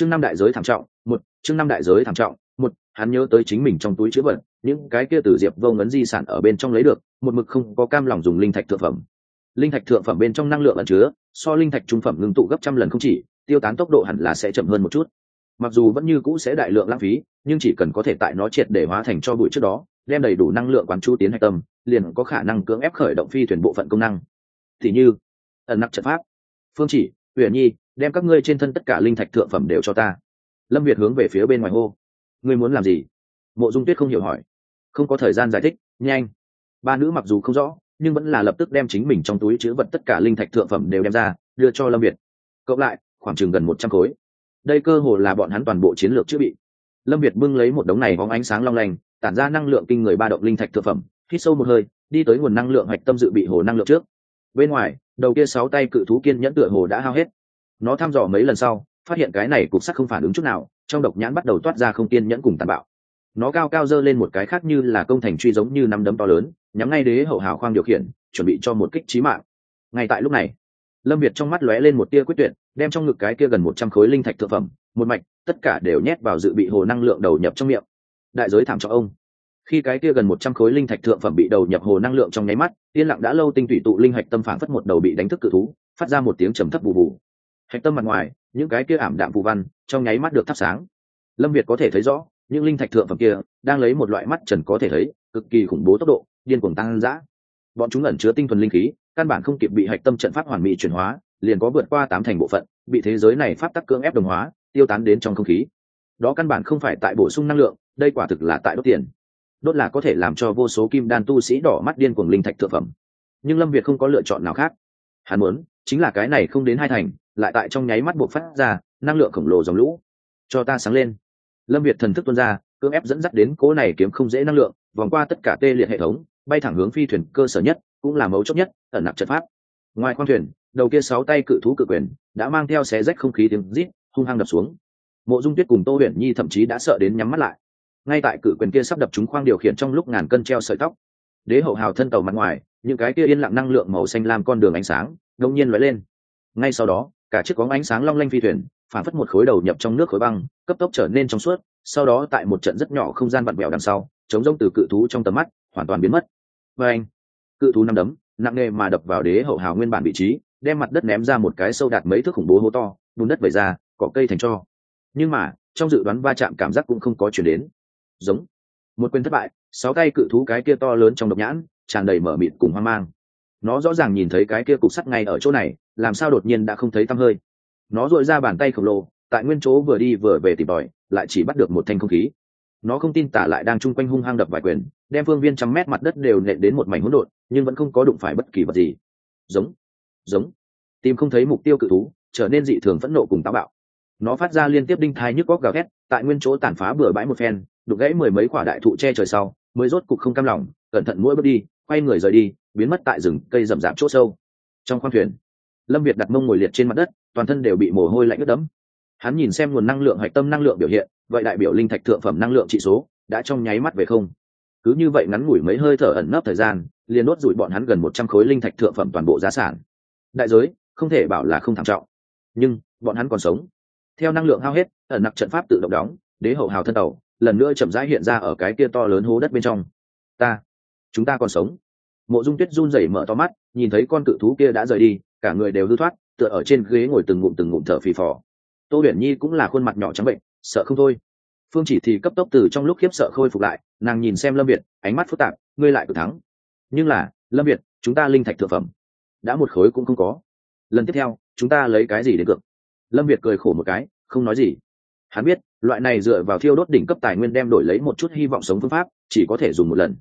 chương năm đại giới thảm trọng, một, chương năm đại giới thảm trọng, một, hắn nhớ tới chính mình trong túi chữ vật, những cái kia từ diệp vô ngấn di sản ở bên trong lấy được, một mực không có cam lòng dùng linh thạch thượng phẩm. Linh thạch thượng phẩm bên trong năng lượng ẩn chứa, so linh thạch trung phẩm ngưng tụ gấp trăm lần không chỉ, tiêu tán tốc độ hẳn là sẽ chậm hơn một chút. Mặc dù vẫn như cũ sẽ đại lượng lãng phí, nhưng chỉ cần có thể tại nó triệt để hóa thành cho bụi trước đó, đem đầy đủ năng lượng quán chú tiến hạch tâm, liền có khả năng cưỡng ép khởi động phi thuyền bộ phận công năng. Thì như, ẩn nặc trận pháp. Phương chỉ huyền nhi đem các ngươi trên thân tất cả linh thạch thượng phẩm đều cho ta. Lâm việt hướng về phía bên ngoài hô. Ngươi muốn làm gì? Mộ dung tuyết không hiểu hỏi. Không có thời gian giải thích, nhanh. Ba nữ mặc dù không rõ, nhưng vẫn là lập tức đem chính mình trong túi chứa vật tất cả linh thạch thượng phẩm đều đem ra, đưa cho lâm việt. Cộng lại, khoảng chừng gần một trăm khối. Đây cơ hồ là bọn hắn toàn bộ chiến lược chữa bị. Lâm việt bưng lấy một đống này bóng ánh sáng long lanh, tản ra năng lượng kinh người ba động linh thạch thượng phẩm, hít sâu một hơi, đi tới nguồn năng lượng hạch tâm dự bị hồ năng lượng trước. Bên ngoài, đầu kia sáu tay cự thú kiên nhẫn tựa hồ đã hao hết nó thăm dò mấy lần sau, phát hiện cái này cục sắt không phản ứng chút nào, trong độc nhãn bắt đầu toát ra không kiên nhẫn cùng tàn bạo. Nó cao cao dơ lên một cái khác như là công thành truy giống như năm đấm to lớn, nhắm ngay đế hậu hào khoang điều khiển, chuẩn bị cho một kích trí mạng. Ngay tại lúc này, lâm việt trong mắt lóe lên một tia quyết tuyệt, đem trong ngực cái kia gần một trăm khối linh thạch thực phẩm, một mạch, tất cả đều nhét vào dự bị hồ năng lượng đầu nhập trong miệng. Đại giới thảm cho ông. Khi cái kia gần một trăm khối linh thạch thượng phẩm bị đầu nhập hồ năng lượng trong nháy mắt, yên lặng đã lâu tinh thủy tụ linh hạch tâm phản phất một đầu bị đánh thức cự thú, phát ra một tiếng trầm thấp bù bù hạch tâm mặt ngoài, những cái kia ảm đạm phù văn, trong nháy mắt được thắp sáng. Lâm việt có thể thấy rõ, những linh thạch thượng phẩm kia đang lấy một loại mắt trần có thể thấy, cực kỳ khủng bố tốc độ, điên cuồng tăng dã. Bọn chúng ẩn chứa tinh thuần linh khí, căn bản không kịp bị hạch tâm trận pháp hoàn mỹ chuyển hóa, liền có vượt qua tám thành bộ phận, bị thế giới này pháp tắc cưỡng ép đồng hóa, tiêu tán đến trong không khí. Đó căn bản không phải tại bổ sung năng lượng, đây quả thực là tại đốt tiền. Đốt là có thể làm cho vô số kim đan tu sĩ đỏ mắt điên cuồng linh thạch thượng phẩm. Nhưng lâm việt không có lựa chọn nào khác hắn muốn, chính là cái này không đến hai thành, lại tại trong nháy mắt buộc phát ra, năng lượng khổng lồ dòng lũ. Cho ta sáng lên. Lâm việt thần thức tuân ra, cưỡng ép dẫn dắt đến cố này kiếm không dễ năng lượng, vòng qua tất cả tê liệt hệ thống, bay thẳng hướng phi thuyền cơ sở nhất, cũng là mấu chốt nhất, ẩn nạp trận pháp. Ngoài khoang thuyền, đầu kia sáu tay cự thú cự quyền đã mang theo xé rách không khí tiếng rít, hung hăng đập xuống. Mộ dung tuyết cùng tô huyền nhi thậm chí đã sợ đến nhắm mắt lại. Ngay tại cự quyền kia sắp đập chúng khoang điều khiển trong lúc ngàn cân treo sợi tóc đế hậu hào thân tàu mặt ngoài, những cái kia yên lặng năng lượng màu xanh lam con đường ánh sáng ngẫu nhiên lóe lên. Ngay sau đó, cả chiếc bóng ánh sáng long lanh phi thuyền phản phất một khối đầu nhập trong nước khối băng, cấp tốc trở nên trong suốt, sau đó tại một trận rất nhỏ không gian vặn vẹo đằng sau, chống rông từ cự thú trong tầm mắt, hoàn toàn biến mất. Và anh, cự thú năm đấm, nặng nề mà đập vào đế hậu hào nguyên bản vị trí, đem mặt đất ném ra một cái sâu đạt mấy thước khủng bố hố to, bùn đất vẩy ra, cỏ cây thành cho. Nhưng mà, trong dự đoán va chạm cảm giác cũng không có chuyển đến. Giống, một quyền thất bại sáu tay cự thú cái kia to lớn trong độc nhãn, tràn đầy mở mịt cùng hoang mang. Nó rõ ràng nhìn thấy cái kia cục sắt ngay ở chỗ này, làm sao đột nhiên đã không thấy tăm hơi. Nó dội ra bàn tay khổng lồ, tại nguyên chỗ vừa đi vừa về tìm tòi, lại chỉ bắt được một thanh không khí. Nó không tin tả lại đang chung quanh hung hăng đập vài quyền, đem phương viên trăm mét mặt đất đều nện đến một mảnh hỗn độn, nhưng vẫn không có đụng phải bất kỳ vật gì. Giống giống. Tìm không thấy mục tiêu cự thú, trở nên dị thường phẫn nộ cùng táo bạo. Nó phát ra liên tiếp đinh thai nhức góc gào ghét tại nguyên chỗ tàn phá bừa bãi một phen, đục gãy mười mấy quả đại thụ che trời sau mới rốt cục không cam lòng, cẩn thận mỗi bước đi, quay người rời đi, biến mất tại rừng cây rậm rạp chỗ sâu. Trong khoang thuyền, lâm việt đặt mông ngồi liệt trên mặt đất, toàn thân đều bị mồ hôi lạnh ướt đẫm. Hắn nhìn xem nguồn năng lượng hạch tâm năng lượng biểu hiện, vậy đại biểu linh thạch thượng phẩm năng lượng trị số đã trong nháy mắt về không. Cứ như vậy ngắn ngủi mấy hơi thở ẩn nấp thời gian, liền nuốt rủi bọn hắn gần một trăm khối linh thạch thượng phẩm toàn bộ giá sản. Đại giới, không thể bảo là không thảm trọng, nhưng bọn hắn còn sống. Theo năng lượng hao hết, ẩn nặc trận pháp tự động đóng, đế hậu hào thân tàu lần nữa chậm rãi hiện ra ở cái kia to lớn hố đất bên trong. Ta, chúng ta còn sống. Mộ dung tuyết run rẩy mở to mắt, nhìn thấy con cự thú kia đã rời đi, cả người đều hư thoát, tựa ở trên ghế ngồi từng ngụm từng ngụm thở phì phò. Tô huyền nhi cũng là khuôn mặt nhỏ trắng bệnh, sợ không thôi. Phương chỉ thì cấp tốc từ trong lúc khiếp sợ khôi phục lại, nàng nhìn xem lâm việt, ánh mắt phức tạp, ngươi lại cực thắng. Nhưng là, lâm việt, chúng ta linh thạch thượng phẩm, đã một khối cũng không có. Lần tiếp theo, chúng ta lấy cái gì để cược? Lâm việt cười khổ một cái, không nói gì hắn biết, loại này dựa vào thiêu đốt đỉnh cấp tài nguyên đem đổi lấy một chút hy vọng sống phương pháp, chỉ có thể dùng một lần.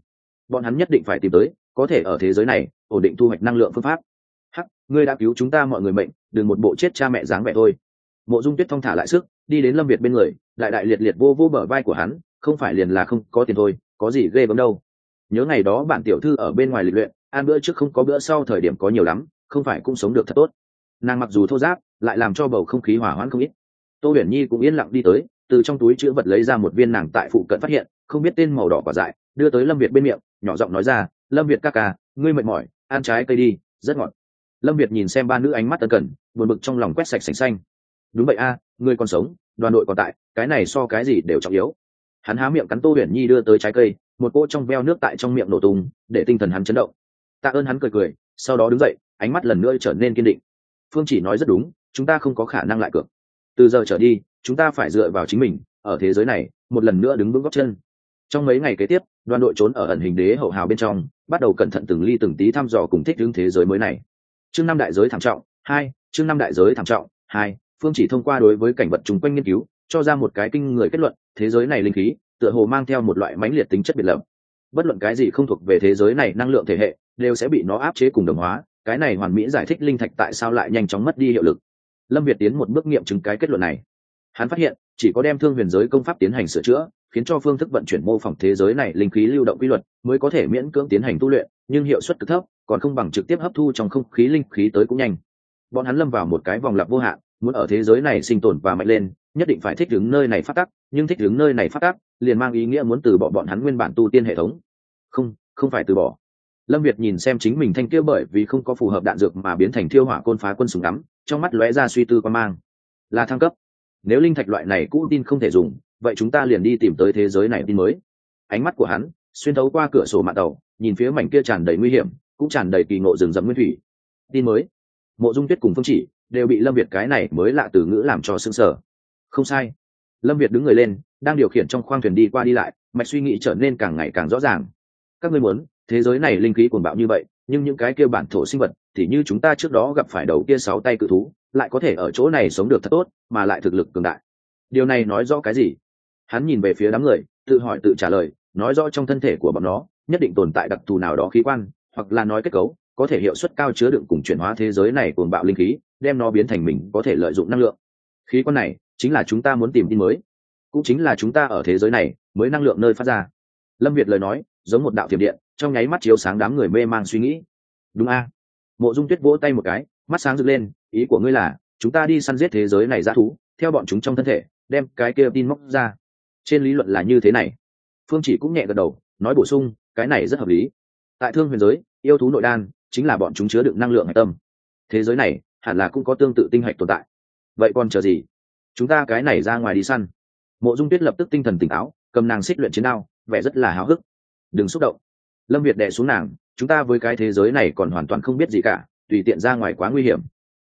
Bọn hắn nhất định phải tìm tới, có thể ở thế giới này, ổn định thu hoạch năng lượng phương pháp. Hắc, ngươi đã cứu chúng ta mọi người mệnh, đừng một bộ chết cha mẹ dáng vẻ thôi. Mộ dung tuyết thong thả lại sức, đi đến lâm việt bên người, đại đại liệt liệt vô vô bờ vai của hắn, không phải liền là không có tiền thôi, có gì ghê gớm đâu. Nhớ ngày đó bạn tiểu thư ở bên ngoài lịch luyện, ăn bữa trước không có bữa sau thời điểm có nhiều lắm, không phải cũng sống được thật tốt. Nàng mặc dù thô giáp, lại làm cho bầu không khí hỏa hoãn không ít tô huyền nhi cũng yên lặng đi tới, từ trong túi chữ vật lấy ra một viên nàng tại phụ cận phát hiện, không biết tên màu đỏ quả dại, đưa tới lâm việt bên miệng, nhỏ giọng nói ra, lâm việt ca ca, ngươi mệt mỏi, ăn trái cây đi, rất ngọt. Lâm việt nhìn xem ba nữ ánh mắt tân cần, buồn bực trong lòng quét sạch sành xanh. Đúng vậy a, ngươi còn sống, đoàn đội còn tại, cái này so cái gì đều trọng yếu. Hắn há miệng cắn tô huyền nhi đưa tới trái cây, một cỗ trong veo nước tại trong miệng nổ tung, để tinh thần hắn chấn động. Tạ ơn hắn cười cười, sau đó đứng dậy, ánh mắt lần nữa trở nên kiên định. Phương chỉ nói rất đúng, chúng ta không có khả năng lại cược từ giờ trở đi, chúng ta phải dựa vào chính mình, ở thế giới này, một lần nữa đứng vững góc chân. Trong mấy ngày kế tiếp, đoàn đội trốn ở ẩn hình đế hậu hào bên trong, bắt đầu cẩn thận từng ly từng tí thăm dò cùng thích hướng thế giới mới này. Chương năm đại giới thảm trọng, hai, chương năm đại giới thảm trọng, hai, phương chỉ thông qua đối với cảnh vật chung quanh nghiên cứu, cho ra một cái kinh người kết luận, thế giới này linh khí, tựa hồ mang theo một loại mãnh liệt tính chất biệt lập. Bất luận cái gì không thuộc về thế giới này năng lượng thể hệ, đều sẽ bị nó áp chế cùng đồng hóa, cái này hoàn mỹ giải thích linh thạch tại sao lại nhanh chóng mất đi hiệu lực lâm việt tiến một bước nghiệm chứng cái kết luận này. Hắn phát hiện, chỉ có đem thương huyền giới công pháp tiến hành sửa chữa, khiến cho phương thức vận chuyển mô phỏng thế giới này linh khí lưu động quy luật mới có thể miễn cưỡng tiến hành tu luyện, nhưng hiệu suất cực thấp, còn không bằng trực tiếp hấp thu trong không khí linh khí tới cũng nhanh. Bọn hắn lâm vào một cái vòng lặp vô hạn, muốn ở thế giới này sinh tồn và mạnh lên, nhất định phải thích ứng nơi này phát tắc nhưng thích ứng nơi này phát tắc liền mang ý nghĩa muốn từ bỏ bọn hắn nguyên bản tu tiên hệ thống. Không không phải từ bỏ lâm việt nhìn xem chính mình thanh kia bởi vì không có phù hợp đạn dược mà biến thành thiêu hỏa côn phá quân súng ngắm, trong mắt lóe ra suy tư quan mang. Là thăng cấp. Nếu linh thạch loại này cũ tin không thể dùng, vậy chúng ta liền đi tìm tới thế giới này tin mới. Ánh mắt của hắn xuyên thấu qua cửa sổ mạng tàu, nhìn phía mảnh kia tràn đầy nguy hiểm, cũng tràn đầy kỳ ngộ rừng rậm nguyên thủy. Tin mới. Mộ dung tuyết cùng phương chỉ đều bị lâm việt cái này mới lạ từ ngữ làm cho s ư sở không sai. Lâm việt đứng người lên, đang điều khiển trong khoang thuyền đi qua đi lại, mạch suy nghĩ trở nên càng ngày càng rõ ràng. Các ngươi muốn thế giới này linh khí cuồng bạo như vậy, nhưng những cái kia bản thổ sinh vật thì như chúng ta trước đó gặp phải đầu kia sáu tay cự thú, lại có thể ở chỗ này sống được thật tốt, mà lại thực lực cường đại. Điều này nói rõ cái gì? Hắn nhìn về phía đám người, tự hỏi tự trả lời, nói rõ trong thân thể của bọn nó, nhất định tồn tại đặc thù nào đó khí quan, hoặc là nói kết cấu, có thể hiệu suất cao chứa đựng cùng chuyển hóa thế giới này cuồng bạo linh khí, đem nó biến thành mình có thể lợi dụng năng lượng. Khí quan này chính là chúng ta muốn tìm tin mới. Cũng chính là chúng ta ở thế giới này mới năng lượng nơi phát ra. Lâm việt lời nói, giống một đạo thiểm điện trong nháy mắt chiếu sáng đám người mê mang suy nghĩ. Đúng a. Mộ dung tuyết vỗ tay một cái, mắt sáng rực lên, ý của ngươi là, chúng ta đi săn giết thế giới này ra thú, theo bọn chúng trong thân thể, đem cái kia tin móc ra. Trên lý luận là như thế này. Phương chỉ cũng nhẹ gật đầu, nói bổ sung, cái này rất hợp lý. Tại thương huyền giới, yêu thú nội đan, chính là bọn chúng chứa đựng năng lượng hạch tâm. Thế giới này, hẳn là cũng có tương tự tinh hạch tồn tại. Vậy còn chờ gì? Chúng ta cái này ra ngoài đi săn. Mộ dung tuyết lập tức tinh thần tỉnh táo, cầm nàng xích luyện chiến đao, vẻ rất là háo hức. Đừng xúc động lâm việt đẻ xuống nàng, chúng ta với cái thế giới này còn hoàn toàn không biết gì cả, tùy tiện ra ngoài quá nguy hiểm.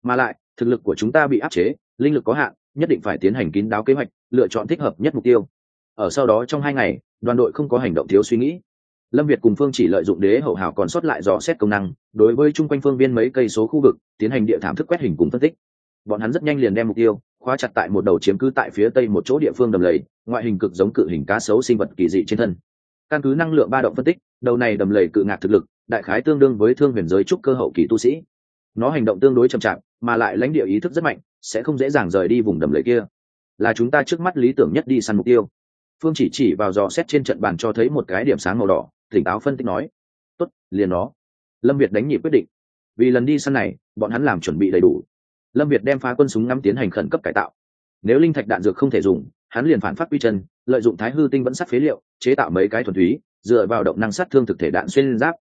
Mà lại, thực lực của chúng ta bị áp chế, linh lực có hạn, nhất định phải tiến hành kín đáo kế hoạch, lựa chọn thích hợp nhất mục tiêu. Ở sau đó trong hai ngày, đoàn đội không có hành động thiếu suy nghĩ. Lâm việt cùng phương chỉ lợi dụng đế hậu hào còn sót lại dò xét công năng, đối với chung quanh phương viên mấy cây số khu vực, tiến hành địa thảm thức quét hình cùng phân tích. Bọn hắn rất nhanh liền đem mục tiêu khóa chặt tại một đầu chiếm cứ tại phía tây một chỗ địa phương đầm lầy, ngoại hình cực giống cự hình cá sấu sinh vật kỳ dị trên thân căn cứ năng lượng ba động phân tích, đầu này đầm lầy cự ngạc thực lực, đại khái tương đương với thương huyền giới trúc cơ hậu kỳ tu sĩ. Nó hành động tương đối chậm chạp, mà lại lãnh địa ý thức rất mạnh, sẽ không dễ dàng rời đi vùng đầm lầy kia. Là chúng ta trước mắt lý tưởng nhất đi săn mục tiêu. Phương chỉ chỉ vào dò xét trên trận bàn cho thấy một cái điểm sáng màu đỏ, tỉnh táo phân tích nói, tốt, liền nó. Lâm việt đánh nhị quyết định. Vì lần đi săn này, bọn hắn làm chuẩn bị đầy đủ. Lâm việt đem phá quân súng ngắm tiến hành khẩn cấp cải tạo. Nếu linh thạch đạn dược không thể dùng hắn liền phản phát quy chân, lợi dụng thái hư tinh vẫn sắt phế liệu, chế tạo mấy cái thuần túy, dựa vào động năng sát thương thực thể đạn xuyên giáp.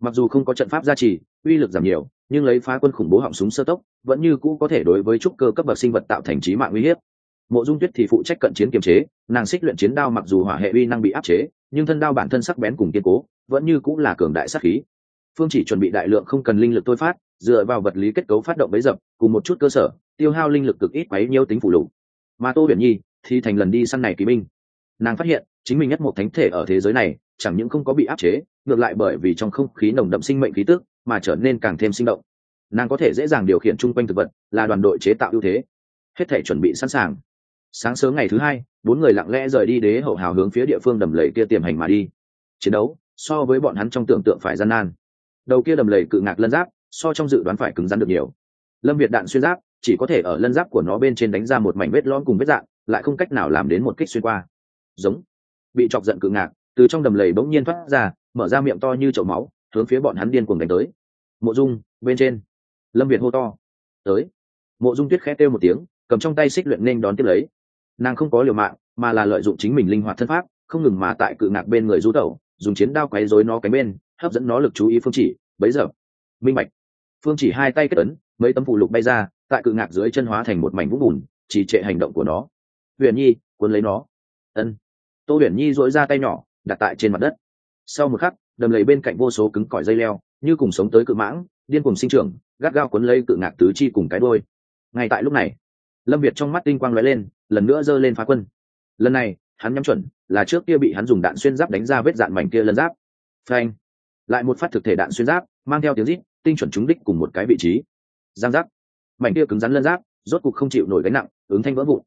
Mặc dù không có trận pháp gia trì, uy lực giảm nhiều, nhưng lấy phá quân khủng bố họng súng sơ tốc, vẫn như cũ có thể đối với trúc cơ cấp bậc sinh vật tạo thành trí mạng uy hiếp. Mộ dung tuyết thì phụ trách cận chiến kiềm chế, nàng xích luyện chiến đao mặc dù hỏa hệ uy năng bị áp chế, nhưng thân đao bản thân sắc bén cùng kiên cố, vẫn như cũng là cường đại sát khí. Phương chỉ chuẩn bị đại lượng không cần linh lực tôi phát, dựa vào vật lý kết cấu phát động bấy dập, cùng một chút cơ sở, tiêu hao linh lực cực ít quấy nhiêu tính phụ lục. Mà tô huyền nhi thì thành lần đi săn này kỳ binh. Nàng phát hiện, chính mình nhất một thánh thể ở thế giới này, chẳng những không có bị áp chế, ngược lại bởi vì trong không khí nồng đậm sinh mệnh khí tức mà trở nên càng thêm sinh động. Nàng có thể dễ dàng điều khiển chung quanh thực vật, là đoàn đội chế tạo ưu thế. Hết thể chuẩn bị sẵn sàng. Sáng sớm ngày thứ hai, bốn người lặng lẽ rời đi đế hậu hào hướng phía địa phương đầm lầy kia tiềm hành mà đi. Chiến đấu, so với bọn hắn trong tưởng tượng phải gian nan. Đầu kia đầm lầy cự ngạc lân giáp, so trong dự đoán phải cứng rắn được nhiều. Lâm việt đạn xuyên giáp chỉ có thể ở lân giáp của nó bên trên đánh ra một mảnh vết lõm cùng vết dạng, lại không cách nào làm đến một kích xuyên qua. Giống. Bị chọc giận cự ngạc, từ trong đầm lầy bỗng nhiên thoát ra, mở ra miệng to như chậu máu, hướng phía bọn hắn điên cuồng đánh tới. Mộ dung, bên trên. Lâm việt hô to. Tới. Mộ dung tuyết khẽ kêu một tiếng, cầm trong tay xích luyện nên đón tiếp lấy. Nàng không có liều mạng, mà là lợi dụng chính mình linh hoạt thân pháp, không ngừng mà tại cự ngạc bên người du tẩu, dùng chiến đao quấy rối nó cánh bên, hấp dẫn nó lực chú ý phương chỉ. Bấy giờ. Minh bạch. Phương chỉ hai tay kết ấn, mấy tấm phụ lục bay ra tại cự ngạc dưới chân hóa thành một mảnh vũng bùn chỉ trệ hành động của nó. Huyền nhi, cuốn lấy nó. Ân. Tô huyền nhi dỗi ra tay nhỏ, đặt tại trên mặt đất. Sau một khắc, đầm lầy bên cạnh vô số cứng cỏi dây leo, như cùng sống tới cự mãng, điên cùng sinh trưởng, gắt gao cuốn lấy cự ngạc tứ chi cùng cái đôi ngay tại lúc này, lâm việt trong mắt tinh quang lóe lên, lần nữa giơ lên phá quân. Lần này, hắn nhắm chuẩn, là trước kia bị hắn dùng đạn xuyên giáp đánh ra vết dạn mảnh kia lân giáp. Phanh. Lại một phát thực thể đạn xuyên giáp, mang theo tiếng rít, tinh chuẩn trúng đích cùng một cái vị trí. Giang giáp mảnh kia cứng rắn lân giáp, rốt cục không chịu nổi gánh nặng, ứng thanh vỡ vụn.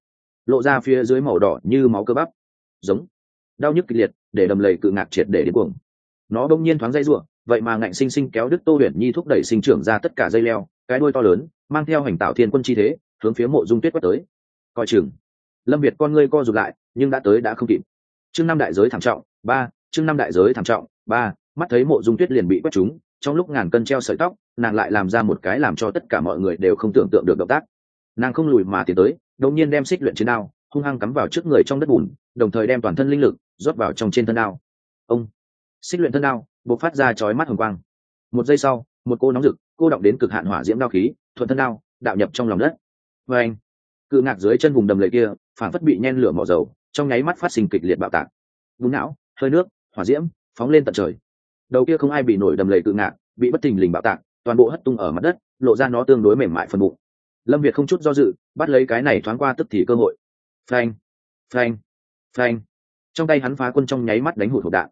Lộ ra phía dưới màu đỏ như máu cơ bắp. Giống. Đau nhức kịch liệt, để đầm lầy cự ngạc triệt để đến cuồng. Nó đông nhiên thoáng dây ruộng vậy mà ngạnh sinh sinh kéo đứt tô huyền nhi thúc đẩy sinh trưởng ra tất cả dây leo, cái đuôi to lớn, mang theo hành tạo thiên quân chi thế, hướng phía mộ dung tuyết quét tới. Coi chừng. Lâm việt con ngươi co rụt lại, nhưng đã tới đã không kịp. Chương năm đại giới thảm trọng, ba, chương năm đại giới thảm trọng, ba, mắt thấy mộ dung tuyết liền bị quét trúng trong lúc ngàn cân treo sợi tóc, nàng lại làm ra một cái làm cho tất cả mọi người đều không tưởng tượng được động tác. Nàng không lùi mà tiến tới, đột nhiên đem xích luyện chiến đao, hung hăng cắm vào trước người trong đất bùn, đồng thời đem toàn thân linh lực rót vào trong trên thân đao. Ông! Xích luyện thân đao, bộc phát ra chói mắt hồng quang. Một giây sau, một cô nóng rực, cô động đến cực hạn hỏa diễm đao khí, thuận thân đao, đạo nhập trong lòng đất. Và anh, cự ngạc dưới chân vùng đầm lầy kia, phản phất bị nhen lửa mỏ dầu, trong nháy mắt phát sinh kịch liệt bạo tạc. Bún não, hơi nước, hỏa diễm, phóng lên tận trời đầu kia không ai bị nổi đầm lầy cự ngạc, bị bất thình lình bạo tạc, toàn bộ hất tung ở mặt đất, lộ ra nó tương đối mềm mại phần bụng. Lâm việt không chút do dự, bắt lấy cái này thoáng qua tức thì cơ hội. Phanh phanh phanh. Trong tay hắn phá quân trong nháy mắt đánh hụt hộp đạn.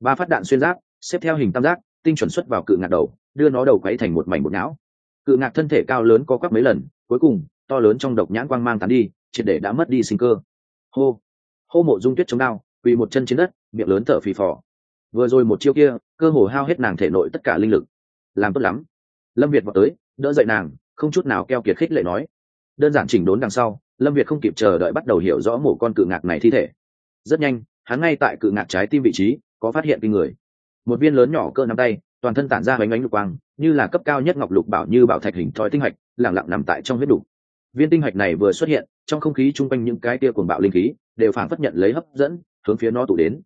Ba phát đạn xuyên giáp, xếp theo hình tam giác, tinh chuẩn xuất vào cự ngạc đầu, đưa nó đầu quấy thành một mảnh bột não. Cự ngạc thân thể cao lớn có quắp mấy lần, cuối cùng, to lớn trong độc nhãn quang mang tán đi, triệt để đã mất đi sinh cơ. Hô hô mộ dung tuyết chống đao, quỳ một chân trên đất, miệng lớn thở phì phò vừa rồi một chiêu kia, cơ hồ hao hết nàng thể nội tất cả linh lực. Làm tốt lắm. Lâm việt vào tới, đỡ dậy nàng, không chút nào keo kiệt khích lệ nói. Đơn giản chỉnh đốn đằng sau, lâm việt không kịp chờ đợi bắt đầu hiểu rõ mổ con cự ngạc này thi thể. Rất nhanh, hắn ngay tại cự ngạc trái tim vị trí, có phát hiện kinh người. Một viên lớn nhỏ cơ nắm tay, toàn thân tản ra bánh ánh lục quang, như là cấp cao nhất ngọc lục bảo như bảo thạch hình thói tinh hạch lẳng lặng nằm tại trong huyết đục viên tinh hạch này vừa xuất hiện, trong không khí chung quanh những cái tia cuồng bạo linh khí, đều phản phất nhận lấy hấp dẫn, hướng phía nó tụ đến.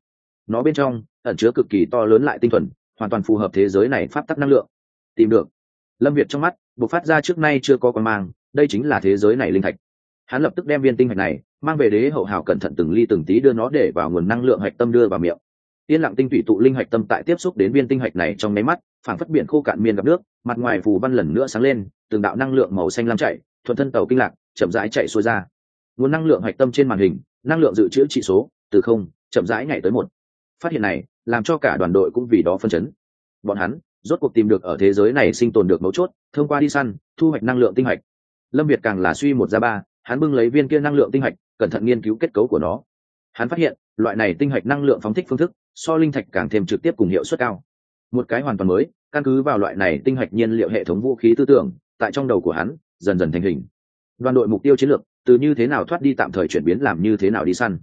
Nó bên trong ẩn chứa cực kỳ to lớn lại tinh thuần, hoàn toàn phù hợp thế giới này pháp tắc năng lượng. Tìm được. Lâm việt trong mắt b ộ c phát ra trước nay chưa có con mang, đây chính là thế giới này linh thạch. Hắn lập tức đem viên tinh hạch này, mang về đế hậu hào cẩn thận từng ly từng tí đưa nó để vào nguồn năng lượng hạch tâm đưa vào miệng. Yên lặng tinh thủy tụ linh hạch tâm tại tiếp xúc đến viên tinh hạch này trong nháy mắt phản phất biển khô cạn miên gặp nước, mặt ngoài phù văn lần nữa sáng lên, từng đạo năng lượng màu xanh lam chạy, thuận thân tàu kinh lạc, chậm rãi chạy xuôi ra. Nguồn năng lượng hạch tâm trên màn hình, năng lượng dự trữ trị số, từ không, chậm rãi nhảy tới một. Phát hiện này làm cho cả đoàn đội cũng vì đó phân chấn. Bọn hắn rốt cuộc tìm được ở thế giới này sinh tồn được mấu chốt, thông qua đi săn, thu hoạch năng lượng tinh hạch. Lâm việt càng là suy một ra ba, hắn bưng lấy viên kia năng lượng tinh hạch, cẩn thận nghiên cứu kết cấu của nó. Hắn phát hiện, loại này tinh hạch năng lượng phóng thích phương thức, so linh thạch càng thêm trực tiếp cùng hiệu suất cao. Một cái hoàn toàn mới, căn cứ vào loại này tinh hạch nhiên liệu hệ thống vũ khí tư tưởng, tại trong đầu của hắn, dần dần thành hình. Đoàn đội mục tiêu chiến lược, từ như thế nào thoát đi tạm thời chuyển biến làm như thế nào đi săn.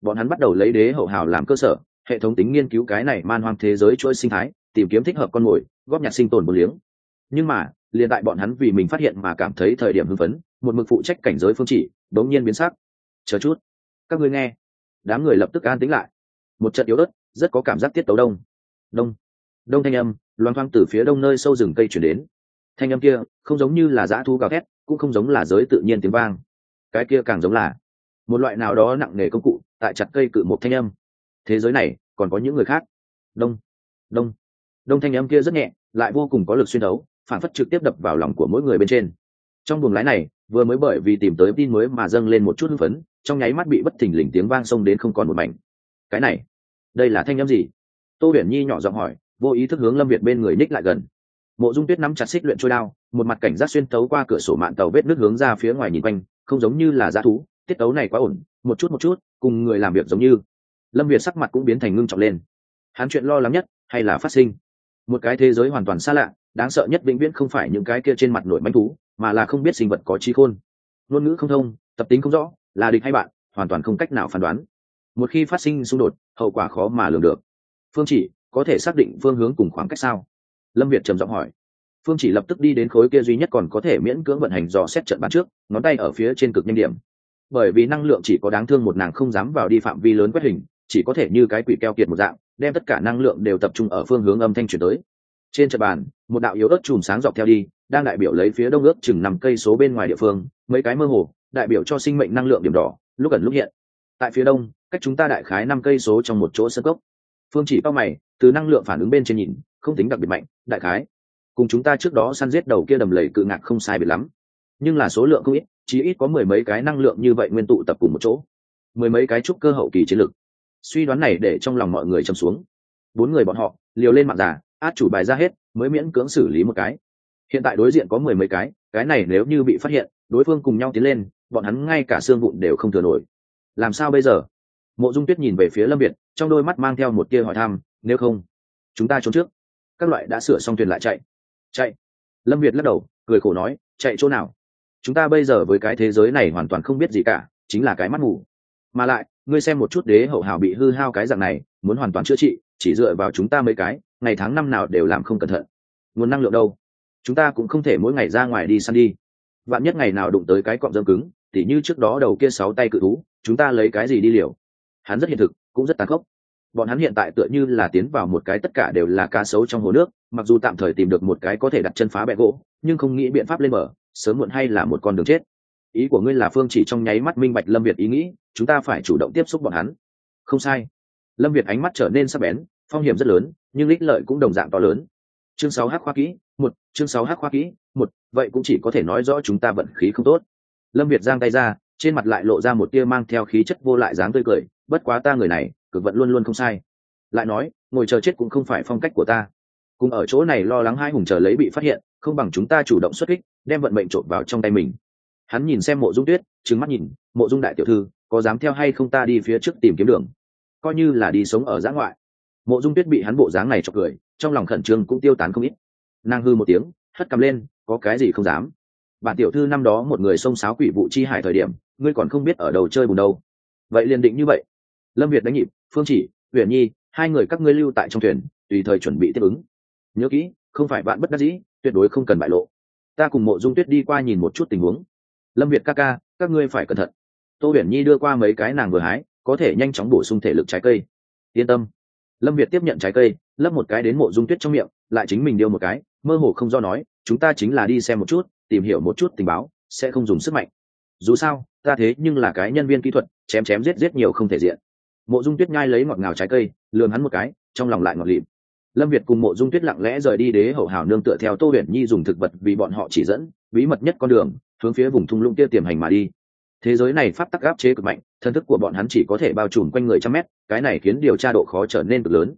Bọn hắn bắt đầu lấy đế hậu hào làm cơ sở hệ thống tính nghiên cứu cái này man hoang thế giới chuỗi sinh thái, tìm kiếm thích hợp con mồi, góp nhặt sinh tồn một liếng. Nhưng mà, liền tại bọn hắn vì mình phát hiện mà cảm thấy thời điểm hưng phấn, một mực phụ trách cảnh giới phương chỉ, đống nhiên biến sắc. Chờ chút, các ngươi nghe. Đám người lập tức an tính lại. Một trận yếu ớt, rất có cảm giác tiết tấu đông. Đông. Đông thanh âm, loang thoang từ phía đông nơi sâu rừng cây chuyển đến. Thanh âm kia, không giống như là dã thu gào thét, cũng không giống là giới tự nhiên tiếng vang. Cái kia càng giống là, một loại nào đó nặng nề công cụ, tại chặt cây cự một thanh âm thế giới này còn có những người khác. Đông đông đông thanh âm kia rất nhẹ, lại vô cùng có lực xuyên đấu phản phất trực tiếp đập vào lòng của mỗi người bên trên. Trong buồng lái này, vừa mới bởi vì tìm tới tin mới mà dâng lên một chút hưng phấn, trong nháy mắt bị bất thình lình tiếng vang xông đến không còn một mảnh. Cái này, đây là thanh em gì? Tô huyền nhi nhỏ giọng hỏi, vô ý thức hướng lâm việt bên người ních lại gần. Mộ dung tuyết nắm chặt xích luyện trôi đao, một mặt cảnh giác xuyên tấu qua cửa sổ mạng tàu vết nước hướng ra phía ngoài nhìn quanh, không giống như là dã thú, tiết tấu này quá ổn, một chút một chút, cùng người làm việc giống như lâm việt sắc mặt cũng biến thành ngưng trọng lên. Hắn chuyện lo lắng nhất hay là phát sinh? Một cái thế giới hoàn toàn xa lạ, đáng sợ nhất vĩnh viễn không phải những cái kia trên mặt nổi bánh thú, mà là không biết sinh vật có trí khôn. Ngôn ngữ không thông, tập tính không rõ, là địch hay bạn, hoàn toàn không cách nào phán đoán. Một khi phát sinh xung đột, hậu quả khó mà lường được. Phương chỉ, có thể xác định phương hướng cùng khoảng cách sao? Lâm việt trầm giọng hỏi. Phương chỉ lập tức đi đến khối kia duy nhất còn có thể miễn cưỡng vận hành dò xét trận bán trước, ngón tay ở phía trên cực nhanh điểm. Bởi vì năng lượng chỉ có đáng thương một nàng không dám vào đi phạm vi lớn quét hình chỉ có thể như cái quỷ keo kiệt một dạng, đem tất cả năng lượng đều tập trung ở phương hướng âm thanh chuyển tới. Trên trận bàn, một đạo yếu ớt chùm sáng dọc theo đi, đang đại biểu lấy phía đông ước chừng năm cây số bên ngoài địa phương, mấy cái mơ hồ, đại biểu cho sinh mệnh năng lượng điểm đỏ, lúc ẩn lúc hiện. Tại phía đông, cách chúng ta đại khái năm cây số trong một chỗ sân cốc. Phương chỉ bao mày, từ năng lượng phản ứng bên trên nhìn, không tính đặc biệt mạnh, đại khái. Cùng chúng ta trước đó săn giết đầu kia đầm lầy cự ngạc không sai biệt lắm. Nhưng là số lượng không ít chỉ ít có mười mấy cái năng lượng như vậy nguyên tụ tập cùng một chỗ. Mười mấy cái trúc cơ hậu kỳ chiến lực suy đoán này để trong lòng mọi người chầm xuống. Bốn người bọn họ, liều lên mạng giả, át chủ bài ra hết, mới miễn cưỡng xử lý một cái. Hiện tại đối diện có mười mấy cái cái này nếu như bị phát hiện, đối phương cùng nhau tiến lên, bọn hắn ngay cả xương vụn đều không thừa nổi. Làm sao bây giờ? Mộ dung tuyết nhìn về phía lâm việt, trong đôi mắt mang theo một tia hỏi thăm, nếu không, chúng ta trốn trước. Các loại đã sửa xong thuyền lại chạy. Chạy? Lâm việt lắc đầu, cười khổ nói, chạy chỗ nào? Chúng ta bây giờ với cái thế giới này hoàn toàn không biết gì cả, chính là cái mắt ngủ. mà lại ngươi xem một chút đế hậu hào bị hư hao cái dạng này, muốn hoàn toàn chữa trị, chỉ dựa vào chúng ta mấy cái, ngày tháng năm nào đều làm không cẩn thận. Nguồn năng lượng đâu? Chúng ta cũng không thể mỗi ngày ra ngoài đi săn đi. Vạn nhất ngày nào đụng tới cái cọng dâm cứng, tỉ như trước đó đầu kia sáu tay cự thú, chúng ta lấy cái gì đi liều? Hắn rất hiện thực, cũng rất tàn khốc. Bọn hắn hiện tại tựa như là tiến vào một cái tất cả đều là cá sấu trong hồ nước, mặc dù tạm thời tìm được một cái có thể đặt chân phá bẹ gỗ, nhưng không nghĩ biện pháp lên mở sớm muộn hay là một con đường chết. Ý của ngươi là phương chỉ trong nháy mắt minh bạch lâm việt ý nghĩ chúng ta phải chủ động tiếp xúc bọn hắn. Không sai. Lâm việt ánh mắt trở nên sắc bén, phong hiểm rất lớn, nhưng ích lợi cũng đồng dạng to lớn. Chương sáu h khoa kỹ, một, chương sáu h khoa kỹ, một, vậy cũng chỉ có thể nói rõ chúng ta vận khí không tốt. Lâm việt giang tay ra, trên mặt lại lộ ra một tia mang theo khí chất vô lại dáng tươi cười, bất quá ta người này, cực vận luôn luôn không sai. Lại nói, ngồi chờ chết cũng không phải phong cách của ta. Cùng ở chỗ này lo lắng hai hùng chờ lấy bị phát hiện, không bằng chúng ta chủ động xuất kích, đem vận mệnh trộm vào trong tay mình. Hắn nhìn xem mộ dung tuyết trứng mắt nhìn, mộ dung đại tiểu thư có dám theo hay không ta đi phía trước tìm kiếm đường? Coi như là đi sống ở giã ngoại. Mộ dung tuyết bị hắn bộ dáng này chọc cười, trong lòng khẩn trương cũng tiêu tán không ít. Nàng hư một tiếng, hất cầm lên, có cái gì không dám. Bản tiểu thư năm đó một người xông xáo quỷ vụ chi hải thời điểm, ngươi còn không biết ở đầu chơi bùn đâu. Vậy liền định như vậy. Lâm việt đánh nhịp, phương chỉ huyền nhi, hai người các ngươi lưu tại trong thuyền, tùy thời chuẩn bị tiếp ứng. Nhớ kỹ, không phải bạn bất đắc dĩ, tuyệt đối không cần bại lộ. Ta cùng mộ dung tuyết đi qua nhìn một chút tình huống. Lâm việt ca ca, các ngươi phải cẩn thận tô huyền nhi đưa qua mấy cái nàng vừa hái, có thể nhanh chóng bổ sung thể lực trái cây. Yên tâm. Lâm việt tiếp nhận trái cây, lấp một cái đến mộ dung tuyết trong miệng, lại chính mình điêu một cái, mơ hồ không do nói, chúng ta chính là đi xem một chút, tìm hiểu một chút tình báo, sẽ không dùng sức mạnh. Dù sao, ta thế nhưng là cái nhân viên kỹ thuật, chém chém giết giết nhiều không thể diện. Mộ dung tuyết nhai lấy ngọt ngào trái cây lường hắn một cái, trong lòng lại ngọt lịm. Lâm việt cùng mộ dung tuyết lặng lẽ rời đi đế hậu hào nương tựa theo tô huyền nhi dùng thực vật vì bọn họ chỉ dẫn, bí mật nhất con đường, hướng phía vùng thung lũng kia tiềm hành mà đi thế giới này pháp tắc áp chế cực mạnh, thân thức của bọn hắn chỉ có thể bao trùm quanh người trăm mét, cái này khiến điều tra độ khó trở nên cực lớn.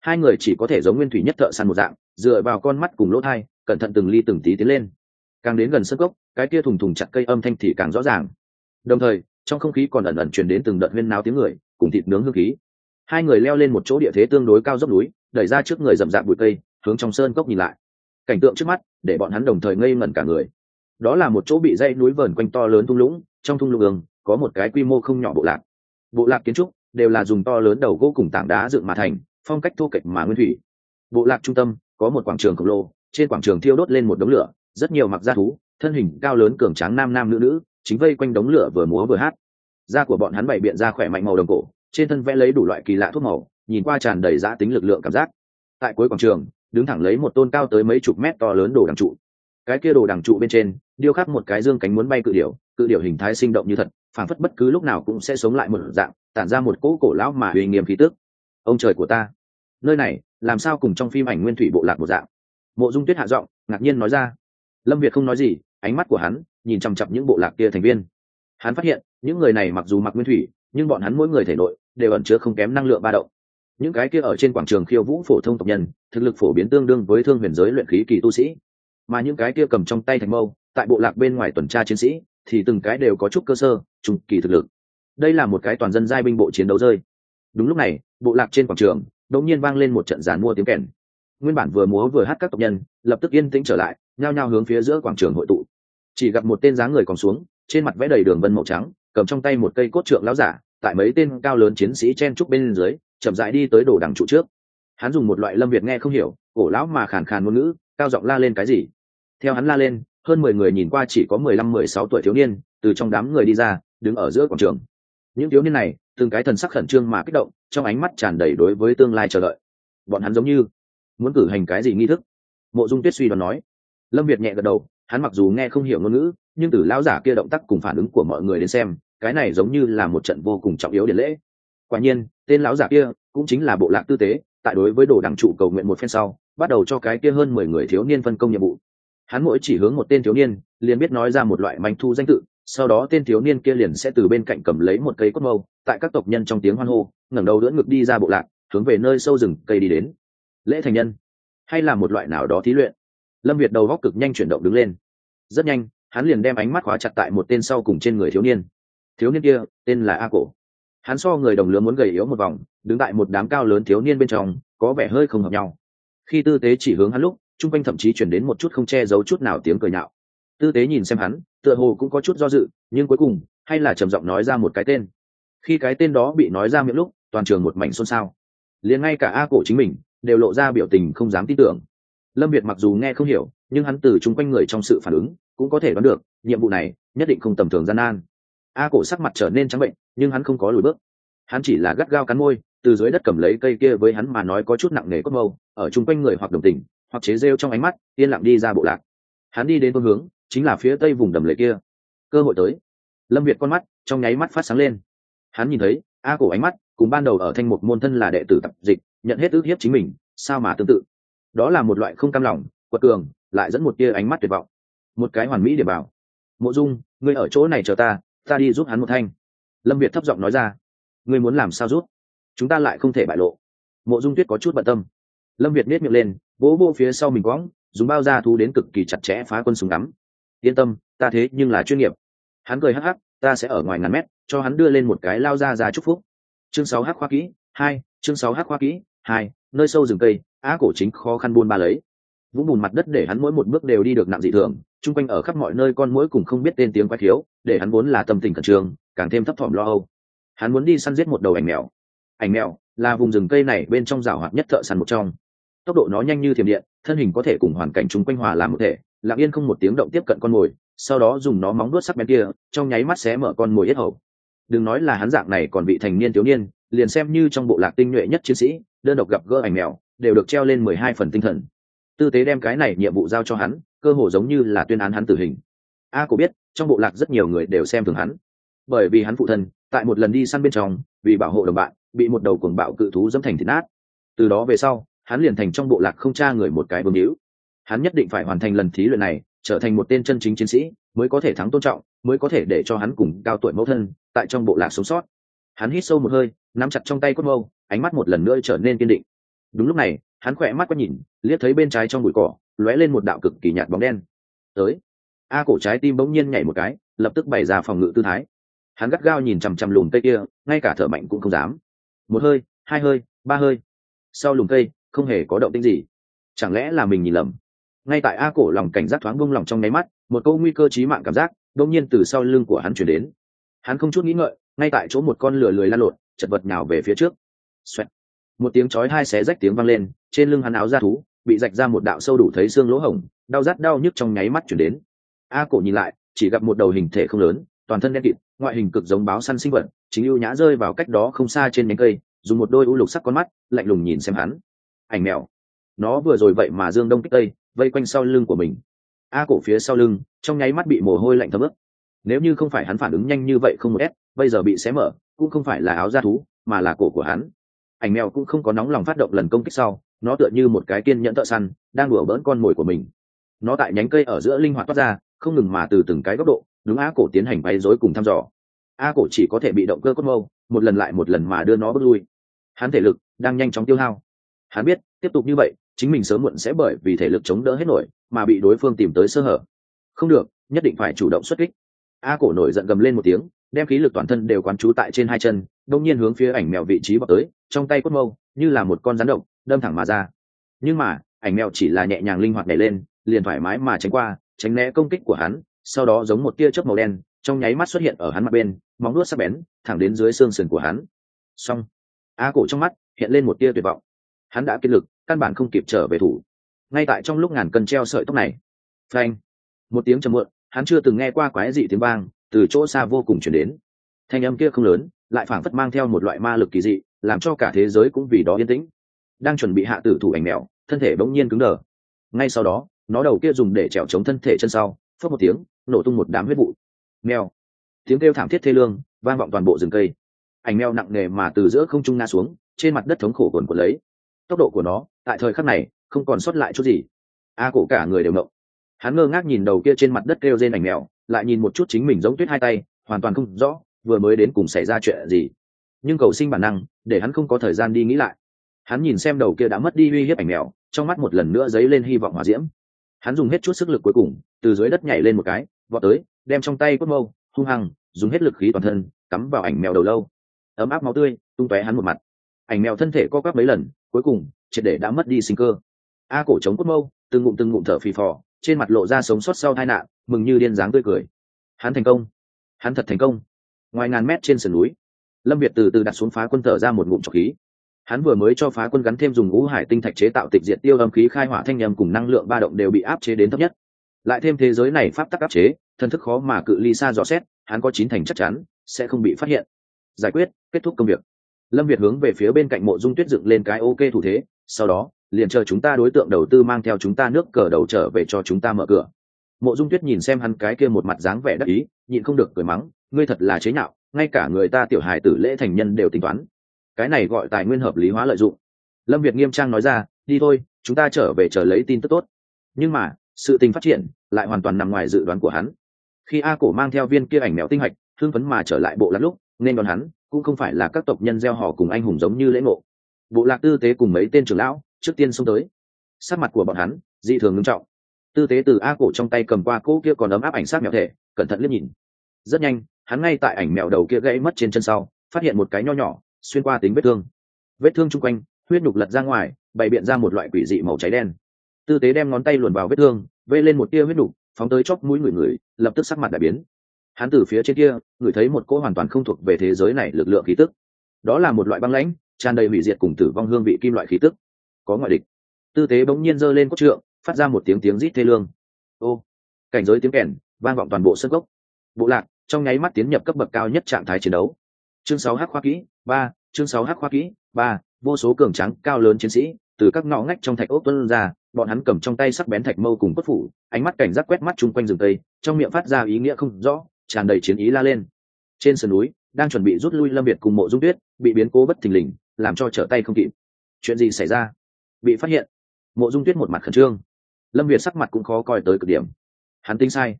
Hai người chỉ có thể giống nguyên thủy nhất thợ săn một dạng, dựa vào con mắt cùng lỗ thai, cẩn thận từng ly từng tí tiến lên. Càng đến gần sân gốc cái kia thùng thùng chặt cây âm thanh thì càng rõ ràng. Đồng thời, trong không khí còn ẩn ẩn truyền đến từng đợt huyên náo tiếng người, cùng thịt nướng hương khí. Hai người leo lên một chỗ địa thế tương đối cao dốc núi, đẩy ra trước người rậm rạp bụi cây, hướng trong sơn cốc nhìn lại. Cảnh tượng trước mắt, để bọn hắn đồng thời ngây ngẩn cả người. Đó là một chỗ bị dãy núi vờn quanh to lớn thung lũng trong thung lũng ương, có một cái quy mô không nhỏ bộ lạc. Bộ lạc kiến trúc đều là dùng to lớn đầu gỗ cùng tảng đá dựng mà thành, phong cách thô kệch mà nguyên thủy. Bộ lạc trung tâm có một quảng trường khổng lồ, trên quảng trường thiêu đốt lên một đống lửa, rất nhiều mặc da thú, thân hình cao lớn cường tráng nam nam nữ nữ, chính vây quanh đống lửa vừa múa vừa hát. Da của bọn hắn bày biện ra khỏe mạnh màu đồng cổ, trên thân vẽ lấy đủ loại kỳ lạ thuốc màu, nhìn qua tràn đầy giã tính lực lượng cảm giác. Tại cuối quảng trường, đứng thẳng lấy một tôn cao tới mấy chục mét to lớn đồ đằng trụ cái kia đồ đằng trụ bên trên, điêu khắc một cái dương cánh muốn bay cự điểu cự điểu hình thái sinh động như thật phản phất bất cứ lúc nào cũng sẽ sống lại một dạng, tản ra một cỗ cổ lão mà uy nghiêm khí tức. Ông trời của ta, nơi này, làm sao cùng trong phim ảnh nguyên thủy bộ lạc một dạng? Mộ dung tuyết hạ giọng, ngạc nhiên nói ra. Lâm việt không nói gì, ánh mắt của hắn nhìn chằm chặp những bộ lạc kia thành viên. Hắn phát hiện, những người này mặc dù mặc nguyên thủy, nhưng bọn hắn mỗi người thể nội đều ẩn chứa không kém năng lượng ba động. Những cái kia ở trên quảng trường khiêu vũ phổ thông tộc nhân, thực lực phổ biến tương đương với thương huyền giới luyện khí kỳ tu sĩ mà những cái kia cầm trong tay thành mâu, tại bộ lạc bên ngoài tuần tra chiến sĩ, thì từng cái đều có chút cơ sơ, trung kỳ thực lực. Đây là một cái toàn dân giai binh bộ chiến đấu rơi. Đúng lúc này, bộ lạc trên quảng trường, đột nhiên vang lên một trận giàn mua tiếng kèn. Nguyên bản vừa múa vừa hát các tộc nhân, lập tức yên tĩnh trở lại, nhao nhao hướng phía giữa quảng trường hội tụ. Chỉ gặp một tên dáng người còn xuống, trên mặt vẽ đầy đường vân màu trắng, cầm trong tay một cây cốt trượng lão giả, tại mấy tên cao lớn chiến sĩ chen trúc bên dưới, chậm rãi đi tới đổ đằng trụ trước. Hắn dùng một loại lâm việt nghe không hiểu, cổ lão mà khàn khàn ngôn ngữ, cao giọng la lên cái gì? Theo hắn la lên, hơn mười người nhìn qua chỉ có mười lăm, mười sáu tuổi thiếu niên, từ trong đám người đi ra, đứng ở giữa quảng trường. Những thiếu niên này, từng cái thần sắc khẩn trương mà kích động, trong ánh mắt tràn đầy đối với tương lai chờ đợi. Bọn hắn giống như muốn cử hành cái gì nghi thức? Mộ dung tuyết suy đoán nói. Lâm việt nhẹ gật đầu, hắn mặc dù nghe không hiểu ngôn ngữ, nhưng từ lão giả kia động tác cùng phản ứng của mọi người đến xem, cái này giống như là một trận vô cùng trọng yếu điện lễ. Quả nhiên, tên lão giả kia cũng chính là bộ lạc tư tế, tại đối với đồ đằng trụ cầu nguyện một phen sau, bắt đầu cho cái kia hơn mười người thiếu niên phân công nhiệm vụ hắn mỗi chỉ hướng một tên thiếu niên, liền biết nói ra một loại manh thu danh tự, sau đó tên thiếu niên kia liền sẽ từ bên cạnh cầm lấy một cây cốt mâu, tại các tộc nhân trong tiếng hoan hô, ngẩng đầu đỡ ngực đi ra bộ lạc, hướng về nơi sâu rừng cây đi đến. Lễ thành nhân, hay là một loại nào đó thí luyện? Lâm việt đầu góc cực nhanh chuyển động đứng lên. Rất nhanh, hắn liền đem ánh mắt khóa chặt tại một tên sau cùng trên người thiếu niên. Thiếu niên kia, tên là a cổ. Hắn so người đồng lứa muốn gầy yếu một vòng, đứng tại một đám cao lớn thiếu niên bên trong, có vẻ hơi không hợp nhau. Khi tư tế chỉ hướng hắn lúc chung quanh thậm chí chuyển đến một chút không che giấu chút nào tiếng cười nhạo. Tư tế nhìn xem hắn, tựa hồ cũng có chút do dự, nhưng cuối cùng, hay là trầm giọng nói ra một cái tên. Khi cái tên đó bị nói ra miệng lúc, toàn trường một mảnh xôn xao. Liền ngay cả a cổ chính mình, đều lộ ra biểu tình không dám tin tưởng. Lâm việt mặc dù nghe không hiểu, nhưng hắn từ chung quanh người trong sự phản ứng, cũng có thể đoán được, nhiệm vụ này, nhất định không tầm thường gian nan. A cổ sắc mặt trở nên trắng bệnh, nhưng hắn không có lùi bước. Hắn chỉ là gắt gao cắn môi, từ dưới đất cầm lấy cây kia với hắn mà nói có chút nặng nề cốt mâu, ở chung quanh người hoặc đồng tình hoặc chế rêu trong ánh mắt, yên lặng đi ra bộ lạc. Hắn đi đến phương hướng, chính là phía tây vùng đầm lầy kia. Cơ hội tới. Lâm việt con mắt, trong nháy mắt phát sáng lên. Hắn nhìn thấy, a cổ ánh mắt, cùng ban đầu ở thanh một môn thân là đệ tử tập dịch, nhận hết ước hiếp chính mình, sao mà tương tự? Đó là một loại không cam lòng, quật cường, lại dẫn một tia ánh mắt tuyệt vọng. Một cái hoàn mỹ để bảo. Mộ dung, ngươi ở chỗ này chờ ta ta đi giúp hắn một thanh. Lâm việt thấp giọng nói ra. Ngươi muốn làm sao giúp? chúng ta lại không thể bại lộ. Mộ dung tuyết có chút bận tâm. Lâm việt nết miệng lên vỗ vô phía sau mình quõng, dùng bao da thú đến cực kỳ chặt chẽ phá quân súng ngắm. Yên tâm, ta thế nhưng là chuyên nghiệp. Hắn cười hắc hắc, ta sẽ ở ngoài ngàn mét, cho hắn đưa lên một cái lao ra ra chúc phúc. Chương sáu h khoa kỹ, hai, chương sáu h khoa kỹ, hai, nơi sâu rừng cây, á cổ chính khó khăn buôn ba lấy. Vũng bùn mặt đất để hắn mỗi một bước đều đi được nặng dị thường, chung quanh ở khắp mọi nơi con mũi cùng không biết tên tiếng quái thiếu để hắn vốn là tâm tình khẩn trương, càng thêm thấp thỏm lo âu. Hắn muốn đi săn giết một đầu ảnh mèo. Ảnh mèo là vùng rừng cây này bên trong rào hoạt nhất thợ săn một trong tốc độ nó nhanh như thiểm điện, thân hình có thể cùng hoàn cảnh chúng quanh hòa làm một thể, lặng yên không một tiếng động tiếp cận con mồi, sau đó dùng nó móng đuốt sắc bén kia, trong nháy mắt xé mở con mồi yết hầu. Đừng nói là hắn dạng này còn bị thành niên thiếu niên, liền xem như trong bộ lạc tinh nhuệ nhất chiến sĩ, đơn độc gặp gỡ ảnh mèo, đều được treo lên mười hai phần tinh thần. Tư tế đem cái này nhiệm vụ giao cho hắn, cơ hồ giống như là tuyên án hắn tử hình. A cổ biết, trong bộ lạc rất nhiều người đều xem thường hắn. Bởi vì hắn phụ thân, tại một lần đi săn bên trong, vì bảo hộ đồng bạn, bị một đầu cuồng bạo cự thú dẫm thành thịt nát. Từ đó về sau hắn liền thành trong bộ lạc không tra người một cái vương hữu. Hắn nhất định phải hoàn thành lần thí luyện này, trở thành một tên chân chính chiến sĩ, mới có thể thắng tôn trọng, mới có thể để cho hắn cùng cao tuổi mẫu thân tại trong bộ lạc sống sót. Hắn hít sâu một hơi, nắm chặt trong tay cốt mâu, ánh mắt một lần nữa trở nên kiên định. Đúng lúc này, hắn khỏe mắt quét nhìn, liếc thấy bên trái trong bụi cỏ, lóe lên một đạo cực kỳ nhạt bóng đen. Tới. A cổ trái tim bỗng nhiên nhảy một cái, lập tức bày ra phòng ngự tư thái. Hắn gắt gao nhìn chằm chằm lùm cây kia, ngay cả thở mạnh cũng không dám. Một hơi, hai hơi, ba hơi. Sau lùm cây không hề có động tĩnh gì. Chẳng lẽ là mình nhìn lầm? Ngay tại a cổ lòng cảnh giác thoáng bông lòng trong nháy mắt, một câu nguy cơ chí mạng cảm giác đột nhiên từ sau lưng của hắn chuyển đến. Hắn không chút nghĩ ngợi, ngay tại chỗ một con lửa lười lan lộn, chật vật nhào về phía trước. Xoẹt. một tiếng chói hai xé rách tiếng vang lên, trên lưng hắn áo da thú, bị rạch ra một đạo sâu đủ thấy xương lỗ hổng, đau rát đau nhức trong nháy mắt chuyển đến. A cổ nhìn lại, chỉ gặp một đầu hình thể không lớn, toàn thân đen kịt, ngoại hình cực giống báo săn sinh vật, chính ưu nhã rơi vào cách đó không xa trên nhánh cây, dùng một đôi u lục sắc con mắt, lạnh lùng nhìn xem hắn ảnh mèo. Nó vừa rồi vậy mà dương đông kích tây, vây quanh sau lưng của mình. A cổ phía sau lưng, trong nháy mắt bị mồ hôi lạnh thấm ướt. Nếu như không phải hắn phản ứng nhanh như vậy không một ép, bây giờ bị xé mở, cũng không phải là áo da thú, mà là cổ của hắn. Ảnh mèo cũng không có nóng lòng phát động lần công kích sau, nó tựa như một cái kiên nhẫn thợ săn, đang đùa bỡn con mồi của mình. Nó tại nhánh cây ở giữa linh hoạt toát ra, không ngừng mà từ từng cái góc độ, đúng a cổ tiến hành bay rối cùng thăm dò. A cổ chỉ có thể bị động cơ cốt mâu, một lần lại một lần mà đưa nó bước lui. Hắn thể lực đang nhanh chóng tiêu hao hắn biết, tiếp tục như vậy, chính mình sớm muộn sẽ bởi vì thể lực chống đỡ hết nổi, mà bị đối phương tìm tới sơ hở. Không được, nhất định phải chủ động xuất kích. A cổ nổi giận gầm lên một tiếng, đem khí lực toàn thân đều quán trú tại trên hai chân đông nhiên hướng phía ảnh mèo vị trí bọc tới, trong tay cốt mâu, như là một con rắn độc, đâm thẳng mà ra. Nhưng mà, ảnh mèo chỉ là nhẹ nhàng linh hoạt nhảy lên, liền thoải mái mà tránh qua, tránh né công kích của hắn, sau đó giống một tia chớp màu đen, trong nháy mắt xuất hiện ở hắn mặt bên, móng nuốt sắc bén, thẳng đến dưới xương sườn của hắn. Xong. A cổ trong mắt hiện lên một tia tuyệt vọng hắn đã kiệt lực, căn bản không kịp trở về thủ. Ngay tại trong lúc ngàn cân treo sợi tóc này, phanh, một tiếng trầm muộn, hắn chưa từng nghe qua quái dị tiếng vang từ chỗ xa vô cùng chuyển đến. Thanh âm kia không lớn, lại phảng phất mang theo một loại ma lực kỳ dị, làm cho cả thế giới cũng vì đó yên tĩnh. Đang chuẩn bị hạ tử thủ ảnh mèo thân thể bỗng nhiên cứng đờ. Ngay sau đó, nó đầu kia dùng để trèo chống thân thể chân sau phớt một tiếng, nổ tung một đám huyết vụ. Mèo. Tiếng kêu thảm thiết thê lương, vang vọng toàn bộ rừng cây. Ảnh mèo nặng nề mà từ giữa không trung ngã xuống, trên mặt đất thống khổ cồn của lấy tốc độ của nó, tại thời khắc này, không còn sót lại chút gì. A cổ cả người đều ngộng hắn ngơ ngác nhìn đầu kia trên mặt đất kêu rên ảnh mèo, lại nhìn một chút chính mình giống tuyết hai tay, hoàn toàn không rõ, vừa mới đến cùng xảy ra chuyện gì. Nhưng cầu sinh bản năng, để hắn không có thời gian đi nghĩ lại. Hắn nhìn xem đầu kia đã mất đi uy hiếp ảnh mèo, trong mắt một lần nữa dấy lên hy vọng hòa diễm. Hắn dùng hết chút sức lực cuối cùng, từ dưới đất nhảy lên một cái, vọt tới, đem trong tay quất mâu, hung hăng, dùng hết lực khí toàn thân, cắm vào ảnh mèo đầu lâu. Ấm áp máu tươi, tung tóe hắn một mặt. Ảnh mèo thân thể co quắp mấy lần cuối cùng, triệt để đã mất đi sinh cơ. A cổ chống cốt mâu, từng ngụm từng ngụm thở phì phò, trên mặt lộ ra sống sót sau tai nạn, mừng như điên dáng tươi cười. Hắn thành công. Hắn thật thành công. Ngoài ngàn mét trên sườn núi, lâm việt từ từ đặt xuống phá quân thở ra một ngụm trọc khí. Hắn vừa mới cho phá quân gắn thêm dùng ngũ hải tinh thạch chế tạo tịch diệt tiêu âm khí khai hỏa thanh nhầm cùng năng lượng ba động đều bị áp chế đến thấp nhất. Lại thêm thế giới này pháp tắc áp chế thân thức khó mà cự ly xa dò xét, hắn có chín thành chắc chắn sẽ không bị phát hiện. Giải quyết, kết thúc công việc lâm việt hướng về phía bên cạnh mộ dung tuyết dựng lên cái ok thủ thế, sau đó, liền chờ chúng ta đối tượng đầu tư mang theo chúng ta nước cờ đầu trở về cho chúng ta mở cửa. Mộ dung tuyết nhìn xem hắn cái kia một mặt dáng vẻ đắc ý, nhịn không được cười mắng, ngươi thật là chế nhạo, ngay cả người ta tiểu hài tử lễ thành nhân đều tính toán. Cái này gọi tài nguyên hợp lý hóa lợi dụng. Lâm việt nghiêm trang nói ra, đi thôi, chúng ta trở về chờ lấy tin tức tốt. Nhưng mà, sự tình phát triển lại hoàn toàn nằm ngoài dự đoán của hắn. Khi a cổ mang theo viên kia ảnh mèo tinh hạch thương phấn mà trở lại bộ lắm lúc, nên đón hắn cũng không phải là các tộc nhân gieo họ cùng anh hùng giống như lễ ngộ. Bộ lạc tư tế cùng mấy tên trưởng lão trước tiên xông tới. Sát mặt của bọn hắn, dị thường ngưng trọng. Tư tế từ a cổ trong tay cầm qua cỗ kia còn ấm áp ảnh sát mèo thể, cẩn thận liếc nhìn. Rất nhanh, hắn ngay tại ảnh mèo đầu kia gãy mất trên chân sau, phát hiện một cái nho nhỏ, xuyên qua tính vết thương. Vết thương chung quanh, huyết nhục lật ra ngoài, bày biện ra một loại quỷ dị màu cháy đen. Tư tế đem ngón tay luồn vào vết thương, vây lên một tia huyết nhục, phóng tới chóp mũi người người, lập tức sắc mặt đại biến hắn từ phía trên kia, ngửi thấy một cỗ hoàn toàn không thuộc về thế giới này lực lượng khí tức. Đó là một loại băng lãnh, tràn đầy hủy diệt cùng tử vong hương vị kim loại khí tức. Có ngoại địch. Tư tế bỗng nhiên giơ lên cốt trượng, phát ra một tiếng tiếng rít thê lương. Ô! Cảnh giới tiếng kèn, vang vọng toàn bộ sân gốc. Bộ lạc, trong nháy mắt tiến nhập cấp bậc cao nhất trạng thái chiến đấu. Chương sáu h khoa kỹ, ba, chương sáu h khoa kỹ, ba, vô số cường trắng cao lớn chiến sĩ, từ các ngõ ngách trong thạch ốc tuân ra, bọn hắn cầm trong tay sắc bén thạch mâu cùng quất phủ, ánh mắt cảnh giác quét mắt chung quanh rừng tây trong miệng phát ra ý nghĩa không rõ tràn đầy chiến ý la lên. Trên sườn núi, đang chuẩn bị rút lui lâm việt cùng mộ dung tuyết, bị biến cố bất thình lình, làm cho trở tay không kịp. Chuyện gì xảy ra? Bị phát hiện. Mộ dung tuyết một mặt khẩn trương. Lâm việt sắc mặt cũng khó coi tới cực điểm. Hắn tính sai.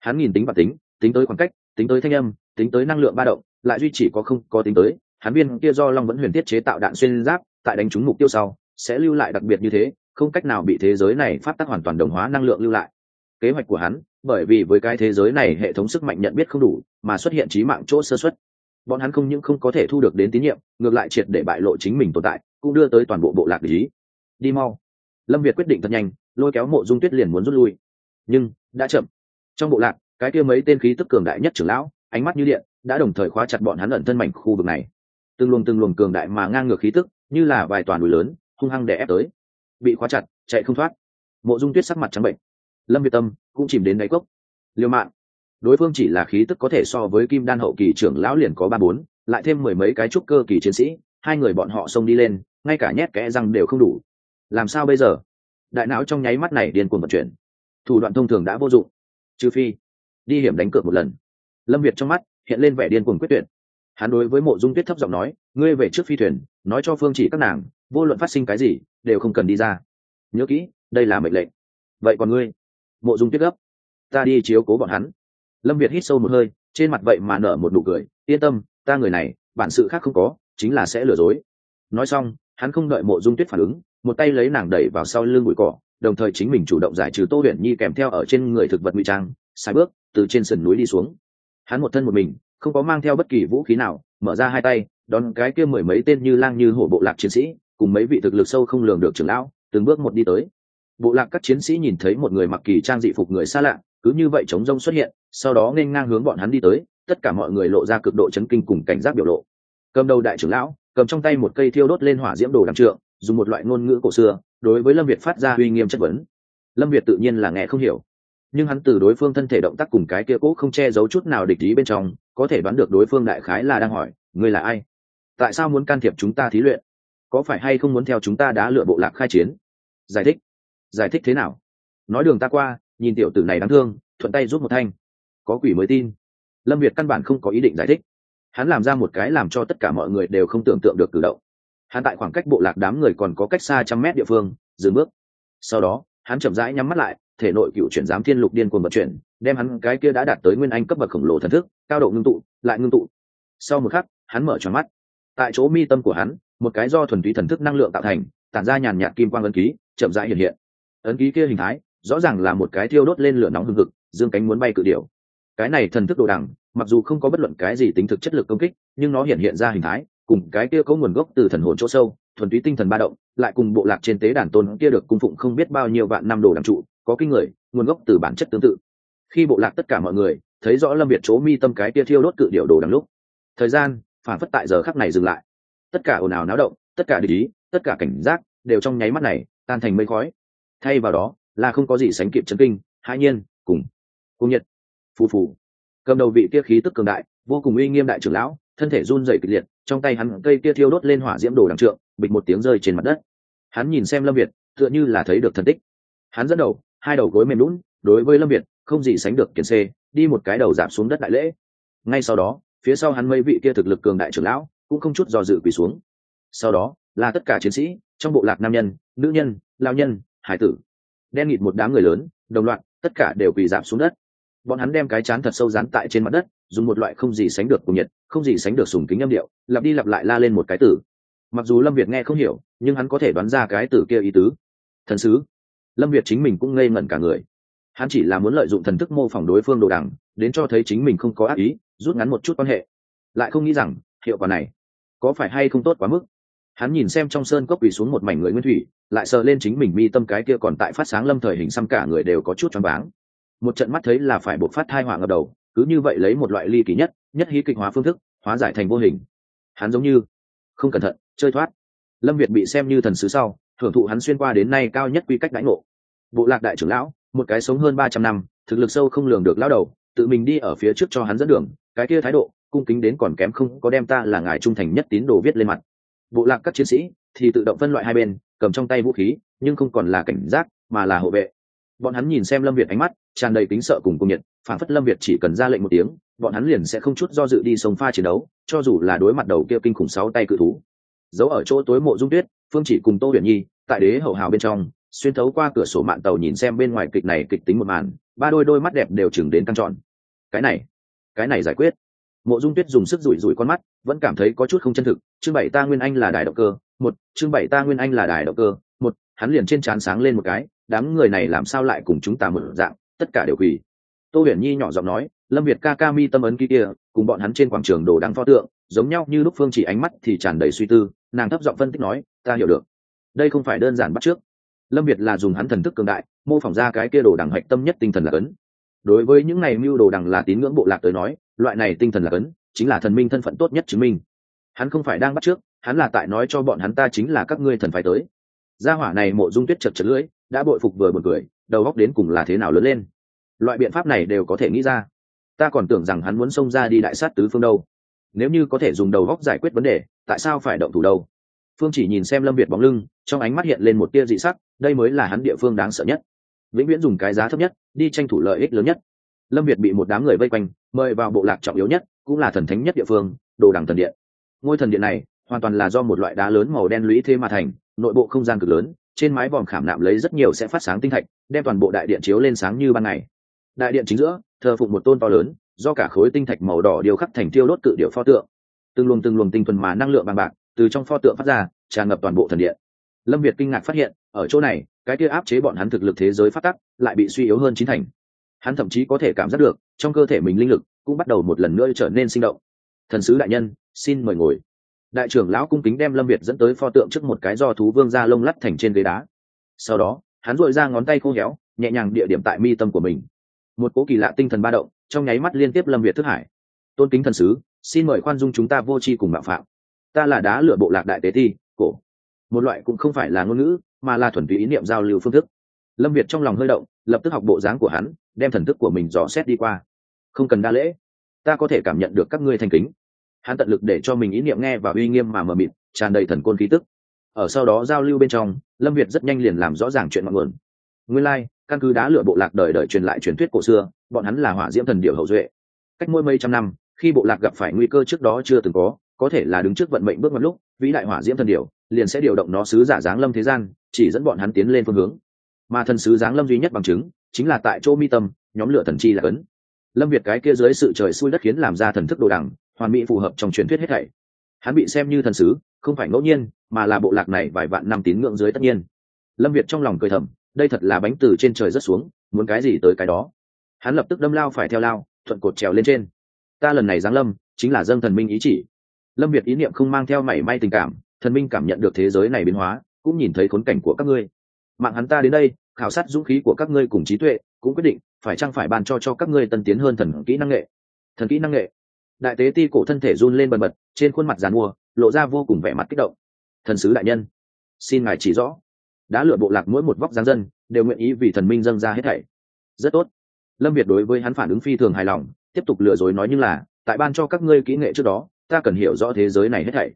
Hắn nhìn tính và tính tính tới khoảng cách, tính tới thanh âm, tính tới năng lượng ba động, lại duy chỉ có không có tính tới. Hắn viên kia do long vẫn huyền thiết chế tạo đạn xuyên giáp, tại đánh trúng mục tiêu sau, sẽ lưu lại đặc biệt như thế, không cách nào bị thế giới này phát tác hoàn toàn đồng hóa năng lượng lưu lại kế hoạch của hắn, bởi vì với cái thế giới này hệ thống sức mạnh nhận biết không đủ mà xuất hiện trí mạng chỗ sơ xuất bọn hắn không những không có thể thu được đến tín nhiệm, ngược lại triệt để bại lộ chính mình tồn tại, cũng đưa tới toàn bộ bộ lạc lý. Đi mau. Lâm việt quyết định thật nhanh, lôi kéo mộ dung tuyết liền muốn rút lui. Nhưng, đã chậm. Trong bộ lạc, cái kia mấy tên khí tức cường đại nhất trưởng lão, ánh mắt như điện, đã đồng thời khóa chặt bọn hắn ẩn thân mảnh khu vực này. Từng luồng từng luồng cường đại mà ngang ngược khí tức, như là vài toàn núi lớn, hung hăng đè ép tới. Bị khóa chặt, chạy không thoát. Mộ dung tuyết sắc mặt trắng bệnh lâm việt tâm cũng chìm đến đáy cốc. Liêu mạng đối phương chỉ là khí tức có thể so với kim đan hậu kỳ trưởng lão liền có ba bốn, lại thêm mười mấy cái trúc cơ kỳ chiến sĩ, hai người bọn họ xông đi lên, ngay cả nhét kẽ răng đều không đủ. Làm sao bây giờ? Đại não trong nháy mắt này điên cuồng vận chuyển. Thủ đoạn thông thường đã vô dụng. Trừ phi, đi hiểm đánh cược một lần. Lâm việt trong mắt hiện lên vẻ điên cuồng quyết tuyệt. Hắn đối với mộ dung tuyết thấp giọng nói, ngươi về trước phi thuyền, nói cho phương chỉ các nàng, vô luận phát sinh cái gì, đều không cần đi ra. Nhớ kỹ, đây là mệnh lệnh. Vậy còn ngươi? Mộ dung tuyết gấp. Ta đi chiếu cố bọn hắn. Lâm việt hít sâu một hơi, trên mặt vậy mà nở một nụ cười, yên tâm, ta người này, bản sự khác không có, chính là sẽ lừa dối. Nói xong, hắn không đợi mộ dung tuyết phản ứng, một tay lấy nàng đẩy vào sau lưng bụi cỏ, đồng thời chính mình chủ động giải trừ tô huyền nhi kèm theo ở trên người thực vật ngụy trang sai bước, từ trên sườn núi đi xuống. Hắn một thân một mình, không có mang theo bất kỳ vũ khí nào, mở ra hai tay, đón cái kia mười mấy tên như lang như hổ bộ lạc chiến sĩ, cùng mấy vị thực lực sâu không lường được trưởng lão, từng bước một đi tới bộ lạc các chiến sĩ nhìn thấy một người mặc kỳ trang dị phục người xa lạ, cứ như vậy chống rông xuất hiện, sau đó nên ngang hướng bọn hắn đi tới, tất cả mọi người lộ ra cực độ chấn kinh cùng cảnh giác biểu lộ. Cầm đầu đại trưởng lão, cầm trong tay một cây thiêu đốt lên hỏa diễm đồ đằng trượng, dùng một loại ngôn ngữ cổ xưa, đối với lâm việt phát ra uy nghiêm chất vấn. Lâm việt tự nhiên là nghe không hiểu. Nhưng hắn từ đối phương thân thể động tác cùng cái kia cũ không che giấu chút nào địch ý bên trong, có thể đoán được đối phương đại khái là đang hỏi, ngươi là ai? Tại sao muốn can thiệp chúng ta thí luyện? Có phải hay không muốn theo chúng ta đã lựa bộ lạc khai chiến? Giải thích giải thích thế nào? Nói đường ta qua, nhìn tiểu tử này đáng thương, thuận tay rút một thanh. Có quỷ mới tin. Lâm việt căn bản không có ý định giải thích. Hắn làm ra một cái làm cho tất cả mọi người đều không tưởng tượng được cử động. Hắn tại khoảng cách bộ lạc đám người còn có cách xa trăm mét địa phương, dừng bước. Sau đó, hắn chậm rãi nhắm mắt lại, thể nội cựu chuyển giám thiên lục điên cuồng vận chuyển, đem hắn cái kia đã đạt tới nguyên anh cấp bậc khổng lồ thần thức, cao độ ngưng tụ, lại ngưng tụ. Sau một khắc, hắn mở tròn mắt. Tại chỗ mi tâm của hắn, một cái do thuần túy thần thức năng lượng tạo thành, tản ra nhàn nhạt kim quang ấn ký, chậm rãi hiện hiện ấn ký kia hình thái, rõ ràng là một cái thiêu đốt lên lửa nóng hừng hực, dương cánh muốn bay cự điệu cái này thần thức đồ đằng, mặc dù không có bất luận cái gì tính thực chất lực công kích, nhưng nó hiện hiện ra hình thái, cùng cái kia có nguồn gốc từ thần hồn chỗ sâu, thuần túy tinh thần ba động, lại cùng bộ lạc trên tế đàn tôn kia được cung phụng không biết bao nhiêu vạn năm đồ đằng trụ, có kinh người, nguồn gốc từ bản chất tương tự. Khi bộ lạc tất cả mọi người thấy rõ lâm việt chỗ mi tâm cái kia thiêu đốt cự điệu đồ đằng lúc, thời gian phản phất tại giờ khắc này dừng lại. Tất cả ồn ào náo động, tất cả địch ý, tất cả cảnh giác đều trong nháy mắt này tan thành mây khói thay vào đó, là không có gì sánh kịp chấn kinh hai nhiên, cùng cùng nhiệt, phù phù. Cầm đầu vị kia khí tức cường đại, vô cùng uy nghiêm đại trưởng lão, thân thể run rẩy kịch liệt, trong tay hắn cây kia thiêu đốt lên hỏa diễm đồ đằng trượng, bịch một tiếng rơi trên mặt đất. Hắn nhìn xem lâm việt, tựa như là thấy được thần tích. Hắn dẫn đầu, hai đầu gối mềm lún, đối với lâm việt, không gì sánh được kiển xê đi một cái đầu giảm xuống đất đại lễ. Ngay sau đó, phía sau hắn mấy vị kia thực lực cường đại trưởng lão, cũng không chút do dự quỳ xuống. Sau đó, là tất cả chiến sĩ, trong bộ lạc nam nhân, nữ nhân, lao nhân hải tử. Đen nghịt một đám người lớn, đồng loạt, tất cả đều quỳ giảm xuống đất. Bọn hắn đem cái chán thật sâu dán tại trên mặt đất, dùng một loại không gì sánh được cùng nhiệt, không gì sánh được sùng kính âm điệu, lặp đi lặp lại la lên một cái tử. Mặc dù lâm việt nghe không hiểu, nhưng hắn có thể đoán ra cái tử kia ý tứ. Thần sứ. Lâm việt chính mình cũng ngây ngẩn cả người. Hắn chỉ là muốn lợi dụng thần thức mô phỏng đối phương đồ đằng, đến cho thấy chính mình không có ác ý, rút ngắn một chút quan hệ. Lại không nghĩ rằng, hiệu quả này có phải hay không tốt quá mức. Hắn nhìn xem trong sơn cốc quỳ xuống một mảnh người nguyên thủy lại sờ lên chính mình mi tâm cái kia còn tại phát sáng lâm thời hình xăm cả người đều có chút choáng váng. Một trận mắt thấy là phải buộc phát thai hỏa ngập đầu, cứ như vậy lấy một loại ly kỳ nhất nhất hí kịch hóa phương thức, hóa giải thành vô hình. Hắn giống như không cẩn thận, chơi thoát. Lâm việt bị xem như thần sứ sau, thưởng thụ hắn xuyên qua đến nay cao nhất quy cách đãi ngộ. Bộ lạc đại trưởng lão, một cái sống hơn ba trăm năm, thực lực sâu không lường được lão đầu, tự mình đi ở phía trước cho hắn dẫn đường, cái kia thái độ, cung kính đến còn kém không có đem ta là ngài trung thành nhất tín đồ viết lên mặt. Bộ lạc các chiến sĩ thì tự động phân loại hai bên cầm trong tay vũ khí, nhưng không còn là cảnh giác, mà là hộ vệ. Bọn hắn nhìn xem lâm việt ánh mắt, tràn đầy tính sợ cùng công nhiệt, phản phất lâm việt chỉ cần ra lệnh một tiếng, bọn hắn liền sẽ không chút do dự đi sông pha chiến đấu, cho dù là đối mặt đầu kia kinh khủng sáu tay cự thú. Giấu ở chỗ tối mộ dung tuyết, phương chỉ cùng tô huyền nhi, tại đế hậu hào bên trong, xuyên thấu qua cửa sổ mạng tàu nhìn xem bên ngoài kịch này kịch tính một màn, ba đôi đôi mắt đẹp đều chừng đến căng trọn cái này cái này giải quyết. Mộ dung tuyết dùng sức rủi rủi con mắt, vẫn cảm thấy có chút không chân thực, chương bảy ta nguyên anh là đài động cơ một chương bảy ta nguyên anh là đài động cơ. Một hắn liền trên trán sáng lên một cái đám người này làm sao lại cùng chúng ta một dạng tất cả đều quỳ. Tô huyền nhi nhỏ giọng nói lâm việt ca ca mi tâm ấn kia kia cùng bọn hắn trên quảng trường đồ đăng pho tượng giống nhau như lúc phương chỉ ánh mắt thì tràn đầy suy tư nàng thấp giọng phân tích nói ta hiểu được. Đây không phải đơn giản bắt trước lâm việt là dùng hắn thần thức cường đại mô phỏng ra cái kia đồ đằng hạch tâm nhất tinh thần là cấn. đối với những này mưu đồ đằng là tín ngưỡng bộ lạc tới nói loại này tinh thần là cấn, chính là thần minh thân phận tốt nhất chứng minh. Hắn không phải đang bắt trước hắn là tại nói cho bọn hắn ta chính là các ngươi thần phải tới. Gia hỏa này mộ dung tuyết chật chật lưỡi, đã bội phục vừa buồn cười, đầu góc đến cùng là thế nào lớn lên. Loại biện pháp này đều có thể nghĩ ra. Ta còn tưởng rằng hắn muốn xông ra đi đại sát tứ phương đâu. Nếu như có thể dùng đầu góc giải quyết vấn đề, tại sao phải động thủ đâu? Phương chỉ nhìn xem lâm việt bóng lưng, trong ánh mắt hiện lên một tia dị sắc, đây mới là hắn địa phương đáng sợ nhất. Vĩnh viễn dùng cái giá thấp nhất, đi tranh thủ lợi ích lớn nhất. Lâm việt bị một đám người vây quanh, mời vào bộ lạc trọng yếu nhất, cũng là thần thánh nhất địa phương, đồ đằng thần điện. Ngôi thần điện này hoàn toàn là do một loại đá lớn màu đen lũy thế mà thành, nội bộ không gian cực lớn, trên mái vòm khảm nạm lấy rất nhiều sẽ phát sáng tinh thạch, đem toàn bộ đại điện chiếu lên sáng như ban ngày. Đại điện chính giữa, thờ phụng một tôn to lớn, do cả khối tinh thạch màu đỏ điều khắc thành tiêu đốt cự điệu pho tượng. Từng luồng từng luồng tinh thuần mà năng lượng bằng bạc, từ trong pho tượng phát ra, tràn ngập toàn bộ thần điện. Lâm việt kinh ngạc phát hiện, ở chỗ này, cái kia áp chế bọn hắn thực lực thế giới phát tắc, lại bị suy yếu hơn chín thành. Hắn thậm chí có thể cảm giác được, trong cơ thể mình linh lực cũng bắt đầu một lần nữa trở nên sinh động. Thần sứ đại nhân, xin mời ngồi đại trưởng lão cung kính đem lâm việt dẫn tới pho tượng trước một cái do thú vương da lông lắt thành trên ghế đá. Sau đó, hắn dội ra ngón tay khô héo, nhẹ nhàng địa điểm tại mi tâm của mình. Một cố kỳ lạ tinh thần ba động, trong nháy mắt liên tiếp lâm việt thức hải. Tôn kính thần sứ, xin mời khoan dung chúng ta vô tri cùng mạo phạm. Ta là đá lựa bộ lạc đại tế thi cổ. Một loại cũng không phải là ngôn ngữ, mà là thuần túy ý niệm giao lưu phương thức. Lâm việt trong lòng hơi động, lập tức học bộ dáng của hắn, đem thần thức của mình dò xét đi qua. Không cần đa lễ. Ta có thể cảm nhận được các ngươi thành kính hắn tận lực để cho mình ý niệm nghe và uy nghiêm mà mờ mịt tràn đầy thần côn khí tức. Ở sau đó giao lưu bên trong lâm việt rất nhanh liền làm rõ ràng chuyện mọi nguồn. Nguyên lai、like, căn cứ đá lửa bộ lạc đời đời truyền lại truyền thuyết cổ xưa bọn hắn là hỏa diễm thần điệu hậu duệ. Cách mỗi mấy trăm năm khi bộ lạc gặp phải nguy cơ trước đó chưa từng có có thể là đứng trước vận mệnh bước ngoặt lúc vĩ đại hỏa diễm thần điệu liền sẽ điều động nó sứ giả giáng lâm thế gian chỉ dẫn bọn hắn tiến lên phương hướng. Mà thần sứ giáng lâm duy nhất bằng chứng chính là tại chỗ mi tâm nhóm lửa thần chi là cấn lâm việt cái kia dưới sự trời xui đất khiến làm ra thần thức đồ đẳng hoàn mỹ phù hợp trong truyền thuyết hết thảy. Hắn bị xem như thần sứ, không phải ngẫu nhiên, mà là bộ lạc này vài vạn năm tín ngưỡng dưới tất nhiên. Lâm việt trong lòng cười thầm, đây thật là bánh từ trên trời rất xuống, muốn cái gì tới cái đó. Hắn lập tức đâm lao phải theo lao, thuận cột trèo lên trên. Ta lần này giáng lâm, chính là dâng thần minh ý chỉ. Lâm việt ý niệm không mang theo mảy may tình cảm, thần minh cảm nhận được thế giới này biến hóa, cũng nhìn thấy khốn cảnh của các ngươi. Mạng hắn ta đến đây, khảo sát dũng khí của các ngươi cùng trí tuệ, cũng quyết định, phải chăng phải ban cho cho các ngươi tân tiến hơn thần kỹ năng nghệ. Thần kỹ năng nghệ đại tế ti cổ thân thể run lên bần bật, trên khuôn mặt dàn mua, lộ ra vô cùng vẻ mặt kích động. Thần sứ đại nhân, xin ngài chỉ rõ. Đã lựa bộ lạc mỗi một vóc giáng dân, đều nguyện ý vì thần minh dâng ra hết thảy. Rất tốt. Lâm việt đối với hắn phản ứng phi thường hài lòng, tiếp tục lừa dối nói như là, tại ban cho các ngươi kỹ nghệ trước đó, ta cần hiểu rõ thế giới này hết thảy.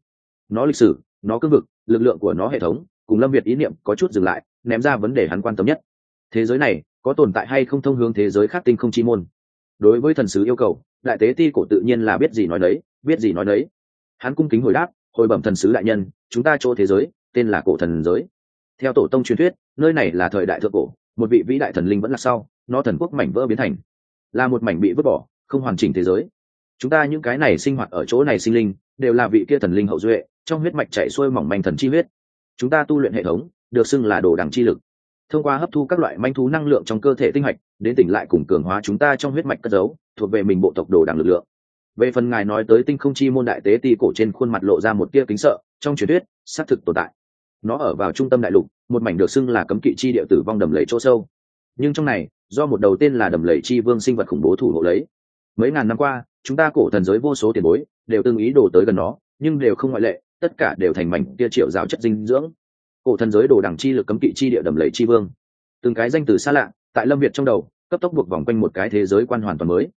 Nó lịch sử, nó cương vực, lực lượng của nó hệ thống, cùng lâm việt ý niệm có chút dừng lại, ném ra vấn đề hắn quan tâm nhất. Thế giới này, có tồn tại hay không thông hướng thế giới khác tinh không chi môn? Đối với thần sứ yêu cầu đại tế ti cổ tự nhiên là biết gì nói đấy biết gì nói đấy hắn cung kính hồi đáp, hồi bẩm thần sứ đại nhân, chúng ta chỗ thế giới, tên là cổ thần giới. Theo tổ tông truyền thuyết, nơi này là thời đại thượng cổ, một vị vĩ đại thần linh vẫn là sau, nó thần quốc mảnh vỡ biến thành, là một mảnh bị vứt bỏ, không hoàn chỉnh thế giới. Chúng ta những cái này sinh hoạt ở chỗ này sinh linh, đều là vị kia thần linh hậu duệ, trong huyết mạch chạy xuôi mỏng manh thần chi huyết. Chúng ta tu luyện hệ thống, được xưng là đồ đằng chi lực thông qua hấp thu các loại manh thú năng lượng trong cơ thể tinh hạch, đến tỉnh lại cùng cường hóa chúng ta trong huyết mạch cất giấu, thuộc về mình bộ tộc đồ đảng lực lượng. Về phần ngài nói tới tinh không chi môn đại tế ti cổ trên khuôn mặt lộ ra một tia kính sợ, trong truyền thuyết, xác thực tồn tại. Nó ở vào trung tâm đại lục, một mảnh được xưng là cấm kỵ chi địa tử vong đầm lầy chỗ sâu. Nhưng trong này, do một đầu tên là đầm lầy chi vương sinh vật khủng bố thủ hộ lấy. Mấy ngàn năm qua, chúng ta cổ thần giới vô số tiền bối, đều tương ý đổ tới gần nó, nhưng đều không ngoại lệ, tất cả đều thành mảnh tia triệu giáo chất dinh dưỡng cổ thần giới đồ đẳng chi lực cấm kỵ chi địa đầm lầy chi vương. Từng cái danh từ xa lạ, tại lâm việt trong đầu, cấp tốc buộc vòng quanh một cái thế giới quan hoàn toàn mới.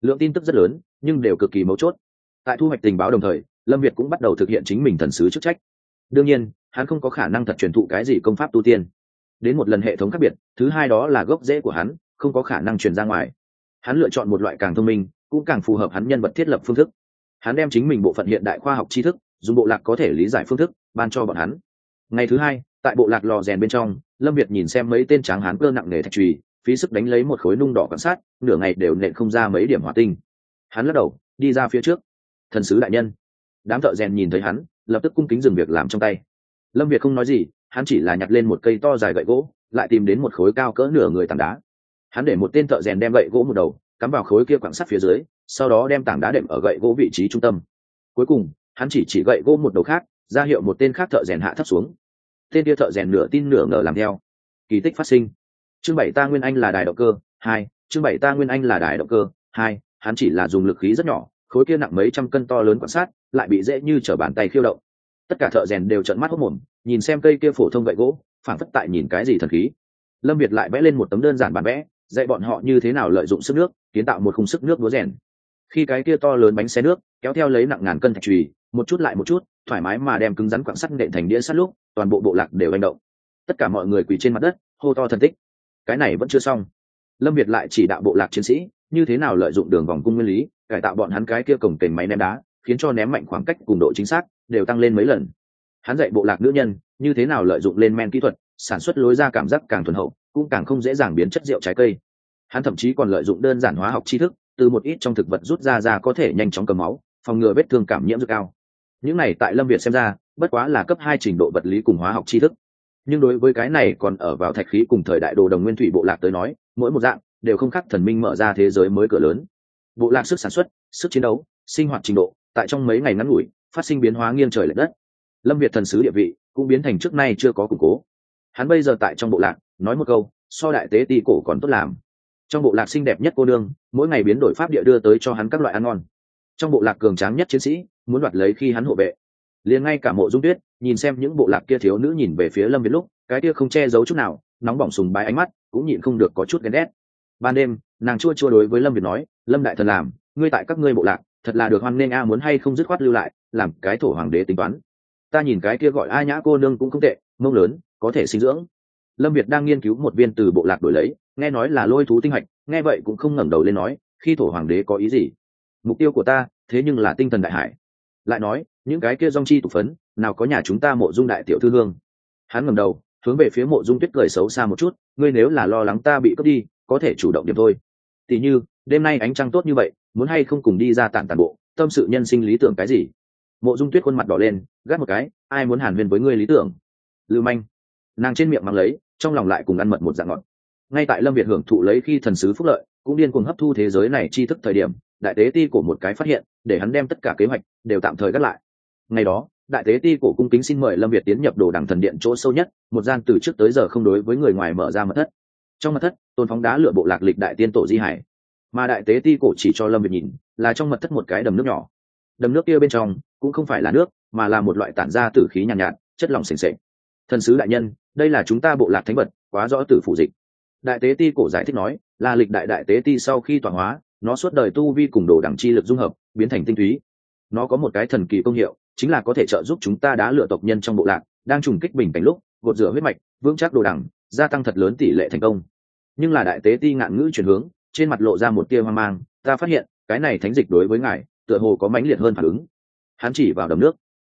Lượng tin tức rất lớn, nhưng đều cực kỳ mấu chốt. Tại thu hoạch tình báo đồng thời, lâm việt cũng bắt đầu thực hiện chính mình thần sứ chức trách. Đương nhiên, hắn không có khả năng thật truyền thụ cái gì công pháp tu tiên. Đến một lần hệ thống khác biệt, thứ hai đó là gốc rễ của hắn, không có khả năng truyền ra ngoài. Hắn lựa chọn một loại càng thông minh, cũng càng phù hợp hắn nhân vật thiết lập phương thức. Hắn đem chính mình bộ phận hiện đại khoa học tri thức, dùng bộ lạc có thể lý giải phương thức, ban cho bọn hắn ngày thứ hai, tại bộ lạc lò rèn bên trong, lâm việt nhìn xem mấy tên tráng hán cơ nặng nề thạch trùy phí sức đánh lấy một khối nung đỏ quan sát, nửa ngày đều nện không ra mấy điểm hỏa tinh. Hắn lắc đầu, đi ra phía trước. Thần sứ đại nhân. Đám thợ rèn nhìn thấy hắn, lập tức cung kính dừng việc làm trong tay. Lâm việt không nói gì, hắn chỉ là nhặt lên một cây to dài gậy gỗ, lại tìm đến một khối cao cỡ nửa người tảng đá. Hắn để một tên thợ rèn đem gậy gỗ một đầu, cắm vào khối kia quảng sắt phía dưới, sau đó đem tảng đá đệm ở gậy gỗ vị trí trung tâm. Cuối cùng, hắn chỉ chỉ gậy gỗ một đầu khác, ra hiệu một tên khác thợ rèn hạ thấp xuống tên kia thợ rèn nửa tin nửa ngờ làm theo. Kỳ tích phát sinh. Chương bảy ta nguyên anh là đài động cơ, hai, chương bảy ta nguyên anh là đài động cơ, hai, hắn chỉ là dùng lực khí rất nhỏ, khối kia nặng mấy trăm cân to lớn quan sát, lại bị dễ như t r ở bàn tay khiêu động. Tất cả thợ rèn đều trận mắt hốc mồm nhìn xem cây kia phổ thông gậy gỗ phản phất tại nhìn cái gì thần khí. Lâm việt lại vẽ lên một tấm đơn giản bản vẽ, dạy bọn họ như thế nào lợi dụng sức nước, kiến tạo một khung sức nước đúa rèn. Khi cái kia to lớn bánh xe nước, kéo theo lấy nặng ngàn cân thạch trùy một chút lại một chút, thoải mái mà đem cứng rắn quặng sắt nện thành đĩa sắt lúc, toàn bộ bộ lạc đều hành động. Tất cả mọi người quỳ trên mặt đất, hô to thần tích. Cái này vẫn chưa xong. Lâm việt lại chỉ đạo bộ lạc chiến sĩ, như thế nào lợi dụng đường vòng cung nguyên lý, cải tạo bọn hắn cái kia cổng kềnh máy ném đá, khiến cho ném mạnh khoảng cách cùng độ chính xác đều tăng lên mấy lần. Hắn dạy bộ lạc nữ nhân, như thế nào lợi dụng lên men kỹ thuật, sản xuất lối ra cảm giác càng thuần hậu, cũng càng không dễ dàng biến chất rượu trái cây. Hắn thậm chí còn lợi dụng đơn giản hóa học tri thức, từ một ít trong thực vật rút ra ra có thể nhanh chóng cầm máu, phòng ngừa vết thương cảm nhiễm rất cao những này tại lâm việt xem ra, bất quá là cấp hai trình độ vật lý cùng hóa học tri thức. Nhưng đối với cái này còn ở vào thạch khí cùng thời đại đồ đồng nguyên thủy bộ lạc tới nói, mỗi một dạng đều không khác thần minh mở ra thế giới mới cửa lớn. Bộ lạc sức sản xuất, sức chiến đấu, sinh hoạt trình độ, tại trong mấy ngày ngắn ngủi, phát sinh biến hóa nghiêng trời lệch đất. Lâm việt thần sứ địa vị cũng biến thành trước nay chưa có củng cố. Hắn bây giờ tại trong bộ lạc, nói một câu, so đại tế ti cổ còn tốt làm. Trong bộ lạc xinh đẹp nhất cô đương mỗi ngày biến đổi pháp địa đưa tới cho hắn các loại ăn ngon. Trong bộ lạc cường tráng nhất chiến sĩ muốn đoạt lấy khi hắn hộ vệ. Liền ngay cả mộ dung tuyết, nhìn xem những bộ lạc kia thiếu nữ nhìn về phía lâm việt lúc, cái kia không che giấu chút nào, nóng bỏng sùng bái ánh mắt, cũng nhịn không được có chút ghen ghét. Ban đêm, nàng chua chua đối với lâm việt nói, lâm đại thần làm, ngươi tại các ngươi bộ lạc, thật là được hoan nghênh a, muốn hay không dứt khoát lưu lại, làm cái thổ hoàng đế tính toán. Ta nhìn cái kia gọi a nhã cô nương cũng không tệ, mông lớn, có thể sinh dưỡng. Lâm việt đang nghiên cứu một viên từ bộ lạc đổi lấy, nghe nói là lôi thú tinh hạch nghe vậy cũng không ngẩng đầu lên nói, khi thổ hoàng đế có ý gì? Mục tiêu của ta, thế nhưng là tinh thần đại hải lại nói, những cái kia dong chi tụ phấn, nào có nhà chúng ta mộ dung đại tiểu thư hương. Hắn ngầm đầu, hướng về phía mộ dung tuyết cười xấu xa một chút, ngươi nếu là lo lắng ta bị cướp đi, có thể chủ động điểm thôi. Tỉ như, đêm nay ánh trăng tốt như vậy, muốn hay không cùng đi ra tản tản bộ, tâm sự nhân sinh lý tưởng cái gì? Mộ dung tuyết khuôn mặt đỏ lên, gắt một cái, ai muốn hàn huyên với ngươi lý tưởng? Lưu manh. Nàng trên miệng mang lấy, trong lòng lại cùng ăn mật một dạng ngọt. Ngay tại lâm việt hưởng thụ lấy khi thần sứ phúc lợi, cũng điên cuồng hấp thu thế giới này tri thức thời điểm đại tế ti cổ một cái phát hiện để hắn đem tất cả kế hoạch đều tạm thời gác lại. Ngày đó đại tế ti cổ cung kính xin mời lâm việt tiến nhập đồ đằng thần điện chỗ sâu nhất một gian từ trước tới giờ không đối với người ngoài mở ra mật thất. Trong mật thất tôn phóng đá lựa bộ lạc lịch đại tiên tổ di hải. Mà đại tế ti cổ chỉ cho lâm việt nhìn là trong mật thất một cái đầm nước nhỏ. Đầm nước kia bên trong cũng không phải là nước mà là một loại tản ra tử khí nhàn nhạt, nhạt chất lỏng s ề thần sứ đại nhân đây là chúng ta bộ lạc thánh vật quá rõ tử phủ dịch. Đại tế ti cổ giải thích nói là lịch đại đại tế ti sau khi tọa hóa nó suốt đời tu vi cùng đồ đẳng chi lực dung hợp, biến thành tinh túy. Nó có một cái thần kỳ công hiệu, chính là có thể trợ giúp chúng ta đã lựa tộc nhân trong bộ lạc, đang trùng kích bình cảnh lúc, gột rửa huyết mạch, vững chắc đồ đẳng, gia tăng thật lớn tỷ lệ thành công. Nhưng là đại tế ti ngạn ngữ chuyển hướng, trên mặt lộ ra một tia hoang mang, ta phát hiện, cái này thánh dịch đối với ngài, tựa hồ có mãnh liệt hơn phản ứng. Hắn chỉ vào đầm nước.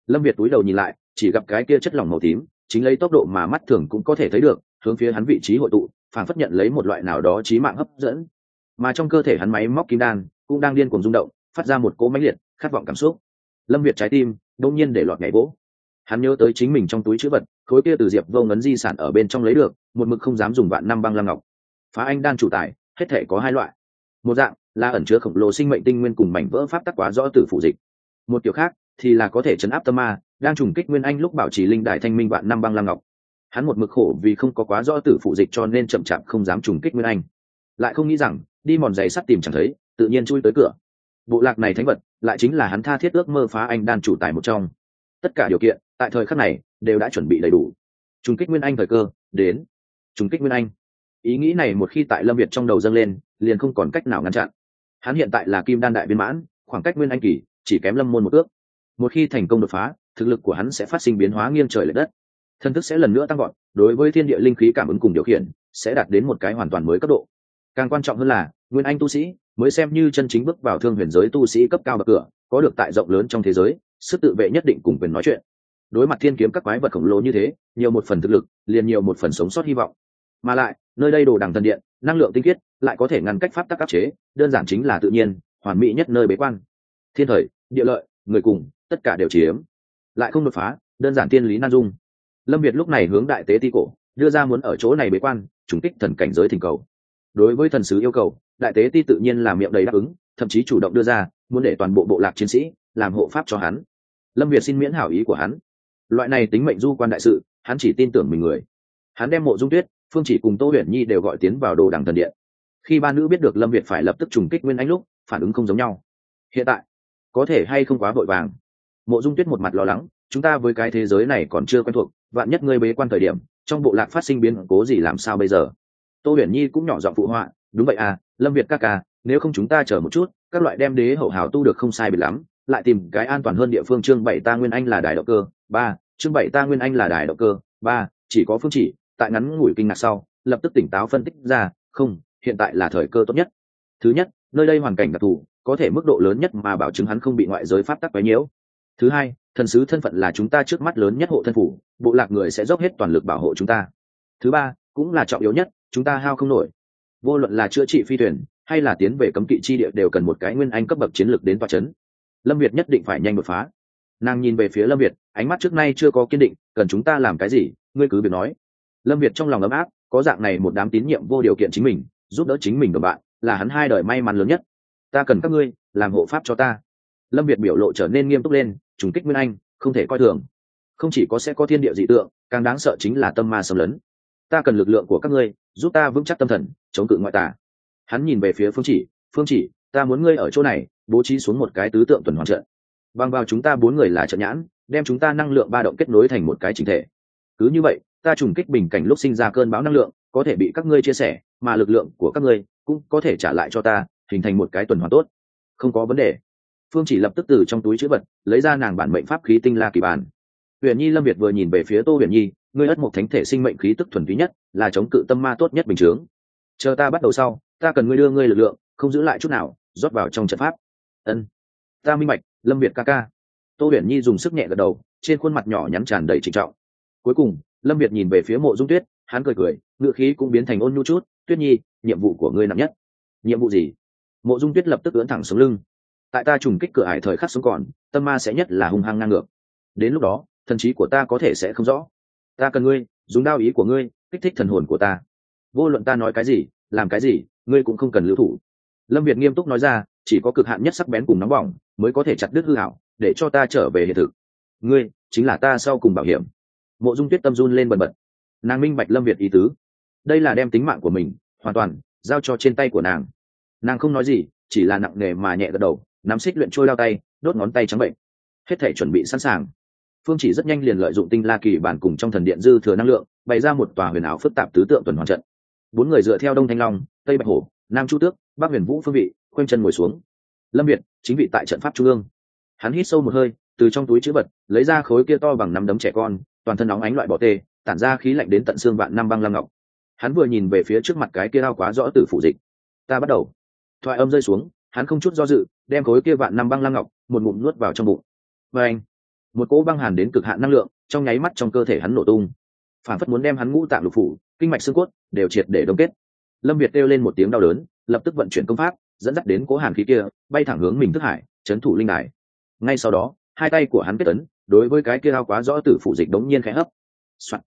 Lâm việt túi đầu nhìn lại, chỉ gặp cái kia chất lỏng màu tím, chính lấy tốc độ mà mắt thường cũng có thể thấy được, hướng phía hắn vị trí hội tụ phản phất nhận lấy một loại nào đó trí mạng hấp dẫn mà trong cơ thể hắn máy móc kim đan cũng đang điên cuồng rung động, phát ra một cỗ mãnh liệt, khát vọng cảm xúc. Lâm việt trái tim đông nhiên để lọt nhảy vỗ. Hắn nhớ tới chính mình trong túi chữ vật, khối kia từ diệp vô ngấn di sản ở bên trong lấy được, một mực không dám dùng vạn năm băng lăng ngọc. Phá anh đan chủ tài, hết thể có hai loại. Một dạng là ẩn chứa khổng lồ sinh mệnh tinh nguyên cùng mảnh vỡ pháp tắc quá rõ từ phụ dịch. Một kiểu khác thì là có thể chấn áp tâm ma, đang trùng kích nguyên anh lúc bảo trì linh đại thanh minh vạn năm băng lăng ngọc. Hắn một mực khổ vì không có quá rõ tử phụ dịch cho nên chậm chạp không dám trùng kích nguyên anh. Lại không nghĩ rằng đi mòn giày sắt tìm chẳng thấy, tự nhiên chui tới cửa. Bộ lạc này thánh vật, lại chính là hắn tha thiết ước mơ phá anh đan chủ tài một trong. Tất cả điều kiện, tại thời khắc này, đều đã chuẩn bị đầy đủ. Trùng kích nguyên anh thời cơ, đến. Trùng kích nguyên anh. Ý nghĩ này một khi tại lâm việt trong đầu dâng lên, liền không còn cách nào ngăn chặn. Hắn hiện tại là kim đan đại viên mãn, khoảng cách nguyên anh kỳ, chỉ kém lâm môn một ước một khi thành công đột phá, thực lực của hắn sẽ phát sinh biến hóa nghiêng trời l ệ đất. Thân thức sẽ lần nữa tăng gọn đối với thiên địa linh khí cảm ứng cùng điều khiển, sẽ đạt đến một cái hoàn toàn mới cấp độ càng quan trọng hơn là, nguyên anh tu sĩ mới xem như chân chính bước vào thương huyền giới tu sĩ cấp cao bậc cửa, có được tại rộng lớn trong thế giới, sức tự vệ nhất định cùng quyền nói chuyện. Đối mặt thiên kiếm các quái vật khổng lồ như thế, nhiều một phần thực lực, liền nhiều một phần sống sót hy vọng. Mà lại, nơi đây đồ đằng thần điện, năng lượng tinh khiết, lại có thể ngăn cách pháp tắc áp chế, đơn giản chính là tự nhiên, hoàn mỹ nhất nơi bế quan. Thiên thời, địa lợi, người cùng, tất cả đều chiếm. Lại không đột phá, đơn giản tiên lý nan dung. Lâm việt lúc này hướng đại tế ti cổ, đưa ra muốn ở chỗ này bế quan, trùng kích thần cảnh giới thỉnh cầu đối với thần sứ yêu cầu, đại tế ti tự nhiên là miệng đầy đáp ứng, thậm chí chủ động đưa ra, muốn để toàn bộ bộ lạc chiến sĩ làm hộ pháp cho hắn. Lâm việt xin miễn hảo ý của hắn. Loại này tính mệnh du quan đại sự, hắn chỉ tin tưởng mình người. Hắn đem mộ dung tuyết, phương chỉ cùng tô huyền nhi đều gọi tiến vào đồ đằng thần điện. Khi ba nữ biết được lâm việt phải lập tức trùng kích nguyên anh lúc, phản ứng không giống nhau. Hiện tại, có thể hay không quá vội vàng? Mộ dung tuyết một mặt lo lắng, chúng ta với cái thế giới này còn chưa quen thuộc, vạn nhất ngươi bế quan thời điểm, trong bộ lạc phát sinh biến cố gì làm sao bây giờ? Tô huyền nhi cũng nhỏ giọng phụ họa, đúng vậy à lâm việt các ca, nếu không chúng ta chờ một chút, các loại đem đế hậu hào tu được không sai biệt lắm, lại tìm cái an toàn hơn địa phương chương bảy ta nguyên anh là đài động cơ, ba, chương bảy ta nguyên anh là đài động cơ, ba, chỉ có phương chỉ, tại ngắn ngủi kinh ngạc sau, lập tức tỉnh táo phân tích ra, không, hiện tại là thời cơ tốt nhất. Thứ nhất, nơi đây hoàn cảnh đặc thù, có thể mức độ lớn nhất mà bảo chứng hắn không bị ngoại giới pháp tắc quấy nhiễu. Thứ hai, thần sứ thân phận là chúng ta trước mắt lớn nhất hộ thân phủ, bộ lạc người sẽ dốc hết toàn lực bảo hộ chúng ta. Thứ ba, cũng là trọng yếu nhất chúng ta hao không nổi. Vô luận là chữa trị phi thuyền, hay là tiến về cấm kỵ chi địa đều cần một cái nguyên anh cấp bậc chiến lược đến toa c h ấ n lâm việt nhất định phải nhanh đột phá. Nàng nhìn về phía lâm việt, ánh mắt trước nay chưa có kiên định, cần chúng ta làm cái gì, ngươi cứ việc nói. Lâm việt trong lòng ấm áp, có dạng này một đám tín nhiệm vô điều kiện chính mình, giúp đỡ chính mình đồng bạn, là hắn hai đời may mắn lớn nhất. Ta cần các ngươi, làm hộ pháp cho ta. Lâm việt biểu lộ trở nên nghiêm túc lên, trùng kích nguyên anh, không thể coi thường. Không chỉ có sẽ có thiên địa dị tượng, càng đáng sợ chính là tâm ma xâm lấn. Ta cần lực lượng của các ngươi giúp ta vững chắc tâm thần, chống cự ngoại tà. hắn nhìn về phía phương chỉ phương chỉ, ta muốn ngươi ở chỗ này, bố trí xuống một cái tứ tượng tuần hoàn trận. Bằng vào chúng ta bốn người là trận nhãn, đem chúng ta năng lượng ba động kết nối thành một cái chính thể. Cứ như vậy, ta trùng kích bình cảnh lúc sinh ra cơn bão năng lượng, có thể bị các ngươi chia sẻ, mà lực lượng của các ngươi cũng có thể trả lại cho ta, hình thành một cái tuần hoàn tốt. Không có vấn đề. Phương chỉ lập tức từ trong túi chữ vật, lấy ra nàng bản mệnh pháp khí tinh la kỳ bản huyền nhi lâm việt vừa nhìn về phía tô huyền nhi ngươi ất một thánh thể sinh mệnh khí tức thuần túy nhất, là chống cự tâm ma tốt nhất bình chướng. Chờ ta bắt đầu sau, ta cần ngươi đưa ngươi lực lượng, không giữ lại chút nào, rót vào trong trận pháp. Ân. Ta minh bạch, lâm việt ca ca. Tô huyền nhi dùng sức nhẹ gật đầu, trên khuôn mặt nhỏ nhắn tràn đầy trịnh trọng. Cuối cùng, lâm việt nhìn về phía mộ dung tuyết, hắn cười cười ngựa khí cũng biến thành ôn nhu chút, tuyết nhi, nhiệm vụ của ngươi nặng nhất. Nhiệm vụ gì? Mộ dung tuyết lập tức ưỡn thẳng xuống lưng. Tại ta trùng kích cửa ải thời khắc sống còn, tâm ma sẽ nhất là hung hăng ngang ngược. Đến lúc đó, thần trí của ta có thể sẽ không rõ ta cần ngươi, dùng đao ý của ngươi, kích thích thần hồn của ta. Vô luận ta nói cái gì, làm cái gì, ngươi cũng không cần lưu thủ. Lâm việt nghiêm túc nói ra, chỉ có cực hạn nhất sắc bén cùng nóng bỏng mới có thể chặt đứt hư hảo để cho ta trở về hiện thực. Ngươi chính là ta sau cùng bảo hiểm. Mộ dung tuyết tâm run lên bần bật. Nàng minh bạch lâm việt ý tứ. Đây là đem tính mạng của mình, hoàn toàn, giao cho trên tay của nàng. Nàng không nói gì, chỉ là nặng nề mà nhẹ gật đầu, nắm xích luyện trôi lao tay, đốt ngón tay trắng bệnh. Hết thể chuẩn bị sẵn sàng phương chỉ rất nhanh liền lợi dụng tinh la kỳ bản cùng trong thần điện dư thừa năng lượng, bày ra một tòa huyền ảo phức tạp tứ tượng tuần hoàn trận. Bốn người dựa theo đông thanh long, tây bạch hổ, nam chu tước, bắc huyền vũ phương vị, khoanh chân ngồi xuống. Lâm việt, chính vị tại trận pháp trung ương. Hắn hít sâu một hơi, từ trong túi chữ vật, lấy ra khối kia to bằng năm đấm trẻ con, toàn thân nóng ánh loại bỏ tê, tản ra khí lạnh đến tận xương vạn năm băng lam ngọc. Hắn vừa nhìn về phía trước mặt cái kia lao quá rõ từ phủ dịch. Ta bắt đầu. Thoại âm rơi xuống, hắn không chút do dự, đem khối kia vạn năm băng lam ngọc, một ngụm nuốt vào trong bụng. Và anh một cỗ băng hàn đến cực hạn năng lượng, trong nháy mắt trong cơ thể hắn nổ tung. Phản phất muốn đem hắn ngũ tạng lục phủ, kinh mạch xương cốt đều triệt để đông kết. Lâm việt kêu lên một tiếng đau đớn, lập tức vận chuyển công pháp, dẫn dắt đến cố hàn khí kia, bay thẳng hướng mình thức hải trấn thủ linh đài. Ngay sau đó, hai tay của hắn kết ấn, đối với cái kia ao quá rõ tử phụ dịch đống nhiên khẽ hấp、Soạn.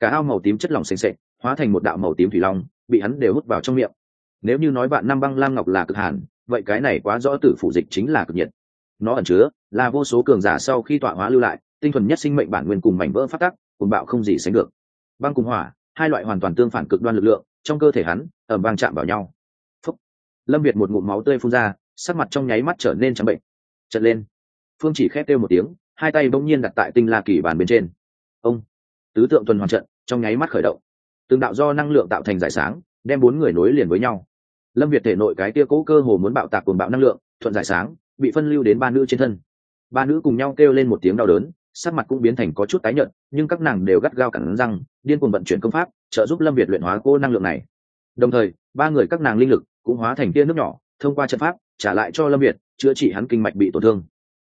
cả ao màu tím chất lỏng xanh xệ hóa thành một đạo màu tím thủy long, bị hắn đều hút vào trong miệng. Nếu như nói bạn năm băng lam ngọc là cực hàn, vậy cái này quá rõ tử phụ dịch chính là cực nhiệt nó ẩn chứa, là vô số cường giả sau khi tọa hóa lưu lại, tinh thuần nhất sinh mệnh bản nguyên cùng mảnh vỡ phát tắc cùng bạo không gì sánh được. Băng cùng hỏa, hai loại hoàn toàn tương phản cực đoan lực lượng, trong cơ thể hắn ẩm vang chạm vào nhau. Phúc. lâm việt một ngụm máu tươi phun ra, sắc mặt trong nháy mắt trở nên trắng bệnh. Trận lên. Phương chỉ khét kêu một tiếng, hai tay bỗng nhiên đặt tại tinh la kỳ bàn bên trên. Ông. Tứ tượng tuần hoàn trận, trong nháy mắt khởi động. Từng đạo do năng lượng tạo thành giải sáng, đem bốn người nối liền với nhau. Lâm việt thể nội cái tia cỗ cơ hồ muốn bạo tạc cuồng bạo năng lượng, thuận giải sáng bị phân lưu đến ba nữ trên thân. Ba nữ cùng nhau kêu lên một tiếng đau đớn, sắc mặt cũng biến thành có chút tái nhợt, nhưng các nàng đều gắt gao cẳng răng, điên cuồng vận chuyển công pháp, trợ giúp lâm việt luyện hóa cô năng lượng này. Đồng thời, ba người các nàng linh lực cũng hóa thành tia nước nhỏ, thông qua trận pháp, trả lại cho lâm việt, chữa trị hắn kinh mạch bị tổn thương.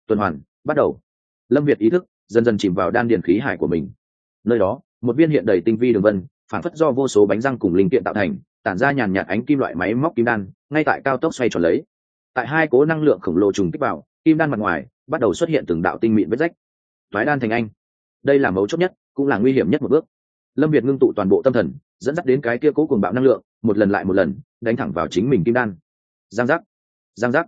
Tuần hoàn, bắt đầu. Lâm việt ý thức dần dần chìm vào đan điền khí hải của mình. Nơi đó, một viên hiện đầy tinh vi đường vân phản phất do vô số bánh răng cùng linh kiện tạo thành, tản ra nhàn nhạt ánh kim loại máy móc kim đan, ngay tại cao tốc xoay tròn lấy tại hai cố năng lượng khổng lồ trùng kích vào, kim đan mặt ngoài, bắt đầu xuất hiện từng đạo tinh mịn vết rách. Thoái đan thành anh. Đây là mấu chốt nhất, cũng là nguy hiểm nhất một bước. Lâm việt ngưng tụ toàn bộ tâm thần, dẫn dắt đến cái kia cố cùng bạo năng lượng, một lần lại một lần, đánh thẳng vào chính mình kim đan. Giang giác. Giang giác.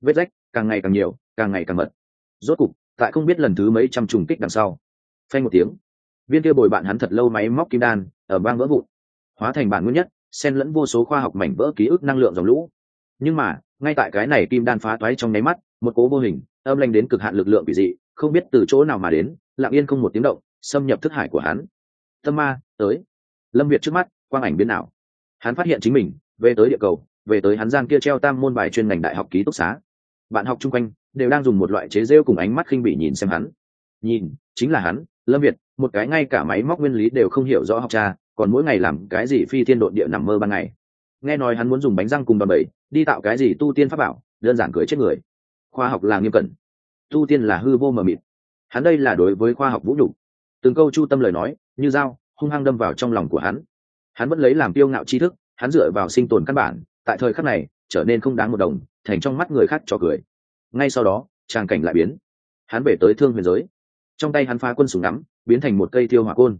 Vết rách càng ngày càng nhiều, càng ngày càng mật. Rốt cục, tại không biết lần thứ mấy trăm trùng kích đằng sau, phanh một tiếng, viên kia bồi bạn hắn thật lâu máy móc kim đan, ở bang vỡ vụn. Hóa thành bản nguyên nhất, xen lẫn vô số khoa học mảnh vỡ ký ức năng lượng dòng lũ. Nhưng mà ngay tại cái này kim đan phá toái trong nháy mắt, một cố vô hình, âm lanh đến cực hạn lực lượng bị dị, không biết từ chỗ nào mà đến, lặng yên không một tiếng động, xâm nhập thức hải của hắn. Tâm ma, tới. Lâm việt trước mắt, quang ảnh biến nào hắn phát hiện chính mình, về tới địa cầu, về tới hắn gian kia treo tam môn bài chuyên ngành đại học ký túc xá. Bạn học chung quanh, đều đang dùng một loại chế rêu cùng ánh mắt khinh bị nhìn xem hắn. Nhìn, chính là hắn, lâm việt, một cái ngay cả máy móc nguyên lý đều không hiểu rõ học cha, còn mỗi ngày làm cái gì phi thiên độn địa nằm mơ ban ngày nghe nói hắn muốn dùng bánh răng cùng đòn bẩy, đi tạo cái gì tu tiên pháp bảo, đơn giản cưới chết người. Khoa học là nghiêm cẩn. Tu tiên là hư vô mờ mịt. Hắn đây là đối với khoa học vũ nhục. Từng câu chu tâm lời nói, như dao, hung hăng đâm vào trong lòng của hắn. Hắn vẫn lấy làm tiêu ngạo tri thức, hắn dựa vào sinh tồn căn bản, tại thời khắc này, trở nên không đáng một đồng, thành trong mắt người khác cho cười. Ngay sau đó, tràng cảnh lại biến. Hắn về tới thương huyền giới. Trong tay hắn phá quân súng ngắm, biến thành một cây tiêu hỏa côn.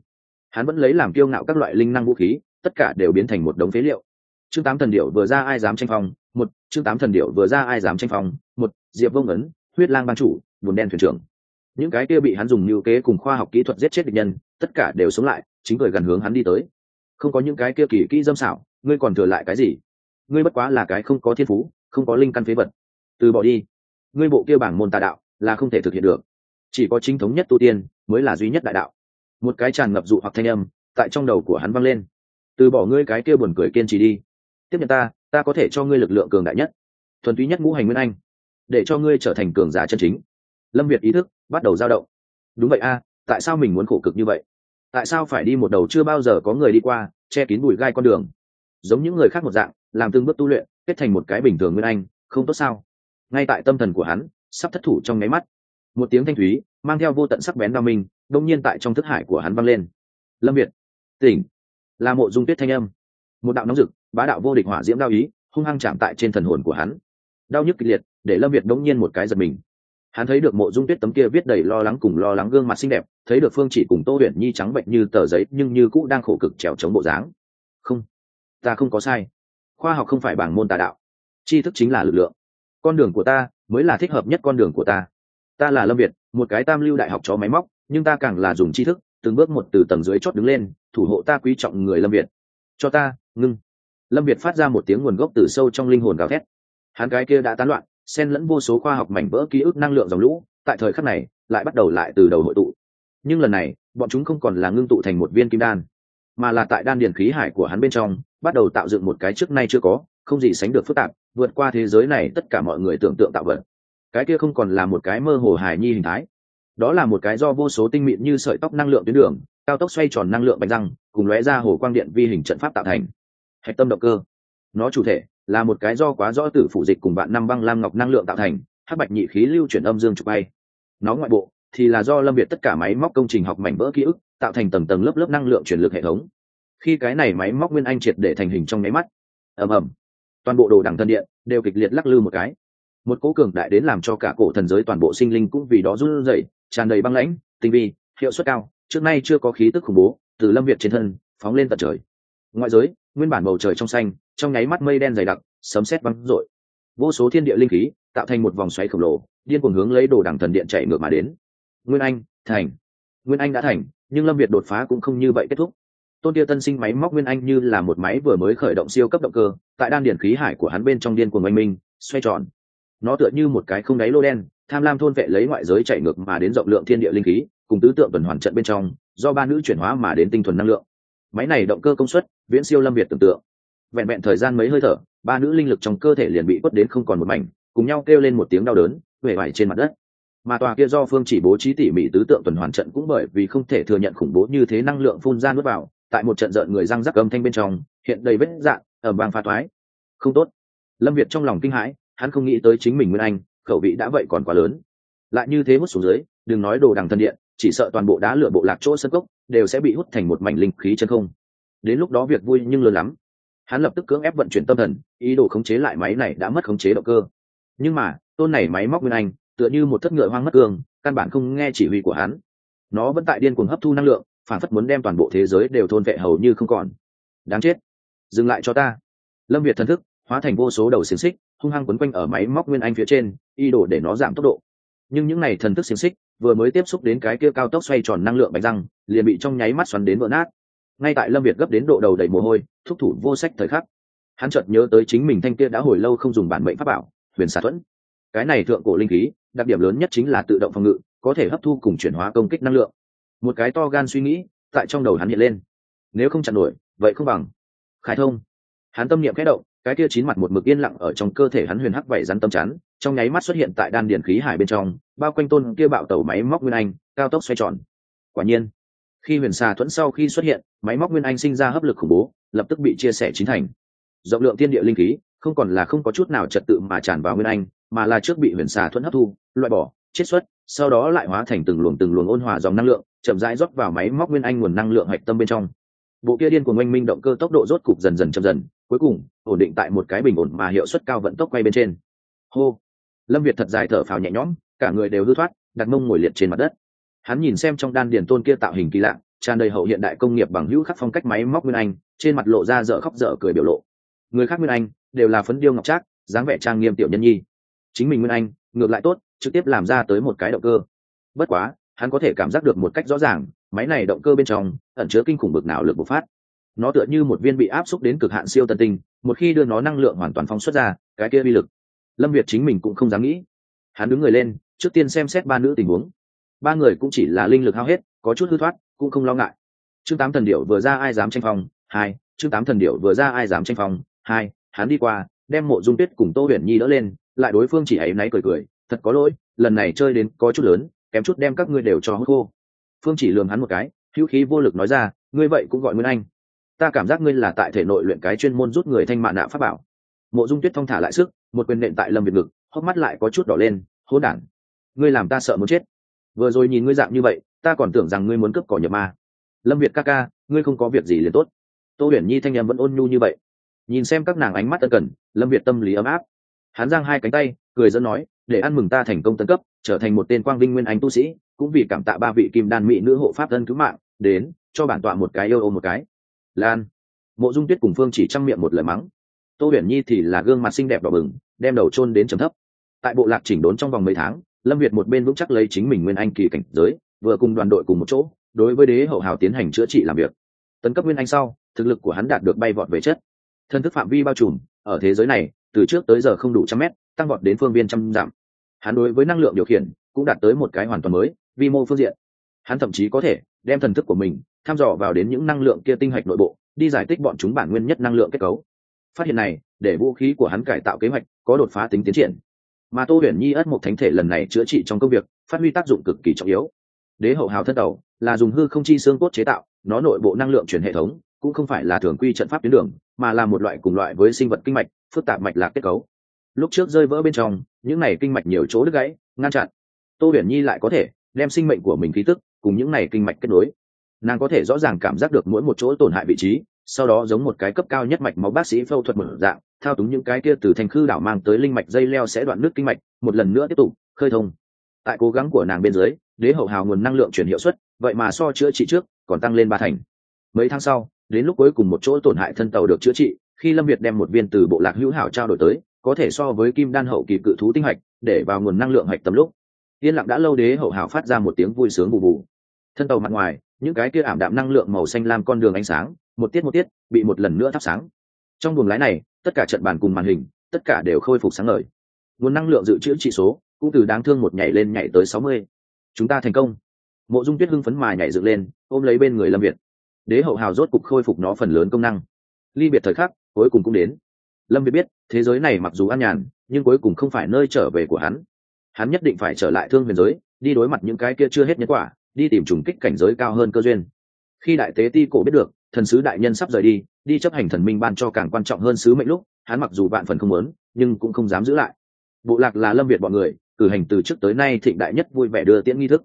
Hắn vẫn lấy làm kiêu ngạo các loại linh năng vũ khí, tất cả đều biến thành một đống phế liệu chương tám thần điệu vừa ra ai dám tranh phong? Một, chương tám thần điệu vừa ra ai dám tranh phong? Một, diệp vông ấn huyết lang ban chủ, buồn đen thuyền trưởng. Những cái kia bị hắn dùng như kế cùng khoa học kỹ thuật giết chết địch nhân, tất cả đều sống lại, chính cười gần hướng hắn đi tới. Không có những cái kia kỳ kỹ dâm xảo, ngươi còn thừa lại cái gì? Ngươi bất quá là cái không có thiên phú, không có linh căn phế vật. Từ bỏ đi. Ngươi bộ kia bảng môn tà đạo, là không thể thực hiện được. Chỉ có chính thống nhất tu tiên, mới là duy nhất đại đạo. Một cái tràn ngập dụ hoặc thanh âm, tại trong đầu của hắn vang lên. Từ bỏ ngươi cái kia buồn cười kiên trì đi tiếp nhận ta ta có thể cho ngươi lực lượng cường đại nhất. Thuần túy nhất ngũ hành nguyên anh, để cho ngươi trở thành cường giả chân chính. Lâm việt ý thức bắt đầu dao động. Đúng vậy a, tại sao mình muốn khổ cực như vậy? Tại sao phải đi một đầu chưa bao giờ có người đi qua, che kín bụi gai con đường? Giống những người khác một dạng, làm từng bước tu luyện, kết thành một cái bình thường nguyên anh, không tốt sao? Ngay tại tâm thần của hắn, sắp thất thủ trong nháy mắt. Một tiếng thanh thúy, mang theo vô tận sắc bén đao minh, đông nhiên tại trong thức hải của hắn vang lên. Lâm việt, tỉnh. Là mộ dung tuyết thanh âm. Một đạo nóng rực bá đạo vô địch hỏa diễm đao ý, hung hăng chạm tại trên thần hồn của hắn. Đau nhức kịch liệt, để lâm việt đống nhiên một cái giật mình. Hắn thấy được mộ dung tuyết tấm kia viết đầy lo lắng cùng lo lắng gương mặt xinh đẹp, thấy được phương chỉ cùng tô huyền nhi trắng bệnh như tờ giấy, nhưng như cũ đang khổ cực trèo chống bộ dáng. Không, ta không có sai. Khoa học không phải bảng môn tà đạo. Tri thức chính là lực lượng. Con đường của ta mới là thích hợp nhất con đường của ta. Ta là lâm việt, một cái tam lưu đại học chó máy móc, nhưng ta càng là dùng tri thức, từng bước một từ tầng dưới chót đứng lên, thủ hộ ta quý trọng người lâm việt. Cho ta, ngưng lâm việt phát ra một tiếng nguồn gốc từ sâu trong linh hồn gào thét. Hắn cái kia đã tán loạn, xen lẫn vô số khoa học mảnh vỡ ký ức năng lượng dòng lũ, tại thời khắc này, lại bắt đầu lại từ đầu hội tụ. Nhưng lần này, bọn chúng không còn là ngưng tụ thành một viên kim đan, mà là tại đan điền khí hải của hắn bên trong, bắt đầu tạo dựng một cái trước nay chưa có, không gì sánh được phức tạp, vượt qua thế giới này tất cả mọi người tưởng tượng tạo vật. Cái kia không còn là một cái mơ hồ hài nhi hình thái. Đó là một cái do vô số tinh mịn như sợi tóc năng lượng tuyến đường, cao tốc xoay tròn năng lượng bánh răng, cùng lóe ra hồ quang điện vi hình trận pháp tạo thành hạch tâm động cơ. Nó chủ thể là một cái do quá rõ tử phủ dịch cùng bạn năm băng lam ngọc năng lượng tạo thành, hắc bạch nhị khí lưu chuyển âm dương trục bay. Nó ngoại bộ thì là do lâm việt tất cả máy móc công trình học mảnh vỡ ký ức tạo thành tầng tầng lớp lớp năng lượng chuyển lực hệ thống. Khi cái này máy móc nguyên anh triệt để thành hình trong nháy mắt, ầm ầm, toàn bộ đồ đẳng thân điện đều kịch liệt lắc lư một cái. Một cố cường đại đến làm cho cả cổ thần giới toàn bộ sinh linh cũng vì đó run rẩy, tràn đầy băng lãnh, tinh vi, hiệu suất cao. Trước nay chưa có khí tức khủng bố từ lâm việt trên thân phóng lên tận trời. Ngoại giới nguyên bản bầu trời trong xanh, trong nháy mắt mây đen dày đặc, sấm sét văng rội vô số thiên địa linh khí tạo thành một vòng xoáy khổng lồ, điên cuồng hướng lấy đồ đẳng thần điện chạy ngược mà đến. Nguyên anh, thành. Nguyên anh đã thành, nhưng lâm việt đột phá cũng không như vậy kết thúc. Tôn tia tân sinh máy móc nguyên anh như là một máy vừa mới khởi động siêu cấp động cơ, tại đan điển khí hải của hắn bên trong điên cuồng oanh minh, xoay tròn. Nó tựa như một cái không đáy lô đen, tham lam thôn vệ lấy ngoại giới chạy ngược mà đến rộng lượng thiên địa linh khí, cùng tứ tượng tuần hoàn trận bên trong, do ba nữ chuyển hóa mà đến tinh thuần năng lượng máy này động cơ công suất, viễn siêu lâm việt tưởng tượng. Vẹn vẹn thời gian mấy hơi thở, ba nữ linh lực trong cơ thể liền bị quất đến không còn một mảnh, cùng nhau kêu lên một tiếng đau đớn huệ vải trên mặt đất. Mà tòa kia do phương chỉ bố trí tỉ mỉ tứ tượng tuần hoàn trận cũng bởi vì không thể thừa nhận khủng bố như thế năng lượng phun ra nuốt vào, tại một trận rợn người răng rắc âm thanh bên trong, hiện đầy vết dạn ở bang pha thoái không tốt. Lâm việt trong lòng kinh hãi, hắn không nghĩ tới chính mình nguyên anh, khẩu vị đã vậy còn quá lớn. Lại như thế hút xuống dưới, đừng nói đồ đằng thân điện, chỉ sợ toàn bộ đá lửa bộ lạc chỗ sân cốc đều sẽ bị hút thành một mảnh linh khí chân không. Đến lúc đó việc vui nhưng lớn lắm. Hắn lập tức cưỡng ép vận chuyển tâm thần, ý đồ khống chế lại máy này đã mất khống chế động cơ. Nhưng mà, tôn này máy móc nguyên anh, tựa như một thất ngựa hoang mất cương, căn bản không nghe chỉ huy của hắn. Nó vẫn tại điên cuồng hấp thu năng lượng, phản phất muốn đem toàn bộ thế giới đều thôn vệ hầu như không còn. Đáng chết. Dừng lại cho ta. Lâm việt thần thức, hóa thành vô số đầu xiềng xích, hung hăng quấn quanh ở máy móc nguyên anh phía trên y đổ để nó giảm tốc độ. Nhưng những n à y thần thức xiềng xích vừa mới tiếp xúc đến cái kia cao tốc xoay tròn năng lượng bánh răng, liền bị trong nháy mắt xoắn đến vỡ nát. Ngay tại lâm việt gấp đến độ đầu đầy mồ hôi, thúc thủ vô sách thời khắc. Hắn chợt nhớ tới chính mình thanh kia đã hồi lâu không dùng bản mệnh pháp bảo, huyền xà thuẫn. Cái này thượng cổ linh khí, đặc điểm lớn nhất chính là tự động phòng ngự, có thể hấp thu cùng chuyển hóa công kích năng lượng. Một cái to gan suy nghĩ, tại trong đầu hắn hiện lên. Nếu không chặn nổi, vậy không bằng. Khai thông. Hắn tâm niệm khẽ động cái kia chín mặt một mực yên lặng ở trong cơ thể hắn huyền hắc vảy rắn tâm chắn, trong nháy mắt xuất hiện tại đan điền khí hải bên trong, bao quanh tôn kia bạo tàu máy móc nguyên anh, cao tốc xoay tròn. Quả nhiên, khi huyền xà thuẫn sau khi xuất hiện, máy móc nguyên anh sinh ra hấp lực khủng bố, lập tức bị chia sẻ chín thành. Rộng lượng thiên địa linh khí, không còn là không có chút nào trật tự mà tràn vào nguyên anh, mà là trước bị huyền xà thuẫn hấp thu, loại bỏ, chiết xuất, sau đó lại hóa thành từng luồng từng luồng ôn hòa dòng năng lượng, chậm rãi rót vào máy móc nguyên anh nguồn năng lượng hạch tâm bên trong. Bộ kia điên của oanh minh động cơ tốc độ rốt cục dần dần chậm dần cuối cùng, ổn định tại một cái bình ổn mà hiệu suất cao vận tốc quay bên trên. Hô! Lâm việt thật dài thở phào nhẹ nhõm, cả người đều hư thoát, đặt mông ngồi liệt trên mặt đất. Hắn nhìn xem trong đan điền tôn kia tạo hình kỳ lạ, tràn đầy hậu hiện đại công nghiệp bằng hữu khắc phong cách máy móc nguyên anh, trên mặt lộ ra dở khóc dở cười biểu lộ. Người khác nguyên anh, đều là phấn điêu ngọc trác, dáng vẻ trang nghiêm tiểu nhân nhi. Chính mình nguyên anh, ngược lại tốt, trực tiếp làm ra tới một cái động cơ. Bất quá, hắn có thể cảm giác được một cách rõ ràng, máy này động cơ bên trong, ẩn chứa kinh khủng bực nào lực bộc phát nó tựa như một viên bị áp xúc đến cực hạn siêu tân tinh, một khi đưa nó năng lượng hoàn toàn phóng xuất ra, cái kia bi lực. Lâm việt chính mình cũng không dám nghĩ. Hắn đứng người lên, trước tiên xem xét ba nữ tình huống. Ba người cũng chỉ là linh lực hao hết, có chút hư thoát, cũng không lo ngại. Chương tám thần điệu vừa ra ai dám tranh phong? Hai, chương tám thần điệu vừa ra ai dám tranh phong? Hai, hắn đi qua, đem mộ dung tuyết cùng tô huyền nhi đỡ lên, lại đối phương chỉ ấy náy cười cười, thật có lỗi, lần này chơi đến có chút lớn, kém chút đem các ngươi đều cho hút khô. Phương chỉ lường hắn một cái, hữu khí vô lực nói ra, ngươi vậy cũng gọi nguyên anh ta cảm giác ngươi là tại thể nội luyện cái chuyên môn rút người thanh mạ nạ pháp bảo. Mộ dung tuyết thong thả lại sức, một quyền nện tại lâm việt ngực, hốc mắt lại có chút đỏ lên, hỗn đản, ngươi làm ta sợ muốn chết. Vừa rồi nhìn ngươi dạng như vậy, ta còn tưởng rằng ngươi muốn cướp cỏ nhập ma. Lâm việt ca ca, ngươi không có việc gì liền tốt. Tô huyền nhi thanh em vẫn ôn nhu như vậy. Nhìn xem các nàng ánh mắt ân cần, lâm việt tâm lý ấm áp. Hắn giang hai cánh tay, cười dẫn nói, để ăn mừng ta thành công tân cấp, trở thành một tên quang vinh nguyên anh tu sĩ, cũng vì cảm tạ ba vị kim đan mỹ nữ hộ pháp thân cứu mạng, đến, cho bản tọa một cái yêu ôm một cái lan. Mộ dung tuyết cùng phương chỉ chăm miệng một lời mắng. Tô huyền nhi thì là gương mặt xinh đẹp đỏ bừng, đem đầu chôn đến trầm thấp. Tại bộ lạc chỉnh đốn trong vòng mấy tháng, lâm việt một bên vững chắc lấy chính mình nguyên anh kỳ cảnh giới, vừa cùng đoàn đội cùng một chỗ, đối với đế hậu hào tiến hành chữa trị làm việc. Tấn cấp nguyên anh sau, thực lực của hắn đạt được bay vọt về chất. Thân thức phạm vi bao trùm, ở thế giới này, từ trước tới giờ không đủ trăm mét, tăng vọt đến phương viên trăm dặm. Hắn đối với năng lượng điều khiển, cũng đạt tới một cái hoàn toàn mới, vi mô phương diện. Hắn thậm chí có thể đem thần thức của mình thăm dò vào đến những năng lượng kia tinh hạch nội bộ, đi giải tích bọn chúng bản nguyên nhất năng lượng kết cấu. Phát hiện này, để vũ khí của hắn cải tạo kế hoạch có đột phá tính tiến triển. Mà tô huyền nhi ất một thánh thể lần này chữa trị trong công việc, phát huy tác dụng cực kỳ trọng yếu. Đế hậu hào thân tàu là dùng hư không chi xương cốt chế tạo, nó nội bộ năng lượng chuyển hệ thống cũng không phải là thường quy trận pháp tuyến đường, mà là một loại cùng loại với sinh vật kinh mạch, phức tạp mạch lạc kết cấu. Lúc trước rơi vỡ bên trong, những này kinh mạch nhiều chỗ đứt gãy, ngăn chặn. Tô huyền nhi lại có thể đem sinh mệnh của mình khí tức cùng những này kinh mạch kết nối nàng có thể rõ ràng cảm giác được mỗi một chỗ tổn hại vị trí, sau đó giống một cái cấp cao nhất mạch máu bác sĩ phẫu thuật mở dạng, thao túng những cái kia từ thành khư đảo mang tới linh mạch dây leo sẽ đoạn nước kinh mạch, một lần nữa tiếp tục, khơi thông. Tại cố gắng của nàng bên dưới, đế hậu hào nguồn năng lượng chuyển hiệu suất, vậy mà so chữa trị trước, còn tăng lên ba thành. Mấy tháng sau, đến lúc cuối cùng một chỗ tổn hại thân tàu được chữa trị, khi lâm việt đem một viên từ bộ lạc hữu hảo trao đổi tới, có thể so với kim đan hậu kỳ cự thú tinh hạch, để vào nguồn năng lượng hạch tầm lúc. Yên lặng đã lâu đế hậu hảo phát ra một tiếng vui sướng bù bù. Thân tàu mặt ngoài những cái kia ảm đạm năng lượng màu xanh lam con đường ánh sáng, một tiết một tiết, bị một lần nữa thắp sáng. Trong buồng lái này, tất cả trận bàn cùng màn hình, tất cả đều khôi phục sáng ngời. Nguồn năng lượng dự trữ trị số cũng từ đáng thương một nhảy lên nhảy tới sáu mươi. Chúng ta thành công. Mộ dung tuyết hưng phấn mà nhảy dựng lên, ôm lấy bên người lâm việt. Đế hậu hào rốt cục khôi phục nó phần lớn công năng. Ly biệt thời khắc, cuối cùng cũng đến. Lâm việt biết, thế giới này mặc dù an nhàn, nhưng cuối cùng không phải nơi trở về của hắn. Hắn nhất định phải trở lại thương huyền giới, đi đối mặt những cái kia chưa hết nhân quả đi tìm trùng kích cảnh giới cao hơn cơ duyên. Khi đại tế ti cổ biết được, thần sứ đại nhân sắp rời đi đi chấp hành thần minh ban cho càng quan trọng hơn sứ mệnh lúc, hắn mặc dù vạn phần không muốn, nhưng cũng không dám giữ lại. Bộ lạc là lâm việt bọn người, cử hành từ trước tới nay thịnh đại nhất vui vẻ đưa tiễn nghi thức.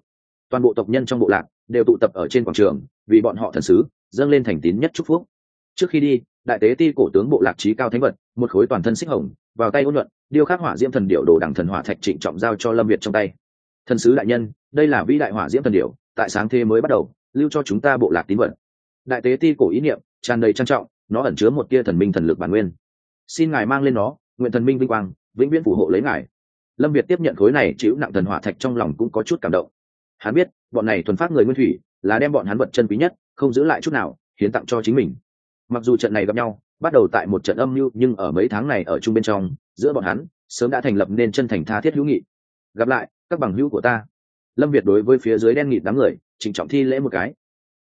Toàn bộ tộc nhân trong bộ lạc đều tụ tập ở trên quảng trường, vì bọn họ thần sứ dâng lên thành tín nhất chúc phúc. Trước khi đi, đại tế ti cổ tướng bộ lạc trí cao thánh vật, một khối toàn thân xích hồng, vào tay ôn luận điêu khắc hỏa diễm thần điệu đồ đẳng thần hỏa thạch trịnh trọng giao cho lâm việt trong tay. Thần sứ đại nhân đây là vĩ đại hỏa diễm thần điệu tại sáng thế mới bắt đầu, lưu cho chúng ta bộ lạc tín vật. Đại tế ti cổ ý niệm, tràn đầy trang trọng, nó ẩn chứa một tia thần minh thần lực bản nguyên. Xin ngài mang lên nó, nguyện thần minh vinh quang, vĩnh viễn phù hộ lấy ngài. Lâm việt tiếp nhận khối này chịu nặng thần hỏa thạch trong lòng cũng có chút cảm động. Hắn biết, bọn này thuần phát người nguyên thủy, là đem bọn hắn vật chân quý nhất, không giữ lại chút nào, hiến tặng cho chính mình. Mặc dù trận này gặp nhau, bắt đầu tại một trận âm mưu, nhưng ở mấy tháng này ở chung bên trong, giữa bọn hắn, sớm đã thành lập nên chân thành tha thiết hữu nghị. Gặp lại, các bằng hữu của ta lâm việt đối với phía dưới đen nghịt đám người trịnh trọng thi lễ một cái.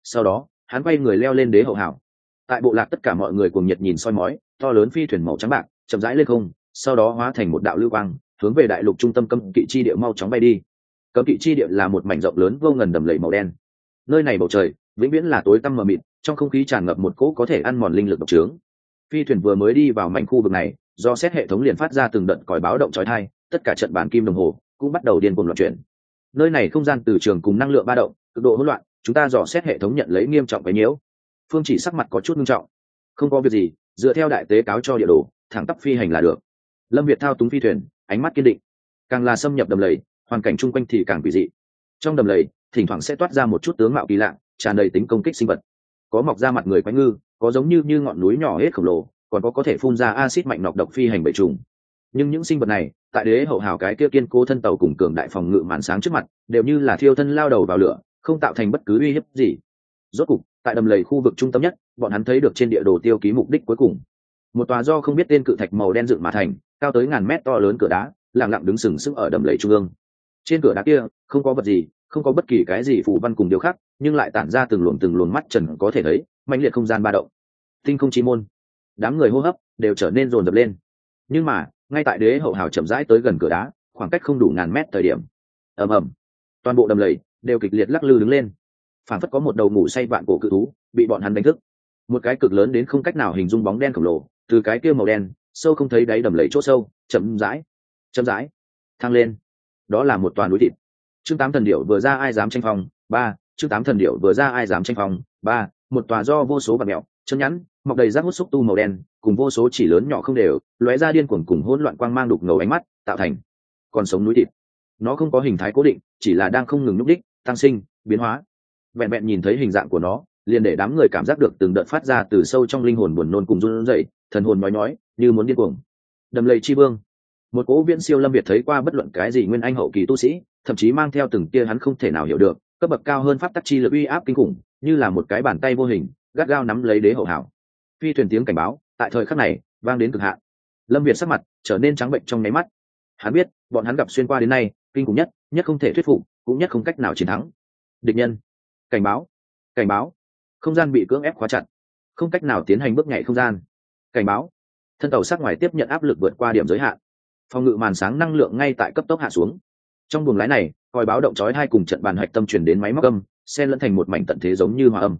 Sau đó, hắn quay người leo lên đế hậu hảo. Tại bộ lạc tất cả mọi người cùng nhiệt nhìn soi mói, to lớn phi thuyền màu trắng bạc, chậm rãi lên không, sau đó hóa thành một đạo lưu quang, hướng về đại lục trung tâm cấm kỵ chi địa mau chóng bay đi. Cấm kỵ chi địa là một mảnh rộng lớn vô ngần đầm lầy màu đen. Nơi này bầu trời, vĩnh viễn là tối tăm mờ mịt, trong không khí tràn ngập một cỗ có thể ăn mòn linh lực độc trướng. Phi thuyền vừa mới đi vào mảnh khu vực này, do xét hệ thống liền phát ra từng đợt còi báo động trói thai tất cả trận bàn kim đồng hồ cũng bắt đầu điên cuồng loạn chuyển nơi này không gian từ trường cùng năng lượng ba động, cực độ hỗn loạn, chúng ta dò xét hệ thống nhận lấy nghiêm trọng cái nhiễu. Phương chỉ sắc mặt có chút nghiêm trọng. Không có việc gì, dựa theo đại tế cáo cho địa đồ, thẳng tắp phi hành là được. Lâm việt thao túng phi thuyền, ánh mắt kiên định. Càng là xâm nhập đầm lầy, hoàn cảnh chung quanh thì càng quỷ dị. Trong đầm lầy, thỉnh thoảng sẽ toát ra một chút tướng mạo kỳ lạ, tràn đầy tính công kích sinh vật. Có mọc ra mặt người quái ngư, có giống như như ngọn núi nhỏ hết khổng lồ, còn có có thể phun ra acid mạnh nọc độc phi hành bệ trùng. Nhưng những sinh vật này tại đế hậu hào cái kia kiên cố thân tàu cùng cường đại phòng ngự màn sáng trước mặt, đều như là thiêu thân lao đầu vào lửa, không tạo thành bất cứ uy hiếp gì. Rốt cục, tại đầm lầy khu vực trung tâm nhất, bọn hắn thấy được trên địa đồ tiêu ký mục đích cuối cùng. Một tòa do không biết tên cự thạch màu đen dựng mà thành, cao tới ngàn mét to lớn cửa đá lẳng lặng đứng sừng sững ở đầm lầy trung ương. Trên cửa đá kia, không có vật gì, không có bất kỳ cái gì phù văn cùng điều khác, nhưng lại tản ra từng luồng từng luồng mắt trần có thể thấy mạnh liệt không gian ba động. Tinh không chi môn. Đám người hô hấp đều trở nên rồn rập lên. Nhưng mà ngay tại đế hậu hào chậm rãi tới gần cửa đá, khoảng cách không đủ ngàn mét thời điểm. Ầm ầm. Toàn bộ đầm lầy đều kịch liệt lắc lư đứng lên. Phản phất có một đầu ngủ say vạn cổ cự thú bị bọn hắn đánh thức. Một cái cực lớn đến không cách nào hình dung bóng đen khổng lồ, từ cái kia màu đen, sâu không thấy đáy đầm lầy chỗ sâu, chậm rãi chậm rãi, thăng lên. Đó là một toàn núi thịt. Chương tám thần điệu vừa ra ai dám tranh phòng ba. Chương tám thần điệu vừa ra ai dám tranh phòng ba. Một tòa do vô số bạt mẹo chân nhẵn mọc đầy rác hút xúc tu màu đen, cùng vô số chỉ lớn nhỏ không đều, lóe ra điên cuồng cùng hỗn loạn quang mang đục ngầu ánh mắt, tạo thành còn sống núi thịt. Nó không có hình thái cố định, chỉ là đang không ngừng nhúc đích, tăng sinh, biến hóa. Vẹn vẹn nhìn thấy hình dạng của nó, liền để đám người cảm giác được từng đợt phát ra từ sâu trong linh hồn buồn nôn cùng run rẩy, thần hồn nói nói như muốn điên cuồng. Đầm lầy chi vương. Một cố viễn siêu lâm việt thấy qua bất luận cái gì nguyên anh hậu kỳ tu sĩ, thậm chí mang theo từng tia hắn không thể nào hiểu được, cấp bậc cao hơn pháp tắc chi lực uy áp kinh khủng, như là một cái bàn tay vô hình, gắt gao nắm lấy đế hậu hảo phi thuyền tiếng cảnh báo, tại thời khắc này, vang đến cực hạn. Lâm việt sắc mặt trở nên trắng bệnh trong nháy mắt. Hắn biết, bọn hắn gặp xuyên qua đến nay, kinh khủng nhất nhất không thể thuyết phục, cũng nhất không cách nào chiến thắng. Địch nhân. Cảnh báo. Cảnh báo. Không gian bị cưỡng ép khóa chặt. Không cách nào tiến hành bước nhảy không gian. Cảnh báo. Thân tàu sát ngoài tiếp nhận áp lực vượt qua điểm giới hạn. Phòng ngự màn sáng năng lượng ngay tại cấp tốc hạ xuống. Trong buồng lái này, coi báo động chói hai cùng trận bàn hạch tâm chuyển đến máy móc âm, xen lẫn thành một mảnh tận thế giống như hòa âm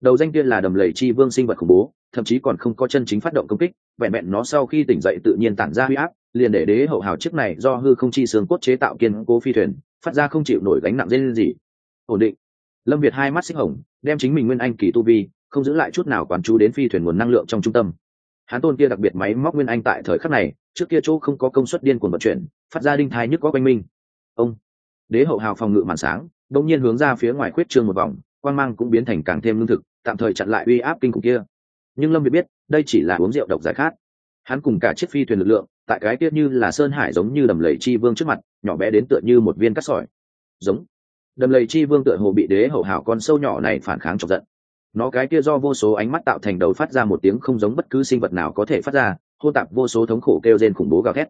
đầu danh kia là đầm lầy chi vương sinh vật khủng bố, thậm chí còn không có chân chính phát động công kích, vẹn vẹn nó sau khi tỉnh dậy tự nhiên tản ra huy áp, liền để đế hậu hào chiếc này do hư không chi xương cốt chế tạo kiên cố phi thuyền, phát ra không chịu nổi gánh nặng dây lên gì. Ổn định. Lâm việt hai mắt xích hồng, đem chính mình nguyên anh kỳ tu vi, không giữ lại chút nào quán chú đến phi thuyền nguồn năng lượng trong trung tâm. Hán tôn kia đặc biệt máy móc nguyên anh tại thời khắc này, trước kia chỗ không có công suất điên cuồng vận chuyển, phát ra đinh thai nhức có quanh minh ông. Đế hậu hào phòng ngự màn sáng đông nhiên hướng ra phía ngoài khuyết trương một vòng quan mang cũng biến thành càng thêm lương thực, tạm thời chặn lại uy áp kinh khủng kia. Nhưng lâm việt biết, đây chỉ là uống rượu độc giải khát. Hắn cùng cả chiếc phi thuyền lực lượng, tại cái tiết như là sơn hải giống như đầm lầy chi vương trước mặt, nhỏ bé đến tựa như một viên cắt sỏi. Giống. Đầm lầy chi vương tựa hồ bị đế hậu hảo con sâu nhỏ này phản kháng chọc giận. Nó cái kia do vô số ánh mắt tạo thành đầu phát ra một tiếng không giống bất cứ sinh vật nào có thể phát ra, hô tạp vô số thống khổ kêu rên khủng bố gào thét.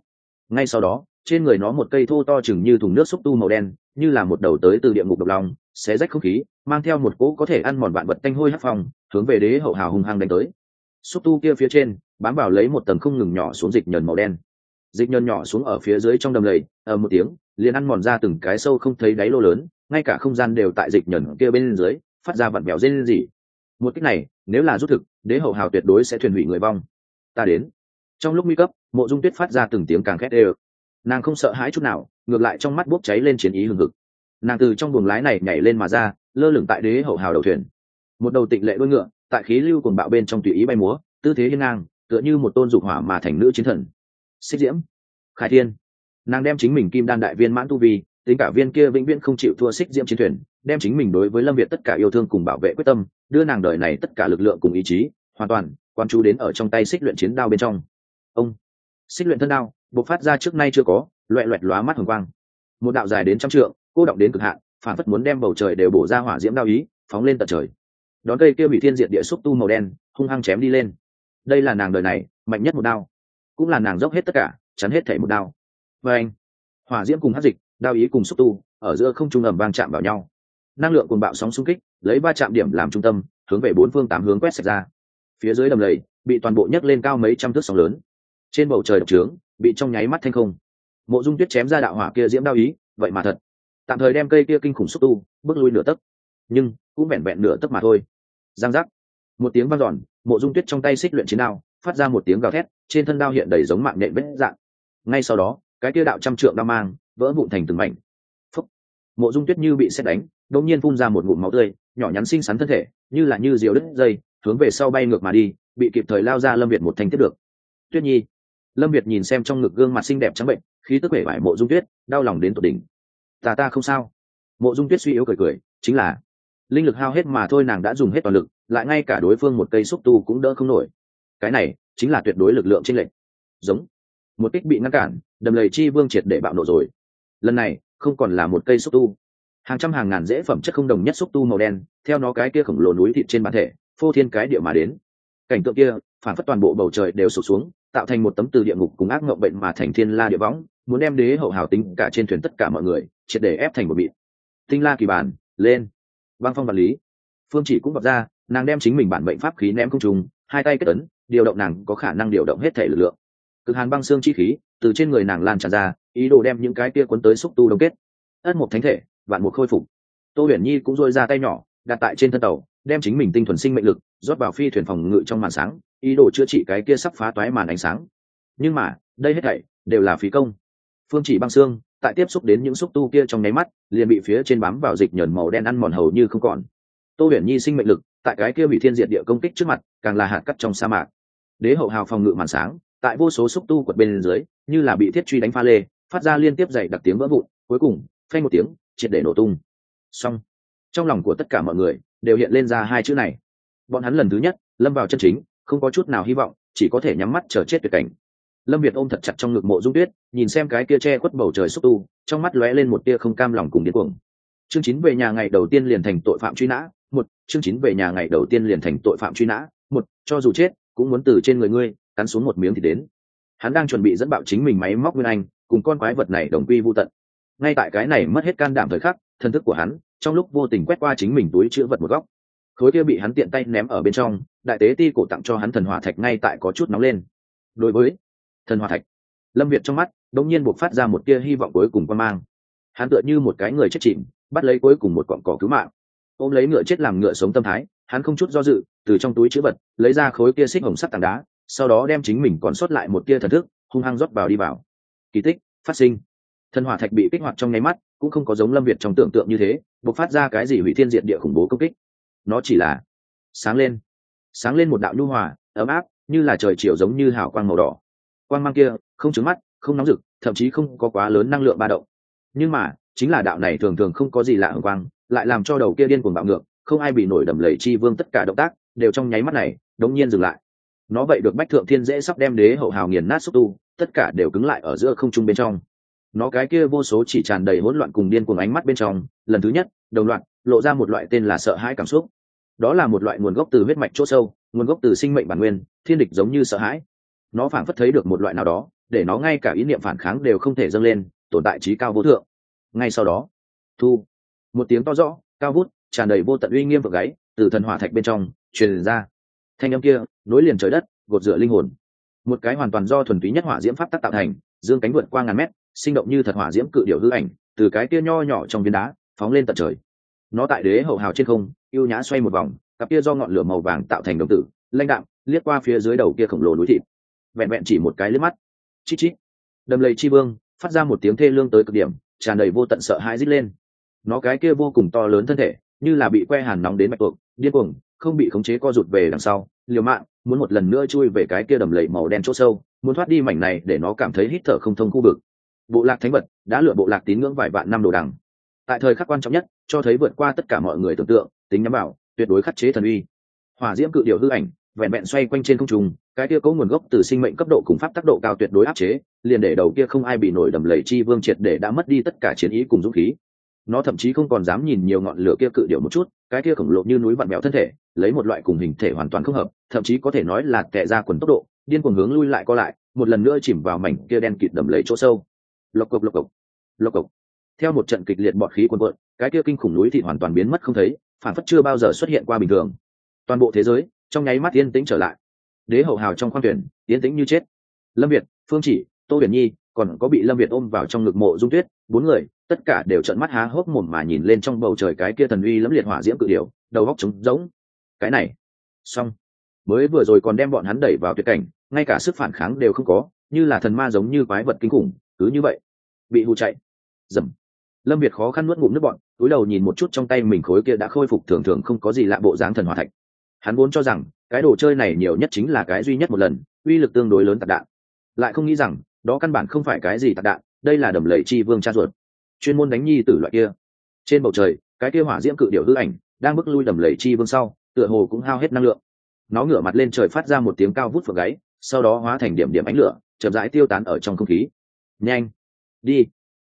Ngay sau đó, trên người nó một cây thô to chừng như thùng nước xúc tu màu đen, như là một đầu tới từ địa ngục độc lòng xé rách không khí, mang theo một cỗ có thể ăn mòn vạn vật tanh hôi hát phong, hướng về đế hậu hào hung hăng đánh tới. Xúc tu kia phía trên, bám vào lấy một tầng không ngừng nhỏ xuống dịch nhờn màu đen. Dịch nhờn nhỏ xuống ở phía dưới trong đầm lầy ở một tiếng, liền ăn mòn ra từng cái sâu không thấy đáy lô lớn, ngay cả không gian đều tại dịch nhờn kia bên dưới, phát ra vặn bèo dên gì một cách này, nếu là rút thực, đế hậu hào tuyệt đối sẽ thuyền hủy người vong. Ta đến. Trong lúc nguy cấp, mộ dung tuyết phát ra từng tiếng càng khét ê nàng không sợ hãi chút nào, ngược lại trong mắt bốc cháy lên chiến ý hừng hực nàng từ trong buồng lái này nhảy lên mà ra, lơ lửng tại đế hậu hào đầu thuyền. Một đầu tịnh lệ đuôi ngựa, tại khí lưu cuồng bạo bên trong tùy ý bay múa, tư thế hiên ngang, tựa như một tôn dục hỏa mà thành nữ chiến thần. Xích diễm khải thiên. Nàng đem chính mình kim đan đại viên mãn tu vi, tính cả viên kia vĩnh viễn không chịu thua xích diễm chiến thuyền, đem chính mình đối với lâm việt tất cả yêu thương cùng bảo vệ quyết tâm, đưa nàng đời này tất cả lực lượng cùng ý chí, hoàn toàn quan chú đến ở trong tay xích luyện chiến đao bên trong. Ông, xích luyện thân đao, bộc phát ra trước nay chưa có, loẹ loẹt lóa mắt hồng quang. Một đạo dài đến trăm trượng cô động đến cực hạn, phản phất muốn đem bầu trời đều bổ ra hỏa diễm đao ý, phóng lên tận trời. Đón cây kia bị thiên diệt địa xúc tu màu đen, hung hăng chém đi lên. Đây là nàng đời này, mạnh nhất một đao. Cũng là nàng dốc hết tất cả, chắn hết thể một đao. Và anh, hỏa diễm cùng hát dịch, đao ý cùng xúc tu, ở giữa không trung ầm vang chạm vào nhau. Năng lượng cùng bạo sóng xung kích, lấy ba chạm điểm làm trung tâm, hướng về bốn phương tám hướng quét sạch ra. Phía dưới đầm lầy, bị toàn bộ nhấc lên cao mấy trăm thước sóng lớn. Trên bầu trời đập trướng, bị trong nháy mắt thanh không. Mộ dung tuyết chém ra đạo hỏa kia diễm đao ý, vậy mà thật tạm thời đem cây kia kinh khủng xúc tu, bước lui nửa tấc. Nhưng, cũng vẹn vẹn nửa tấc mà thôi. Giang giác. Một tiếng vang giòn mộ dung tuyết trong tay xích luyện chiến đao, phát ra một tiếng gào thét, trên thân đao hiện đầy giống mạng nện vết dạng. Ngay sau đó, cái kia đạo trăm trượng đao mang, vỡ vụn thành từng mảnh. Phúc. mộ dung tuyết như bị xét đánh, đột nhiên phun ra một ngụm máu tươi, nhỏ nhắn xinh xắn thân thể, như là như diều đứt dây, hướng về sau bay ngược mà đi, bị kịp thời lao ra lâm việt một thanh tiết được. Tuyết nhi. Lâm việt nhìn xem trong ngực gương mặt xinh đẹp trắng bệnh, khí tức vẻ vải mộ dung tuyết, đau lòng đến tột đỉnh ta ta không sao. Mộ dung tuyết suy yếu cười cười, chính là, linh lực hao hết mà thôi nàng đã dùng hết toàn lực, lại ngay cả đối phương một cây xúc tu cũng đỡ không nổi. Cái này chính là tuyệt đối lực lượng trên lệnh giống, một kích bị ngăn cản, đầm lầy chi vương triệt để bạo nổ rồi. Lần này, không còn là một cây xúc tu. Hàng trăm hàng ngàn dễ phẩm chất không đồng nhất xúc tu màu đen, theo nó cái kia khổng lồ núi thịt trên bản thể, phô thiên cái địa mà đến. Cảnh tượng kia, phản phất toàn bộ bầu trời đều sụp xuống, tạo thành một tấm từ địa ngục cùng ác ngộng bệnh mà thành thiên la địa võng muốn đem đế hậu hào tính cả trên thuyền tất cả mọi người, triệt để ép thành một bịt tinh la kỳ bản, lên. Băng phong vật lý. Phương chỉ cũng bật ra, nàng đem chính mình bản bệnh pháp khí ném không trùng hai tay kết ấn, điều động nàng có khả năng điều động hết thể lực lượng. Cực hàn băng xương chi khí, từ trên người nàng lan tràn ra, ý đồ đem những cái kia cuốn tới xúc tu đông kết. Ất một thánh thể, vạn một khôi phục. Tô huyền nhi cũng dôi ra tay nhỏ, đặt tại trên thân tàu, đem chính mình tinh thuần sinh mệnh lực rót vào phi thuyền phòng ngự trong màn sáng, ý đồ chữa trị cái kia sắp phá toái màn ánh sáng. Nhưng mà, đây hết thảy đều là phí công phương chỉ băng xương, tại tiếp xúc đến những xúc tu kia trong nháy mắt, liền bị phía trên bám vào dịch nhờn màu đen ăn mòn hầu như không còn. Tô huyền nhi sinh mệnh lực, tại cái kia bị thiên diệt địa công kích trước mặt, càng là hạt cắt trong sa mạc. Đế hậu hào phòng ngự màn sáng, tại vô số xúc tu quật bên dưới, như là bị thiết truy đánh pha lê, phát ra liên tiếp dày đặc tiếng vỡ vụn, cuối cùng, phanh một tiếng, triệt để nổ tung. Xong. Trong lòng của tất cả mọi người, đều hiện lên ra hai chữ này. Bọn hắn lần thứ nhất, lâm vào chân chính, không có chút nào hy vọng, chỉ có thể nhắm mắt chờ chết tuyệt cảnh lâm việt ôm thật chặt trong ngực mộ dung tuyết, nhìn xem cái kia che khuất bầu trời xúc tu, trong mắt lóe lên một tia không cam lòng cùng điên cuồng. Chương chín về nhà ngày đầu tiên liền thành tội phạm truy nã, một, chương chín về nhà ngày đầu tiên liền thành tội phạm truy nã, một, cho dù chết, cũng muốn từ trên người ngươi, cắn xuống một miếng thì đến. Hắn đang chuẩn bị dẫn bạo chính mình máy móc nguyên anh, cùng con quái vật này đồng quy vô tận. Ngay tại cái này mất hết can đảm thời khắc, thân thức của hắn, trong lúc vô tình quét qua chính mình túi chữ vật một góc. Khối kia bị hắn tiện tay ném ở bên trong, đại tế ti cổ tặng cho hắn thần hỏa thạch ngay tại có chút nóng lên. Đối với thần hòa thạch. Lâm việt trong mắt đống nhiên buộc phát ra một tia hy vọng cuối cùng quan mang. Hắn tựa như một cái người chết chìm, bắt lấy cuối cùng một cọn cỏ cứu mạng. Ôm lấy ngựa chết làm ngựa sống tâm thái, hắn không chút do dự, từ trong túi chữ vật, lấy ra khối kia xích hồng sắt tảng đá, sau đó đem chính mình còn sót lại một tia thần thức, hung hăng rót vào đi vào. Kỳ tích phát sinh. Thần hỏa thạch bị kích hoạt trong nháy mắt, cũng không có giống lâm việt trong tưởng tượng như thế, buộc phát ra cái gì hủy thiên diện địa khủng bố công kích. Nó chỉ là sáng lên. Sáng lên một đạo nhu hòa, ấm áp, như là trời chiều giống như hào quang màu đỏ quang mang kia, không trứng mắt, không nóng rực, thậm chí không có quá lớn năng lượng ba động. Nhưng mà, chính là đạo này thường thường không có gì lạ hưởng quang, lại làm cho đầu kia điên cuồng bạo ngược, không ai bị nổi đầm lầy chi vương tất cả động tác, đều trong nháy mắt này, đống nhiên dừng lại. Nó vậy được bách thượng thiên dễ sắp đem đế hậu hào nghiền nát xúc tu, tất cả đều cứng lại ở giữa không trung bên trong. Nó cái kia vô số chỉ tràn đầy hỗn loạn cùng điên cuồng ánh mắt bên trong, lần thứ nhất, đồng loạt, lộ ra một loại tên là sợ hãi cảm xúc. Đó là một loại nguồn gốc từ huyết mạch chỗ sâu, nguồn gốc từ sinh mệnh bản nguyên, thiên địch giống như sợ hãi nó phảng phất thấy được một loại nào đó, để nó ngay cả ý niệm phản kháng đều không thể dâng lên, tồn tại trí cao vô thượng. Ngay sau đó, thu, một tiếng to rõ, cao vút, tràn đầy vô tận uy nghiêm vực gáy, từ thần hỏa thạch bên trong, truyền ra. Thanh âm kia, nối liền trời đất, gột rửa linh hồn. Một cái hoàn toàn do thuần túy nhất hỏa diễm pháp tắc tạo thành, dương cánh vượt qua ngàn mét, sinh động như thật hỏa diễm cự điệu hư ảnh, từ cái kia nho nhỏ trong viên đá, phóng lên tận trời. Nó tại đế hậu hào trên không yêu nhã xoay một vòng, cặp kia do ngọn lửa màu vàng tạo thành đồng tử lanh đạm, liếc qua phía dưới đầu kia khổng lồ núi thịt vẹn vẹn chỉ một cái liếc mắt. Chít chít. Đầm lầy chi vương, phát ra một tiếng thê lương tới cực điểm, tràn đầy vô tận sợ hãi rít lên. Nó cái kia vô cùng to lớn thân thể, như là bị que hàn nóng đến mạch tuộc, điên cuồng, không bị khống chế co rụt về đằng sau. Liều mạng, muốn một lần nữa chui về cái kia đầm lầy màu đen chỗ sâu, muốn thoát đi mảnh này để nó cảm thấy hít thở không thông khu vực. Bộ lạc thánh vật, đã lựa bộ lạc tín ngưỡng vài vạn năm đồ đằng. Tại thời khắc quan trọng nhất, cho thấy vượt qua tất cả mọi người tưởng tượng, tính nhắm bảo tuyệt đối khắc chế thần uy. Hỏa diễm cự điều hư ảnh vẹn vẹn xoay quanh trên không trung, cái kia có nguồn gốc từ sinh mệnh cấp độ cùng pháp tác độ cao tuyệt đối áp chế, liền để đầu kia không ai bị nổi đầm lầy chi vương triệt để đã mất đi tất cả chiến ý cùng dũng khí. Nó thậm chí không còn dám nhìn nhiều ngọn lửa kia cự điệu một chút, cái kia khổng lồ như núi vặn mèo thân thể, lấy một loại cùng hình thể hoàn toàn không hợp, thậm chí có thể nói là tệ ra quần tốc độ, điên cuồng hướng lui lại co lại, một lần nữa chìm vào mảnh kia đen kịt đầm lầy chỗ sâu. Lộc cộc lộc cộc lộc cộc. Theo một trận kịch liệt bọt khí cuồn cuộn, cái kia kinh khủng núi thì hoàn toàn biến mất không thấy, phản phất chưa bao giờ xuất hiện qua bình thường. Toàn bộ thế giới trong nháy mắt yên tĩnh trở lại. Đế hậu hào trong khoang thuyền, yên tĩnh như chết. Lâm việt, phương chỉ, tô huyền nhi, còn có bị lâm việt ôm vào trong ngực mộ dung tuyết, bốn người, tất cả đều trợn mắt há hốc mồm mà nhìn lên trong bầu trời cái kia thần uy lẫm liệt hỏa diễm cự điều đầu góc trống rỗng. Cái này, xong. Mới vừa rồi còn đem bọn hắn đẩy vào tuyệt cảnh, ngay cả sức phản kháng đều không có, như là thần ma giống như quái vật kinh khủng, cứ như vậy, bị hù chạy. Dầm. Lâm việt khó khăn nuốt ngụm nước bọn, túi đầu nhìn một chút trong tay mình khối kia đã khôi phục thường thường không có gì lạ bộ dáng thần hỏa thạch hắn vốn cho rằng, cái đồ chơi này nhiều nhất chính là cái duy nhất một lần, uy lực tương đối lớn tạc đạn. Lại không nghĩ rằng, đó căn bản không phải cái gì tạc đạn, đây là đầm lầy chi vương cha ruột. Chuyên môn đánh nhi tử loại kia. Trên bầu trời, cái kia hỏa diễm cự điệu hư ảnh, đang bước lui đầm lầy chi vương sau, tựa hồ cũng hao hết năng lượng. Nó ngửa mặt lên trời phát ra một tiếng cao vút phượng gáy, sau đó hóa thành điểm điểm ánh lửa, chậm rãi tiêu tán ở trong không khí. Nhanh! Đi!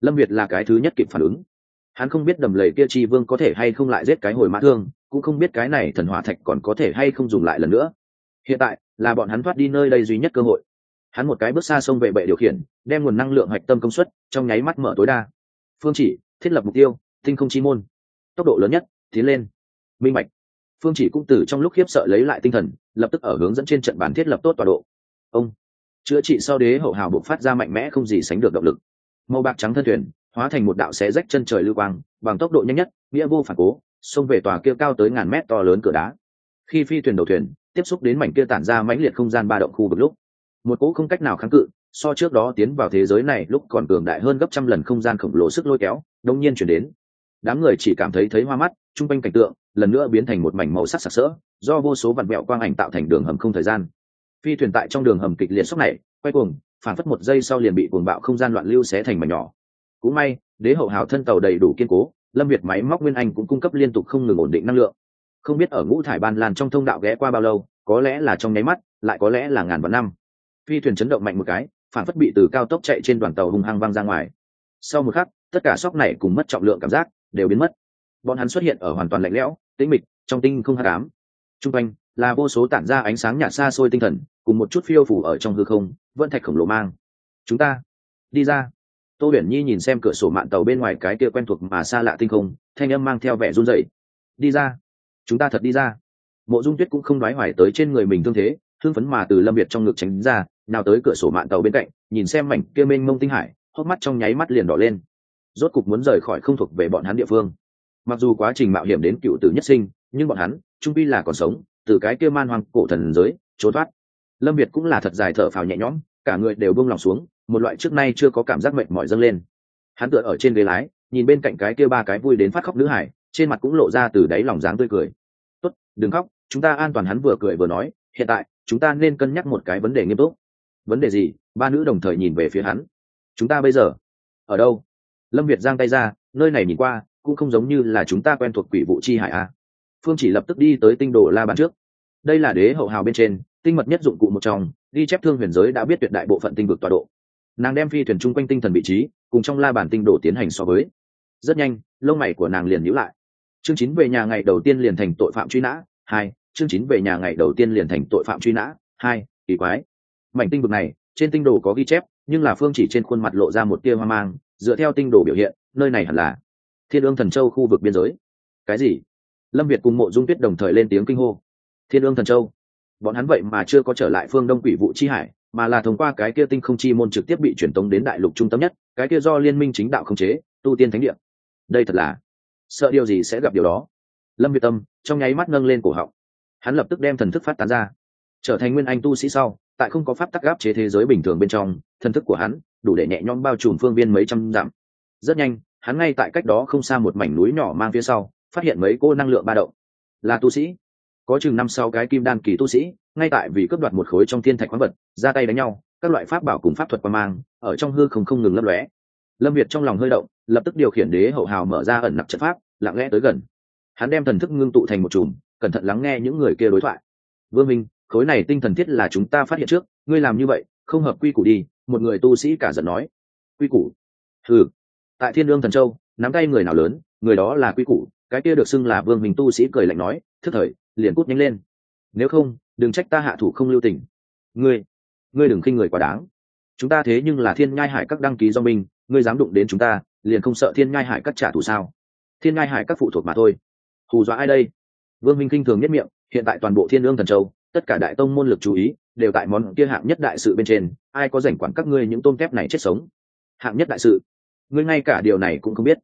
Lâm việt là cái thứ nhất kịp phản ứng hắn không biết đầm lầy kia chi vương có thể hay không lại giết cái hồi mã thương, cũng không biết cái này thần hỏa thạch còn có thể hay không dùng lại lần nữa. Hiện tại, là bọn hắn thoát đi nơi đây duy nhất cơ hội. Hắn một cái bước xa sông vệ bệ điều khiển, đem nguồn năng lượng hạch tâm công suất, trong nháy mắt mở tối đa. Phương chỉ, thiết lập mục tiêu, tinh không chi môn. Tốc độ lớn nhất, tiến lên. Minh mạch phương chỉ cũng từ trong lúc khiếp sợ lấy lại tinh thần, lập tức ở hướng dẫn trên trận bàn thiết lập tốt tọa độ. Ông. Chữa trị sau đế hậu hào bộc phát ra mạnh mẽ không gì sánh được động lực. Màu bạc trắng thân thuyền hóa thành một đạo xé rách chân trời lưu quang, bằng tốc độ nhanh nhất, nghĩa vô phản cố, xông về tòa kia cao tới ngàn mét to lớn cửa đá. Khi phi thuyền đầu thuyền tiếp xúc đến mảnh kia tản ra mãnh liệt không gian ba động khu vực lúc, một cỗ không cách nào kháng cự, so trước đó tiến vào thế giới này lúc còn cường đại hơn gấp trăm lần không gian khổng lồ sức lôi kéo đông nhiên chuyển đến. Đám người chỉ cảm thấy thấy hoa mắt, chung quanh cảnh tượng lần nữa biến thành một mảnh màu sắc sặc sỡ, do vô số vặn vẹo quang ảnh tạo thành đường hầm không thời gian. Phi thuyền tại trong đường hầm kịch liệt sốc này, quay cuồng, phản phất một giây sau liền bị cuồng bạo không gian loạn lưu xé thành mảnh nhỏ cũng may, đế hậu hào thân tàu đầy đủ kiên cố, lâm việt máy móc nguyên anh cũng cung cấp liên tục không ngừng ổn định năng lượng. Không biết ở ngũ thải ban lan trong thông đạo ghé qua bao lâu, có lẽ là trong nháy mắt, lại có lẽ là ngàn vạn năm. Phi thuyền chấn động mạnh một cái, phản phất bị từ cao tốc chạy trên đoàn tàu hung hăng văng ra ngoài. Sau một khắc, tất cả sóc này cùng mất trọng lượng cảm giác đều biến mất. Bọn hắn xuất hiện ở hoàn toàn lạnh lẽo, tĩnh mịch, trong tinh không hát cám t r u n g quanh là vô số tản ra ánh sáng nhạt xa xôi tinh thần, cùng một chút phiêu phủ ở trong hư không, vẫn thạch khổng lồ mang. Chúng ta, đi ra tô huyền nhi nhìn xem cửa sổ mạng tàu bên ngoài cái kia quen thuộc mà xa lạ tinh không, thanh âm mang theo vẻ run dậy đi ra. Chúng ta thật đi ra. Mộ dung tuyết cũng không nói hoài tới trên người mình thương thế, thương phấn mà từ lâm việt trong ngực tránh ra, nào tới cửa sổ mạng tàu bên cạnh, nhìn xem mảnh kia mênh mông tinh hải, hốc mắt trong nháy mắt liền đỏ lên. Rốt cục muốn rời khỏi không thuộc về bọn hắn địa phương. Mặc dù quá trình mạo hiểm đến cựu tử nhất sinh, nhưng bọn hắn, trung pi là còn sống, từ cái kia man hoang cổ thần giới, trốn thoát. Lâm việt cũng là thật dài thở phào nhẹ nhõm, cả người đều buông lòng xuống một loại trước nay chưa có cảm giác mệt mỏi dâng lên. Hắn tựa ở trên ghế lái, nhìn bên cạnh cái kia ba cái vui đến phát khóc nữ hải, trên mặt cũng lộ ra từ đáy lòng dáng tươi cười. Tốt, đừng khóc, chúng ta an toàn. Hắn vừa cười vừa nói, hiện tại, chúng ta nên cân nhắc một cái vấn đề nghiêm túc. Vấn đề gì? Ba nữ đồng thời nhìn về phía hắn. Chúng ta bây giờ, ở đâu? Lâm việt giang tay ra, nơi này nhìn qua, cũng không giống như là chúng ta quen thuộc quỷ vụ chi hải a phương chỉ lập tức đi tới tinh đồ la bàn trước. Đây là đế hậu hào bên trên, tinh mật nhất dụng cụ một trong, ghi chép thương huyền giới đã biết tuyệt đại bộ phận tinh vực tọa độ nàng đem phi thuyền chung quanh tinh thần vị trí, cùng trong la bàn tinh đồ tiến hành so với. Rất nhanh, lông mày của nàng liền nhữ lại. Chương chín về nhà ngày đầu tiên liền thành tội phạm truy nã, hai, chương chín về nhà ngày đầu tiên liền thành tội phạm truy nã, hai, kỳ quái. Mảnh tinh vực này, trên tinh đồ có ghi chép, nhưng là phương chỉ trên khuôn mặt lộ ra một tia hoang mang, dựa theo tinh đồ biểu hiện, nơi này hẳn là thiên ương thần châu khu vực biên giới. Cái gì? Lâm việt cùng mộ dung tuyết đồng thời lên tiếng kinh hô. Thiên ương thần châu. Bọn hắn vậy mà chưa có trở lại phương đông quỷ vụ chi hải mà là thông qua cái kia tinh không chi môn trực tiếp bị truyền tống đến đại lục trung tâm nhất, cái kia do liên minh chính đạo khống chế, tu tiên thánh địa. Đây thật là sợ điều gì sẽ gặp điều đó. Lâm việt tâm trong nháy mắt nâng lên cổ họng. Hắn lập tức đem thần thức phát tán ra. Trở thành nguyên anh tu sĩ sau, tại không có pháp tắc gáp chế thế giới bình thường bên trong, thần thức của hắn đủ để nhẹ nhõm bao trùm phương viên mấy trăm dặm. Rất nhanh, hắn ngay tại cách đó không xa một mảnh núi nhỏ mang phía sau, phát hiện mấy cô năng lượng ba động. Là tu sĩ có chừng năm sau cái kim đan kỳ tu sĩ, ngay tại vì cướp đoạt một khối trong thiên thạch khoáng vật, ra tay đánh nhau, các loại pháp bảo cùng pháp thuật qua mang, ở trong hư không không ngừng lấp lóe. Lâm việt trong lòng hơi động, lập tức điều khiển đế hậu hào mở ra ẩn nặc trận pháp, lặng lẽ tới gần. Hắn đem thần thức ngưng tụ thành một chùm, cẩn thận lắng nghe những người kia đối thoại. Vương minh, khối này tinh thần thiết là chúng ta phát hiện trước, ngươi làm như vậy, không hợp quy củ đi, một người tu sĩ cả giận nói. Quy củ? Ừ tại thiên lương thần châu, nắm tay người nào lớn, người đó là quy củ, cái kia được xưng là vương minh tu sĩ cười lạnh nói, thức thời liền cút nhanh lên. Nếu không, đừng trách ta hạ thủ không lưu tình. Ngươi ngươi đừng khinh người quá đáng. Chúng ta thế nhưng là thiên nhai hải các đăng ký do mình, ngươi dám đụng đến chúng ta, liền không sợ thiên nhai hải các trả thù sao? Thiên nhai hải các phụ thuộc mà thôi. Hù dọa ai đây? Vương minh kinh thường nhất miệng, hiện tại toàn bộ thiên lương thần châu, tất cả đại tông môn lực chú ý, đều tại món kia hạng nhất đại sự bên trên, ai có rảnh quản các ngươi những tôm kép này chết sống? Hạng nhất đại sự, ngươi ngay cả điều này cũng không biết.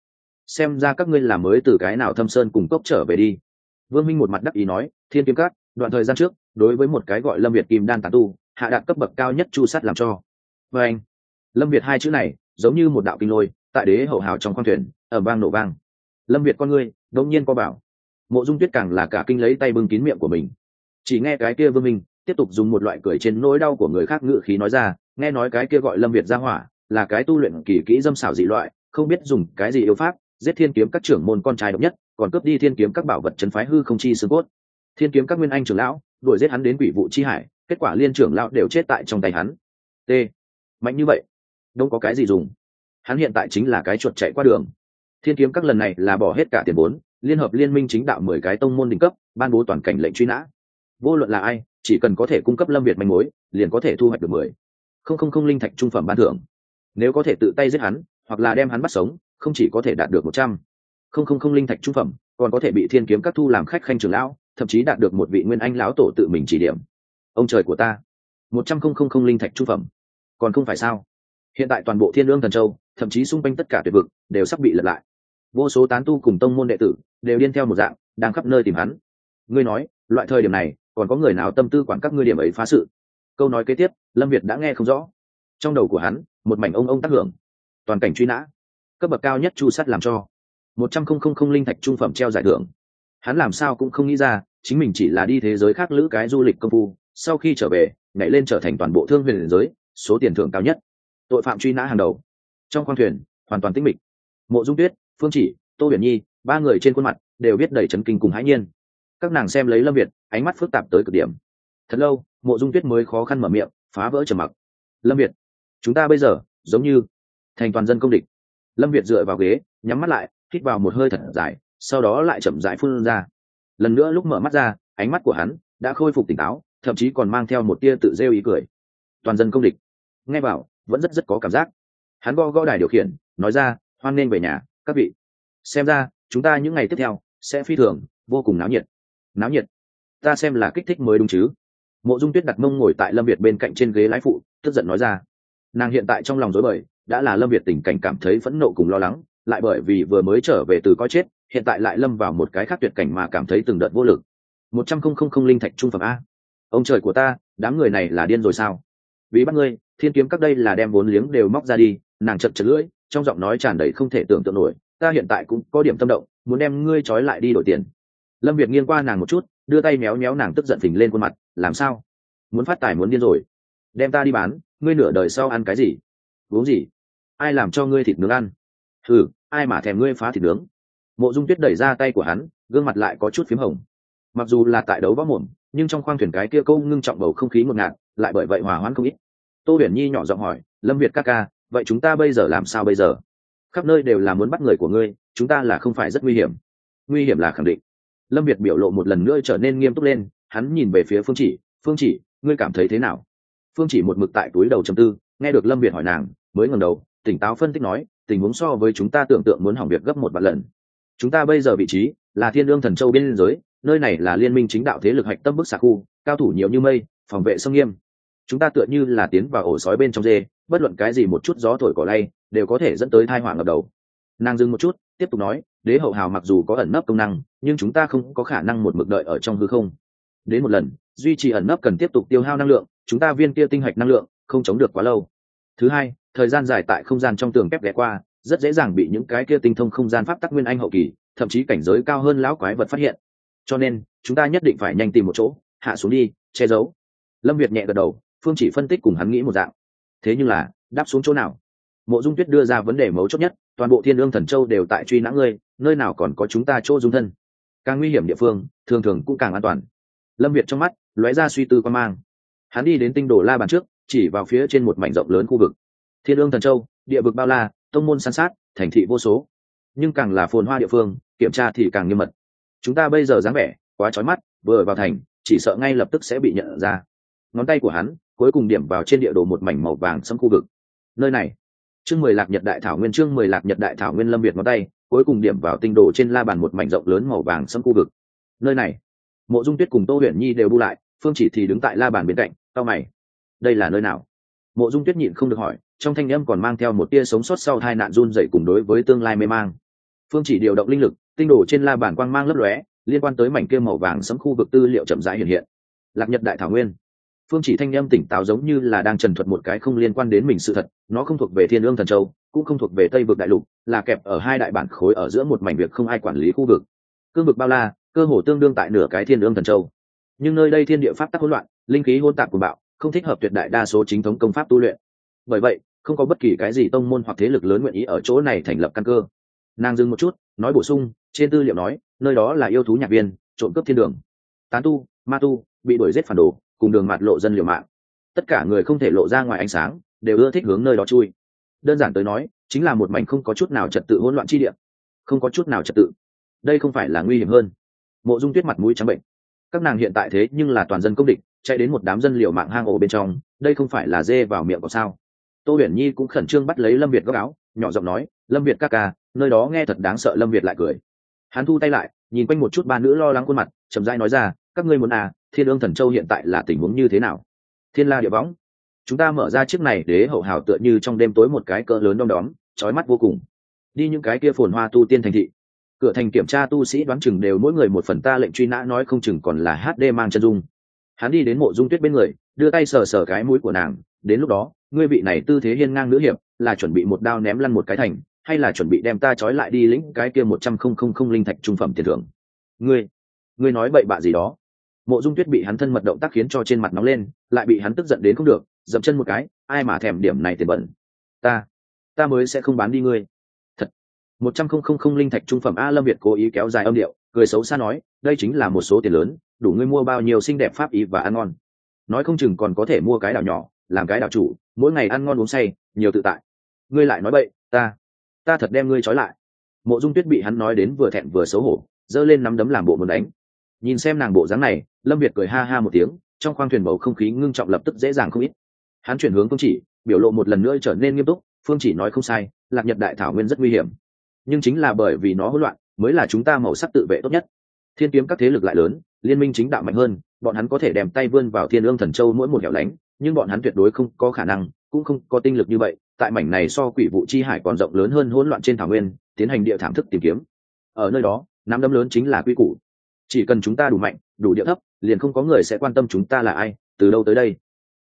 Xem ra các ngươi làm mới từ cái nào thâm sơn cùng cốc trở về đi vương minh một mặt đắc ý nói, thiên kiếm cát đoạn thời gian trước, đối với một cái gọi lâm việt kim đan tàn tu, hạ đạt cấp bậc cao nhất chu sát làm cho. Và anh, lâm việt hai chữ này, giống như một đạo kinh lôi, tại đế hậu hào trong khoang thuyền ở vang nổ vang. Lâm việt con ngươi, đống nhiên co bảo mộ dung tuyết càng là cả kinh lấy tay bưng kín miệng của mình. Chỉ nghe cái kia vương minh, tiếp tục dùng một loại cười trên nỗi đau của người khác ngự khí nói ra, nghe nói cái kia gọi lâm việt ra hỏa, là cái tu luyện kỳ kỹ dâm xảo dị loại, không biết dùng cái gì yêu pháp giết thiên kiếm các trưởng môn con trai độc nhất, còn cướp đi thiên kiếm các bảo vật trấn phái hư không chi xương cốt. Thiên kiếm các nguyên anh trưởng lão, đuổi giết hắn đến quỷ vụ chi hải, kết quả liên trưởng lão đều chết tại trong tay hắn. T. Mạnh như vậy, đâu có cái gì dùng. Hắn hiện tại chính là cái chuột chạy qua đường. Thiên kiếm các lần này là bỏ hết cả tiền vốn, liên hợp liên minh chính đạo mười cái tông môn đỉnh cấp, ban bố toàn cảnh lệnh truy nã. Vô luận là ai, chỉ cần có thể cung cấp lâm việt manh mối, liền có thể thu hoạch được mười. Không không không linh thạch trung phẩm ban thưởng. Nếu có thể tự tay giết hắn, hoặc là đem hắn bắt sống không chỉ có thể đạt được một trăm không không không linh thạch trung phẩm, còn có thể bị thiên kiếm các thu làm khách khanh trưởng lão, thậm chí đạt được một vị nguyên anh lão tổ tự mình chỉ điểm. Ông trời của ta, một trăm không không không linh thạch trung phẩm, còn không phải sao? Hiện tại toàn bộ thiên lương thần châu, thậm chí xung quanh tất cả tuyệt vực, đều sắp bị lật lại. Vô số tán tu cùng tông môn đệ tử, đều điên theo một dạng, đang khắp nơi tìm hắn. Ngươi nói, loại thời điểm này, còn có người nào tâm tư quản các ngươi điểm ấy phá sự? Câu nói kế tiếp, lâm việt đã nghe không rõ. Trong đầu của hắn, một mảnh ông ông tác hưởng. Toàn cảnh truy nã cấp bậc cao nhất chu sắt làm cho. Một trăm không không không linh thạch trung phẩm treo giải thưởng. Hắn làm sao cũng không nghĩ ra, chính mình chỉ là đi thế giới khác lữ cái du lịch công phu, sau khi trở về, nhảy lên trở thành toàn bộ thương huyền giới, số tiền thưởng cao nhất. Tội phạm truy nã hàng đầu. Trong khoang thuyền, hoàn toàn tĩnh mịch. Mộ dung tuyết, phương chỉ, tô huyền nhi, ba người trên khuôn mặt đều biết đầy chấn kinh cùng hãi nhiên. Các nàng xem lấy lâm việt, ánh mắt phức tạp tới cực điểm. Thật lâu, mộ dung tuyết mới khó khăn mở miệng, phá vỡ trầm mặc. Lâm việt, chúng ta bây giờ giống như thành toàn dân công địch lâm việt dựa vào ghế, nhắm mắt lại, hít vào một hơi thật dài, sau đó lại chậm rãi phun ra. Lần nữa lúc mở mắt ra, ánh mắt của hắn đã khôi phục tỉnh táo, thậm chí còn mang theo một tia tự rêu ý cười. Toàn dân công địch. Nghe bảo, vẫn rất rất có cảm giác. Hắn go gõ đài điều khiển, nói ra, hoan nên về nhà, các vị. Xem ra, chúng ta những ngày tiếp theo sẽ phi thường, vô cùng náo nhiệt. Náo nhiệt? Ta xem là kích thích mới đúng chứ. Mộ dung tuyết đặt mông ngồi tại lâm việt bên cạnh trên ghế lái phụ, tức giận nói ra. Nàng hiện tại trong lòng dối bời đã là lâm việt tình cảnh cảm thấy phẫn nộ cùng lo lắng, lại bởi vì vừa mới trở về từ coi chết, hiện tại lại lâm vào một cái khác tuyệt cảnh mà cảm thấy từng đợt vô lực. Một trăm không không không linh thạch trung phẩm a. Ông trời của ta, đám người này là điên rồi sao? Vì bắt ngươi, thiên kiếm các đây là đem vốn liếng đều móc ra đi, nàng chật chật lưỡi, trong giọng nói tràn đầy không thể tưởng tượng nổi, ta hiện tại cũng có điểm tâm động, muốn đem ngươi trói lại đi đổi tiền. Lâm việt nghiêng qua nàng một chút, đưa tay méo méo nàng tức giận phình lên khuôn mặt, làm sao? Muốn phát tài muốn điên rồi. Đem ta đi bán, ngươi nửa đời sau ăn cái gì? Uống gì? Ai làm cho ngươi thịt nướng ăn? Thử ai mà thèm ngươi phá thịt nướng? Mộ dung tuyết đẩy ra tay của hắn, gương mặt lại có chút p h í m hồng. Mặc dù là tại đấu võ mồm, nhưng trong khoang thuyền cái kia câu ngưng trọng bầu không khí ngột ngạt, lại bởi vậy hòa hoãn không ít. Tô huyền nhi nhỏ giọng hỏi, lâm việt ca ca, vậy chúng ta bây giờ làm sao bây giờ? Khắp nơi đều là muốn bắt người của ngươi, chúng ta là không phải rất nguy hiểm. Nguy hiểm là khẳng định. Lâm việt biểu lộ một lần nữa trở nên nghiêm túc lên, hắn nhìn về phía phương chỉ phương chỉ, ngươi cảm thấy thế nào? Phương chỉ một mực tại túi đầu chầm tư, nghe được lâm việt hỏi nàng, mới ngầm đầu tỉnh táo phân tích nói, tình huống so với chúng ta tưởng tượng muốn hỏng việc gấp một vạn lần. Chúng ta bây giờ vị trí là thiên lương thần châu biên giới, nơi này là liên minh chính đạo thế lực hạch tâm bức xạ khu, cao thủ nhiều như mây, phòng vệ sông nghiêm. Chúng ta tựa như là tiến vào ổ sói bên trong dê, bất luận cái gì một chút gió thổi cỏ lay, đều có thể dẫn tới thai hỏa ngập đầu. Nàng dừng một chút, tiếp tục nói, đế hậu hào mặc dù có ẩn nấp công năng, nhưng chúng ta không có khả năng một mực đợi ở trong hư không. Đến một lần, duy trì ẩn nấp cần tiếp tục tiêu hao năng lượng, chúng ta viên kia tinh hạch năng lượng không chống được quá lâu thứ hai, thời gian dài tại không gian trong tường kép ghé qua, rất dễ dàng bị những cái kia tinh thông không gian pháp tắc nguyên anh hậu kỳ, thậm chí cảnh giới cao hơn lão quái vật phát hiện. Cho nên, chúng ta nhất định phải nhanh tìm một chỗ, hạ xuống đi, che giấu. Lâm việt nhẹ gật đầu, phương chỉ phân tích cùng hắn nghĩ một dạng. Thế nhưng là, đáp xuống chỗ nào? Mộ dung tuyết đưa ra vấn đề mấu chốt nhất, toàn bộ thiên lương thần châu đều tại truy nã ngươi, nơi nào còn có chúng ta chỗ dung thân? Càng nguy hiểm địa phương, thường thường cũng càng an toàn. Lâm việt trong mắt, lóe ra suy tư quan mang. Hắn đi đến tinh đồ la bàn trước chỉ vào phía trên một mảnh rộng lớn khu vực. Thiên ương thần châu, địa vực bao la, tông môn san sát, thành thị vô số. Nhưng càng là phồn hoa địa phương, kiểm tra thì càng nghiêm mật. Chúng ta bây giờ dáng vẻ, quá trói mắt, vừa vào thành, chỉ sợ ngay lập tức sẽ bị nhận ra. Ngón tay của hắn, cuối cùng điểm vào trên địa đồ một mảnh màu vàng xâm khu vực. Nơi này, chương mười lạc nhật đại thảo nguyên, chương mười lạc nhật đại thảo nguyên lâm việt ngón tay, cuối cùng điểm vào tinh đồ trên la bàn một mảnh rộng lớn màu vàng xâm khu vực. Nơi này, mộ dung tuyết cùng tô huyền nhi đều bu lại, phương chỉ thì đứng tại la bàn bên cạnh tao mày đây là nơi nào? Mộ dung tuyết nhịn không được hỏi, trong thanh âm còn mang theo một tia sống sót sau hai nạn run dậy cùng đối với tương lai mê mang. Phương chỉ điều động linh lực, tinh đồ trên la bàn quang mang lấp lóe, liên quan tới mảnh kia màu vàng sấm khu vực tư liệu chậm rãi hiện hiện. Lạc nhật đại thảo nguyên. Phương chỉ thanh âm tỉnh táo giống như là đang trần thuật một cái không liên quan đến mình sự thật, nó không thuộc về thiên ương thần châu, cũng không thuộc về tây vực đại lục, là kẹp ở hai đại bản khối ở giữa một mảnh việc không ai quản lý khu vực. Cương vực bao la, cơ hồ tương đương tại nửa cái thiên ương thần châu. Nhưng nơi đây thiên địa pháp tắc hỗn loạn, linh khí hôn tạp của bạo không thích hợp tuyệt đại đa số chính thống công pháp tu luyện. Bởi vậy, không có bất kỳ cái gì tông môn hoặc thế lực lớn nguyện ý ở chỗ này thành lập căn cơ. Nàng dừng một chút, nói bổ sung, trên tư liệu nói, nơi đó là yêu thú nhạc viên, trộm cướp thiên đường. Tán tu, ma tu, bị đuổi giết phản đồ, cùng đường mặt lộ dân liều mạng. Tất cả người không thể lộ ra ngoài ánh sáng, đều ưa thích hướng nơi đó chui. Đơn giản tới nói, chính là một mảnh không có chút nào trật tự hỗn loạn chi địa. Không có chút nào trật tự. Đây không phải là nguy hiểm hơn. Mộ dung tuyết mặt mũi trắng bệnh các nàng hiện tại thế nhưng là toàn dân công địch, chạy đến một đám dân liều mạng hang ổ bên trong, đây không phải là dê vào miệng có sao? Tô huyền nhi cũng khẩn trương bắt lấy lâm việt góc áo, nhỏ giọng nói, lâm việt ca ca, nơi đó nghe thật đáng sợ. Lâm việt lại cười. Hắn thu tay lại, nhìn quanh một chút ba nữ lo lắng khuôn mặt, chậm rãi nói ra, các ngươi muốn à thiên ương thần châu hiện tại là tình huống như thế nào? Thiên la địa võng. Chúng ta mở ra chiếc này đế hậu hào tựa như trong đêm tối một cái cỡ lớn đom đóm trói mắt vô cùng. Đi những cái kia phồn hoa tu tiên thành thị cửa thành kiểm tra tu sĩ đoán chừng đều mỗi người một phần ta lệnh truy nã nói không chừng còn là hd mang chân dung. Hắn đi đến mộ dung tuyết bên người, đưa tay sờ sờ cái mũi của nàng, đến lúc đó, ngươi vị này tư thế hiên ngang nữ hiệp, là chuẩn bị một đao ném lăn một cái thành, hay là chuẩn bị đem ta trói lại đi lĩnh cái kia một trăm không không không linh thạch trung phẩm tiền thưởng? Ngươi ngươi nói bậy bạ gì đó? Mộ dung tuyết bị hắn thân mật động tác khiến cho trên mặt nóng lên, lại bị hắn tức giận đến không được, dậm chân một cái, ai mà thèm điểm này tiền bẩn ta ta mới sẽ không bán đi ngươi một trăm không không không linh thạch trung phẩm a lâm việt cố ý kéo dài âm điệu, cười xấu xa nói, đây chính là một số tiền lớn, đủ ngươi mua bao nhiêu xinh đẹp pháp ý và ăn ngon. Nói không chừng còn có thể mua cái đảo nhỏ, làm cái đảo chủ, mỗi ngày ăn ngon uống say, nhiều tự tại. Ngươi lại nói bậy, ta ta thật đem ngươi trói lại. Mộ dung tuyết bị hắn nói đến vừa thẹn vừa xấu hổ, giơ lên nắm đấm làm bộ muốn đánh. Nhìn xem nàng bộ dáng này, lâm việt cười ha ha một tiếng, trong khoang thuyền bầu không khí ngưng trọng lập tức dễ dàng không ít. Hắn chuyển hướng phương chỉ, biểu lộ một lần nữa trở nên nghiêm túc, phương chỉ nói không sai, lạc nhật đại thảo nguyên rất nguy hiểm nhưng chính là bởi vì nó hỗn loạn mới là chúng ta màu sắc tự vệ tốt nhất. Thiên kiếm các thế lực lại lớn liên minh chính đạo mạnh hơn bọn hắn có thể đem tay vươn vào thiên ương thần châu mỗi một hẻo lánh nhưng bọn hắn tuyệt đối không có khả năng cũng không có tinh lực như vậy tại mảnh này so quỷ vụ chi hải còn rộng lớn hơn hỗn loạn trên thảo nguyên tiến hành địa thảm thức tìm kiếm. Ở nơi đó nắm đấm lớn chính là quy củ. Chỉ cần chúng ta đủ mạnh đủ địa thấp liền không có người sẽ quan tâm chúng ta là ai từ đâu tới đây.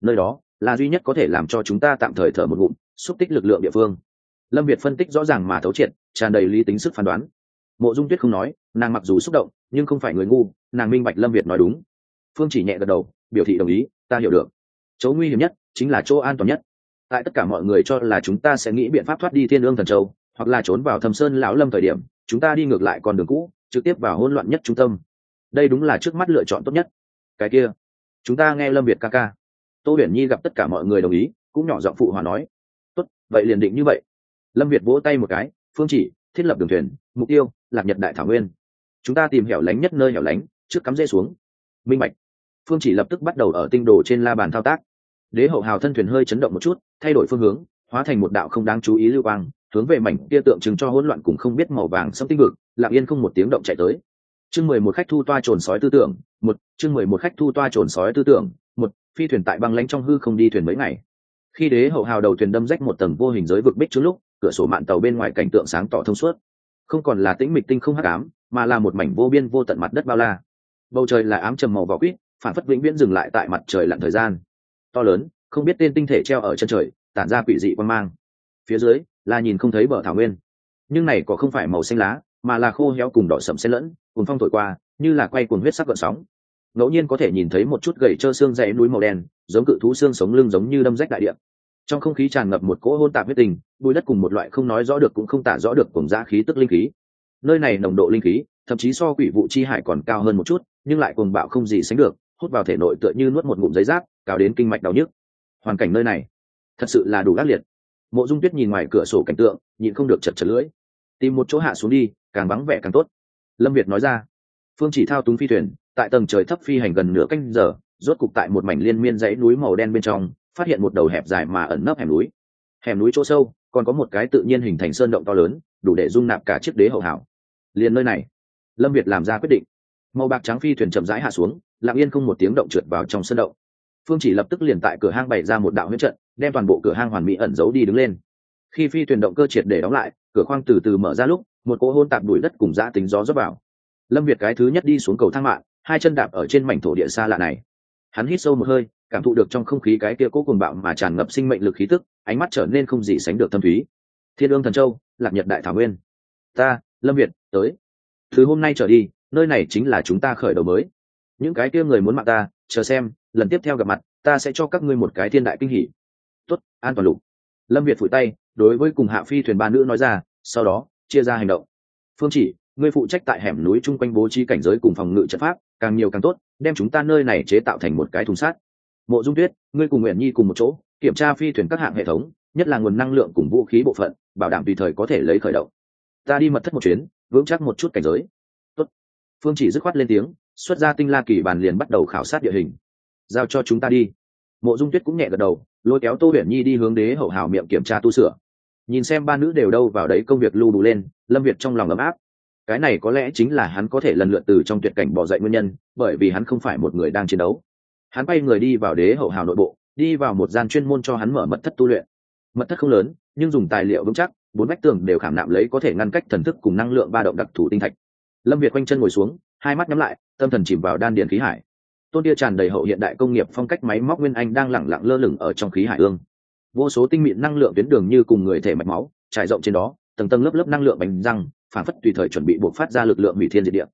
Nơi đó là duy nhất có thể làm cho chúng ta tạm thời thở một bụng, xúc tích lực lượng địa phương. Lâm việt phân tích rõ ràng mà thấu triệt tràn đầy lý tính sức phán đoán. Mộ dung tuyết không nói, nàng mặc dù xúc động, nhưng không phải người ngu, nàng minh bạch lâm việt nói đúng. Phương chỉ nhẹ gật đầu, biểu thị đồng ý, ta hiểu được. Chỗ nguy hiểm nhất chính là chỗ an toàn nhất. Tại tất cả mọi người cho là chúng ta sẽ nghĩ biện pháp thoát đi thiên ương thần châu, hoặc là trốn vào thâm sơn lão lâm thời điểm, chúng ta đi ngược lại con đường cũ, trực tiếp vào hỗn loạn nhất trung tâm. Đây đúng là trước mắt lựa chọn tốt nhất. Cái kia, chúng ta nghe lâm việt ca ca. Tô huyền nhi gặp tất cả mọi người đồng ý, cũng nhỏ giọng phụ hòa nói, tốt, vậy liền định như vậy. Lâm việt vỗ tay một cái phương chỉ thiết lập đường thuyền mục tiêu lạc nhật đại thảo nguyên. Chúng ta tìm hẻo lánh nhất nơi hẻo lánh trước cắm rễ xuống. Minh Mạch, phương chỉ lập tức bắt đầu ở tinh đồ trên la bàn thao tác. Đế hậu hào thân thuyền hơi chấn động một chút thay đổi phương hướng hóa thành một đạo không đáng chú ý lưu quang hướng về mảnh kia tượng trưng cho hỗn loạn cùng không biết màu vàng sông tinh vực lặng yên không một tiếng động chạy tới. Chương mười một khách thu toa trồn sói tư tưởng một chương mười một khách thu toa trồn sói tư tưởng một phi thuyền tại băng lánh trong hư không đi thuyền mấy ngày. Khi đế hậu hào đầu thuyền đâm rách một tầng vô hình giới vực bích trước lúc cửa sổ mạn tàu bên ngoài cảnh tượng sáng tỏ thông suốt. Không còn là tĩnh mịch tinh không hắc ám, mà là một mảnh vô biên vô tận mặt đất bao la. Bầu trời là ám trầm màu vỏ quýt, phản phất vĩnh viễn dừng lại tại mặt trời lặn thời gian. To lớn, không biết tên tinh thể treo ở chân trời, tản ra quỷ dị quan mang. Phía dưới, là nhìn không thấy bờ thảo nguyên. Nhưng này có không phải màu xanh lá, mà là khô héo cùng đỏ sậm xen lẫn cùng phong thổi qua, như là quay cuồng huyết sắc gợn sóng. Ngẫu nhiên có thể nhìn thấy một chút gậy trơ xương dãy núi màu đen, giống cự thú xương sống lưng giống như đâm rách đại địa trong không khí tràn ngập một cỗ hôn tạp huyết tình, bụi đất cùng một loại không nói rõ được cũng không tả rõ được cùng giá khí tức linh khí. Nơi này nồng độ linh khí, thậm chí so quỷ vụ chi hải còn cao hơn một chút, nhưng lại cùng bạo không gì sánh được, hút vào thể nội tựa như nuốt một ngụm giấy rác cao đến kinh mạch đau nhức. Hoàn cảnh nơi này, thật sự là đủ gác liệt. Mộ dung tuyết nhìn ngoài cửa sổ cảnh tượng, nhịn không được chật chật lưỡi. Tìm một chỗ hạ xuống đi, càng vắng vẻ càng tốt. Lâm việt nói ra. Phương chỉ thao túng phi thuyền, tại tầng trời thấp phi hành gần nửa canh giờ, rốt cục tại một mảnh liên miên dãy núi màu đen bên trong phát hiện một đầu hẹp dài mà ẩn nấp hẻm núi. Hẻm núi chỗ sâu, còn có một cái tự nhiên hình thành sơn động to lớn, đủ để dung nạp cả chiếc đế hậu hảo. Liền nơi này, lâm việt làm ra quyết định. Màu bạc trắng phi thuyền chậm rãi hạ xuống, lặng yên không một tiếng động trượt vào trong sân động. Phương chỉ lập tức liền tại cửa hang bày ra một đạo huyết trận, đem toàn bộ cửa hang hoàn mỹ ẩn giấu đi đứng lên. Khi phi thuyền động cơ triệt để đóng lại, cửa khoang từ từ mở ra lúc, một cỗ hôn tạp đuổi đất cùng giã tính gió dốc vào. Lâm việt cái thứ nhất đi xuống cầu thang mạng, hai chân đạp ở trên mảnh thổ địa xa lạ này. Hắn hít sâu một hơi cảm thụ được trong không khí cái kia cố cùng bạo mà tràn ngập sinh mệnh lực khí tức, ánh mắt trở nên không gì sánh được thâm thúy. Thiên ương thần châu, lạc nhật đại thảo nguyên. Ta, lâm việt, tới. Thứ hôm nay trở đi, nơi này chính là chúng ta khởi đầu mới. Những cái kia người muốn mạng ta, chờ xem, lần tiếp theo gặp mặt, ta sẽ cho các ngươi một cái thiên đại kinh hỷ tuất an toàn lục. Lâm việt phủi tay, đối với cùng hạ phi thuyền ba nữ nói ra, sau đó, chia ra hành động. Phương chỉ, ngươi phụ trách tại hẻm núi chung quanh bố trí cảnh giới cùng phòng ngự trận pháp, càng nhiều càng tốt, đem chúng ta nơi này chế tạo thành một cái thùng sắt mộ dung tuyết, ngươi cùng nguyện nhi cùng một chỗ, kiểm tra phi thuyền các hạng hệ thống, nhất là nguồn năng lượng cùng vũ khí bộ phận, bảo đảm tùy thời có thể lấy khởi động. Ta đi mật thất một chuyến, vững chắc một chút cảnh giới. Tốt. phương chỉ dứt khoát lên tiếng, xuất ra tinh la kỳ bàn liền bắt đầu khảo sát địa hình. Giao cho chúng ta đi. Mộ dung tuyết cũng nhẹ gật đầu, lôi kéo tô huyền nhi đi hướng đế hậu hào miệng kiểm tra tu sửa. Nhìn xem ba nữ đều đâu vào đấy công việc lưu đủ lên, lâm việt trong lòng ấm áp. Cái này có lẽ chính là hắn có thể lần lượt từ trong tuyệt cảnh bỏ dậy nguyên nhân, bởi vì hắn không phải một người đang chiến đấu hắn bay người đi vào đế hậu hào nội bộ, đi vào một gian chuyên môn cho hắn mở mật thất tu luyện. Mật thất không lớn, nhưng dùng tài liệu vững chắc, bốn vách tường đều khảm nạm lấy có thể ngăn cách thần thức cùng năng lượng ba động đặc thù tinh thạch. Lâm việt quanh chân ngồi xuống, hai mắt nhắm lại, tâm thần chìm vào đan điện khí hải. Tôn tia tràn đầy hậu hiện đại công nghiệp phong cách máy móc nguyên anh đang lẳng lặng lơ lửng ở trong khí hải ương. Vô số tinh mịn năng lượng tuyến đường như cùng người thể mạch máu, trải rộng trên đó, tầng tầng lớp lớp năng lượng bánh răng, phản phất tùy thời chuẩn bị buộc phát ra lực lượng hủy thiên diệt địa.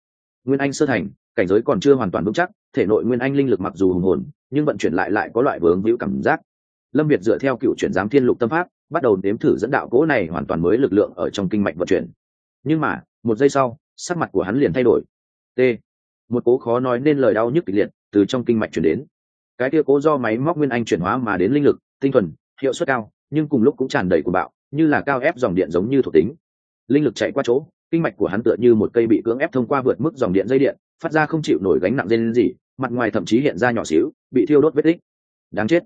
Nguyên anh sơ thành cảnh giới còn chưa hoàn toàn vững chắc, thể nội nguyên anh linh lực mặc dù hùng hồn, nhưng vận chuyển lại lại có loại vướng víu cảm giác. Lâm việt dựa theo cựu chuyển giám thiên lục tâm pháp, bắt đầu nếm thử dẫn đạo cỗ này hoàn toàn mới lực lượng ở trong kinh mạch vận chuyển. Nhưng mà, một giây sau, sắc mặt của hắn liền thay đổi. T. Một cố khó nói nên lời đau nhức kịch liệt từ trong kinh mạch chuyển đến. Cái kia cố do máy móc nguyên anh chuyển hóa mà đến linh lực, tinh thuần, hiệu suất cao, nhưng cùng lúc cũng tràn đầy của bạo, như là cao ép dòng điện giống như thuộc tính. Linh lực chạy qua chỗ, kinh mạch của hắn tựa như một cây bị cưỡng ép thông qua vượt mức dòng điện dây điện phát ra không chịu nổi gánh nặng dây lên gì mặt ngoài thậm chí hiện ra nhỏ xíu, bị thiêu đốt vết tích. Đáng chết.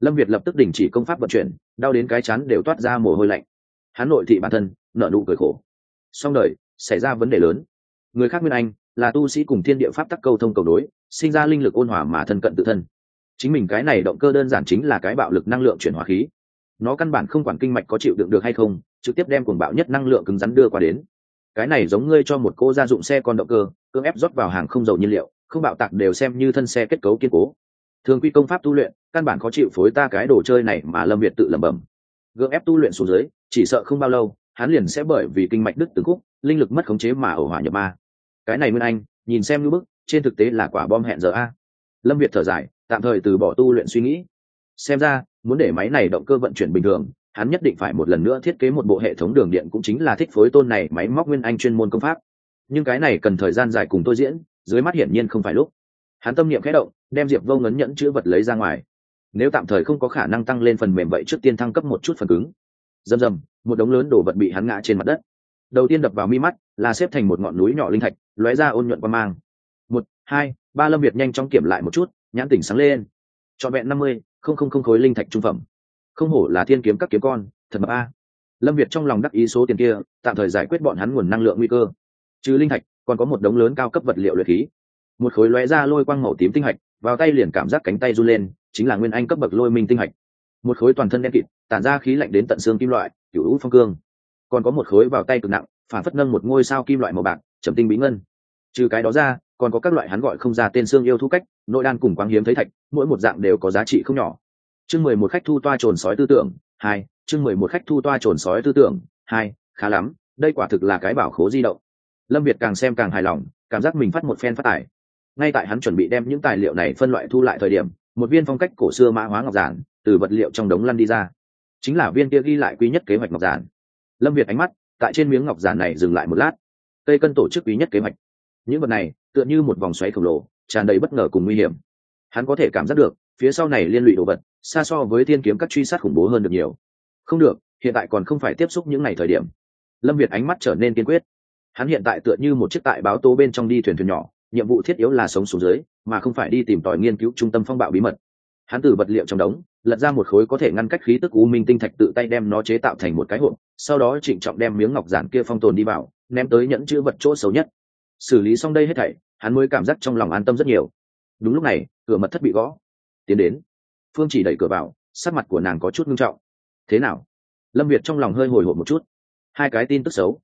Lâm việt lập tức đình chỉ công pháp vận chuyển, đau đến cái chắn đều toát ra mồ hôi lạnh. Hắn nội thị bản thân nợ nụ cười khổ. Song đời, xảy ra vấn đề lớn. Người khác nguyên anh, là tu sĩ cùng thiên địa pháp tắc câu thông cầu đối, sinh ra linh lực ôn hòa mà thân cận tự thân. Chính mình cái này động cơ đơn giản chính là cái bạo lực năng lượng chuyển hóa khí. Nó căn bản không quản kinh mạch có chịu đựng được hay không, trực tiếp đem cuồng bạo nhất năng lượng cứng rắn đưa qua đến. Cái này giống ngươi cho một cô gia dụng xe con động cơ cưỡng ép rót vào hàng không dầu nhiên liệu, không bạo tạc đều xem như thân xe kết cấu kiên cố. Thường quy công pháp tu luyện, căn bản khó chịu phối ta cái đồ chơi này mà lâm việt tự lẩm bẩm. Gượng ép tu luyện xuống dưới, chỉ sợ không bao lâu, hắn liền sẽ bởi vì kinh mạch đứt từng khúc, linh lực mất khống chế mà ẩu hỏa nhập ma. Cái này nguyên anh, nhìn xem như bức, trên thực tế là quả bom hẹn giờ a. Lâm việt thở dài, tạm thời từ bỏ tu luyện suy nghĩ. Xem ra, muốn để máy này động cơ vận chuyển bình thường, hắn nhất định phải một lần nữa thiết kế một bộ hệ thống đường điện cũng chính là thích phối tôn này máy móc nguyên anh chuyên môn công pháp nhưng cái này cần thời gian dài cùng tôi diễn, dưới mắt hiển nhiên không phải lúc. Hắn tâm niệm khẽ động, đem diệp vô ngấn nhẫn chữ vật lấy ra ngoài. Nếu tạm thời không có khả năng tăng lên phần mềm vậy trước tiên thăng cấp một chút phần cứng. Rầm rầm, một đống lớn đổ vật bị hắn ngã trên mặt đất. Đầu tiên đập vào mi mắt, là xếp thành một ngọn núi nhỏ linh thạch, lóe ra ôn nhuận qua mang. Một, hai, ba lâm việt nhanh chóng kiểm lại một chút, nhãn tỉnh sáng lên. Trọn vẹn năm mươi, không không không khối linh thạch trung phẩm. Không hổ là thiên kiếm các kiếm con, thật mập a. Lâm việt trong lòng đắc ý số tiền kia, tạm thời giải quyết bọn hắn nguồn năng lượng nguy cơ trừ linh thạch, còn có một đống lớn cao cấp vật liệu luyện khí. Một khối lóe ra lôi quang màu tím tinh hạch, vào tay liền cảm giác cánh tay run lên, chính là nguyên anh cấp bậc lôi minh tinh hạch. Một khối toàn thân đen kịt, tản ra khí lạnh đến tận xương kim loại cựu hữu phong cương. Còn có một khối vào tay cực nặng, phản phất nâng một ngôi sao kim loại màu bạc, trầm tinh bí ngân. Trừ cái đó ra, còn có các loại hắn gọi không ra tên xương yêu thu cách, nội đan cùng quang hiếm thấy thạch, mỗi một dạng đều có giá trị không nhỏ. Chương mười một khách thu toa trồn sói tư tưởng, hai, chương mười một khách thu toa trồn sói tư tưởng, hai, khá lắm, đây quả thực là cái bảo khố di động lâm việt càng xem càng hài lòng, cảm giác mình phát một phen phát tải. ngay tại hắn chuẩn bị đem những tài liệu này phân loại thu lại thời điểm, một viên phong cách cổ xưa mã hóa ngọc giản từ vật liệu trong đống lăn đi ra. Chính là viên kia ghi lại quý nhất kế hoạch ngọc giản. Lâm việt ánh mắt, tại trên miếng ngọc giản này dừng lại một lát. Cây cân tổ chức quý nhất kế hoạch. Những vật này, tựa như một vòng xoáy khổng lồ, tràn đầy bất ngờ cùng nguy hiểm. Hắn có thể cảm giác được, phía sau này liên lụy đồ vật, xa so với thiên kiếm các truy sát khủng bố hơn được nhiều. Không được, hiện tại còn không phải tiếp xúc những ngày thời điểm. Lâm việt ánh mắt trở nên kiên quyết hắn hiện tại tựa như một chiếc tại báo tố bên trong đi thuyền thuyền nhỏ, nhiệm vụ thiết yếu là sống xuống dưới, mà không phải đi tìm tòi nghiên cứu trung tâm phong bạo bí mật. Hắn từ vật liệu trong đống, lật ra một khối có thể ngăn cách khí tức u minh tinh thạch tự tay đem nó chế tạo thành một cái hộp, sau đó trịnh trọng đem miếng ngọc giản kia phong tồn đi vào, ném tới nhẫn chữ vật chỗ xấu nhất. Xử lý xong đây hết thảy, hắn mới cảm giác trong lòng an tâm rất nhiều. Đúng lúc này, cửa mật thất bị gõ. Tiến đến. Phương chỉ đẩy cửa vào, sắc mặt của nàng có chút nghiêm trọng. Thế nào? Lâm việt trong lòng hơi hồi hộp một chút. Hai cái tin tức xấu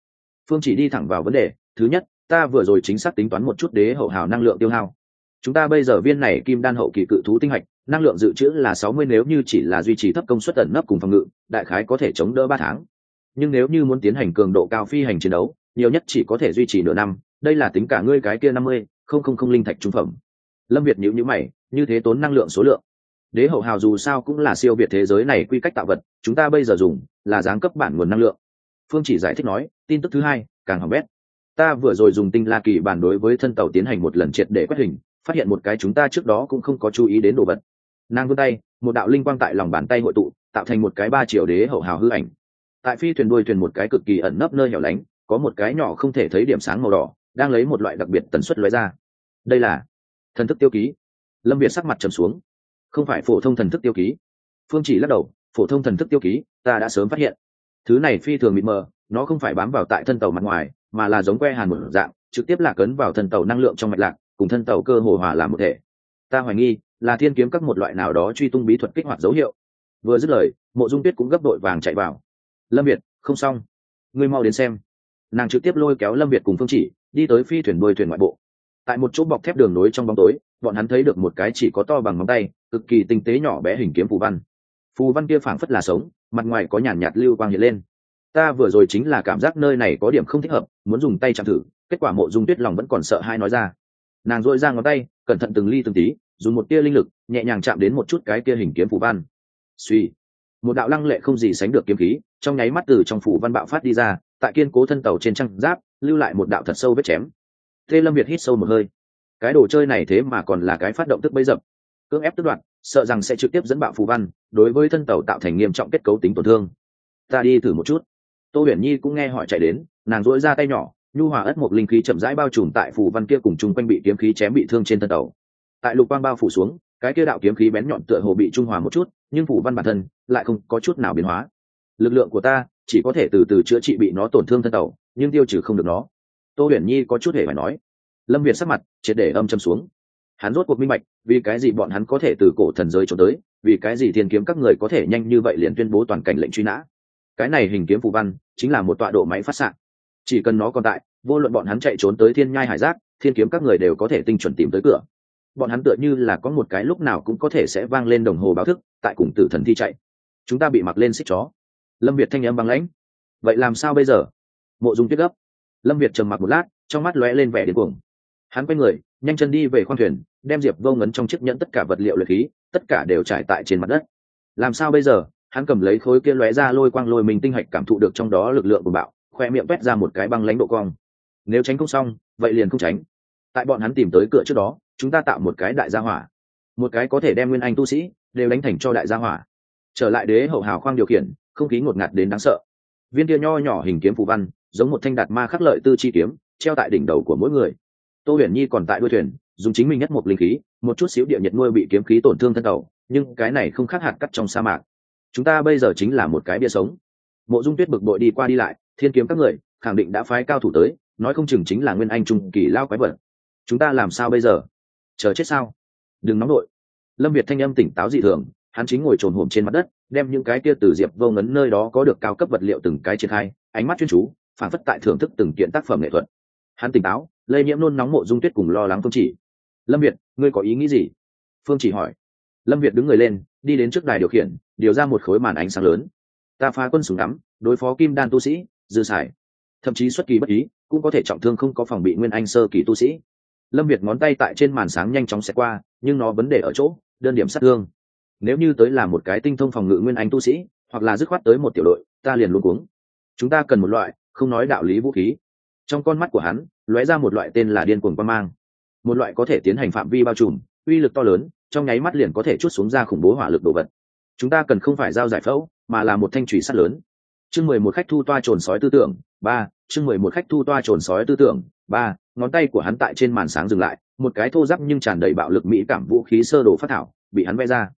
phương chỉ đi thẳng vào vấn đề, thứ nhất, ta vừa rồi chính xác tính toán một chút đế hậu hào năng lượng tiêu hao. Chúng ta bây giờ viên này kim đan hậu kỳ cự thú tinh hạch, năng lượng dự trữ là sáu mươi nếu như chỉ là duy trì thấp công suất ẩn nấp cùng phòng ngự, đại khái có thể chống đỡ ba tháng. Nhưng nếu như muốn tiến hành cường độ cao phi hành chiến đấu, nhiều nhất chỉ có thể duy trì nửa năm, đây là tính cả ngươi cái kia năm mươi, không không không linh thạch trung phẩm. Lâm việt nhữ nhữ mày, như thế tốn năng lượng số lượng. Đế hậu hào dù sao cũng là siêu việt thế giới này quy cách tạo vật, chúng ta bây giờ dùng là giáng cấp bản nguồn năng lượng phương chỉ giải thích nói, tin tức thứ hai, càng hỏng bét. Ta vừa rồi dùng tinh la kỳ bàn đối với thân tàu tiến hành một lần triệt để quét hình, phát hiện một cái chúng ta trước đó cũng không có chú ý đến đồ vật. Nàng vươn tay, một đạo linh quang tại lòng bàn tay hội tụ, tạo thành một cái ba triệu đế hậu hào hư ảnh. Tại phi thuyền đuôi thuyền một cái cực kỳ ẩn nấp nơi hẻo lánh, có một cái nhỏ không thể thấy điểm sáng màu đỏ, đang lấy một loại đặc biệt tần suất lóe ra. Đây là thần thức tiêu ký. Lâm việt sắc mặt trầm xuống. Không phải phổ thông thần thức tiêu ký. Phương chỉ lắc đầu, phổ thông thần thức tiêu ký, ta đã sớm phát hiện thứ này phi thường mịt mờ, nó không phải bám vào tại thân tàu mặt ngoài, mà là giống que hàn một dạng, trực tiếp lạc ấn vào thân tàu năng lượng trong mạch lạc, cùng thân tàu cơ hồ hòa làm một thể. Ta hoài nghi, là thiên kiếm các một loại nào đó truy tung bí thuật kích hoạt dấu hiệu. Vừa dứt lời, mộ dung tuyết cũng gấp đội vàng chạy vào. Lâm việt, không xong. Ngươi mau đến xem. Nàng trực tiếp lôi kéo lâm việt cùng phương chỉ, đi tới phi thuyền đuôi thuyền ngoại bộ. Tại một chỗ bọc thép đường nối trong bóng tối, bọn hắn thấy được một cái chỉ có to bằng ngón tay, cực kỳ tinh tế nhỏ bé hình kiếm phù văn. Phù văn kia phảng phất là sống mặt ngoài có nhàn nhạt lưu quang hiện lên. Ta vừa rồi chính là cảm giác nơi này có điểm không thích hợp, muốn dùng tay chạm thử, kết quả mộ dung tuyết lòng vẫn còn sợ hai nói ra. Nàng dội ra ngón tay, cẩn thận từng ly từng tí, dùng một tia linh lực, nhẹ nhàng chạm đến một chút cái kia hình kiếm phù văn. Suy một đạo lăng lệ không gì sánh được kiếm khí, trong nháy mắt từ trong phủ văn bạo phát đi ra, tại kiên cố thân tàu trên trăng giáp, lưu lại một đạo thật sâu vết chém. Tê lâm việt hít sâu một hơi. Cái đồ chơi này thế mà còn là cái phát động tức bấy dập cưỡng ép tức đoạn sợ rằng sẽ trực tiếp dẫn bạo phù văn, đối với thân tàu tạo thành nghiêm trọng kết cấu tính tổn thương. Ta đi thử một chút. Tô huyền nhi cũng nghe hỏi chạy đến, nàng dỗi ra tay nhỏ, nhu hòa ất một linh khí chậm rãi bao trùm tại phù văn kia cùng chung quanh bị kiếm khí chém bị thương trên thân tàu. Tại lục quang bao phủ xuống, cái kia đạo kiếm khí bén nhọn tựa hồ bị trung hòa một chút, nhưng phù văn bản thân lại không có chút nào biến hóa. Lực lượng của ta chỉ có thể từ từ chữa trị bị nó tổn thương thân tàu, nhưng tiêu trừ không được nó. Tô huyền nhi có chút hề phải nói. Lâm việt sắc mặt triệt để âm châm xuống hắn rốt cuộc minh bạch, vì cái gì bọn hắn có thể từ cổ thần giới trốn tới, vì cái gì thiên kiếm các người có thể nhanh như vậy liền tuyên bố toàn cảnh lệnh truy nã. Cái này hình kiếm phù văn chính là một tọa độ máy phát s chỉ cần nó còn tại, vô luận bọn hắn chạy trốn tới thiên nhai hải giác, thiên kiếm các người đều có thể tinh chuẩn tìm tới cửa. Bọn hắn tựa như là có một cái lúc nào cũng có thể sẽ vang lên đồng hồ báo thức, tại cùng tử thần thi chạy. Chúng ta bị mặc lên xích chó. Lâm việt thanh âm băng lãnh. Vậy làm sao bây giờ? Mộ dung tuyết gấp. Lâm việt trầm mặc một lát, trong mắt lóe lên vẻ điên cuồng hắn quay người, nhanh chân đi về khoang thuyền, đem diệp vô ngấn trong chiếc nhẫn tất cả vật liệu luyện khí, tất cả đều trải tại trên mặt đất. Làm sao bây giờ? Hắn cầm lấy khối kia lóe ra lôi quang lôi mình tinh hạch cảm thụ được trong đó lực lượng của bạo, khoe miệng quét ra một cái băng lãnh độ cong. Nếu tránh không xong, vậy liền không tránh. Tại bọn hắn tìm tới cửa trước đó, chúng ta tạo một cái đại gia hỏa. Một cái có thể đem nguyên anh tu sĩ đều đánh thành cho đại gia hỏa. Trở lại đế hậu hào khoang điều khiển, không khí ngột ngạt đến đáng sợ. Viên kia nho nhỏ hình kiếm phù văn, giống một thanh đạt ma khắc lợi tư chi kiếm, treo tại đỉnh đầu của mỗi người tô huyền nhi còn tại đuôi thuyền, dùng chính mình nhất một linh khí, một chút xíu địa nhiệt nuôi bị kiếm khí tổn thương thân tàu, nhưng cái này không khác hạt cắt trong sa mạc. Chúng ta bây giờ chính là một cái bia sống. Mộ dung tuyết bực bội đi qua đi lại, thiên kiếm các người, khẳng định đã phái cao thủ tới, nói không chừng chính là nguyên anh trung kỳ lao quái vật. Chúng ta làm sao bây giờ? Chờ chết sao? Đừng nóng nổi lâm việt thanh âm tỉnh táo dị thường, hắn chính ngồi trồn hổm trên mặt đất, đem những cái kia từ diệp vô ngấn nơi đó có được cao cấp vật liệu từng cái triển khai, ánh mắt chuyên chú, phản phất tại thưởng thức từng kiện tác phẩm nghệ thuật. Hắn tỉnh táo lây nhiễm nôn nóng mộ dung tuyết cùng lo lắng phương chỉ. Lâm việt, ngươi có ý nghĩ gì? Phương chỉ hỏi. Lâm việt đứng người lên, đi đến trước đài điều khiển, điều ra một khối màn ánh sáng lớn. Ta phá quân súng đắm đối phó kim đan tu sĩ, dư sải thậm chí xuất kỳ bất ý, cũng có thể trọng thương không có phòng bị nguyên anh sơ kỳ tu sĩ. Lâm việt ngón tay tại trên màn sáng nhanh chóng xẹt qua, nhưng nó vấn đề ở chỗ, đơn điểm sát thương. Nếu như tới là một cái tinh thông phòng ngự nguyên anh tu sĩ, hoặc là dứt khoát tới một tiểu đội, ta liền luôn cuống. Chúng ta cần một loại, không nói đạo lý vũ khí. Trong con mắt của hắn lóe ra một loại tên là điên cuồng quan mang. Một loại có thể tiến hành phạm vi bao trùm, uy lực to lớn, trong nháy mắt liền có thể chút xuống ra khủng bố hỏa lực đồ vật. Chúng ta cần không phải giao giải phẫu, mà là một thanh trùy sắt lớn. Chương mười một khách thu toa trồn sói tư tưởng, ba, chương mười một khách thu toa trồn sói tư tưởng, ba, ngón tay của hắn tại trên màn sáng dừng lại, một cái thô giáp nhưng tràn đầy bạo lực mỹ cảm vũ khí sơ đồ phát thảo, bị hắn vẽ ra.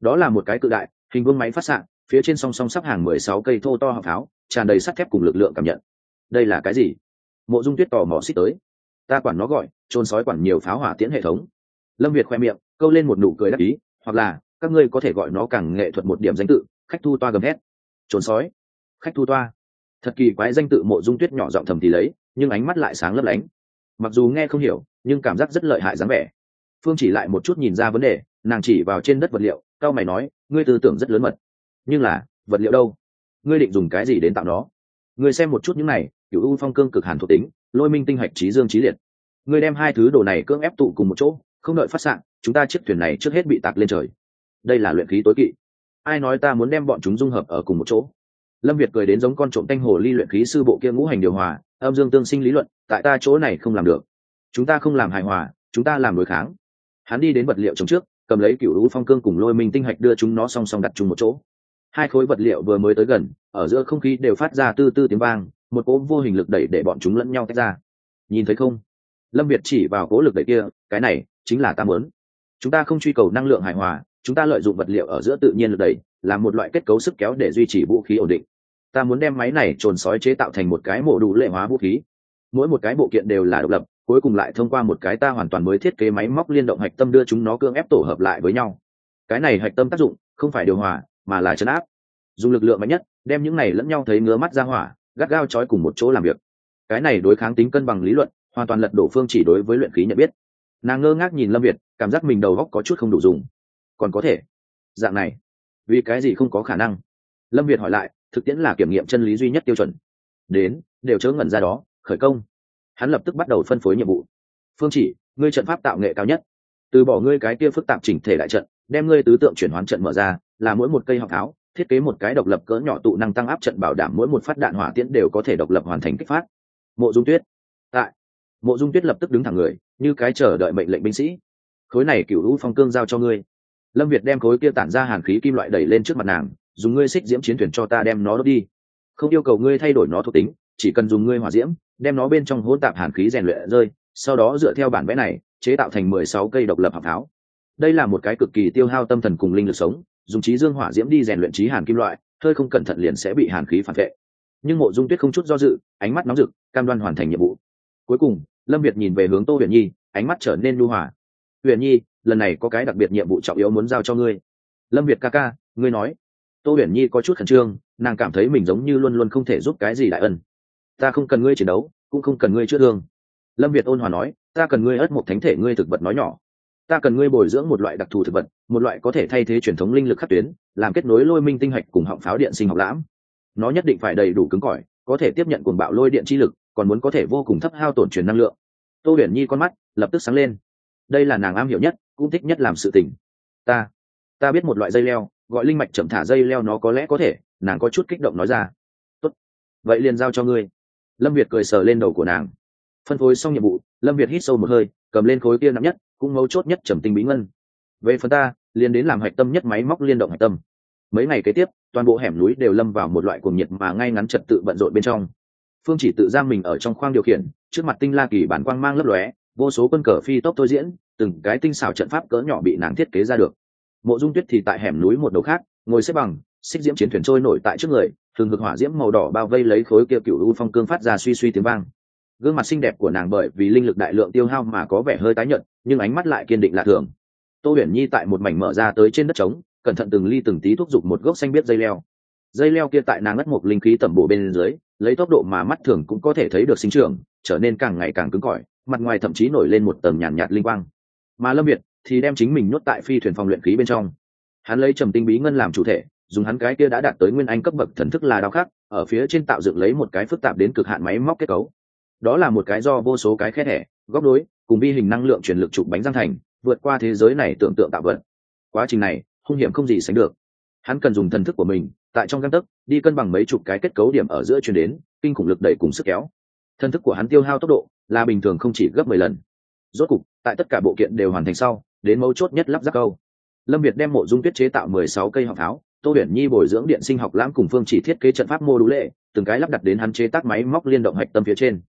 Đó là một cái cự đại, hình vương máy phát xạ, phía trên song song sắp hàng mười sáu cây thô to học pháo tràn đầy sắt thép cùng lực lượng cảm nhận. Đây là cái gì? Mộ dung tuyết tò mò xích tới. Ta quản nó gọi trôn sói quản nhiều pháo hỏa tiễn hệ thống. Lâm việt khoe miệng, câu lên một nụ cười đắc ý, hoặc là, các ngươi có thể gọi nó càng nghệ thuật một điểm danh tự, khách thu toa gầm hét trốn sói. Khách thu toa. Thật kỳ quái danh tự mộ dung tuyết nhỏ giọng thầm thì lấy, nhưng ánh mắt lại sáng lấp lánh. Mặc dù nghe không hiểu, nhưng cảm giác rất lợi hại dáng vẻ. Phương chỉ lại một chút nhìn ra vấn đề, nàng chỉ vào trên đất vật liệu cao mày nói, ngươi tư tưởng rất lớn mật. Nhưng là, vật liệu đâu? Ngươi định dùng cái gì đến tạo nó? Ngươi xem một chút những này cựu u phong cương cực hàn thuộc tính, lôi minh tinh hạch trí dương trí liệt. Ngươi đem hai thứ đồ này cưỡng ép tụ cùng một chỗ, không đợi phát sạn, chúng ta chiếc thuyền này trước hết bị tạc lên trời. Đây là luyện khí tối kỵ. Ai nói ta muốn đem bọn chúng dung hợp ở cùng một chỗ? Lâm việt cười đến giống con trộm tanh hồ ly luyện khí sư bộ kia ngũ hành điều hòa, âm dương tương sinh lý luận, tại ta chỗ này không làm được. Chúng ta không làm hài hòa, chúng ta làm đối kháng. Hắn đi đến vật liệu trồng trước, cầm lấy cựu lũ phong cương cùng lôi minh tinh hạch đưa chúng nó song song đặt chung một chỗ. Hai khối vật liệu vừa mới tới gần, ở giữa không khí đều phát ra tư tư tiếng vang một cỗ vô hình lực đẩy để bọn chúng lẫn nhau tách ra. Nhìn thấy không? Lâm việt chỉ vào cỗ lực đẩy kia, cái này chính là ta muốn chúng ta không truy cầu năng lượng hài hòa, chúng ta lợi dụng vật liệu ở giữa tự nhiên lực đẩy, làm một loại kết cấu sức kéo để duy trì vũ khí ổn định. Ta muốn đem máy này trồn sói chế tạo thành một cái mổ đủ lệ hóa vũ khí. Mỗi một cái bộ kiện đều là độc lập, cuối cùng lại thông qua một cái ta hoàn toàn mới thiết kế máy móc liên động hạch tâm đưa chúng nó cương ép tổ hợp lại với nhau. Cái này hạch tâm tác dụng không phải điều hòa, mà là chấn áp. Dùng lực lượng mạnh nhất, đem những này lẫn nhau thấy ngứa mắt ra hỏa gắt gao trói cùng một chỗ làm việc. Cái này đối kháng tính cân bằng lý luận, hoàn toàn lật đổ phương chỉ đối với luyện khí nhận biết. Nàng ngơ ngác nhìn lâm việt, cảm giác mình đầu góc có chút không đủ dùng. Còn có thể, dạng này, vì cái gì không có khả năng? Lâm việt hỏi lại, thực tiễn là kiểm nghiệm chân lý duy nhất tiêu chuẩn. Đến, đều chớ ngẩn ra đó, khởi công. Hắn lập tức bắt đầu phân phối nhiệm vụ. Phương chỉ, ngươi trận pháp tạo nghệ cao nhất. Từ bỏ ngươi cái kia phức tạp chỉnh thể đại trận, đem ngươi tứ tượng chuyển hoán trận mở ra, là mỗi một cây học tháo thiết kế một cái độc lập cỡ nhỏ tụ năng tăng áp trận bảo đảm mỗi một phát đạn hỏa tiễn đều có thể độc lập hoàn thành kích phát. Mộ dung tuyết. Tại. Mộ dung tuyết lập tức đứng thẳng người, như cái chờ đợi mệnh lệnh binh sĩ. Khối này cựu lũ phong cương giao cho ngươi. Lâm việt đem khối kia tản ra hàn khí kim loại đẩy lên trước mặt nàng, dùng ngươi xích diễm chiến thuyền cho ta đem nó đốt đi. Không yêu cầu ngươi thay đổi nó thuộc tính, chỉ cần dùng ngươi hỏa diễm, đem nó bên trong hỗn tạp hàn khí rèn luyện rơi, sau đó dựa theo bản vẽ này, chế tạo thành mười sáu cây độc lập học tháo đây là một cái cực kỳ tiêu hao tâm thần cùng linh lực sống dùng trí dương hỏa diễm đi rèn luyện trí hàn kim loại, hơi không cẩn thận liền sẽ bị hàn khí phản vệ. Nhưng mộ dung tuyết không chút do dự, ánh mắt nóng rực, cam đoan hoàn thành nhiệm vụ. Cuối cùng, lâm việt nhìn về hướng tô huyền nhi, ánh mắt trở nên lưu hỏa. huyền nhi, lần này có cái đặc biệt nhiệm vụ trọng yếu muốn giao cho ngươi. Lâm việt ca ca, ngươi nói. Tô huyền nhi có chút khẩn trương, nàng cảm thấy mình giống như luôn luôn không thể giúp cái gì đại ân. Ta không cần ngươi chiến đấu, cũng không cần ngươi chữa thương. Lâm việt ôn hòa nói, ta cần ngươi ớt một thánh thể ngươi thực vật nói nhỏ ta cần ngươi bồi dưỡng một loại đặc thù thực vật, một loại có thể thay thế truyền thống linh lực khắc tuyến, làm kết nối lôi minh tinh hạch cùng họng pháo điện sinh học lãm. Nó nhất định phải đầy đủ cứng cỏi, có thể tiếp nhận cuồng bạo lôi điện chi lực, còn muốn có thể vô cùng thấp hao tổn truyền năng lượng. Tô huyền nhi con mắt lập tức sáng lên. Đây là nàng am hiểu nhất, cũng thích nhất làm sự tình. Ta ta biết một loại dây leo, gọi linh mạch chậm thả dây leo nó có lẽ có thể, nàng có chút kích động nói ra. Tốt. vậy liền giao cho ngươi. Lâm việt cười sờ lên đầu của nàng. Phân phối xong nhiệm vụ, lâm việt hít sâu một hơi, cầm lên khối kia nặng nhất cũng mấu chốt nhất trầm tinh bí ngân. Về phần ta, liền đến làm hạch tâm nhất máy móc liên động hạch tâm. Mấy ngày kế tiếp, toàn bộ hẻm núi đều lâm vào một loại cuồng nhiệt mà ngay ngắn trật tự bận rộn bên trong. Phương chỉ tự giam mình ở trong khoang điều khiển, trước mặt tinh la kỳ bản quang mang lấp lóe, vô số quân cờ phi tốc thôi diễn, từng cái tinh xảo trận pháp cỡ nhỏ bị nàng thiết kế ra được. Mộ dung tuyết thì tại hẻm núi một đầu khác, ngồi xếp bằng, xích diễm chiến thuyền trôi nổi tại trước người, thường ngực hỏa diễm màu đỏ bao vây lấy khối kia cựu u phong cương phát ra suy suy tiếng vang gương mặt xinh đẹp của nàng bởi vì linh lực đại lượng tiêu hao mà có vẻ hơi tái nhợt nhưng ánh mắt lại kiên định lạ thường. Tô huyền nhi tại một mảnh mở ra tới trên đất trống cẩn thận từng ly từng tí thúc giục một gốc xanh biết dây leo. Dây leo kia tại nàng ngất một linh khí tẩm bổ bên dưới lấy tốc độ mà mắt thường cũng có thể thấy được sinh trưởng trở nên càng ngày càng cứng cỏi mặt ngoài thậm chí nổi lên một tầng nhàn nhạt, nhạt linh quang. Mà lâm việt thì đem chính mình nhốt tại phi thuyền phòng luyện khí bên trong. Hắn lấy trầm tinh bí ngân làm chủ thể dùng hắn cái kia đã đạt tới nguyên anh cấp bậc thần thức là đao khắc ở phía trên tạo dựng lấy một cái phức tạp đến cực hạn máy móc kết cấu đó là một cái do vô số cái khe thẻ góc đối, cùng vi hình năng lượng truyền lực chụp bánh răng thành, vượt qua thế giới này tưởng tượng tạo vật. Quá trình này, hung hiểm không gì sánh được. Hắn cần dùng thần thức của mình, tại trong găng tấc, đi cân bằng mấy chục cái kết cấu điểm ở giữa chuyển đến, kinh khủng lực đẩy cùng sức kéo. Thần thức của hắn tiêu hao tốc độ, là bình thường không chỉ gấp mười lần. Rốt cục, tại tất cả bộ kiện đều hoàn thành sau, đến mấu chốt nhất lắp ráp câu. Lâm việt đem mộ dung tuyết chế tạo mười sáu cây học tháo, tô huyền nhi bồi dưỡng điện sinh học lãm cùng phương chỉ thiết kế trận pháp mô đũ lệ, từng cái lắp đặt đến hắn chế tác máy móc liên động hạch tâm phía trên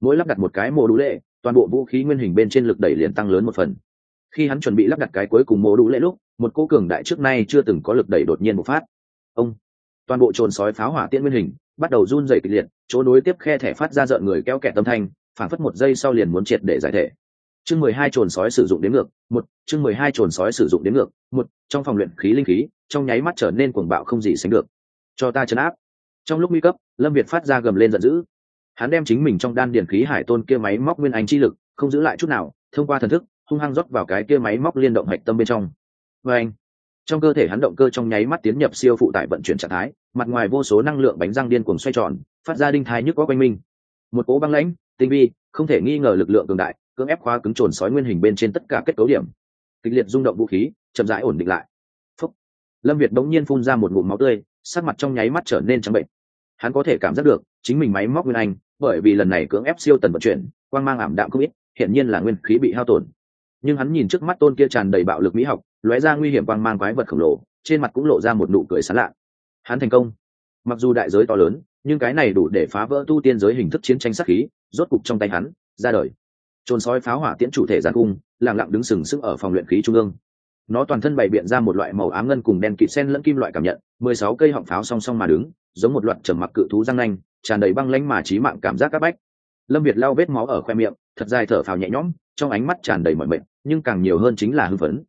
mỗi lắp đặt một cái mô đũ lệ toàn bộ vũ khí nguyên hình bên trên lực đẩy liền tăng lớn một phần. Khi hắn chuẩn bị lắp đặt cái cuối cùng mô đũ lệ lúc, một cô cường đại trước nay chưa từng có lực đẩy đột nhiên một phát. Ông! Toàn bộ trồn sói pháo hỏa tiễn nguyên hình bắt đầu run dày kịch liệt, chỗ nối tiếp khe thẻ phát ra rợn người kéo kẹt tâm thanh phản phất một giây sau liền muốn triệt để giải thể. Chương mười hai trồn sói sử dụng đến ngược, một, chương mười hai trồn sói sử dụng đến ngược, một, trong phòng luyện khí linh khí, trong nháy mắt trở nên cuồng bạo không gì sánh được. Cho ta chấn áp. Trong lúc nguy cấp, lâm việt phát ra gầm lên giận dữ hắn đem chính mình trong đan điển khí hải tôn kia máy móc nguyên anh chi lực, không giữ lại chút nào, thông qua thần thức, hung hăng rót vào cái kia máy móc liên động hạch tâm bên trong. Và anh, trong cơ thể hắn động cơ trong nháy mắt tiến nhập siêu phụ tải vận chuyển trạng thái, mặt ngoài vô số năng lượng bánh răng điên cuồng xoay tròn, phát ra đinh thái nhức có quanh minh một cố băng lãnh, tinh vi, không thể nghi ngờ lực lượng cường đại, cưỡng ép khóa cứng trồn sói nguyên hình bên trên tất cả kết cấu điểm. Kịch liệt rung động vũ khí, chậm rãi ổn định lại. Phúc. lâm việt bỗng nhiên phun ra một ngụm máu tươi, sắc mặt trong nháy mắt trở nên trắng bệnh. Hắn có thể cảm giác được, chính mình máy móc nguyên anh bởi vì lần này cưỡng ép siêu tần vận chuyển, quang mang ảm đạm không ít, hiển nhiên là nguyên khí bị hao tổn. Nhưng hắn nhìn trước mắt tôn kia tràn đầy bạo lực mỹ học, lóe ra nguy hiểm quang mang quái vật khổng lồ, trên mặt cũng lộ ra một nụ cười sán lạ. Hắn thành công. Mặc dù đại giới to lớn, nhưng cái này đủ để phá vỡ tu tiên giới hình thức chiến tranh sắc khí, rốt cục trong tay hắn, ra đời. Trôn sói pháo hỏa tiễn chủ thể giàn cung lẳng lặng đứng sừng sững ở phòng luyện khí trung ương. Nó toàn thân bày biện ra một loại màu ám ngân cùng đen kịt sen lẫn kim loại cảm nhận, mười sáu cây họng pháo song song mà đứng, giống một loạt trầm mặc cự thú răng nanh tràn đầy băng lanh mà trí mạng cảm giác các bách. Lâm việt lau vết máu ở khoe miệng, thật dài thở phào nhẹ nhõm, trong ánh mắt tràn đầy mọi mệnh nhưng càng nhiều hơn chính là hưng phấn.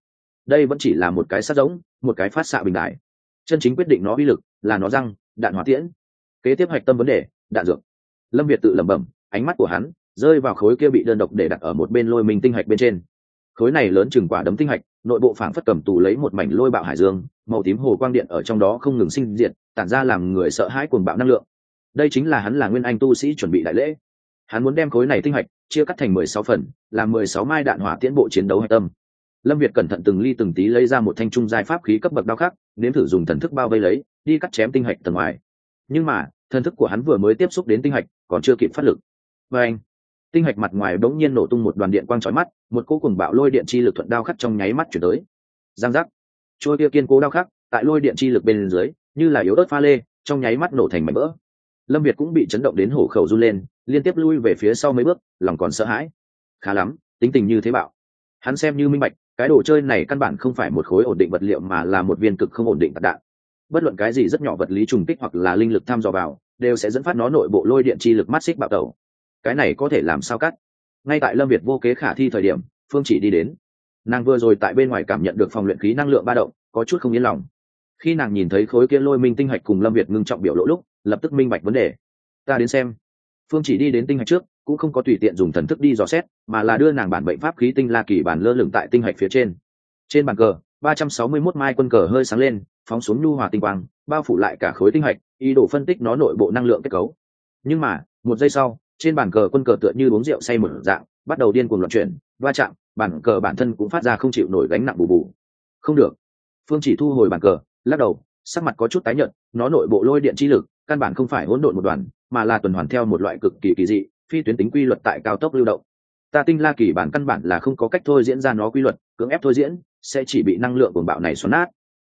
Đây vẫn chỉ là một cái sát giống, một cái phát xạ bình đại. Chân chính quyết định nó uy lực là nó răng, đạn hỏa tiễn. Kế tiếp hoạch tâm vấn đề, đạn dược. Lâm việt tự lẩm bẩm, ánh mắt của hắn rơi vào khối kia bị đơn độc để đặt ở một bên lôi minh tinh hạch bên trên. Khối này lớn chừng quả đấm tinh hạch, nội bộ phảng phất cầm tù lấy một mảnh lôi bạo hải dương, màu tím hồ quang điện ở trong đó không ngừng sinh diệt, tản ra làm người sợ hãi cuồng bạo năng lượng đây chính là hắn là nguyên anh tu sĩ chuẩn bị đại lễ. Hắn muốn đem khối này tinh hạch chia cắt thành mười sáu phần, làm mười sáu mai đạn hỏa tiễn bộ chiến đấu hạch tâm. Lâm việt cẩn thận từng ly từng tí lấy ra một thanh trung giai pháp khí cấp bậc đao khác, nếm thử dùng thần thức bao vây lấy, đi cắt chém tinh hạch tầng ngoài. Nhưng mà, thần thức của hắn vừa mới tiếp xúc đến tinh hạch, còn chưa kịp phát lực. Và anh, tinh hạch mặt ngoài bỗng nhiên nổ tung một đoàn điện quang trói mắt, một cô cùng bạo lôi điện chi lực thuận đao khắc trong nháy mắt chuyển tới. Giang giác. Trôi kia kiên cố đao khắc, tại lôi điện chi lực bên dưới, như là yếu ớt pha lê, trong nháy mắt nổ thành mảnh vỡ lâm việt cũng bị chấn động đến hổ khẩu run lên, liên tiếp lui về phía sau mấy bước, lòng còn sợ hãi. Khá lắm, tính tình như thế bạo. Hắn xem như minh bạch, cái đồ chơi này căn bản không phải một khối ổn định vật liệu mà là một viên cực không ổn định tạc đạn. Bất luận cái gì rất nhỏ vật lý trùng kích hoặc là linh lực tham dò vào, đều sẽ dẫn phát nó nội bộ lôi điện chi lực mắt xích bạo tẩu. Cái này có thể làm sao cắt? Ngay tại lâm việt vô kế khả thi thời điểm, phương chỉ đi đến. Nàng vừa rồi tại bên ngoài cảm nhận được phòng luyện khí năng lượng ba động, có chút không yên lòng. Khi nàng nhìn thấy khối kia lôi minh tinh hạch cùng lâm việt ngưng trọng biểu lộ lúc lập tức minh bạch vấn đề. Ta đến xem. Phương chỉ đi đến tinh hạch trước, cũng không có tùy tiện dùng thần thức đi dò xét, mà là đưa nàng bản bệnh pháp khí tinh la kỳ bản lơ lửng tại tinh hạch phía trên. Trên bàn cờ, ba trăm sáu mươi 361 mai quân cờ hơi sáng lên, phóng xuống nhu hòa tinh quang, bao phủ lại cả khối tinh hạch, ý đồ phân tích nó nội bộ năng lượng kết cấu. Nhưng mà, một giây sau, trên bàn cờ quân cờ tựa như uống rượu say một dạng, bắt đầu điên cuồng loạn chuyển, va chạm, bàn cờ bản thân cũng phát ra không chịu nổi gánh nặng bù bù. Không được. Phương chỉ thu hồi bàn cờ, lắc đầu, sắc mặt có chút tái nhợt, nó nội bộ lôi điện chi lực căn bản không phải hỗn độn một đoàn, mà là tuần hoàn theo một loại cực kỳ kỳ dị, phi tuyến tính quy luật tại cao tốc lưu động. Ta tinh la kỳ bản căn bản là không có cách thôi diễn ra nó quy luật, cưỡng ép thôi diễn, sẽ chỉ bị năng lượng cuồng bạo này xoắn nát.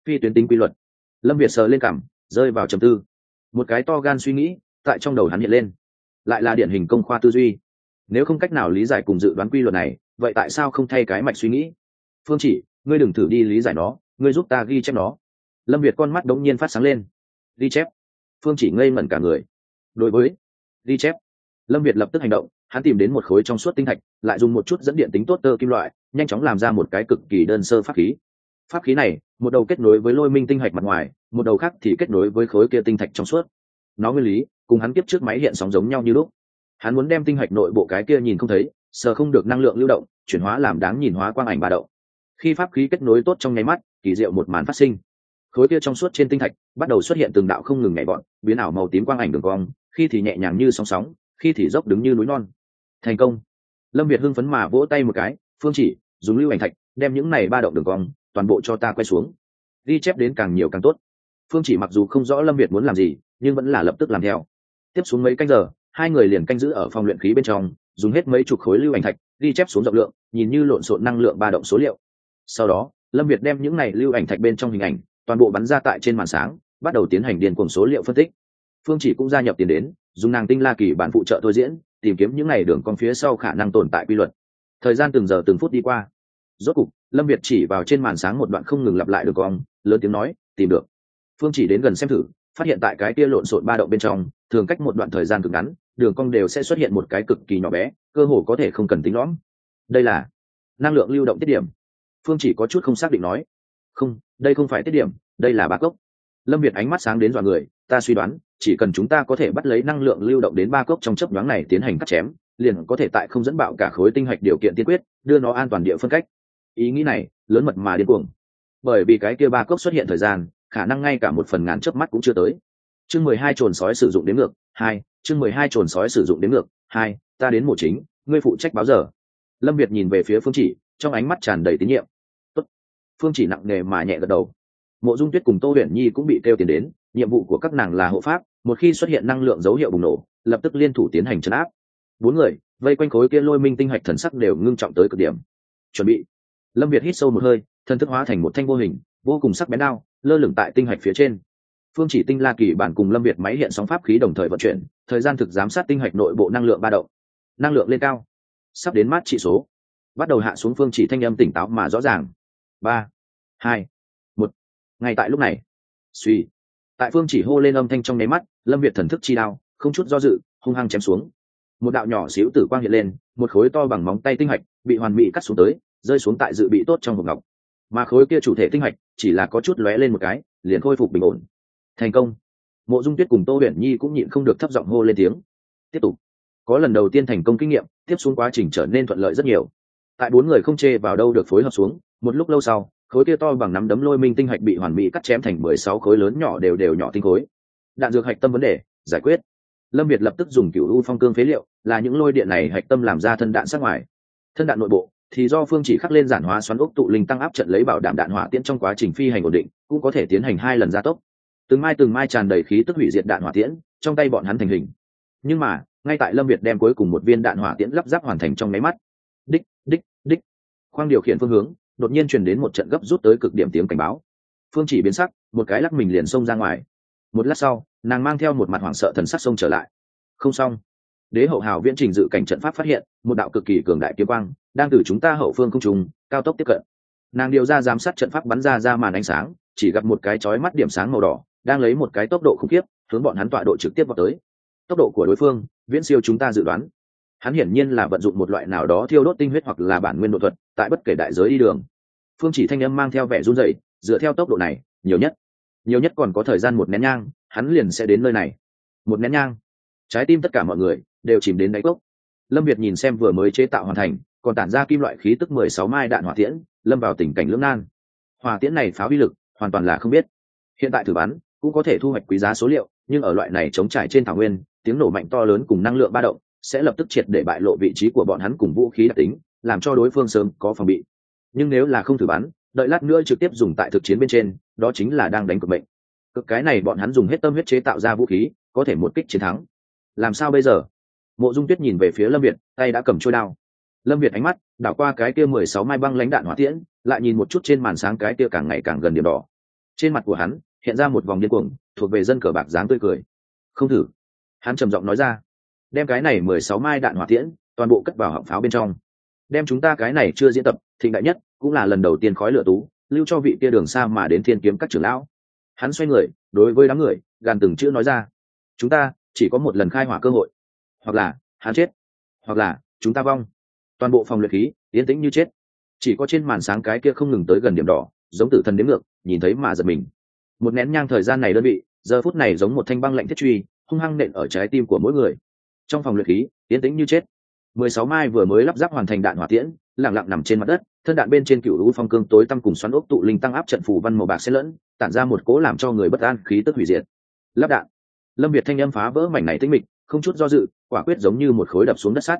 Phi tuyến tính quy luật. Lâm việt sờ lên cảm rơi vào trầm tư. Một cái to gan suy nghĩ, tại trong đầu hắn hiện lên. Lại là điển hình công khoa tư duy. Nếu không cách nào lý giải cùng dự đoán quy luật này, vậy tại sao không thay cái mạch suy nghĩ? Phương chỉ, ngươi đừng thử đi lý giải nó, ngươi giúp ta ghi chép nó. Lâm việt con mắt đống nhiên phát sáng lên. Ghi chép phương chỉ ngây ngẩn cả người. Đối với ghi chép lâm việt lập tức hành động, hắn tìm đến một khối trong suốt tinh thạch, lại dùng một chút dẫn điện tính tốt tơ kim loại, nhanh chóng làm ra một cái cực kỳ đơn sơ pháp khí. Pháp khí này, một đầu kết nối với lôi minh tinh hạch mặt ngoài, một đầu khác thì kết nối với khối kia tinh thạch trong suốt. Nó nguyên lý, cùng hắn kiếp trước máy hiện sóng giống nhau như lúc. Hắn muốn đem tinh hạch nội bộ cái kia nhìn không thấy, sờ không được năng lượng lưu động, chuyển hóa làm đáng nhìn hóa quang ảnh ba đậu khi pháp khí kết nối tốt trong nháy mắt, kỳ diệu một màn phát sinh khối kia trong suốt trên tinh thạch bắt đầu xuất hiện từng đạo không ngừng nhảy bọn biến ảo màu tím quang ảnh đường cong, khi thì nhẹ nhàng như sóng sóng, khi thì dốc đứng như núi non. Thành công. Lâm việt hưng phấn mà vỗ tay một cái, phương chỉ, dùng lưu ảnh thạch, đem những này ba động đường cong, toàn bộ cho ta quay xuống. Ghi chép đến càng nhiều càng tốt. Phương chỉ mặc dù không rõ lâm việt muốn làm gì, nhưng vẫn là lập tức làm theo. Tiếp xuống mấy canh giờ, hai người liền canh giữ ở phòng luyện khí bên trong, dùng hết mấy chục khối lưu ảnh thạch, ghi chép xuống rộng lượng, nhìn như lộn xộn năng lượng ba động số liệu. Sau đó, lâm việt đem những này lưu ảnh thạch bên trong hình ảnh toàn bộ bắn ra tại trên màn sáng, bắt đầu tiến hành điền cùng số liệu phân tích. Phương chỉ cũng gia nhập tiền đến, dùng nàng tinh la kỳ bản phụ trợ thôi diễn, tìm kiếm những ngày đường con phía sau khả năng tồn tại quy luật. Thời gian từng giờ từng phút đi qua. Rốt cục, lâm việt chỉ vào trên màn sáng một đoạn không ngừng lặp lại đường cong, lớn tiếng nói, tìm được. Phương chỉ đến gần xem thử, phát hiện tại cái kia lộn xộn ba động bên trong, thường cách một đoạn thời gian cực ngắn, đường cong đều sẽ xuất hiện một cái cực kỳ nhỏ bé, cơ hồ có thể không cần tính lõm. Đây là năng lượng lưu động tiết điểm. Phương chỉ có chút không xác định nói không, đây không phải tiết điểm, đây là ba cốc. Lâm việt ánh mắt sáng đến dọa người, ta suy đoán, chỉ cần chúng ta có thể bắt lấy năng lượng lưu động đến ba cốc trong chấp nhoáng này tiến hành cắt chém, liền có thể tại không dẫn bạo cả khối tinh hạch điều kiện tiên quyết, đưa nó an toàn địa phân cách. Ý nghĩ này, lớn mật mà điên cuồng. Bởi vì cái kia ba cốc xuất hiện thời gian, khả năng ngay cả một phần ngàn chớp mắt cũng chưa tới. Chương mười hai trồn sói sử dụng đến ngược, hai, chương mười hai trồn sói sử dụng đến ngược, hai, ta đến mổ chính, ngươi phụ trách báo giờ. Lâm việt nhìn về phía phương chỉ, trong ánh mắt tràn đầy tín nhiệm phương chỉ nặng nề mà nhẹ gật đầu. Mộ dung tuyết cùng tô huyền nhi cũng bị kêu tiền đến, nhiệm vụ của các nàng là hộ pháp, một khi xuất hiện năng lượng dấu hiệu bùng nổ, lập tức liên thủ tiến hành chấn áp. Bốn người, vây quanh khối kia lôi minh tinh hạch thần sắc đều ngưng trọng tới cực điểm. Chuẩn bị. Lâm việt hít sâu một hơi thần thức hóa thành một thanh vô hình, vô cùng sắc bén đao, lơ lửng tại tinh hạch phía trên. Phương chỉ tinh la kỳ bản cùng lâm việt máy hiện sóng pháp khí đồng thời vận chuyển, thời gian thực giám sát tinh hạch nội bộ năng lượng ba động. Năng lượng lên cao. Sắp đến mát trị số. Bắt đầu hạ xuống phương chỉ thanh âm tỉnh táo mà rõ ràng ba, hai, một. Ngay tại lúc này, suy. Tại phương chỉ hô lên âm thanh trong nháy mắt, lâm việt thần thức chi đao, không chút do dự, hung hăng chém xuống. Một đạo nhỏ xíu tử quang hiện lên, một khối to bằng móng tay tinh hạch, bị hoàn mỹ cắt xuống tới, rơi xuống tại dự bị tốt trong hộp ngọc. Mà khối kia chủ thể tinh hạch, chỉ là có chút lóe lên một cái, liền khôi phục bình ổn. Thành công. Mộ dung tuyết cùng tô huyền nhi cũng nhịn không được thấp giọng hô lên tiếng. Tiếp tục. Có lần đầu tiên thành công kinh nghiệm, tiếp xuống quá trình trở nên thuận lợi rất nhiều. Tại bốn người không chê vào đâu được phối hợp xuống một lúc lâu sau, khối kia to bằng nắm đấm lôi minh tinh hạch bị hoàn mỹ cắt chém thành mười sáu khối lớn nhỏ đều đều nhỏ tinh khối. Đạn dược hạch tâm vấn đề, giải quyết. Lâm việt lập tức dùng cựu u phong cương phế liệu, là những lôi điện này hạch tâm làm ra thân đạn sát ngoài. Thân đạn nội bộ, thì do phương chỉ khắc lên giản hóa xoắn ốc tụ linh tăng áp trận lấy bảo đảm đạn hỏa tiễn trong quá trình phi hành ổn định, cũng có thể tiến hành hai lần gia tốc. Từng mai từng mai tràn đầy khí tức hủy diệt đạn hỏa tiễn, trong tay bọn hắn thành hình. Nhưng mà, ngay tại lâm việt đem cuối cùng một viên đạn hỏa tiễn lắp ráp hoàn thành trong máy mắt. Đích đích đích. Khoang điều khiển phương hướng đột nhiên truyền đến một trận gấp rút tới cực điểm tiếng cảnh báo. Phương chỉ biến sắc, một cái lắc mình liền xông ra ngoài. Một lát sau, nàng mang theo một mặt hoảng sợ thần sắc xông trở lại. Không xong. Đế hậu hào viễn trình dự cảnh trận pháp phát hiện, một đạo cực kỳ cường đại kiếm quang, đang từ chúng ta hậu phương không trùng cao tốc tiếp cận. Nàng điều ra giám sát trận pháp bắn ra ra màn ánh sáng, chỉ gặp một cái chói mắt điểm sáng màu đỏ, đang lấy một cái tốc độ khủng khiếp, hướng bọn hắn tọa độ trực tiếp vào tới. Tốc độ của đối phương, viễn siêu chúng ta dự đoán hắn hiển nhiên là vận dụng một loại nào đó thiêu đốt tinh huyết hoặc là bản nguyên độ thuật, tại bất kể đại giới đi đường. Phương chỉ thanh âm mang theo vẻ run rẩy, dựa theo tốc độ này, nhiều nhất nhiều nhất còn có thời gian một nén nhang, hắn liền sẽ đến nơi này. Một nén nhang. Trái tim tất cả mọi người đều chìm đến đáy cốc. Lâm việt nhìn xem vừa mới chế tạo hoàn thành, còn tản ra kim loại khí tức mười sáu mai đạn hỏa tiễn, lâm vào tình cảnh lưỡng nan. Hỏa tiễn này phá vi lực, hoàn toàn là không biết. Hiện tại thử bắn, cũng có thể thu hoạch quý giá số liệu, nhưng ở loại này chống trải trên thảo nguyên, tiếng nổ mạnh to lớn cùng năng lượng ba động sẽ lập tức triệt để bại lộ vị trí của bọn hắn cùng vũ khí đặc tính, làm cho đối phương sớm có phòng bị. Nhưng nếu là không thử bắn, đợi lát nữa trực tiếp dùng tại thực chiến bên trên, đó chính là đang đánh cực mệnh. Cực cái này bọn hắn dùng hết tâm huyết chế tạo ra vũ khí, có thể một kích chiến thắng. Làm sao bây giờ? Mộ dung tuyết nhìn về phía lâm việt, tay đã cầm trôi đao. Lâm việt ánh mắt đảo qua cái kia mười sáu mai băng lãnh đạn hỏa tiễn, lại nhìn một chút trên màn sáng cái kia càng ngày càng gần điểm đỏ. Trên mặt của hắn, hiện ra một vòng điên cuồng, thuộc về dân cờ bạc dáng tươi cười. Không thử. Hắn trầm giọng nói ra đem cái này mười sáu mai đạn hỏa tiễn toàn bộ cất vào họng pháo bên trong. Đem chúng ta cái này chưa diễn tập, thịnh đại nhất, cũng là lần đầu tiên khói lửa tú, lưu cho vị kia đường xa mà đến thiên kiếm các trưởng lão. Hắn xoay người, đối với đám người, gàn từng chữ nói ra. Chúng ta, chỉ có một lần khai hỏa cơ hội. Hoặc là, hắn chết. Hoặc là, chúng ta vong. Toàn bộ phòng luyện khí, yên tĩnh như chết. Chỉ có trên màn sáng cái kia không ngừng tới gần điểm đỏ, giống tử thần đến ngược, nhìn thấy mà giật mình. Một nén nhang thời gian này đơn vị, giờ phút này giống một thanh băng lạnh thiết truy, hung hăng nện ở trái tim của mỗi người trong phòng luyện khí, yên tĩnh như chết. Mười sáu mai vừa mới lắp ráp hoàn thành đạn hỏa tiễn, lẳng lặng nằm trên mặt đất, thân đạn bên trên cựu lũ phong cương tối tăm cùng xoắn ốc tụ linh tăng áp trận phủ văn màu bạc xen lẫn, tản ra một cố làm cho người bất an khí tức hủy diệt. Lắp đạn. Lâm việt thanh âm phá vỡ mảnh này tinh mịch, không chút do dự, quả quyết giống như một khối đập xuống đất sắt.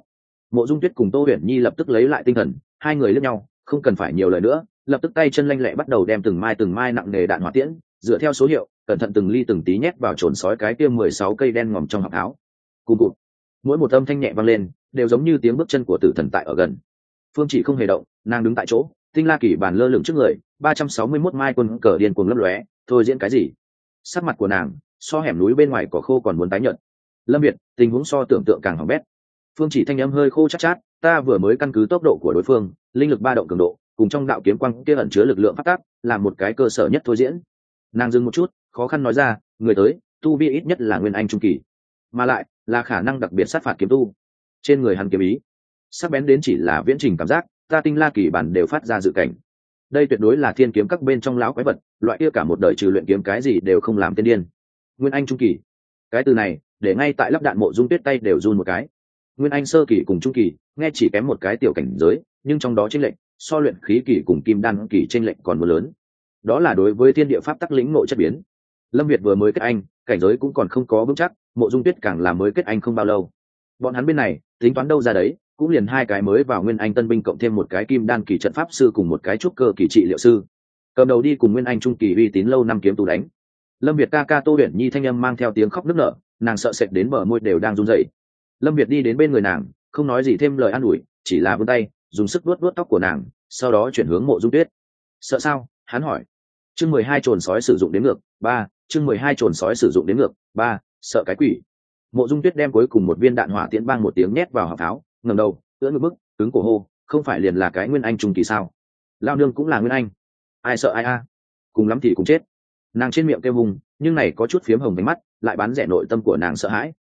Mộ dung tuyết cùng tô huyền nhi lập tức lấy lại tinh thần, hai người lướt nhau, không cần phải nhiều lời nữa, lập tức tay chân lanh lẹ bắt đầu đem từng mai từng mai nặng nề đạn hỏa tiễn, dựa theo số hiệu, cẩn thận từng ly từng tí nhét vào trồn sói cái kia mười sáu cây đen ngòm trong học áo. Cùng cụt mỗi một âm thanh nhẹ vang lên đều giống như tiếng bước chân của tử thần tại ở gần. Phương chỉ không hề động nàng đứng tại chỗ tinh la kỷ bàn lơ lửng trước người ba trăm sáu mươi mốt mai quân cờ điên cuồng lấp lóe thôi diễn cái gì? Sắc mặt của nàng so hẻm núi bên ngoài cỏ khô còn muốn tái nhợt. Lâm việt tình huống so tưởng tượng càng hỏng bét. Phương chỉ thanh âm hơi khô chắc chát, chát ta vừa mới căn cứ tốc độ của đối phương linh lực ba động cường độ cùng trong đạo kiếm quang kia ẩn chứa lực lượng phát tác làm một cái cơ sở nhất thôi diễn. Nàng dừng một chút khó khăn nói ra người tới tu vi ít nhất là nguyên anh trung kỳ. Mà lại là khả năng đặc biệt sát phạt kiếm tu. Trên người hắn kiếm ý, sắc bén đến chỉ là viễn trình cảm giác, ta tinh la kỳ bản đều phát ra dự cảnh. Đây tuyệt đối là thiên kiếm các bên trong lão quái vật, loại kia cả một đời trừ luyện kiếm cái gì đều không làm tiên điên. Nguyên anh trung kỳ. Cái từ này, để ngay tại lắp đạn mộ dung tuyết tay đều run một cái. Nguyên anh sơ kỳ cùng trung kỳ, nghe chỉ kém một cái tiểu cảnh giới, nhưng trong đó tranh lệnh so luyện khí kỳ cùng kim đan kỳ tranh lệnh còn mưa lớn. Đó là đối với thiên địa pháp tắc lĩnh nội chất biến. Lâm việt vừa mới kết anh cảnh giới cũng còn không có vững chắc, mộ dung tuyết càng là mới kết anh không bao lâu. Bọn hắn bên này, tính toán đâu ra đấy, cũng liền hai cái mới vào nguyên anh tân binh cộng thêm một cái kim đan kỳ trận pháp sư cùng một cái trúc cơ kỳ trị liệu sư. Cầm đầu đi cùng nguyên anh trung kỳ uy tín lâu năm kiếm tù đánh. Lâm việt ca ca tô huyền nhi thanh âm mang theo tiếng khóc nức nở, nàng sợ sệt đến bờ môi đều đang run rẩy. Lâm việt đi đến bên người nàng, không nói gì thêm lời an ủi, chỉ là vươn tay, dùng sức vuốt vuốt tóc của nàng, sau đó chuyển hướng mộ dung tuyết. Sợ sao? hắn hỏi. Chương mười hai chồn sói sử dụng đến ngược, ba chương mười hai trồn sói sử dụng đến ngược, ba, sợ cái quỷ. Mộ dung tuyết đem cuối cùng một viên đạn hỏa tiễn bang một tiếng nhét vào họng tháo ngầm đầu, ưỡn ngực bức, cứng cổ hô, không phải liền là cái nguyên anh trung kỳ sao? Lao nương cũng là nguyên anh. Ai sợ ai a? Cùng lắm thì cũng chết. Nàng trên miệng kêu hùng, nhưng này có chút phiếm hồng đánh mắt, lại bán rẻ nội tâm của nàng sợ hãi.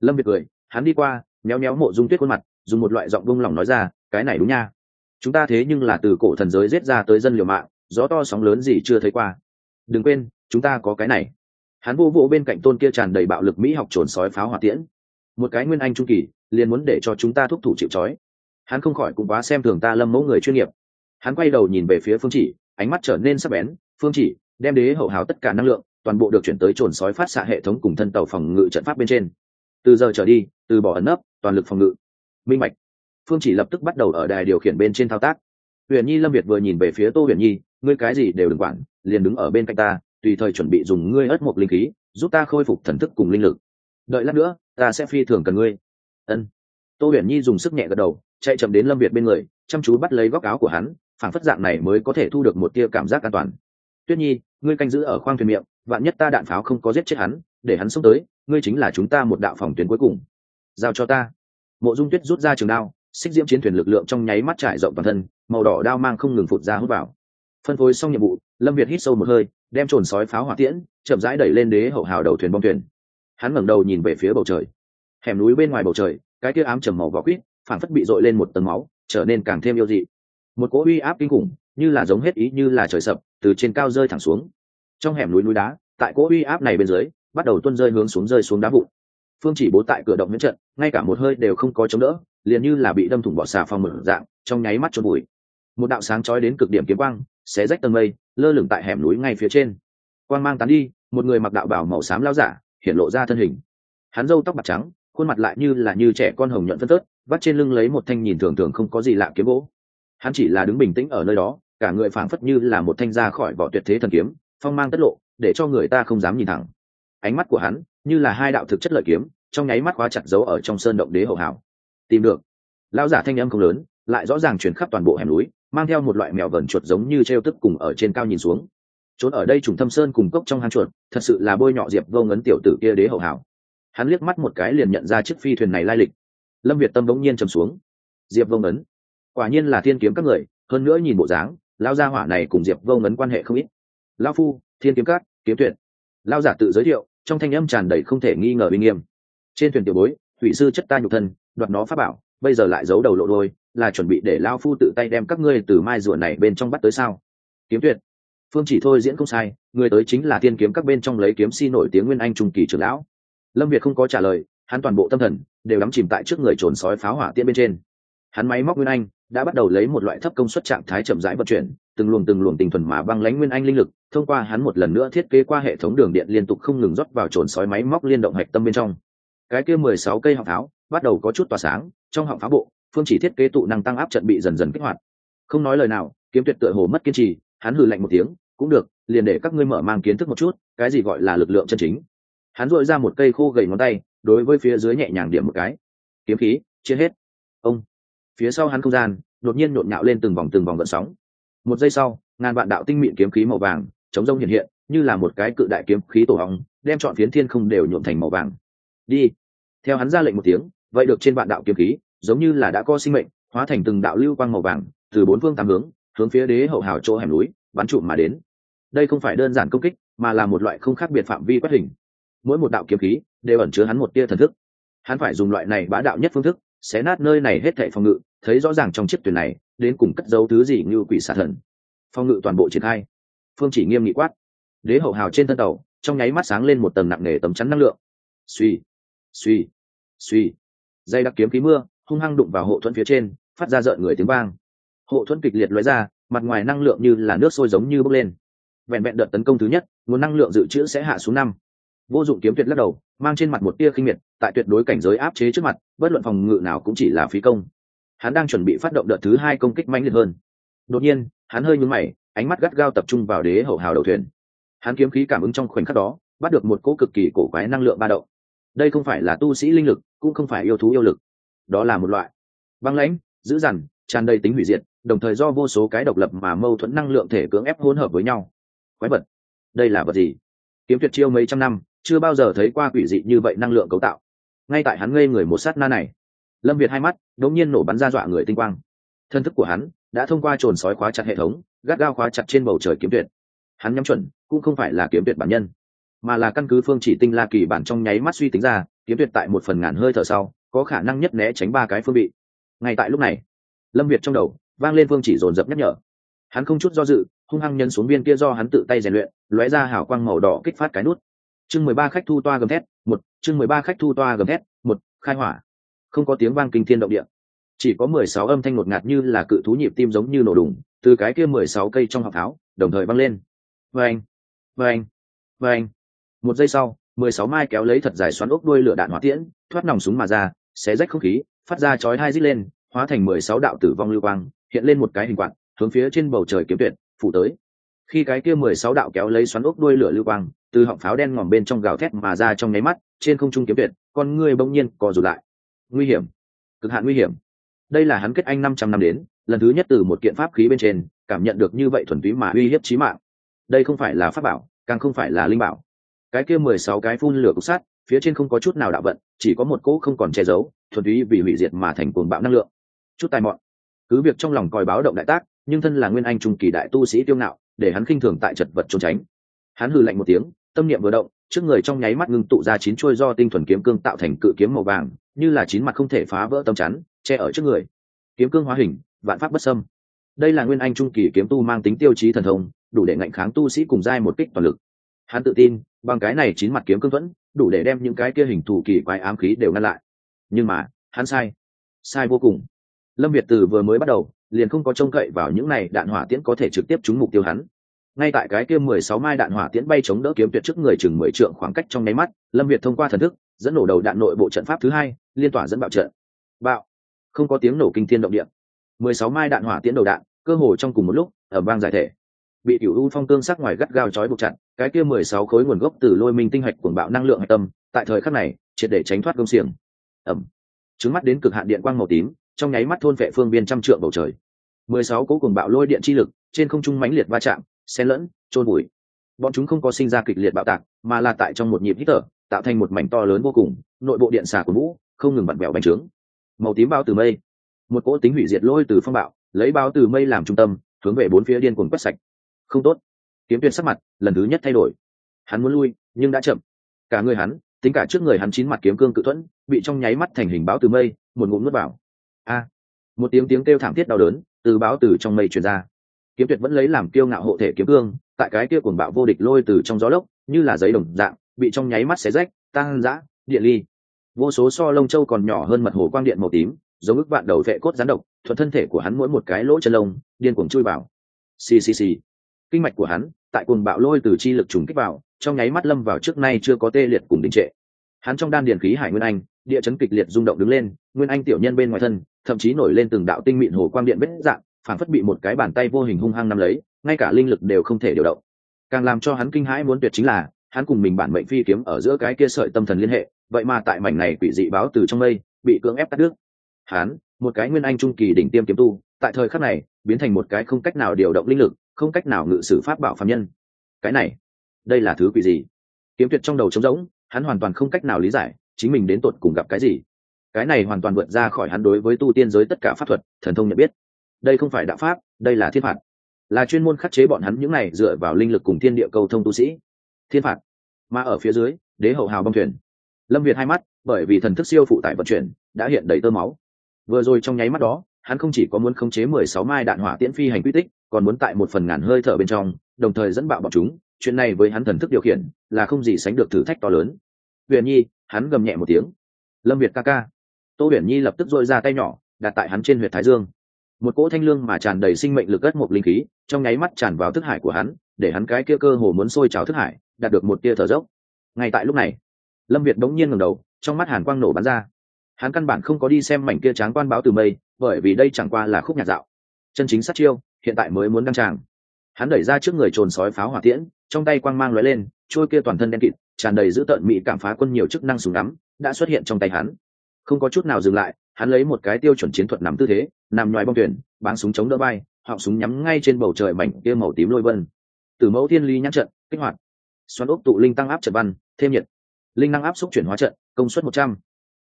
Lâm việt cười, hắn đi qua, méo méo mộ dung tuyết khuôn mặt, dùng một loại giọng vung lòng nói ra, cái này đúng nha. Chúng ta thế nhưng là từ cổ thần giới giết ra tới dân liều mạng, gió to sóng lớn gì chưa thấy qua. Đừng quên chúng ta có cái này. Hắn vô vô bên cạnh tôn kia tràn đầy bạo lực mỹ học trồn sói pháo hỏa tiễn. Một cái nguyên anh trung kỳ, liền muốn để cho chúng ta thúc thủ chịu trói. Hắn không khỏi cũng quá xem thường ta lâm mẫu người chuyên nghiệp. Hắn quay đầu nhìn về phía phương chỉ, ánh mắt trở nên sắc bén. Phương chỉ, đem đế hậu hào tất cả năng lượng, toàn bộ được chuyển tới trồn sói phát xạ hệ thống cùng thân tàu phòng ngự trận pháp bên trên. Từ giờ trở đi, từ bỏ ẩn nấp, toàn lực phòng ngự. Minh mạch. Phương chỉ lập tức bắt đầu ở đài điều khiển bên trên thao tác. Huyền nhi lâm việt vừa nhìn về phía tô huyền nhi, ngươi cái gì đều đừng quản, liền đứng ở bên cạnh ta tùy thời chuẩn bị dùng ngươi ớt một linh khí, giúp ta khôi phục thần thức cùng linh lực. Đợi lát nữa, ta sẽ phi thường cần ngươi. Ân. Tô huyền nhi dùng sức nhẹ gật đầu, chạy chậm đến lâm việt bên người, chăm chú bắt lấy góc áo của hắn phản phất dạng này mới có thể thu được một tia cảm giác an toàn. Tuyết nhi, ngươi canh giữ ở khoang thuyền miệng, vạn nhất ta đạn pháo không có giết chết hắn, để hắn xông tới, ngươi chính là chúng ta một đạo phòng tuyến cuối cùng. Giao cho ta. Mộ dung tuyết rút ra trường đao, xích diễm chiến thuyền lực lượng trong nháy mắt trải rộng toàn thân, màu đỏ đao mang không ngừng phụt ra hút vào phân phối xong nhiệm vụ, lâm việt hít sâu một hơi, đem trồn sói pháo hỏa tiễn, chậm rãi đẩy lên đế hậu hào đầu thuyền bong thuyền. Hắn ngẩng đầu nhìn về phía bầu trời. Hẻm núi bên ngoài bầu trời, cái kia ám trầm màu vỏ quýt phản phất bị dội lên một tầng máu, trở nên càng thêm yêu dị. Một cỗ uy áp kinh khủng, như là giống hết ý như là trời sập, từ trên cao rơi thẳng xuống. Trong hẻm núi núi đá, tại cỗ uy áp này bên dưới, bắt đầu tuôn rơi hướng xuống rơi xuống đá vụn. Phương chỉ bố tại cửa động miễn trận, ngay cả một hơi đều không có chống đỡ, liền như là bị đâm thủng bỏ xà phòng mở dạng, trong nháy mắt trôn bụi một đạo sáng chói đến cực điểm kiếm quang xé rách tầng mây, lơ lửng tại hẻm núi ngay phía trên. Quang mang tán đi, một người mặc đạo bảo màu xám lao giả, hiện lộ ra thân hình. Hắn râu tóc bạc trắng, khuôn mặt lại như là như trẻ con hồng nhuận phân tớt vắt trên lưng lấy một thanh nhìn thường thường không có gì lạ kiếm gỗ. Hắn chỉ là đứng bình tĩnh ở nơi đó, cả người phảng phất như là một thanh ra khỏi vỏ tuyệt thế thần kiếm, phong mang tất lộ, để cho người ta không dám nhìn thẳng. Ánh mắt của hắn, như là hai đạo thực chất lợi kiếm, trong nháy mắt khóa chặt dấu ở trong sơn động đế hậu hảo. Tìm được. Lão giả thanh âm không lớn, lại rõ ràng chuyển khắp toàn bộ hẻm núi mang theo một loại mèo vờn chuột giống như t r e o tức cùng ở trên cao nhìn xuống. Trốn ở đây trùng thâm sơn cùng cốc trong hang chuột, thật sự là bôi nhọ diệp vô ngấn tiểu tử kia đế hậu hảo. Hắn liếc mắt một cái liền nhận ra chiếc phi thuyền này lai lịch. Lâm việt tâm bỗng nhiên trầm xuống. Diệp vô ngấn, quả nhiên là thiên kiếm các người, hơn nữa nhìn bộ dáng lao gia hỏa này cùng diệp vô ngấn quan hệ không ít. Lao phu, thiên kiếm cát kiếm tuyệt. Lao giả tự giới thiệu, trong thanh âm tràn đầy không thể nghi ngờ uy nghiêm. Trên thuyền tiểu bối, thủy sư chất ta nhục thân, đoạt nó pháp bảo bây giờ lại giấu đầu lộ đôi, là chuẩn bị để lao phu tự tay đem các ngươi từ mai rùa này bên trong bắt tới sao? Kiếm tuyệt. Phương chỉ thôi diễn không sai, người tới chính là tiên kiếm các bên trong lấy kiếm si nổi tiếng nguyên anh trung kỳ trưởng lão. Lâm việt không có trả lời, hắn toàn bộ tâm thần đều đắm chìm tại trước người trồn sói pháo hỏa tiễn bên trên. Hắn máy móc nguyên anh đã bắt đầu lấy một loại thấp công suất trạng thái chậm rãi vận chuyển, từng luồng từng luồng tình thuần mà băng lãnh nguyên anh linh lực, thông qua hắn một lần nữa thiết kế qua hệ thống đường điện liên tục không ngừng rót vào trồn sói máy móc liên động hạch tâm bên trong. Cái kia mười sáu cây học tháo bắt đầu có chút tỏa sáng, trong họng phá bộ, phương chỉ thiết kế tụ năng tăng áp trận bị dần dần kích hoạt. Không nói lời nào, kiếm tuyệt tựa hồ mất kiên trì, hắn hừ lạnh một tiếng, cũng được, liền để các ngươi mở mang kiến thức một chút, cái gì gọi là lực lượng chân chính. Hắn dội ra một cây khô gầy ngón tay, đối với phía dưới nhẹ nhàng điểm một cái. Kiếm khí, chia hết. Ông. Phía sau hắn không gian, đột nhiên nhộn nhạo lên từng vòng từng vòng gợn sóng. Một giây sau, ngàn vạn đạo tinh mịn kiếm khí màu vàng, chống rông hiện hiện, như là một cái cự đại kiếm khí tổ hóng, đem chọn phiến thiên không đều nhuộm thành màu vàng. Đi. Theo hắn ra lệnh một tiếng vậy được trên vạn đạo kiếm khí, giống như là đã có sinh mệnh, hóa thành từng đạo lưu quang màu vàng, từ bốn phương tám hướng hướng phía đế hậu hào chỗ hẻm núi, bắn trụm mà đến. Đây không phải đơn giản công kích, mà là một loại không khác biệt phạm vi quét hình. Mỗi một đạo kiếm khí đều ẩn chứa hắn một tia thần thức. Hắn phải dùng loại này bá đạo nhất phương thức, xé nát nơi này hết thệ phòng ngự, thấy rõ ràng trong chiếc thuyền này, đến cùng cất giấu thứ gì như quỷ xả thần. Phòng ngự toàn bộ triển khai. Phương chỉ nghiêm nghị quát. Đế hậu hào trên thân tàu, trong nháy mắt sáng lên một tầng nặng nề tấm chắn năng lượng. Suy suy suy dây đặc kiếm khí mưa, hung hăng đụng vào hộ thuẫn phía trên, phát ra rợn người tiếng vang. Hộ thuẫn kịch liệt lóe ra, mặt ngoài năng lượng như là nước sôi giống như bốc lên. Vẹn vẹn đợt tấn công thứ nhất, nguồn năng lượng dự trữ sẽ hạ xuống năm. Vô dụng kiếm tuyệt lắc đầu, mang trên mặt một tia khinh miệt, tại tuyệt đối cảnh giới áp chế trước mặt, bất luận phòng ngự nào cũng chỉ là phí công. Hắn đang chuẩn bị phát động đợt thứ hai công kích mạnh liệt hơn. Đột nhiên, hắn hơi nhún mày, ánh mắt gắt gao tập trung vào đế hậu hào đầu thuyền. Hắn kiếm khí cảm ứng trong khoảnh khắc đó, bắt được một cỗ cực kỳ cổ quái năng lượng ba động đây không phải là tu sĩ linh lực, cũng không phải yêu thú yêu lực. Đó là một loại băng lãnh, dữ dằn, tràn đầy tính hủy diệt, đồng thời do vô số cái độc lập mà mâu thuẫn năng lượng thể cưỡng ép hỗn hợp với nhau. Quái vật. Đây là vật gì? Kiếm tuyệt chiêu mấy trăm năm, chưa bao giờ thấy qua quỷ dị như vậy năng lượng cấu tạo. Ngay tại hắn ngây người một sát na này, lâm việt hai mắt đ ỗ n g nhiên nổ bắn ra dọa người tinh quang. Thân thức của hắn đã thông qua trồn sói khóa chặt hệ thống, gắt gao khóa chặt trên bầu trời kiếm tuyệt. Hắn nhắm chuẩn, cũng không phải là kiếm tuyệt bản nhân mà là căn cứ phương chỉ tinh la kỳ bản trong nháy mắt suy tính ra, kiếm tuyệt tại một phần ngàn hơi thở sau, có khả năng nhất né tránh ba cái phương bị ngay tại lúc này, lâm việt trong đầu vang lên phương chỉ dồn dập nhắc nhở. Hắn không chút do dự, hung hăng nhân xuống viên kia do hắn tự tay rèn luyện, lóe ra hào quang màu đỏ kích phát cái nút. Chương mười ba khách thu toa gầm thét, một, chương mười ba khách thu toa gầm thét, một, khai hỏa. Không có tiếng vang kinh thiên động địa. Chỉ có mười sáu âm thanh ngột ngạt như là cự thú nhịp tim giống như nổ đùng, từ cái kia mười sáu cây trong học tháo, đồng thời văng lên. Vâng vâng vâng một giây sau, mười sáu mai kéo lấy thật dài xoắn ốc đuôi lửa đạn hỏa tiễn, thoát nòng súng mà ra, xé rách không khí, phát ra chói hai rít lên, hóa thành mười sáu đạo tử vong lưu quang, hiện lên một cái hình quạt, hướng phía trên bầu trời kiếm tuyệt, phủ tới. Khi cái kia mười sáu đạo kéo lấy xoắn ốc đuôi lửa lưu quang, từ họng pháo đen ngòm bên trong gào thét mà ra trong nháy mắt, trên không trung kiếm tuyệt, con ngươi bỗng nhiên co rụt lại. Nguy hiểm, cực hạn nguy hiểm. Đây là hắn kết anh năm trăm năm đến, lần thứ nhất từ một kiện pháp khí bên trên, cảm nhận được như vậy thuần túy mà uy hiếp chí mạng. Đây không phải là pháp bảo, càng không phải là linh bảo cái kia mười sáu cái phun lửa cục sát phía trên không có chút nào đạo vận, chỉ có một cỗ không còn che giấu, thuần túy vì hủy diệt mà thành cuồng bạo năng lượng. Chút tài mọn. Cứ việc trong lòng coi báo động đại tác, nhưng thân là nguyên anh trung kỳ đại tu sĩ tiêu ngạo, để hắn khinh thường tại chật vật trốn tránh. Hắn hừ lạnh một tiếng, tâm niệm vừa động, trước người trong nháy mắt ngưng tụ ra chín chuôi do tinh thuần kiếm cương tạo thành cự kiếm màu vàng, như là chín mặt không thể phá vỡ tâm chắn, che ở trước người. Kiếm cương hóa hình, vạn pháp bất sâm đây là nguyên anh trung kỳ kiếm tu mang tính tiêu chí thần thông, đủ để ngạnh kháng tu sĩ cùng giai một kích toàn lực hắn tự tin, bằng cái này chín mặt kiếm cương thuẫn, đủ để đem những cái kia hình thù kỳ quái ám khí đều ngăn lại. Nhưng mà, hắn sai. Sai vô cùng. Lâm việt từ vừa mới bắt đầu, liền không có trông cậy vào những này đạn hỏa tiễn có thể trực tiếp trúng mục tiêu hắn. Ngay tại cái kia mười sáu mai đạn hỏa tiễn bay chống đỡ kiếm tuyệt trước người chừng mười trượng khoảng cách trong nháy mắt, lâm việt thông qua thần thức, dẫn nổ đầu đạn nội bộ trận pháp thứ hai, liên tỏa dẫn bạo trận. Bạo. Không có tiếng nổ kinh thiên động địa. mười sáu mai đạn hỏa tiễn đầu đạn, cơ hồ trong cùng một lúc ở bang giải thể bị cựu u phong cương sắc ngoài gắt gao chói buộc chặt, cái kia mười sáu khối nguồn gốc từ lôi minh tinh hạch cuồng bạo năng lượng hạch tâm, tại thời khắc này, triệt để tránh thoát công xiềng. Ẩm. Trứng mắt đến cực hạn điện quang màu tím, trong nháy mắt thôn vệ phương biên trăm trượng bầu trời. Mười sáu cố cuồng bạo lôi điện chi lực, trên không trung mãnh liệt va chạm, xen lẫn trôn bụi bọn chúng không có sinh ra kịch liệt bạo tạc, mà là tại trong một nhịp hít thở, tạo thành một mảnh to lớn vô cùng, nội bộ điện xà của mũ, không ngừng vặn vẹo bành trướng. Màu tím bao từ mây. Một cỗ tính hủy diệt lôi từ phong bạo, lấy bao từ mây làm trung tâm, hướng về bốn phía điên cuồng quét sạch không tốt. Kiếm tuyệt sắc mặt lần thứ nhất thay đổi. Hắn muốn lui, nhưng đã chậm. Cả người hắn, tính cả trước người hắn chín mặt kiếm cương cự thuẫn, bị trong nháy mắt thành hình báo từ mây, một ngụm nuốt vào. A! Một tiếng tiếng kêu thảm thiết đau đớn từ báo từ trong mây truyền ra. Kiếm tuyệt vẫn lấy làm kiêu ngạo hộ thể kiếm cương, tại cái kia cuồng bạo vô địch lôi từ trong gió lốc, như là giấy đồng dạng, bị trong nháy mắt xé rách tăng dã điện ly. Vô số so lông châu còn nhỏ hơn mật hồ quang điện màu tím, giống ức vạn đầu vệ cốt rắn độc, thuận thân thể của hắn mỗi một cái lỗ chân lông, điên cuồng chui vào. Xì xì xì kinh mạch của hắn, tại cuồng bạo lôi từ chi lực trùng kích vào, trong nháy mắt lâm vào trước nay chưa có tê liệt cùng đình trệ. Hắn trong đan điền khí hải nguyên anh, địa chấn kịch liệt rung động đứng lên, nguyên anh tiểu nhân bên ngoài thân, thậm chí nổi lên từng đạo tinh mịn hồ quang điện vết dạng, phản phất bị một cái bàn tay vô hình hung hăng nắm lấy, ngay cả linh lực đều không thể điều động. Càng làm cho hắn kinh hãi muốn tuyệt chính là, hắn cùng mình bản mệnh phi kiếm ở giữa cái kia sợi tâm thần liên hệ, vậy mà tại mảnh này quỷ dị báo từ trong mây, bị cưỡng ép cắt đứt. Hắn, một cái nguyên anh trung kỳ đỉnh tiêm kiếm tu tại thời khắc này, biến thành một cái không cách nào điều động linh lực, không cách nào ngự sử pháp bảo phạm nhân. Cái này, đây là thứ quỷ gì? Kiếm tuyệt trong đầu trống rỗng, hắn hoàn toàn không cách nào lý giải, chính mình đến tột cùng gặp cái gì. Cái này hoàn toàn vượt ra khỏi hắn đối với tu tiên giới tất cả pháp thuật, thần thông nhận biết. Đây không phải đạo pháp, đây là thiên phạt. Là chuyên môn khắc chế bọn hắn những này dựa vào linh lực cùng thiên địa cầu thông tu sĩ. Thiên phạt. Mà ở phía dưới, đế hậu hào băng thuyền. Lâm việt hai mắt, bởi vì thần thức siêu phụ tại vận chuyển, đã hiện đầy tơ máu. Vừa rồi trong nháy mắt đó hắn không chỉ có muốn khống chế mười sáu mai đạn hỏa tiễn phi hành quy tích, còn muốn tại một phần ngàn hơi thở bên trong, đồng thời dẫn bạo bọn chúng. Chuyện này với hắn thần thức điều khiển là không gì sánh được thử thách to lớn. Huyền nhi, hắn gầm nhẹ một tiếng. Lâm việt ca ca. Tô huyền nhi lập tức dội ra tay nhỏ, đặt tại hắn trên huyệt thái dương. Một cỗ thanh lương mà tràn đầy sinh mệnh lực gất một linh khí, trong nháy mắt tràn vào thức hải của hắn, để hắn cái kia cơ hồ muốn sôi trào thức hải, đạt được một tia thở dốc. Ngay tại lúc này, lâm việt đống nhiên ngẩng đầu, trong mắt hàn quang nổ bắn ra. Hắn căn bản không có đi xem mảnh kia tráng quan báo từ mây bởi vì đây chẳng qua là khúc nhạc dạo. Chân chính sát chiêu, hiện tại mới muốn đăng tràng. Hắn đẩy ra trước người trồn sói pháo hỏa tiễn, trong tay quang mang lóe lên, trôi kia toàn thân đen kịt, tràn đầy dữ tợn mỹ cảm phá quân nhiều chức năng súng ngắm, đã xuất hiện trong tay hắn. Không có chút nào dừng lại, hắn lấy một cái tiêu chuẩn chiến thuật nằm tư thế, nằm ngoài bong thuyền bán súng chống đỡ bay, họng súng nhắm ngay trên bầu trời mảnh kia màu tím lôi vân. Từ mẫu thiên ly nhãn trận, kích hoạt. Xoắn ốc tụ linh tăng áp trận văn, thêm nhiệt. Linh năng áp xúc chuyển hóa trận, công suất một trăm.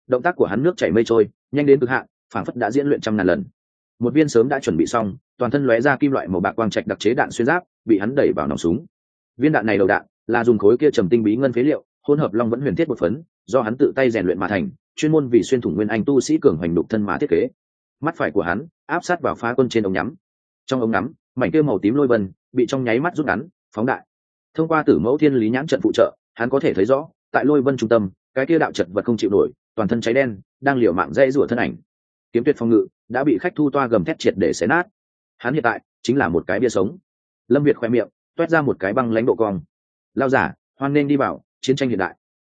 Động tác của hắn nước chảy mây trôi, nhanh đến cực hạn phảng phất đã diễn luyện trăm ngàn lần. Một viên sớm đã chuẩn bị xong, toàn thân lóe ra kim loại màu bạc quang trạch đặc chế đạn xuyên giáp, bị hắn đẩy vào nòng súng. Viên đạn này đầu đạn là dùng khối kia trầm tinh bí ngân phế liệu, hỗn hợp long vẫn huyền thiết một phấn, do hắn tự tay rèn luyện mà thành, chuyên môn vì xuyên thủng nguyên anh tu sĩ cường hoành đục thân mà thiết kế. Mắt phải của hắn áp sát vào phá quân trên ống nhắm. Trong ống ngắm mảnh kia màu tím lôi vân bị trong nháy mắt rút ngắn, phóng đại. Thông qua tử mẫu thiên lý nhãn trận phụ trợ, hắn có thể thấy rõ, tại lôi vân trung tâm, cái kia đạo trận vật không chịu nổi, toàn thân cháy đen, đang liều mạng dây rủa thân ảnh kiếm tuyệt phong ngự, đã bị khách thu toa gầm thét triệt để xé nát. Hắn hiện tại chính là một cái bia sống. Lâm việt khoe miệng, toét ra một cái băng lãnh độ cong. Lao giả, hoan nên đi vào, chiến tranh hiện đại.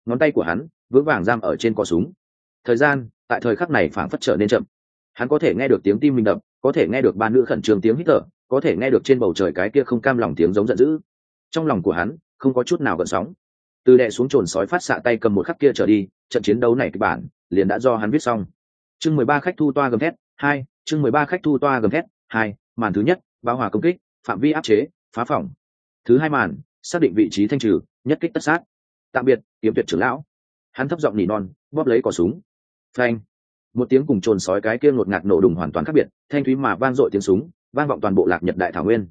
Ngón tay của hắn, vững vàng giam ở trên cò súng. Thời gian, tại thời khắc này phảng phất trở nên chậm. Hắn có thể nghe được tiếng tim mình đập, có thể nghe được ba nữ khẩn trương tiếng hít thở, có thể nghe được trên bầu trời cái kia không cam lòng tiếng giống giận dữ. Trong lòng của hắn, không có chút nào gợn sóng. Từ đệ xuống trồn sói phát xạ tay cầm một khắc kia trở đi, trận chiến đấu này kịch bản, liền đã do hắn viết xong chương mười ba khách thu toa gầm thét, hai, chương mười ba khách thu toa gầm thét, hai, màn thứ nhất báo hòa công kích, phạm vi áp chế, phá phòng. Thứ hai màn, xác định vị trí thanh trừ, nhất kích tất sát. Tạm biệt, kiếm tuyệt trưởng lão. Hắn thấp giọng nỉ non, bóp lấy cỏ súng. Phanh. Một tiếng cùng trồn sói cái kia ngột ngạt nổ đùng hoàn toàn khác biệt, thanh thúy mà vang dội tiếng súng, vang vọng toàn bộ lạc nhật đại thảo nguyên.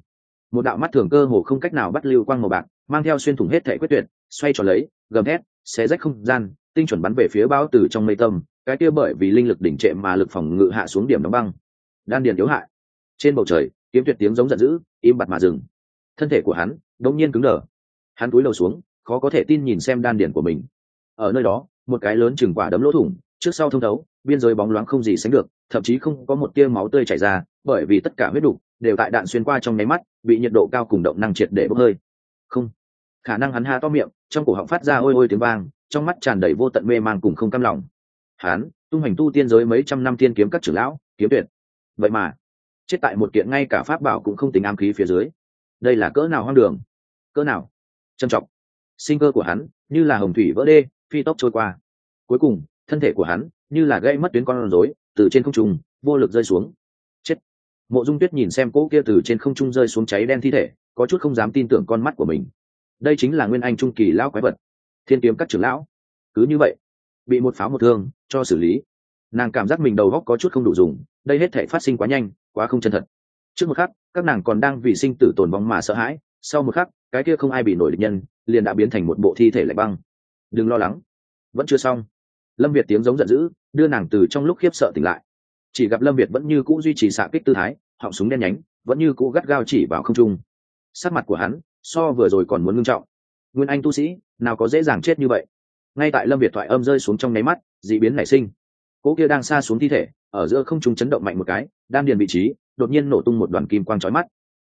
Một đạo mắt thường cơ hồ không cách nào bắt lưu quang màu bạc, mang theo xuyên thủng hết thể quyết tuyệt, xoay tròn lấy, gầm thét, xé rách không gian, tinh chuẩn bắn về phía bão từ trong mây tâm cái kia bởi vì linh lực đỉnh trệ mà lực phòng ngự hạ xuống điểm đóng băng. Đan điền yếu hại. Trên bầu trời, kiếm tuyệt tiếng giống giận dữ, im bặt mà dừng. Thân thể của hắn đông nhiên cứng đờ. Hắn cúi đầu xuống, khó có thể tin nhìn xem đan điền của mình. Ở nơi đó, một cái lớn chừng quả đấm lỗ thủng, trước sau thông thấu, biên giới bóng loáng không gì sánh được, thậm chí không có một tia máu tươi chảy ra, bởi vì tất cả huyết đục đều tại đạn xuyên qua trong nháy mắt, bị nhiệt độ cao cùng động năng triệt để bốc hơi. Không. Khả năng hắn ha to miệng, trong cổ họng phát ra ôi ôi tiếng vang, trong mắt tràn đầy vô tận mê man cùng không cam lòng hắn tung hành tu tiên giới mấy trăm năm tiên kiếm các trưởng lão, kiếm tuyệt. Vậy mà, chết tại một kiện ngay cả pháp bảo cũng không tính ám khí phía dưới. Đây là cỡ nào hoang đường? Cỡ nào? Trân trọng. Sinh cơ của hắn, như là hồng thủy vỡ đê, phi tốc trôi qua. Cuối cùng, thân thể của hắn, như là gây mất tuyến con rối, từ trên không trung, vô lực rơi xuống. Chết. Mộ dung tuyết nhìn xem cỗ kia từ trên không trung rơi xuống cháy đen thi thể, có chút không dám tin tưởng con mắt của mình. Đây chính là nguyên anh trung kỳ lão quái vật. Thiên kiếm các trưởng lão. Cứ như vậy, bị một pháo một thương cho xử lý. Nàng cảm giác mình đầu góc có chút không đủ dùng, đây hết thể phát sinh quá nhanh, quá không chân thật. Trước một khắc, các nàng còn đang vì sinh tử tồn vong mà sợ hãi, sau một khắc, cái kia không ai bị nổi địch nhân, liền đã biến thành một bộ thi thể lạnh băng. Đừng lo lắng. Vẫn chưa xong. Lâm việt tiếng giống giận dữ, đưa nàng từ trong lúc khiếp sợ tỉnh lại. Chỉ gặp lâm việt vẫn như cũ duy trì xạ kích tư thái, họng súng đen nhánh, vẫn như cũ gắt gao chỉ vào không trung. Sắc mặt của hắn so vừa rồi còn muốn ngưng trọng. Nguyên anh tu sĩ, nào có dễ dàng chết như vậy? Ngay tại lâm việt thoại âm rơi xuống trong nháy mắt d ị biến nảy sinh. Cỗ kia đang xa xuống thi thể, ở giữa không trung chấn động mạnh một cái, đan điền vị trí, đột nhiên nổ tung một đoàn kim quang trói mắt.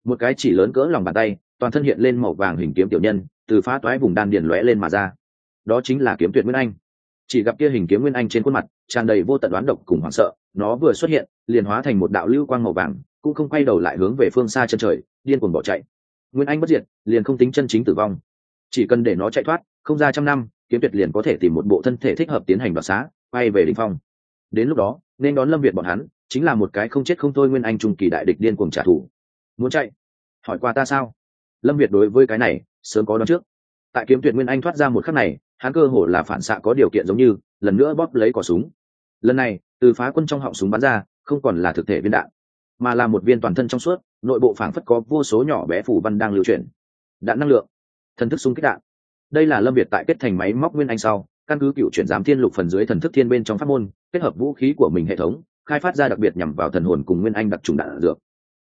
Một cái chỉ lớn cỡ lòng bàn tay, toàn thân hiện lên màu vàng hình kiếm tiểu nhân, từ phá toái vùng đan điền lóe lên mà ra. Đó chính là kiếm tuyệt nguyên anh. Chỉ gặp kia hình kiếm nguyên anh trên khuôn mặt, tràn đầy vô tận đoán độc cùng hoảng sợ, nó vừa xuất hiện, liền hóa thành một đạo lưu quang màu vàng, cũng không quay đầu lại hướng về phương xa chân trời, điên cuồng bỏ chạy. Nguyên anh bất diệt, liền không tính chân chính tử vong. Chỉ cần để nó chạy thoát, không ra trăm năm kiếm tuyệt liền có thể tìm một bộ thân thể thích hợp tiến hành đoạt xá, quay về đ ỉ n h phong. Đến lúc đó, nên đón lâm việt bọn hắn, chính là một cái không chết không thôi nguyên anh trung kỳ đại địch điên cuồng trả thù. Muốn chạy? Hỏi qua ta sao? Lâm việt đối với cái này, sớm có đón trước. Tại kiếm tuyệt nguyên anh thoát ra một khắc này, hắn cơ hồ là phản xạ có điều kiện giống như, lần nữa bóp lấy cỏ súng. Lần này, từ phá quân trong họng súng bắn ra, không còn là thực thể viên đạn, mà là một viên toàn thân trong suốt, nội bộ phảng phất có vô số nhỏ bé phủ văn đang lưu chuyển. Đạn năng lượng, thần thức súng kích đạn đây là lâm việt tại kết thành máy móc nguyên anh sau, căn cứ cựu chuyển giám thiên lục phần dưới thần thức thiên bên trong pháp môn, kết hợp vũ khí của mình hệ thống, khai phát ra đặc biệt nhằm vào thần hồn cùng nguyên anh đặc trùng đạn dược.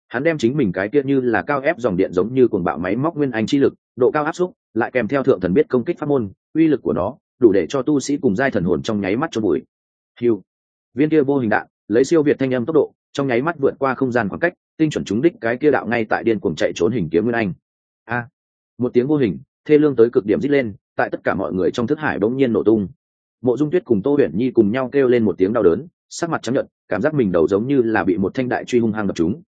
Hắn đem chính mình cái kia như là cao ép dòng điện giống như cuồng bạo máy móc nguyên anh chi lực, độ cao áp xúc lại kèm theo thượng thần biết công kích pháp môn, uy lực của nó, đủ để cho tu sĩ cùng giai thần hồn trong nháy mắt cho bụi hiu viên kia vô hình đạn, lấy siêu việt thanh âm tốc độ, trong nháy mắt vượt qua không gian khoảng cách, tinh chuẩn trúng đích cái kia đạo ngay tại điên cuồng chạy trốn hình kiếm nguyên anh. A. Một tiếng vô hình thê lương tới cực điểm rít lên, tại tất cả mọi người trong thức hải bỗng nhiên nổ tung. Mộ dung tuyết cùng tô huyền nhi cùng nhau kêu lên một tiếng đau đớn, sắc mặt chấp nhận cảm giác mình đầu giống như là bị một thanh đại truy hung hăng đập chúng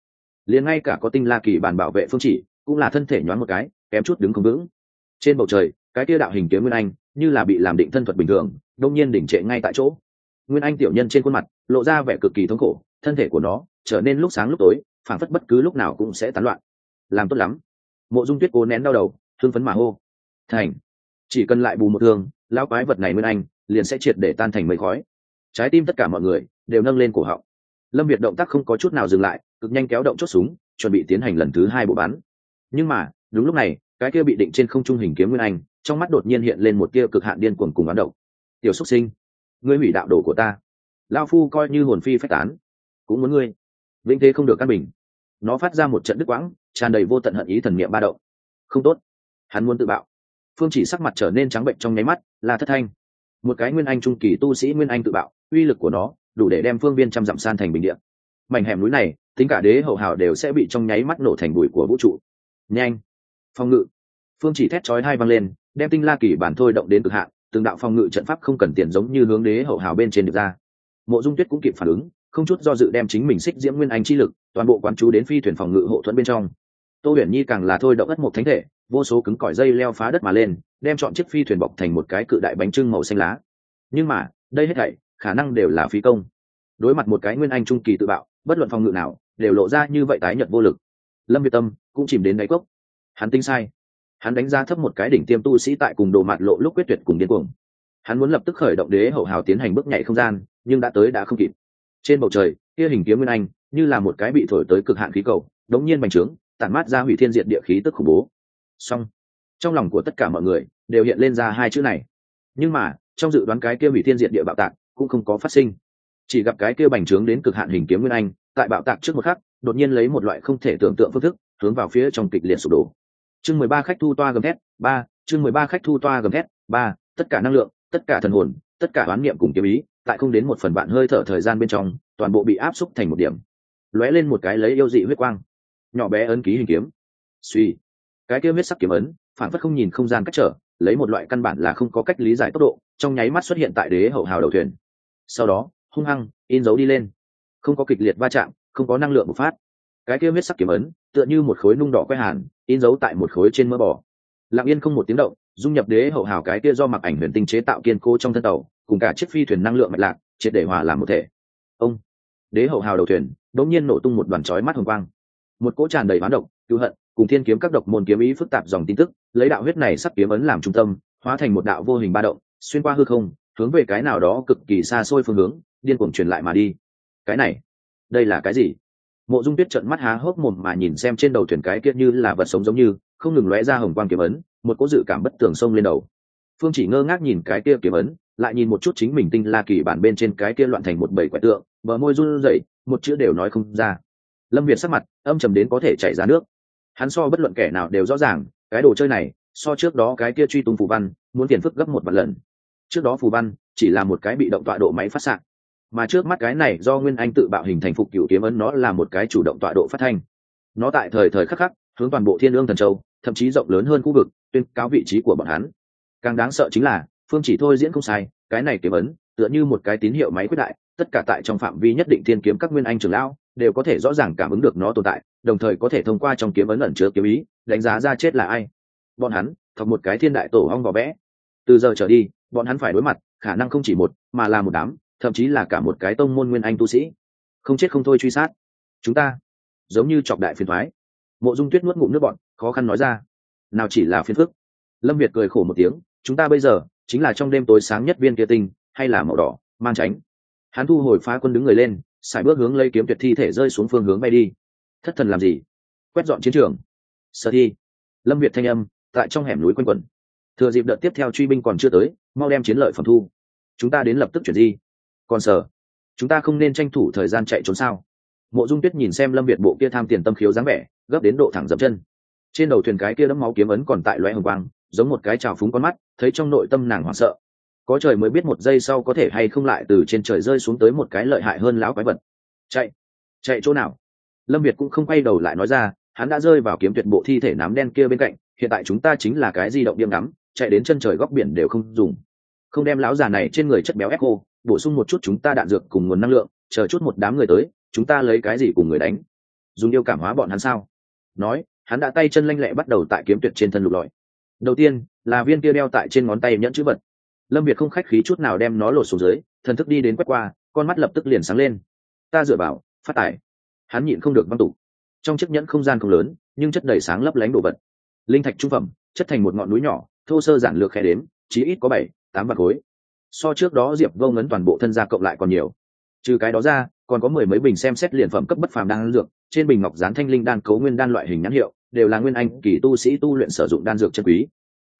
liền ngay cả có tinh la kỳ bàn bảo vệ phương chỉ, cũng là thân thể nhoáng một cái, kém chút đứng không vững. Trên bầu trời, cái kia đạo hình kiếm nguyên anh, như là bị làm định thân thuật bình thường đông nhiên đỉnh trệ ngay tại chỗ. Nguyên anh tiểu nhân trên khuôn mặt, lộ ra vẻ cực kỳ thống khổ, thân thể của nó trở nên lúc sáng lúc tối phản phất bất cứ lúc nào cũng sẽ tán loạn. Làm tốt lắm. Mộ dung tuyết cố nén đau đầu thương phấn mà hô thành. Chỉ cần lại bù một thương, lão quái vật này nguyên anh liền sẽ triệt để tan thành mây khói. Trái tim tất cả mọi người đều nâng lên cổ họng. Lâm việt động tác không có chút nào dừng lại, cực nhanh kéo động chốt súng, chuẩn bị tiến hành lần thứ hai bộ bắn. Nhưng mà, đúng lúc này, cái kia bị định trên không trung hình kiếm nguyên anh, trong mắt đột nhiên hiện lên một tia cực hạn điên cuồng cùng bán động tiểu xúc sinh, ngươi hủy đạo đồ của ta. Lao phu coi như hồn phi phách tán. Cũng muốn ngươi. Vĩnh thế không được căn bình. Nó phát ra một trận đứt quãng, tràn đầy vô tận hận ý thần niệm ba động. Không tốt. Hắn muốn tự bạo phương chỉ sắc mặt trở nên trắng bệnh trong nháy mắt là thất thanh. Một cái nguyên anh trung kỳ tu sĩ nguyên anh tự bạo, uy lực của nó đủ để đem phương viên trăm dặm san thành bình địa. Mảnh hẻm núi này, tính cả đế hậu hào đều sẽ bị trong nháy mắt nổ thành bụi của vũ trụ. Nhanh! Phòng ngự. Phương chỉ thét chói hai văng lên, đem tinh la kỳ bản thôi động đến cực hạn, từng đạo phòng ngự trận pháp không cần tiền giống như hướng đế hậu hào bên trên được ra. Mộ dung tuyết cũng kịp phản ứng, không chút do dự đem chính mình xích diễm nguyên anh chi lực, toàn bộ quán chú đến phi thuyền phòng ngự hộ thuẫn bên trong tô huyền nhi càng là thôi động ất một thánh thể, vô số cứng cỏi dây leo phá đất mà lên, đem chọn chiếc phi thuyền bọc thành một cái cự đại bánh trưng màu xanh lá. Nhưng mà, đây hết thảy, khả năng đều là phí công. Đối mặt một cái nguyên anh trung kỳ tự bạo, bất luận phòng ngự nào, đều lộ ra như vậy tái nhật vô lực. Lâm việt tâm cũng chìm đến đáy cốc. Hắn tính sai. Hắn đánh giá thấp một cái đỉnh tiêm tu sĩ tại cùng đồ mạt lộ lúc quyết tuyệt cùng điên cuồng. Hắn muốn lập tức khởi động đế hậu hào tiến hành bước nhảy không gian, nhưng đã tới đã không kịp. Trên bầu trời, kia hình kiếm nguyên anh, như là một cái bị thổi tới cực hạn khí cầu, đống nhiên bành trướng tản mát ra hủy thiên diện địa khí tức khủng bố. Song trong lòng của tất cả mọi người đều hiện lên ra hai chữ này. Nhưng mà, trong dự đoán cái kia hủy thiên diện địa bạo tạc cũng không có phát sinh. Chỉ gặp cái kia bành trướng đến cực hạn hình kiếm nguyên anh, tại bạo tạc trước một khắc, đột nhiên lấy một loại không thể tưởng tượng phương thức, hướng vào phía trong kịch liệt sụp đổ. Chương mười ba khách thu toa gầm thét, ba, chương mười ba khách thu toa gầm thét, ba, tất cả năng lượng, tất cả thần hồn, tất cả oán niệm cùng kiếm ý, tại không đến một phần bạn hơi thở thời gian bên trong, toàn bộ bị áp xúc thành một điểm. Lóe lên một cái lấy yêu dị huyết quang nhỏ bé ấn ký hình kiếm. Suy. Cái kia huyết sắc kiếm ấn phản phất không nhìn không gian cách trở, lấy một loại căn bản là không có cách lý giải tốc độ, trong nháy mắt xuất hiện tại đế hậu hào đầu thuyền. Sau đó, hung hăng, in dấu đi lên. Không có kịch liệt va chạm, không có năng lượng bộc phát. Cái kia huyết sắc kiếm ấn, tựa như một khối nung đỏ quay hàn, in dấu tại một khối trên mỡ bò. Lặng yên không một tiếng động, dung nhập đế hậu hào cái kia do mặc ảnh huyền tinh chế tạo kiên cố trong thân tàu, cùng cả chiếc phi thuyền năng lượng mạch lạc, triệt để hòa làm một thể. Ông. Đế hậu hào đầu thuyền, đột nhiên nổ tung một đoàn chói mắt hồng quang một cỗ tràn đầy bán độc cứu hận, cùng thiên kiếm các độc môn kiếm ý phức tạp dòng tin tức, lấy đạo huyết này sắp kiếm ấn làm trung tâm, hóa thành một đạo vô hình ba động, xuyên qua hư không, hướng về cái nào đó cực kỳ xa xôi phương hướng, điên cuồng truyền lại mà đi. Cái này, đây là cái gì? Mộ dung tuyết trận mắt há hốc mồm mà nhìn xem trên đầu thuyền cái kia như là vật sống giống như, không ngừng lóe ra hồng quang kiếm ấn, một cỗ dự cảm bất tường sông lên đầu. Phương chỉ ngơ ngác nhìn cái kia kiếm ấn, lại nhìn một chút chính mình tinh la kỳ bản bên trên cái kia loạn thành một bầy quẻ tượng, bờ môi run rẩy, một chữ đều nói không ra lâm việt sắc mặt âm trầm đến có thể chảy ra nước. Hắn so bất luận kẻ nào đều rõ ràng, cái đồ chơi này, so trước đó cái kia truy tung phù văn, muốn tiền phức gấp một vạn lần. Trước đó phù văn chỉ là một cái bị động tọa độ máy phát sạc, mà trước mắt cái này do nguyên anh tự bạo hình thành phục cựu kiếm ấn nó là một cái chủ động tọa độ phát thanh. Nó tại thời thời khắc khắc hướng toàn bộ thiên ương thần châu, thậm chí rộng lớn hơn khu vực, tuyên cáo vị trí của bọn hắn. Càng đáng sợ chính là, phương chỉ thôi diễn không sai, cái này kiếm ấn, tựa như một cái tín hiệu máy quyết đại, tất cả tại trong phạm vi nhất định thiên kiếm các nguyên anh trưởng lão đều có thể rõ ràng cảm ứng được nó tồn tại, đồng thời có thể thông qua trong kiếm ấn ẩn chứa kiếm ý, đánh giá ra chết là ai. Bọn hắn, thọc một cái thiên đại tổ hong vỏ vẽ từ giờ trở đi, bọn hắn phải đối mặt, khả năng không chỉ một, mà là một đám, thậm chí là cả một cái tông môn nguyên anh tu sĩ. Không chết không thôi truy sát. Chúng ta, giống như chọc đại phiền thoái. Mộ dung tuyết nuốt ngụm nước bọn khó khăn nói ra. Nào chỉ là phiền phức. Lâm việt cười khổ một tiếng, chúng ta bây giờ, chính là trong đêm tối sáng nhất viên kia tinh, hay là màu đỏ, mang tránh. Hắn thu hồi phá quân đứng người lên xài bước hướng lấy kiếm tuyệt thi thể rơi xuống phương hướng bay đi. Thất thần làm gì? Quét dọn chiến trường. Sở thi. Lâm việt thanh âm, tại trong hẻm núi quanh quẩn. Thừa dịp đợt tiếp theo truy binh còn chưa tới, mau đem chiến lợi phẩm thu. Chúng ta đến lập tức chuyển di. Còn sở chúng ta không nên tranh thủ thời gian chạy trốn sao? Mộ dung tuyết nhìn xem lâm việt bộ kia tham tiền tâm khiếu dáng vẻ, gấp đến độ thẳng dập chân. Trên đầu thuyền cái kia đấm máu kiếm ấn còn tại loe hồng quang, giống một cái trào phúng con mắt, thấy trong nội tâm nàng hoảng sợ có trời mới biết một giây sau có thể hay không lại từ trên trời rơi xuống tới một cái lợi hại hơn lão quái vật. Chạy chạy chỗ nào? Lâm việt cũng không quay đầu lại nói ra, hắn đã rơi vào kiếm tuyệt bộ thi thể nám đen kia bên cạnh, hiện tại chúng ta chính là cái di động điểm ngắm, chạy đến chân trời góc biển đều không dùng. Không đem lão già này trên người chất béo ép bổ sung một chút chúng ta đạn dược cùng nguồn năng lượng, chờ chút một đám người tới, chúng ta lấy cái gì cùng người đánh? Dùng yêu cảm hóa bọn hắn sao? Nói, hắn đã tay chân lanh lẹ bắt đầu tại kiếm tuyệt trên thân lục lọi. Đầu tiên, là viên kia đeo tại trên ngón tay nhẫn chữ vật lâm việt không khách khí chút nào đem nó lột xuống dưới, thần thức đi đến quét qua, con mắt lập tức liền sáng lên. Ta dựa vào, phát tải. Hắn nhịn không được băng tụ trong chiếc nhẫn không gian không lớn, nhưng chất đầy sáng lấp lánh đồ vật. Linh thạch trung phẩm, chất thành một ngọn núi nhỏ, thô sơ giản lược khe đếm, chí ít có bảy, tám vạt khối. So trước đó diệp vô ngấn toàn bộ thân gia cộng lại còn nhiều. Trừ cái đó ra, còn có mười mấy bình xem xét liền phẩm cấp bất phàm đan dược, trên bình ngọc dán thanh linh đan cấu nguyên đan loại hình nhãn hiệu, đều là nguyên anh kỳ tu sĩ tu luyện sử dụng đan dược chân quý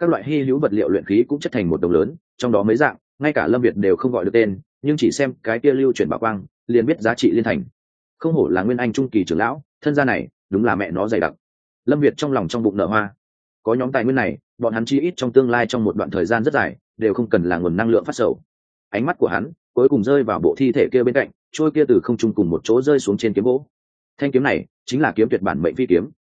các loại hy hữu vật liệu luyện khí cũng chất thành một đồng lớn, trong đó mấy dạng, ngay cả lâm việt đều không gọi được tên, nhưng chỉ xem cái kia lưu chuyển bảo quang, liền biết giá trị liên thành. Không hổ là nguyên anh trung kỳ trưởng lão, thân gia này, đúng là mẹ nó dày đặc. Lâm việt trong lòng trong bụng nợ hoa. Có nhóm tài nguyên này, bọn hắn chi ít trong tương lai trong một đoạn thời gian rất dài, đều không cần là nguồn năng lượng phát sầu. Ánh mắt của hắn, cuối cùng rơi vào bộ thi thể kia bên cạnh, trôi kia từ không trung cùng một chỗ rơi xuống trên kiếm gỗ. Thanh kiếm này, chính là kiếm tuyệt bản mệnh phi kiếm.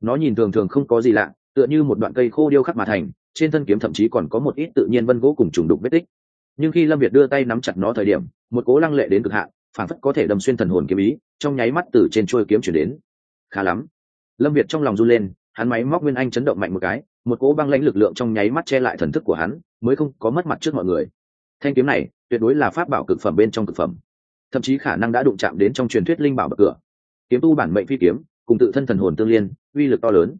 Nó nhìn thường thường không có gì lạ, tựa như một đoạn cây khô điêu khắc mà thành trên thân kiếm thậm chí còn có một ít tự nhiên vân gỗ cùng trùng đục vết tích. Nhưng khi lâm việt đưa tay nắm chặt nó thời điểm, một cố lăng lệ đến cực hạn, phản phất có thể đâm xuyên thần hồn kiếm ý, trong nháy mắt từ trên trôi kiếm chuyển đến. Khá lắm. Lâm việt trong lòng run lên, hắn máy móc nguyên anh chấn động mạnh một cái, một cỗ băng lãnh lực lượng trong nháy mắt che lại thần thức của hắn, mới không có mất mặt trước mọi người. Thanh kiếm này, tuyệt đối là pháp bảo cực phẩm bên trong cực phẩm. Thậm chí khả năng đã đụng chạm đến trong truyền thuyết linh bảo bậc cửa. Kiếm tu bản mệnh phi kiếm, cùng tự thân thần hồn tương liên, uy lực to lớn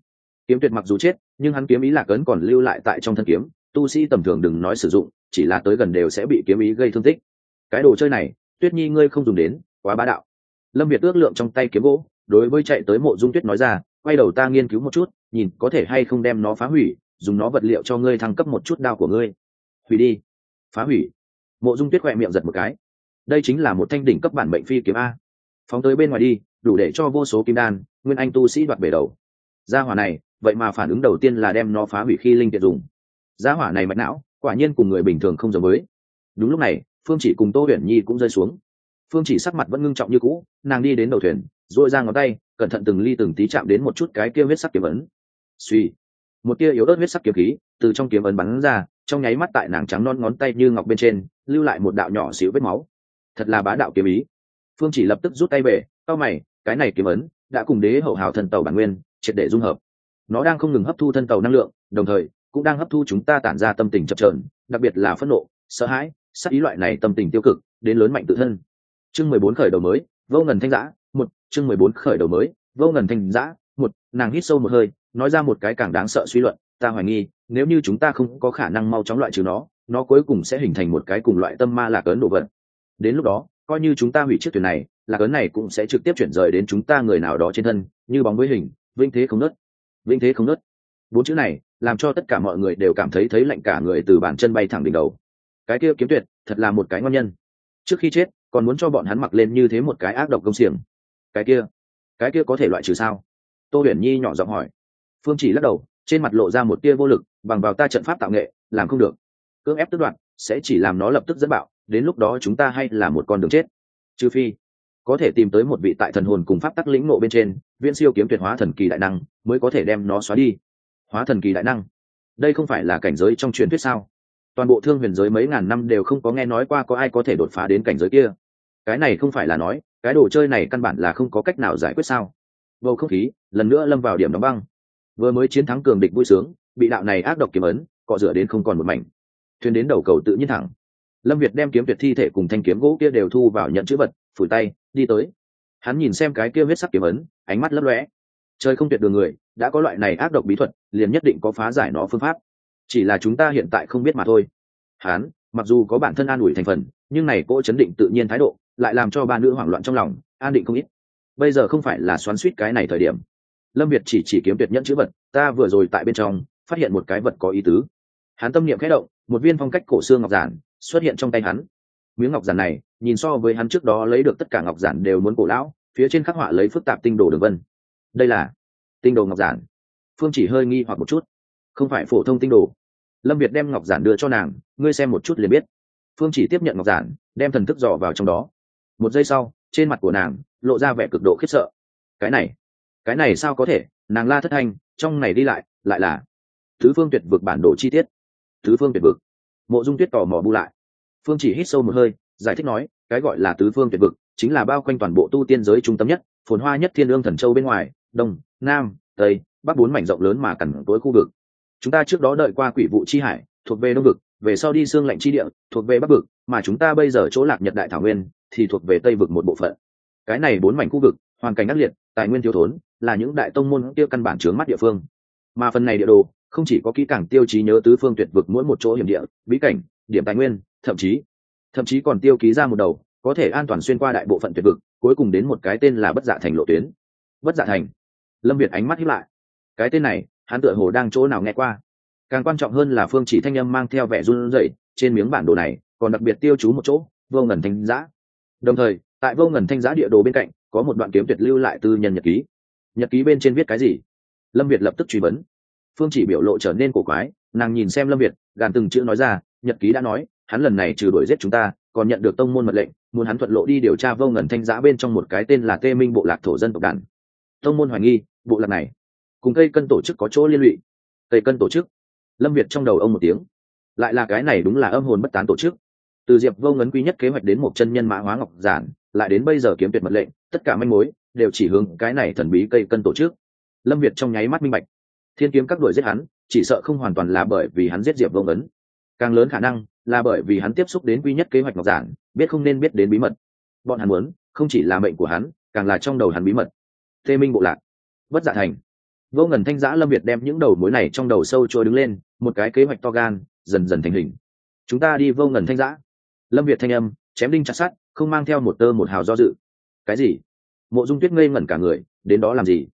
kiếm tuyệt mặc dù chết, nhưng hắn kiếm ý lạc ấn còn lưu lại tại trong thân kiếm, tu sĩ tầm thường đừng nói sử dụng, chỉ là tới gần đều sẽ bị kiếm ý gây thương tích. Cái đồ chơi này, tuyết nhi ngươi không dùng đến, quá bá đạo. Lâm việt ước lượng trong tay kiếm gỗ, đối với chạy tới mộ dung tuyết nói ra, quay đầu ta nghiên cứu một chút, nhìn có thể hay không đem nó phá hủy, dùng nó vật liệu cho ngươi thăng cấp một chút đao của ngươi. Hủy đi. Phá hủy. Mộ dung tuyết khoe miệng giật một cái. Đây chính là một thanh đỉnh cấp bản mệnh phi kiếm a. Phóng tới bên ngoài đi, đủ để cho vô số kim đan, nguyên anh tu sĩ đoạt bể đầu. Gia hỏa này vậy mà phản ứng đầu tiên là đem nó phá hủy khi linh tiện dùng. Giá hỏa này mạch não, quả nhiên cùng người bình thường không giống với. Đúng lúc này, phương chỉ cùng tô huyền nhi cũng rơi xuống. Phương chỉ sắc mặt vẫn ngưng trọng như cũ, nàng đi đến đầu thuyền dội ra ngón tay, cẩn thận từng ly từng tí chạm đến một chút cái kia huyết sắc kiếm ấn. Suy một tia yếu ớt huyết sắc kiếm khí từ trong kiếm ấn bắn ra, trong nháy mắt tại nàng trắng non ngón tay như ngọc bên trên, lưu lại một đạo nhỏ xíu vết máu. Thật là bá đạo kiếm ý. Phương chỉ lập tức rút tay về tao mày, cái này kiếm ấn đã cùng đế hậu hào thần tàu bản nguyên, triệt để dung hợp nó đang không ngừng hấp thu thân tàu năng lượng, đồng thời, cũng đang hấp thu chúng ta tản ra tâm tình chập trờn đặc biệt là phẫn nộ, sợ hãi sắc ý loại này tâm tình tiêu cực, đến lớn mạnh tự thân. Chương mười bốn khởi đầu mới, vô ngần thanh giã một, chương mười bốn khởi đầu mới, vô ngần thanh giã một, nàng hít sâu một hơi, nói ra một cái càng đáng sợ suy luận, ta hoài nghi, nếu như chúng ta không có khả năng mau chóng loại trừ nó nó cuối cùng sẽ hình thành một cái cùng loại tâm ma lạc ấn đồ vật. Đến lúc đó, coi như chúng ta hủy chiếc thuyền này, lạc ấn này cũng sẽ trực tiếp chuyển rời đến chúng ta người nào đó trên thân, như bóng với hình vinh thế không nớt vĩnh thế không nớt. Bốn chữ này làm cho tất cả mọi người đều cảm thấy thấy lạnh cả người từ bàn chân bay thẳng đỉnh đầu. Cái kia kiếm tuyệt, thật là một cái ngon nhân. Trước khi chết, còn muốn cho bọn hắn mặc lên như thế một cái ác độc công xiềng. Cái kia cái kia có thể loại trừ sao? Tô huyền nhi nhỏ giọng hỏi. Phương chỉ lắc đầu, trên mặt lộ ra một tia vô lực, bằng vào ta trận pháp tạo nghệ, làm không được. Cưỡng ép tức đoạn sẽ chỉ làm nó lập tức dẫn bạo, đến lúc đó chúng ta hay là một con đường chết. Trừ phi có thể tìm tới một vị tại thần hồn cùng pháp tắc lĩnh nộ bên trên, viễn siêu kiếm tuyệt hóa thần kỳ đại năng, mới có thể đem nó xóa đi. Hóa thần kỳ đại năng? Đây không phải là cảnh giới trong truyền thuyết sao? Toàn bộ thương huyền giới mấy ngàn năm đều không có nghe nói qua có ai có thể đột phá đến cảnh giới kia. Cái này không phải là nói, cái đồ chơi này căn bản là không có cách nào giải quyết sao? Bầu không khí, lần nữa lâm vào điểm đóng băng. Vừa mới chiến thắng cường địch vui sướng, bị đạo này ác độc kiếm ấn, cọ rửa đến không còn một mảnh. Thuyền đến đầu cầu tự nhiên thẳng. Lâm việt đem kiếm tuyệt thi thể cùng thanh kiếm gỗ kia đều thu vào nhận chữ vật phủi tay, đi tới. Hắn nhìn xem cái kia huyết sắc kiếm ấn, ánh mắt lấp lõe trời không tuyệt đường người, đã có loại này ác độc bí thuật, liền nhất định có phá giải nó phương pháp. Chỉ là chúng ta hiện tại không biết mà thôi. Hắn, mặc dù có bản thân an ủi thành phần, nhưng này cỗ chấn định tự nhiên thái độ, lại làm cho ba nữ hoảng loạn trong lòng, an định không ít. Bây giờ không phải là xoắn suýt cái này thời điểm. Lâm việt chỉ chỉ kiếm tuyệt nhẫn chữ vật, ta vừa rồi tại bên trong, phát hiện một cái vật có ý tứ. Hắn tâm niệm khẽ động, một viên phong cách cổ xương ngọc giản, xuất hiện trong tay hắn miếng ngọc giản này, nhìn so với hắn trước đó lấy được tất cả ngọc giản đều muốn cổ lão, phía trên khắc họa lấy phức tạp tinh đồ đường vân. Đây là tinh đồ ngọc giản. Phương chỉ hơi nghi hoặc một chút. Không phải phổ thông tinh đồ. Lâm việt đem ngọc giản đưa cho nàng, ngươi xem một chút liền biết. Phương chỉ tiếp nhận ngọc giản, đem thần thức dò vào trong đó. Một giây sau, trên mặt của nàng lộ ra vẻ cực độ khiếp sợ. Cái này cái này sao có thể? Nàng la thất thanh, trong này đi lại lại là thứ phương tuyệt vực bản đồ chi tiết. Thứ phương tuyệt vực. Mộ dung tuyết tò mò bu lại phương chỉ hít sâu một hơi, giải thích nói, cái gọi là tứ phương tuyệt vực, chính là bao quanh toàn bộ tu tiên giới trung tâm nhất, phồn hoa nhất thiên lương thần châu bên ngoài, đông, nam, tây, bắc bốn mảnh rộng lớn mà cằn tối khu vực. Chúng ta trước đó đợi qua quỷ vụ chi hải, thuộc về đông vực, về sau đi xương lạnh chi địa, thuộc về bắc vực, mà chúng ta bây giờ chỗ lạc nhật đại thảo nguyên, thì thuộc về tây vực một bộ phận. Cái này bốn mảnh khu vực, hoàn cảnh ác liệt, tài nguyên thiếu thốn, là những đại tông môn tiêu căn bản chướng mắt địa phương. Mà phần này địa đồ, không chỉ có kỹ càng tiêu chí nhớ tứ phương tuyệt vực mỗi một chỗ hiểm địa, bí cảnh điểm tài nguyên, thậm chí thậm chí còn tiêu ký ra một đầu, có thể an toàn xuyên qua đại bộ phận tuyệt vực, cuối cùng đến một cái tên là bất dạ thành lộ tuyến. Bất dạ thành. Lâm việt ánh mắt hiếp lại. Cái tên này, hắn tựa hồ đang chỗ nào nghe qua. Càng quan trọng hơn là phương chỉ thanh âm mang theo vẻ run rẩy, trên miếng bản đồ này, còn đặc biệt tiêu chú một chỗ, vô ngần thanh giã. Đồng thời, tại vô ngần thanh giã địa đồ bên cạnh, có một đoạn kiếm tuyệt lưu lại từ nhân nhật ký. Nhật ký bên trên viết cái gì? Lâm việt lập tức truy vấn. Phương chỉ biểu lộ trở nên cổ quái, nàng nhìn xem lâm việt, gàn từng chữ nói ra nhật ký đã nói, hắn lần này trừ đuổi giết chúng ta, còn nhận được tông môn mật lệnh, muốn hắn thuận lộ đi điều tra vô ngần thanh giã bên trong một cái tên là tê minh bộ lạc thổ dân tộc đàn. Tông môn hoài nghi, bộ lạc này, cùng cây cân tổ chức có chỗ liên lụy. Cây cân tổ chức? Lâm việt trong đầu ông một tiếng. Lại là cái này đúng là âm hồn bất tán tổ chức. Từ diệp vô ngấn quý nhất kế hoạch đến một chân nhân mã hóa ngọc giản, lại đến bây giờ kiếm tuyệt mật lệnh, tất cả manh mối đều chỉ hướng cái này thần bí cây cân tổ chức. Lâm việt trong nháy mắt minh bạch. Thiên kiếm các đuổi giết hắn, chỉ sợ không hoàn toàn là bởi vì hắn giết diệp vô ngấn càng lớn khả năng là bởi vì hắn tiếp xúc đến quy nhất kế hoạch ngọc giản, biết không nên biết đến bí mật. Bọn hắn muốn, không chỉ là mệnh của hắn, càng là trong đầu hắn bí mật. Tê minh bộ lạc. Bất dạ thành. Vô ngần thanh giã lâm việt đem những đầu mối này trong đầu sâu trôi đứng lên, một cái kế hoạch to gan, dần dần thành hình. Chúng ta đi vô ngần thanh giã. Lâm việt thanh âm, chém đinh chặt sắt, không mang theo một tơ một hào do dự. Cái gì? Mộ dung tuyết ngây ngẩn cả người, đến đó làm gì?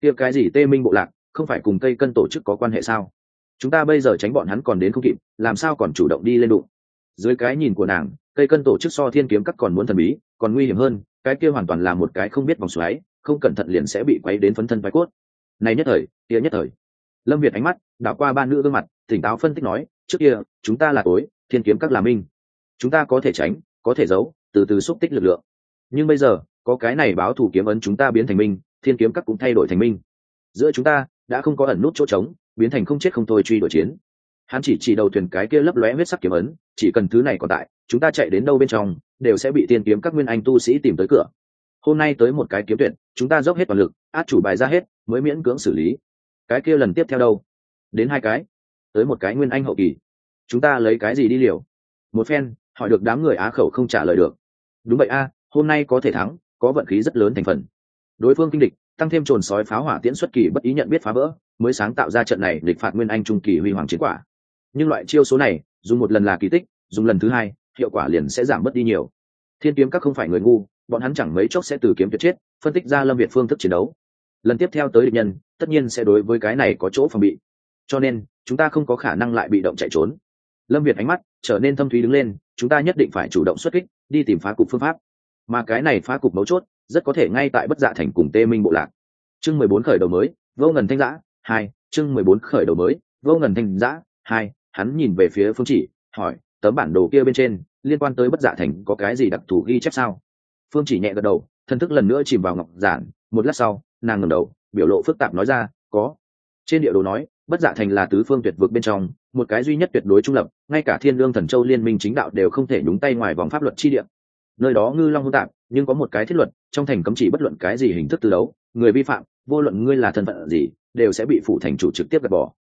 Kia cái gì tê minh bộ lạc, không phải cùng cây cân tổ chức có quan hệ sao? Chúng ta bây giờ tránh bọn hắn còn đến không kịp, làm sao còn chủ động đi lên đụng? Dưới cái nhìn của nàng, cây cân tổ chức so thiên kiếm các còn muốn thần bí, còn nguy hiểm hơn, cái kia hoàn toàn là một cái không biết vòng xoáy, không cẩn thận liền sẽ bị quấy đến phấn thân vai cốt. Này nhất thời, kia nhất thời. Lâm việt ánh mắt, đảo qua ba nữ gương mặt, tỉnh táo phân tích nói, trước kia, chúng ta là tối, thiên kiếm các là minh. Chúng ta có thể tránh, có thể giấu, từ từ xúc tích lực lượng. Nhưng bây giờ, có cái này báo thủ kiếm ấn chúng ta biến thành minh, thiên kiếm các cũng thay đổi thành minh. Giữa chúng ta, đã không có ẩn nút chỗ trống biến thành không chết không thôi truy đuổi chiến. Hắn chỉ chỉ đầu thuyền cái kia lấp lóe huyết sắc kiếm ấn, chỉ cần thứ này còn tại, chúng ta chạy đến đâu bên trong, đều sẽ bị tiên kiếm các nguyên anh tu sĩ tìm tới cửa. Hôm nay tới một cái kiếm tuyển chúng ta dốc hết toàn lực, át chủ bài ra hết, mới miễn cưỡng xử lý. Cái kia lần tiếp theo đâu? Đến hai cái. Tới một cái nguyên anh hậu kỳ. Chúng ta lấy cái gì đi liều? Một phen, hỏi được đám người á khẩu không trả lời được. Đúng vậy a, hôm nay có thể thắng, có vận khí rất lớn thành phần. Đối phương kinh địch tăng thêm trồn sói pháo hỏa tiễn xuất kỳ bất ý nhận biết phá vỡ, mới sáng tạo ra trận này địch phạt nguyên anh trung kỳ huy hoàng chiến quả. Nhưng loại chiêu số này, dùng một lần là kỳ tích, dùng lần thứ hai, hiệu quả liền sẽ giảm bớt đi nhiều. Thiên kiếm các không phải người ngu, bọn hắn chẳng mấy chốc sẽ từ kiếm tuyệt chết, phân tích ra lâm việt phương thức chiến đấu. Lần tiếp theo tới địch nhân, tất nhiên sẽ đối với cái này có chỗ phòng bị. Cho nên, chúng ta không có khả năng lại bị động chạy trốn. Lâm việt ánh mắt trở nên thâm thúy đứng lên, chúng ta nhất định phải chủ động xuất kích, đi tìm phá cục phương pháp. Mà cái này phá cục mấu chốt rất có thể ngay tại bất dạ thành cùng tê minh bộ lạc. Chương mười bốn khởi đầu mới, vô ngần thanh giã, hai, chương mười bốn khởi đầu mới, vô ngần thanh giã, hai, hắn nhìn về phía phương chỉ, hỏi, tấm bản đồ kia bên trên, liên quan tới bất dạ thành có cái gì đặc thù ghi chép sao? Phương chỉ nhẹ gật đầu, thân thức lần nữa chìm vào ngọc giản, một lát sau, nàng ngẩng đầu, biểu lộ phức tạp nói ra, có. Trên địa đồ nói, bất dạ thành là tứ phương tuyệt vực bên trong, một cái duy nhất tuyệt đối trung lập, ngay cả thiên lương thần châu liên minh chính đạo đều không thể nhúng tay ngoài vòng pháp luật chi địa. Nơi đó ngư long hỗn tạp nhưng có một cái thiết luật, trong thành cấm chỉ bất luận cái gì hình thức từ đấu, người vi phạm, vô luận ngươi là thân phận gì, đều sẽ bị phủ thành chủ trực tiếp gạt bỏ.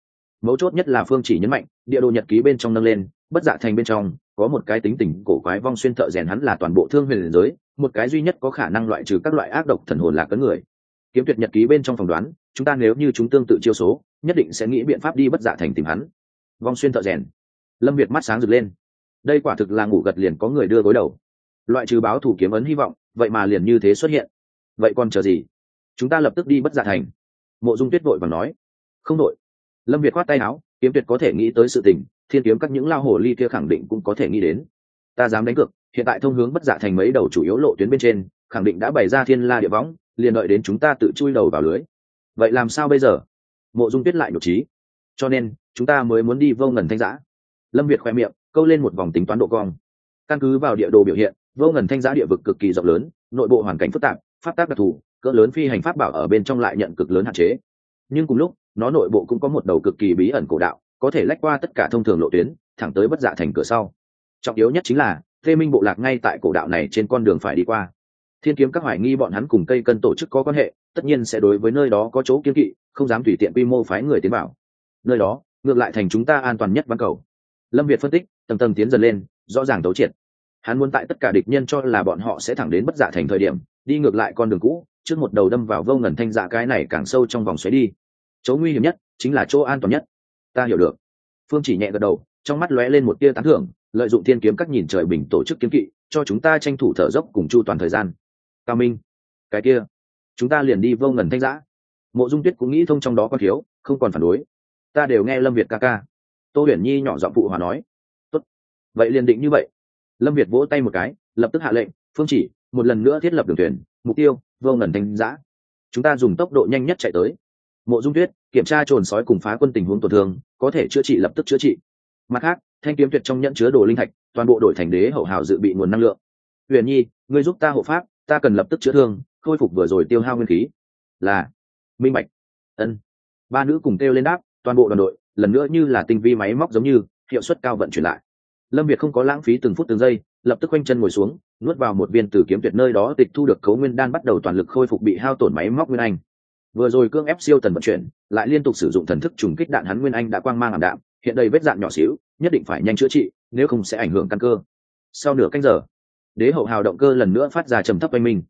Mấu chốt nhất là phương chỉ nhấn mạnh, địa đồ nhật ký bên trong nâng lên, bất dạ thành bên trong, có một cái tính tình cổ quái vong xuyên thợ rèn hắn là toàn bộ thương huyền giới, một cái duy nhất có khả năng loại trừ các loại ác độc thần hồn là cấn người. Kiếm tuyệt nhật ký bên trong phỏng đoán, chúng ta nếu như chúng tương tự chiêu số, nhất định sẽ nghĩ biện pháp đi bất dạ thành tìm hắn. Vong xuyên thợ rèn. Lâm việt mắt sáng rực lên. Đây quả thực là ngủ gật liền có người đưa gối đầu loại trừ báo thủ kiếm ấn hy vọng, vậy mà liền như thế xuất hiện. Vậy còn chờ gì? Chúng ta lập tức đi bất giả thành. Mộ dung tuyết vội và nói. Không đội. Lâm việt khoát tay áo, kiếm tuyệt có thể nghĩ tới sự tình, thiên kiếm các những lao hồ ly kia khẳng định cũng có thể nghĩ đến. Ta dám đánh cược, hiện tại thông hướng bất giả thành mấy đầu chủ yếu lộ tuyến bên trên, khẳng định đã bày ra thiên la địa võng, liền đợi đến chúng ta tự chui đầu vào lưới. Vậy làm sao bây giờ? Mộ dung tuyết lại nhục trí cho nên, chúng ta mới muốn đi vô ngần thanh giã. Lâm việt khoe miệng, câu lên một vòng tính toán độ cong. Căn cứ vào địa đồ biểu hiện vô ngần thanh giá địa vực cực kỳ rộng lớn, nội bộ hoàn cảnh phức tạp, pháp tác đặc thù, cỡ lớn phi hành pháp bảo ở bên trong lại nhận cực lớn hạn chế. Nhưng cùng lúc, nó nội bộ cũng có một đầu cực kỳ bí ẩn cổ đạo, có thể lách qua tất cả thông thường lộ tuyến, thẳng tới bất dạ thành cửa sau. Trọng yếu nhất chính là thê minh bộ lạc ngay tại cổ đạo này trên con đường phải đi qua. Thiên kiếm các hoài nghi bọn hắn cùng cây cân tổ chức có quan hệ, tất nhiên sẽ đối với nơi đó có chỗ kiên kỵ, không dám tùy tiện quy mô phái người tiến bảo nơi đó, ngược lại thành chúng ta an toàn nhất văn cầu. Lâm việt phân tích, tầng tầng tiến dần lên, rõ ràng tấu triệt hắn muốn tại tất cả địch nhân cho là bọn họ sẽ thẳng đến bất dạ thành thời điểm, đi ngược lại con đường cũ, trước một đầu đâm vào vô ngần thanh dạ cái này càng sâu trong vòng xoáy đi. Chỗ nguy hiểm nhất chính là chỗ an toàn nhất. Ta hiểu được. Phương chỉ nhẹ gật đầu, trong mắt lóe lên một tia tán thưởng, lợi dụng thiên kiếm các nhìn trời bình tổ chức kiếm kỵ, cho chúng ta tranh thủ thở dốc cùng chu toàn thời gian. Cao minh, cái kia, chúng ta liền đi vô ngần thanh giã mộ dung tuyết cũng nghĩ thông trong đó có thiếu, không còn phản đối. Ta đều nghe lâm việt ca ca. Tô huyền nhi nhỏ giọng phụ hòa nói. Tốt. vậy liền định như vậy lâm việt vỗ tay một cái, lập tức hạ lệnh, phương chỉ, một lần nữa thiết lập đường thuyền, mục tiêu, vô ngần thanh giã chúng ta dùng tốc độ nhanh nhất chạy tới. Mộ dung tuyết, kiểm tra trồn sói cùng phá quân tình huống tổn thương, có thể chữa trị lập tức chữa trị. Mặt khác, thanh kiếm tuyệt trong nhận chứa đồ linh thạch, toàn bộ đổi thành đế hậu hào dự bị nguồn năng lượng. Huyền nhi, ngươi giúp ta hộ pháp, ta cần lập tức chữa thương, khôi phục vừa rồi tiêu hao nguyên khí. Là, minh bạch. Ân. Ba nữ cùng kêu lên đáp, toàn bộ đoàn đội, lần nữa như là tinh vi máy móc giống như, hiệu suất cao vận chuyển lại lâm việt không có lãng phí từng phút từng giây, lập tức quanh chân ngồi xuống, nuốt vào một viên tử kiếm tuyệt nơi đó, tịch thu được cấu nguyên đan bắt đầu toàn lực khôi phục bị hao tổn máy móc nguyên anh. Vừa rồi cương ép siêu tần vận chuyển, lại liên tục sử dụng thần thức trùng kích đạn hắn nguyên anh đã quang mang ảm đạm, hiện đây vết dạn nhỏ xíu, nhất định phải nhanh chữa trị, nếu không sẽ ảnh hưởng căn cơ. Sau nửa canh giờ, đế hậu hào động cơ lần nữa phát ra trầm thấp oanh minh.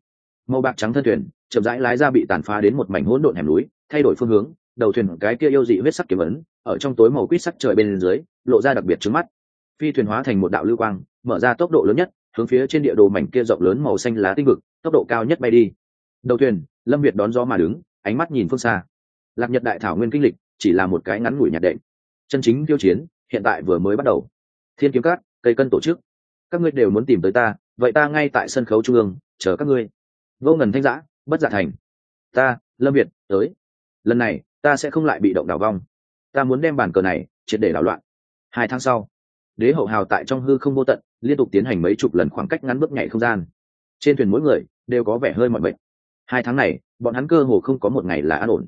Màu bạc trắng thân thuyền, chậm rãi lái ra bị tàn phá đến một mảnh hỗn độn hẻm núi, thay đổi phương hướng, đầu thuyền cái kia yêu dị huyết sắc kiếm ấn, ở trong tối màu quýt sắc trời bên dưới, lộ ra đặc biệt trước mắt phi thuyền hóa thành một đạo lưu quang, mở ra tốc độ lớn nhất, hướng phía trên địa đồ mảnh kia rộng lớn màu xanh lá tinh vực, tốc độ cao nhất bay đi. Đầu thuyền, lâm việt đón gió mà đứng, ánh mắt nhìn phương xa. Lạc nhật đại thảo nguyên kinh lịch chỉ là một cái ngắn ngủi nhạt đệm. Chân chính tiêu chiến, hiện tại vừa mới bắt đầu. Thiên kiếm cát, cây cân tổ chức. Các ngươi đều muốn tìm tới ta, vậy ta ngay tại sân khấu trung ương, chờ các ngươi. Vô ngần thanh giã, bất giả thành. Ta, lâm việt, tới. Lần này, ta sẽ không lại bị động đảo vong. Ta muốn đem bàn cờ này triệt để đảo loạn. Hai tháng sau đế hậu hào tại trong hư không vô tận, liên tục tiến hành mấy chục lần khoảng cách ngắn bước nhảy không gian. Trên thuyền mỗi người đều có vẻ hơi mọi bệnh hai tháng này, bọn hắn cơ hồ không có một ngày là an ổn.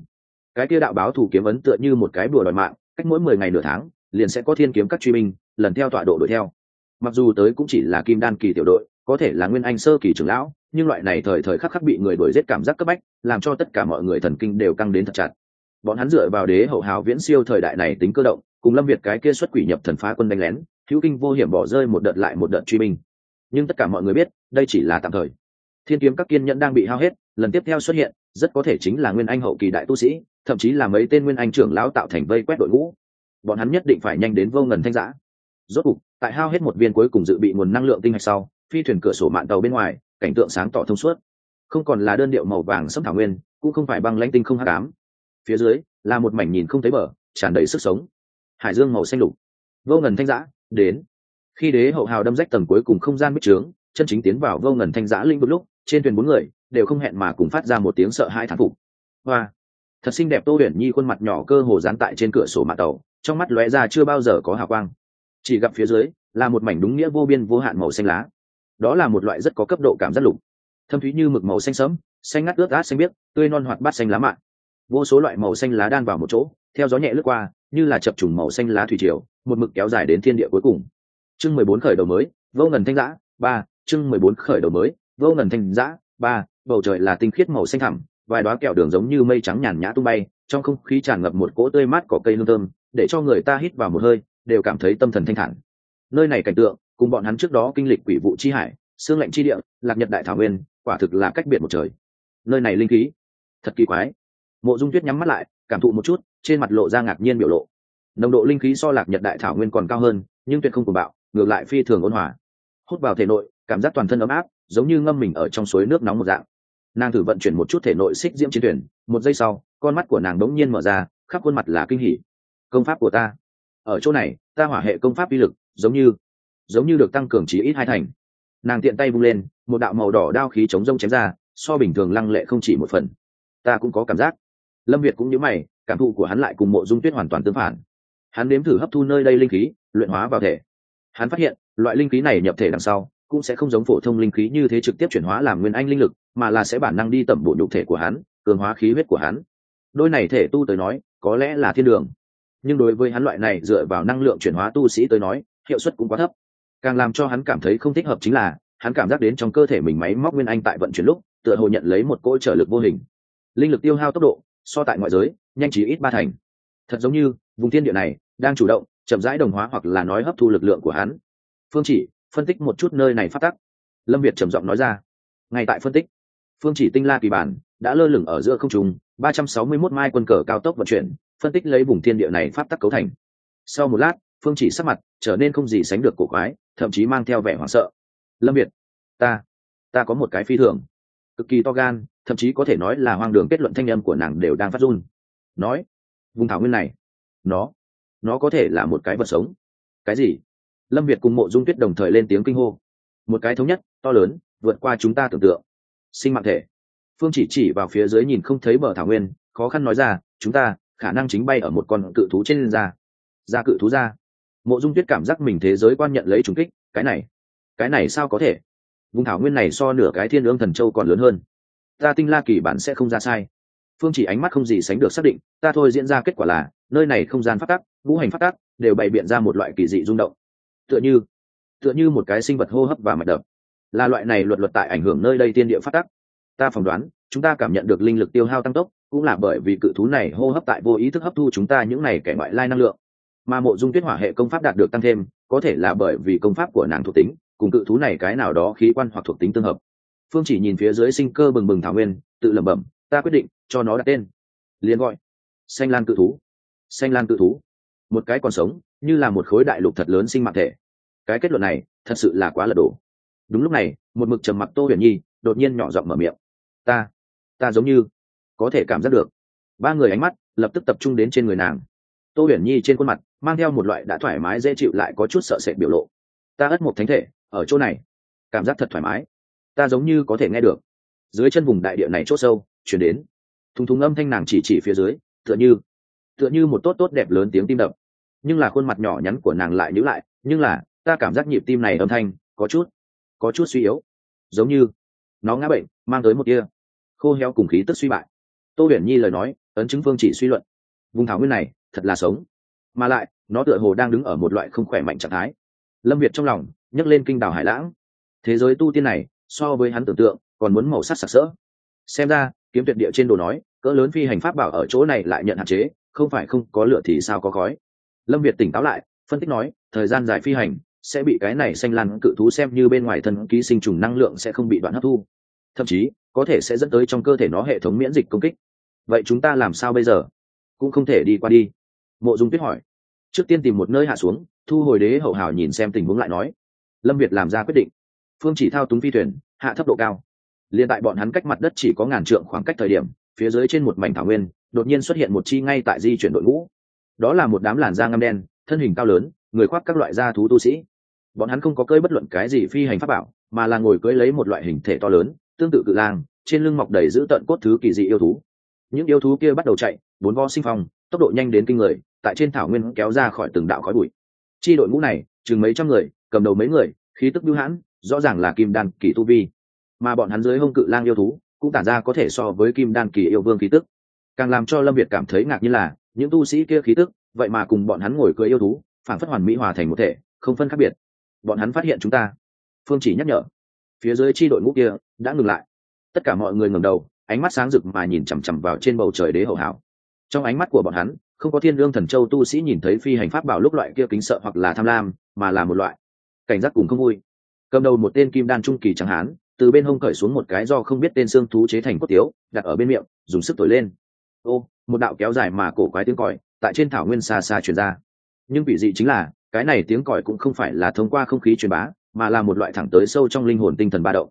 Cái kia đạo báo thủ kiếm ấn tựa như một cái bùa đòi mạng, cách mỗi mười ngày nửa tháng, liền sẽ có thiên kiếm các truy binh, lần theo tọa độ đuổi theo. Mặc dù tới cũng chỉ là kim đan kỳ tiểu đội, có thể là nguyên anh sơ kỳ trưởng lão, nhưng loại này thời thời khắc khắc bị người đuổi giết cảm giác cấp bách, làm cho tất cả mọi người thần kinh đều căng đến thật chặt. Bọn hắn dựa vào đế hậu hào viễn siêu thời đại này tính cơ động, cùng lâm việt cái kia xuất quỷ nhập thần phá quân đánh lén hữu kinh vô hiểm bỏ rơi một đợt lại một đợt truy binh. Nhưng tất cả mọi người biết, đây chỉ là tạm thời. Thiên kiếm các kiên nhẫn đang bị hao hết, lần tiếp theo xuất hiện, rất có thể chính là nguyên anh hậu kỳ đại tu sĩ, thậm chí là mấy tên nguyên anh trưởng lão tạo thành vây quét đội ngũ. Bọn hắn nhất định phải nhanh đến vô ngần thanh giã. Rốt cục, tại hao hết một viên cuối cùng dự bị nguồn năng lượng tinh hạch sau, phi thuyền cửa sổ mạng tàu bên ngoài, cảnh tượng sáng tỏ thông suốt. Không còn là đơn điệu màu vàng sâm thảo nguyên, cũng không phải băng lãnh tinh không hát cám phía dưới, là một mảnh nhìn không thấy bờ, tràn đầy sức sống. Hải dương màu xanh lục. Vô ngần thanh giã đến. Khi đế hậu hào đâm rách tầng cuối cùng không gian bích trướng, chân chính tiến vào vô ngần thanh giã linh vực lúc, trên thuyền bốn người đều không hẹn mà cùng phát ra một tiếng sợ hãi thán phục. Hoa! Thật xinh đẹp tô huyền nhi khuôn mặt nhỏ cơ hồ dán tại trên cửa sổ mạng tàu, trong mắt lóe ra chưa bao giờ có hào quang. Chỉ gặp phía dưới là một mảnh đúng nghĩa vô biên vô hạn màu xanh lá. Đó là một loại rất có cấp độ cảm giác lục. Thâm thúy như mực màu xanh sẫm, xanh ngắt ướt át xanh biếc, tươi non hoạt bát xanh lá mạ vô số loại màu xanh lá đan vào một chỗ, theo gió nhẹ lướt qua như là chập trùng màu xanh lá thủy triều, một mực kéo dài đến thiên địa cuối cùng. Chương mười bốn khởi đầu mới, vô ngần thanh giã ba, chương mười bốn khởi đầu mới, vô ngần thanh giã ba, bầu trời là tinh khiết màu xanh thẳm, vài đoá kẹo đường giống như mây trắng nhàn nhã tung bay, trong không khí tràn ngập một cỗ tươi mát cỏ cây lương thơm, để cho người ta hít vào một hơi, đều cảm thấy tâm thần thanh thản. Nơi này cảnh tượng, cùng bọn hắn trước đó kinh lịch quỷ vụ chi hải xương lạnh chi địa, lạc nhật đại thảo nguyên, quả thực là cách biệt một trời. Nơi này linh khí, thật kỳ quái. Mộ dung tuyết nhắm mắt lại cảm thụ một chút, trên mặt lộ ra ngạc nhiên biểu lộ. Nồng độ linh khí so lạc nhật đại thảo nguyên còn cao hơn, nhưng tuyệt không cùng bạo, ngược lại phi thường ôn hòa. Hút vào thể nội, cảm giác toàn thân ấm áp, giống như ngâm mình ở trong suối nước nóng một dạng. Nàng thử vận chuyển một chút thể nội xích diễm chiến tuyển, một giây sau, con mắt của nàng đống nhiên mở ra, khắp khuôn mặt là kinh hỉ. Công pháp của ta. Ở chỗ này, ta hỏa hệ công pháp uy lực, giống như giống như được tăng cường chỉ ít hai thành. Nàng tiện tay vung lên, một đạo màu đỏ đao khí chống rông chém ra, so bình thường lăng lệ không chỉ một phần. Ta cũng có cảm giác lâm việt cũng nhớ mày, cảm thụ của hắn lại cùng mộ dung tuyết hoàn toàn tương phản. Hắn nếm thử hấp thu nơi đây linh khí, luyện hóa vào thể. Hắn phát hiện, loại linh khí này nhập thể đằng sau, cũng sẽ không giống phổ thông linh khí như thế trực tiếp chuyển hóa làm nguyên anh linh lực, mà là sẽ bản năng đi tẩm bổ nhục thể của hắn, cường hóa khí huyết của hắn. Đôi này thể tu tới nói, có lẽ là thiên đường. Nhưng đối với hắn loại này dựa vào năng lượng chuyển hóa tu sĩ tới nói, hiệu suất cũng quá thấp. Càng làm cho hắn cảm thấy không thích hợp chính là, hắn cảm giác đến trong cơ thể mình máy móc nguyên anh tại vận chuyển lúc, tựa hồ nhận lấy một cỗ trở lực vô hình. Linh lực tiêu hao tốc độ so tại ngoại giới, nhanh chỉ ít ba thành. Thật giống như, vùng thiên địa này, đang chủ động, chậm rãi đồng hóa hoặc là nói hấp thu lực lượng của hắn. Phương chỉ, phân tích một chút nơi này phát tắc. Lâm việt trầm giọng nói ra. Ngay tại phân tích, phương chỉ tinh la kỳ bản, đã lơ lửng ở giữa không trùng ba trăm sáu mươi 361 mai quân cờ cao tốc vận chuyển, phân tích lấy vùng thiên địa này phát tắc cấu thành. Sau một lát, phương chỉ sắc mặt trở nên không gì sánh được cổ quái, thậm chí mang theo vẻ hoảng sợ. Lâm việt, ta ta có một cái phi thường, cực kỳ to gan thậm chí có thể nói là hoang đường kết luận thanh âm của nàng đều đang phát run. Nói, vùng thảo nguyên này, nó nó có thể là một cái vật sống. Cái gì? Lâm việt cùng mộ dung tuyết đồng thời lên tiếng kinh hô. Một cái thống nhất, to lớn, vượt qua chúng ta tưởng tượng. Sinh mạng thể. Phương chỉ chỉ vào phía dưới nhìn không thấy bờ thảo nguyên, khó khăn nói ra, chúng ta, khả năng chính bay ở một con cự thú trên da. Da cự thú da. Mộ dung tuyết cảm giác mình thế giới quan nhận lấy trùng kích, cái này cái này sao có thể? Vùng thảo nguyên này so nửa cái thiên ương thần châu còn lớn hơn ta tinh la kỳ bản sẽ không ra sai. Phương chỉ ánh mắt không gì sánh được xác định, ta thôi diễn ra kết quả là, nơi này không gian phát tắc, ngũ hành phát tắc, đều bày biện ra một loại kỳ dị rung động. Tựa như tựa như một cái sinh vật hô hấp và mạch đập. Là loại này luật luật tại ảnh hưởng nơi đây tiên địa phát tắc. Ta phỏng đoán, chúng ta cảm nhận được linh lực tiêu hao tăng tốc, cũng là bởi vì cự thú này hô hấp tại vô ý thức hấp thu chúng ta những này kẻ ngoại lai năng lượng. Mà mộ dung tuyết hỏa hệ công pháp đạt được tăng thêm, có thể là bởi vì công pháp của nàng thuộc tính, cùng cự thú này cái nào đó khí quan hoặc thuộc tính tương hợp phương chỉ nhìn phía dưới sinh cơ bừng bừng thảo nguyên, tự lẩm bẩm, ta quyết định, cho nó đặt tên. Liền gọi, xanh lan cự thú. Xanh lan cự thú, một cái còn sống, như là một khối đại lục thật lớn sinh mạng thể. Cái kết luận này, thật sự là quá lật đổ. Đúng lúc này, một mực trầm mặc tô huyền nhi, đột nhiên nhỏ giọng mở miệng, ta ta giống như có thể cảm giác được. Ba người ánh mắt lập tức tập trung đến trên người nàng. Tô huyền nhi trên khuôn mặt, mang theo một loại đã thoải mái dễ chịu lại có chút sợ sệt biểu lộ. Ta ất một thánh thể, ở chỗ này. Cảm giác thật thoải mái ta giống như có thể nghe được. Dưới chân vùng đại địa này chốt sâu, chuyển đến. Thùng thùng âm thanh nàng chỉ chỉ phía dưới, tựa như tựa như một tốt tốt đẹp lớn tiếng tim đập. Nhưng là khuôn mặt nhỏ nhắn của nàng lại nhữ lại, nhưng là, ta cảm giác nhịp tim này âm thanh, có chút có chút suy yếu. Giống như, nó ngã bệnh, mang tới một kia khô heo cùng khí tức suy bại. Tô huyền nhi lời nói, ấn chứng phương chỉ suy luận. Vùng thảo nguyên này, thật là sống. Mà lại, nó tựa hồ đang đứng ở một loại không khỏe mạnh trạng thái. Lâm việt trong lòng, nhấc lên kinh đảo hải lãng. Thế giới tu tiên này so với hắn tưởng tượng, còn muốn màu sắc sặc sỡ. Xem ra, kiếm tuyệt địa trên đồ nói, cỡ lớn phi hành pháp bảo ở chỗ này lại nhận hạn chế, không phải không có lửa thì sao có khói. Lâm việt tỉnh táo lại, phân tích nói, thời gian dài phi hành sẽ bị cái này xanh lan cự thú xem như bên ngoài thân ký sinh trùng năng lượng sẽ không bị đoạn hấp thu. Thậm chí, có thể sẽ dẫn tới trong cơ thể nó hệ thống miễn dịch công kích. Vậy chúng ta làm sao bây giờ? Cũng không thể đi qua đi. Mộ dung tuyết hỏi. Trước tiên tìm một nơi hạ xuống, thu hồi đế hậu hào nhìn xem tình huống lại nói. Lâm việt làm ra quyết định phương chỉ thao túng phi thuyền, hạ thấp độ cao. Liền tại bọn hắn cách mặt đất chỉ có ngàn trượng khoảng cách thời điểm, phía dưới trên một mảnh thảo nguyên, đột nhiên xuất hiện một chi ngay tại di chuyển đội ngũ. Đó là một đám làn da ngâm đen, thân hình cao lớn, người khoác các loại da thú tu sĩ. Bọn hắn không có cơi bất luận cái gì phi hành pháp bảo, mà là ngồi cưới lấy một loại hình thể to lớn, tương tự cự lang, trên lưng mọc đầy giữ tận cốt thứ kỳ dị yêu thú. Những yêu thú kia bắt đầu chạy, bốn vo sinh phong tốc độ nhanh đến kinh người, tại trên thảo nguyên kéo ra khỏi từng đạo khói bụi. Chi đội ngũ này, chừng mấy trăm người, cầm đầu mấy người, khí tức bưu hãn rõ ràng là kim đan kỳ tu vi. Mà bọn hắn dưới hông cự lang yêu thú, cũng tản ra có thể so với kim đan kỳ yêu vương khí tức. Càng làm cho lâm việt cảm thấy ngạc nhiên là, những tu sĩ kia khí tức, vậy mà cùng bọn hắn ngồi cưới yêu thú phản phất hoàn mỹ hòa thành một thể, không phân khác biệt. Bọn hắn phát hiện chúng ta. Phương chỉ nhắc nhở. Phía dưới chi đội ngũ kia, đã ngừng lại. Tất cả mọi người ngừng đầu, ánh mắt sáng rực mà nhìn chằm chằm vào trên bầu trời đế hậu hảo. Trong ánh mắt của bọn hắn, không có thiên lương thần châu tu sĩ nhìn thấy phi hành pháp bảo lúc loại kia kính sợ hoặc là tham lam, mà là một loại. Cảnh giác cùng không vui cầm đầu một tên kim đan trung kỳ chẳng hán, từ bên hông cởi xuống một cái do không biết tên xương thú chế thành cốt tiếu, đặt ở bên miệng, dùng sức thổi lên. Ô, một đạo kéo dài mà cổ quái tiếng còi tại trên thảo nguyên xa xa truyền ra. Nhưng vị dị chính là, cái này tiếng còi cũng không phải là thông qua không khí truyền bá, mà là một loại thẳng tới sâu trong linh hồn tinh thần ba động.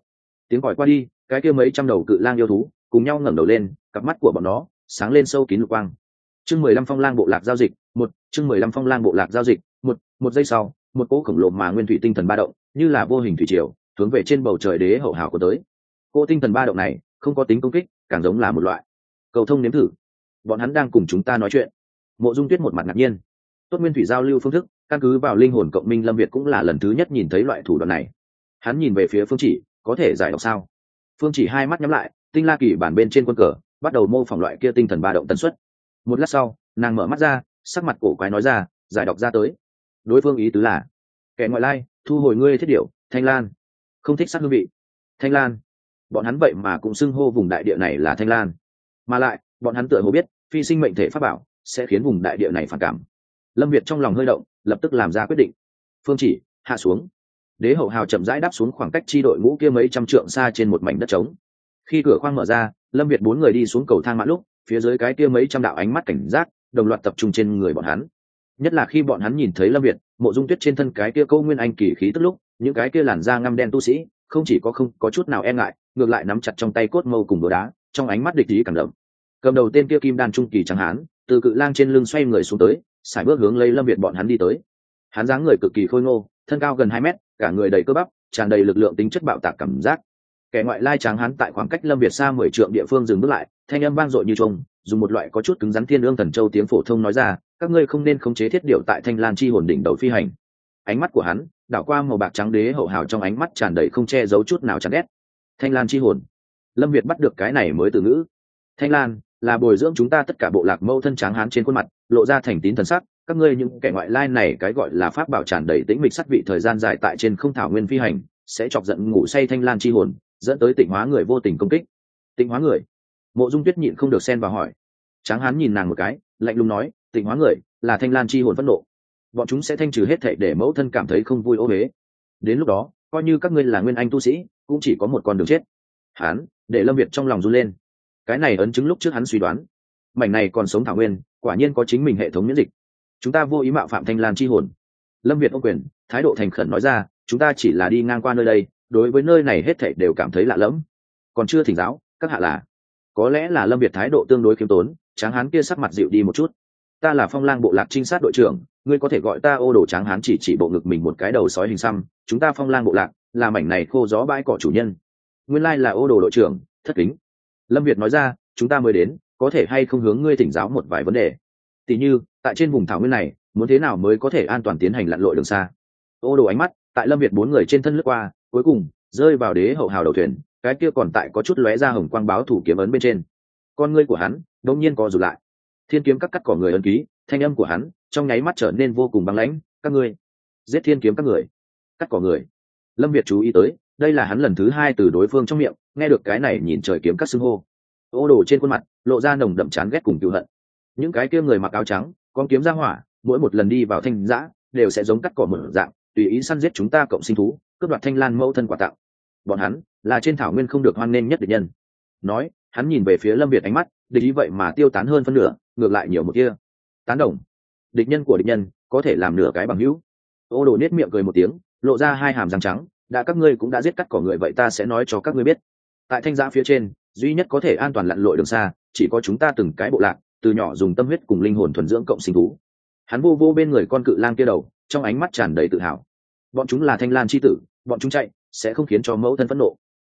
Tiếng còi qua đi, cái kia mấy trăm đầu cự lang yêu thú cùng nhau ngẩng đầu lên, cặp mắt của bọn nó sáng lên sâu kín lục quang. Chương mười lăm phong lang bộ lạc giao dịch, một, chương mười lăm phong lang bộ lạc giao dịch, một một giây sau một cỗ khổng lồ mà nguyên thủy tinh thần ba động, như là vô hình thủy triều, hướng về trên bầu trời đế hậu hào của tới. Cỗ tinh thần ba động này không có tính công kích, càng giống là một loại. Cầu thông nếm thử. Bọn hắn đang cùng chúng ta nói chuyện. Mộ dung tuyết một mặt ngạc nhiên. Tốt nguyên thủy giao lưu phương thức, căn cứ vào linh hồn cộng minh lâm việt cũng là lần thứ nhất nhìn thấy loại thủ đoạn này. Hắn nhìn về phía phương chỉ, có thể giải đọc sao? Phương chỉ hai mắt nhắm lại, tinh la kỳ bản bên trên quân cờ, bắt đầu mô phỏng loại kia tinh thần ba động tần suất. Một lát sau, nàng mở mắt ra, sắc mặt cổ quái nói ra, giải đọc ra tới đối phương ý tứ là, kẻ ngoại lai, thu hồi ngươi thiết điệu thanh lan. Không thích sát hương vị. Thanh lan. Bọn hắn vậy mà cũng xưng hô vùng đại địa này là thanh lan. Mà lại, bọn hắn tựa hồ biết, phi sinh mệnh thể pháp bảo sẽ khiến vùng đại địa này phản cảm. Lâm việt trong lòng hơi động, lập tức làm ra quyết định. Phương chỉ, hạ xuống. Đế hậu hào chậm rãi đáp xuống khoảng cách chi đội ngũ kia mấy trăm trượng xa trên một mảnh đất trống. Khi cửa khoang mở ra, lâm việt bốn người đi xuống cầu thang mã lúc, phía dưới cái kia mấy trăm đạo ánh mắt cảnh giác, đồng loạt tập trung trên người bọn hắn nhất là khi bọn hắn nhìn thấy lâm việt, mộ dung tuyết trên thân cái kia câu nguyên anh kỳ khí tức lúc, những cái kia làn da ngăm đen tu sĩ, không chỉ có không có chút nào e ngại, ngược lại nắm chặt trong tay cốt mâu cùng đồ đá, trong ánh mắt địch ý càng đậm. Cầm đầu tên kia kim đan trung kỳ chẳng hán, từ cự lang trên lưng xoay người xuống tới, sải bước hướng lấy lâm việt bọn hắn đi tới. Hắn dáng người cực kỳ khôi ngô, thân cao gần hai mét, cả người đầy cơ bắp, tràn đầy lực lượng tính chất bạo tạc cảm giác. Kẻ ngoại lai tráng hắn tại khoảng cách lâm việt xa mười trượng địa phương dừng bước lại thanh âm vang dội như trông dùng một loại có chút cứng rắn thiên ương thần châu tiếng phổ thông nói ra, các ngươi không nên khống chế thiết điệu tại thanh lan chi hồn đỉnh đầu phi hành. Ánh mắt của hắn, đảo qua màu bạc trắng đế hậu hào trong ánh mắt tràn đầy không che giấu chút nào chán ghét. Thanh lan chi hồn. Lâm việt bắt được cái này mới từ ngữ. Thanh lan, là bồi dưỡng chúng ta tất cả bộ lạc mâu thân tráng hán trên khuôn mặt, lộ ra thành tín thần sắc, các ngươi những kẻ ngoại lai này cái gọi là pháp bảo tràn đầy tĩnh mịch sắt vị thời gian dài tại trên không thảo nguyên phi hành, sẽ chọc giận ngủ say thanh lan chi hồn, dẫn tới tịnh hóa người vô tình công kích. Tịnh hóa người? Mộ dung tuyết nhịn không được xen vào hỏi. Tráng hán nhìn nàng một cái, lạnh lùng nói, tịnh hóa người, là thanh lan chi hồn phẫn nộ. Bọn chúng sẽ thanh trừ hết thệ để mẫu thân cảm thấy không vui ô huế đến lúc đó, coi như các ngươi là nguyên anh tu sĩ, cũng chỉ có một con đường chết. Hán, để lâm việt trong lòng run lên. Cái này ấn chứng lúc trước hắn suy đoán. Mảnh này còn sống thảo nguyên, quả nhiên có chính mình hệ thống miễn dịch. Chúng ta vô ý mạo phạm thanh lan chi hồn. Lâm việt ô quyền, thái độ thành khẩn nói ra, chúng ta chỉ là đi ngang qua nơi đây, đối với nơi này hết thảy đều cảm thấy lạ lẫm. Còn chưa thỉnh giáo, các hạ là có lẽ là lâm việt thái độ tương đối khiêm tốn, tráng hán kia sắc mặt dịu đi một chút. Ta là phong lang bộ lạc trinh sát đội trưởng, ngươi có thể gọi ta ô đồ tráng hán chỉ chỉ bộ ngực mình một cái đầu sói hình xăm, chúng ta phong lang bộ lạc, là mảnh này khô gió bãi cỏ chủ nhân. Nguyên lai là ô đồ đội trưởng, thất kính. Lâm việt nói ra, chúng ta mới đến, có thể hay không hướng ngươi thỉnh giáo một vài vấn đề? Tỉ như, tại trên vùng thảo nguyên này, muốn thế nào mới có thể an toàn tiến hành lặn lội đường xa? Ô đồ ánh mắt, tại lâm việt bốn người trên thân lướt qua, cuối cùng, rơi vào đế hậu hào đầu thuyền cái kia còn tại có chút lóe ra hồng quang báo thủ kiếm ấn bên trên. Con ngươi của hắn đông nhiên co rụt lại. Thiên kiếm các cắt cỏ người ấn ký, thanh âm của hắn trong nháy mắt trở nên vô cùng băng lãnh. Các ngươi, giết thiên kiếm các người. Cắt cỏ người. Lâm việt chú ý tới, đây là hắn lần thứ hai từ đối phương trong miệng, nghe được cái này nhìn trời kiếm các xưng hô. Ô đồ trên khuôn mặt lộ ra nồng đậm chán ghét cùng cựu hận. Những cái kia người mặc áo trắng, con kiếm ra hỏa, mỗi một lần đi vào thanh giã đều sẽ giống cắt cỏ mở dạng, tùy ý săn giết chúng ta cộng sinh thú, cướp đoạt thanh lan mẫu thân quả tặng bọn hắn là trên thảo nguyên không được hoan nghênh nhất địch nhân. Nói, hắn nhìn về phía lâm việt ánh mắt, địch ý vậy mà tiêu tán hơn phân nửa, ngược lại nhiều một kia tán đồng. Địch nhân của địch nhân có thể làm nửa cái bằng hữu. Ô đồ nết miệng cười một tiếng, lộ ra hai hàm răng trắng, đã các ngươi cũng đã giết cắt cỏ người vậy ta sẽ nói cho các ngươi biết. Tại thanh giã phía trên, duy nhất có thể an toàn lặn lội đường xa, chỉ có chúng ta từng cái bộ lạc, từ nhỏ dùng tâm huyết cùng linh hồn thuần dưỡng cộng sinh thú. Hắn vô vô bên người con cự lang kia đầu, trong ánh mắt tràn đầy tự hào. Bọn chúng là thanh lan c h i tử, bọn chúng chạy sẽ không khiến cho mẫu thân phẫn nộ.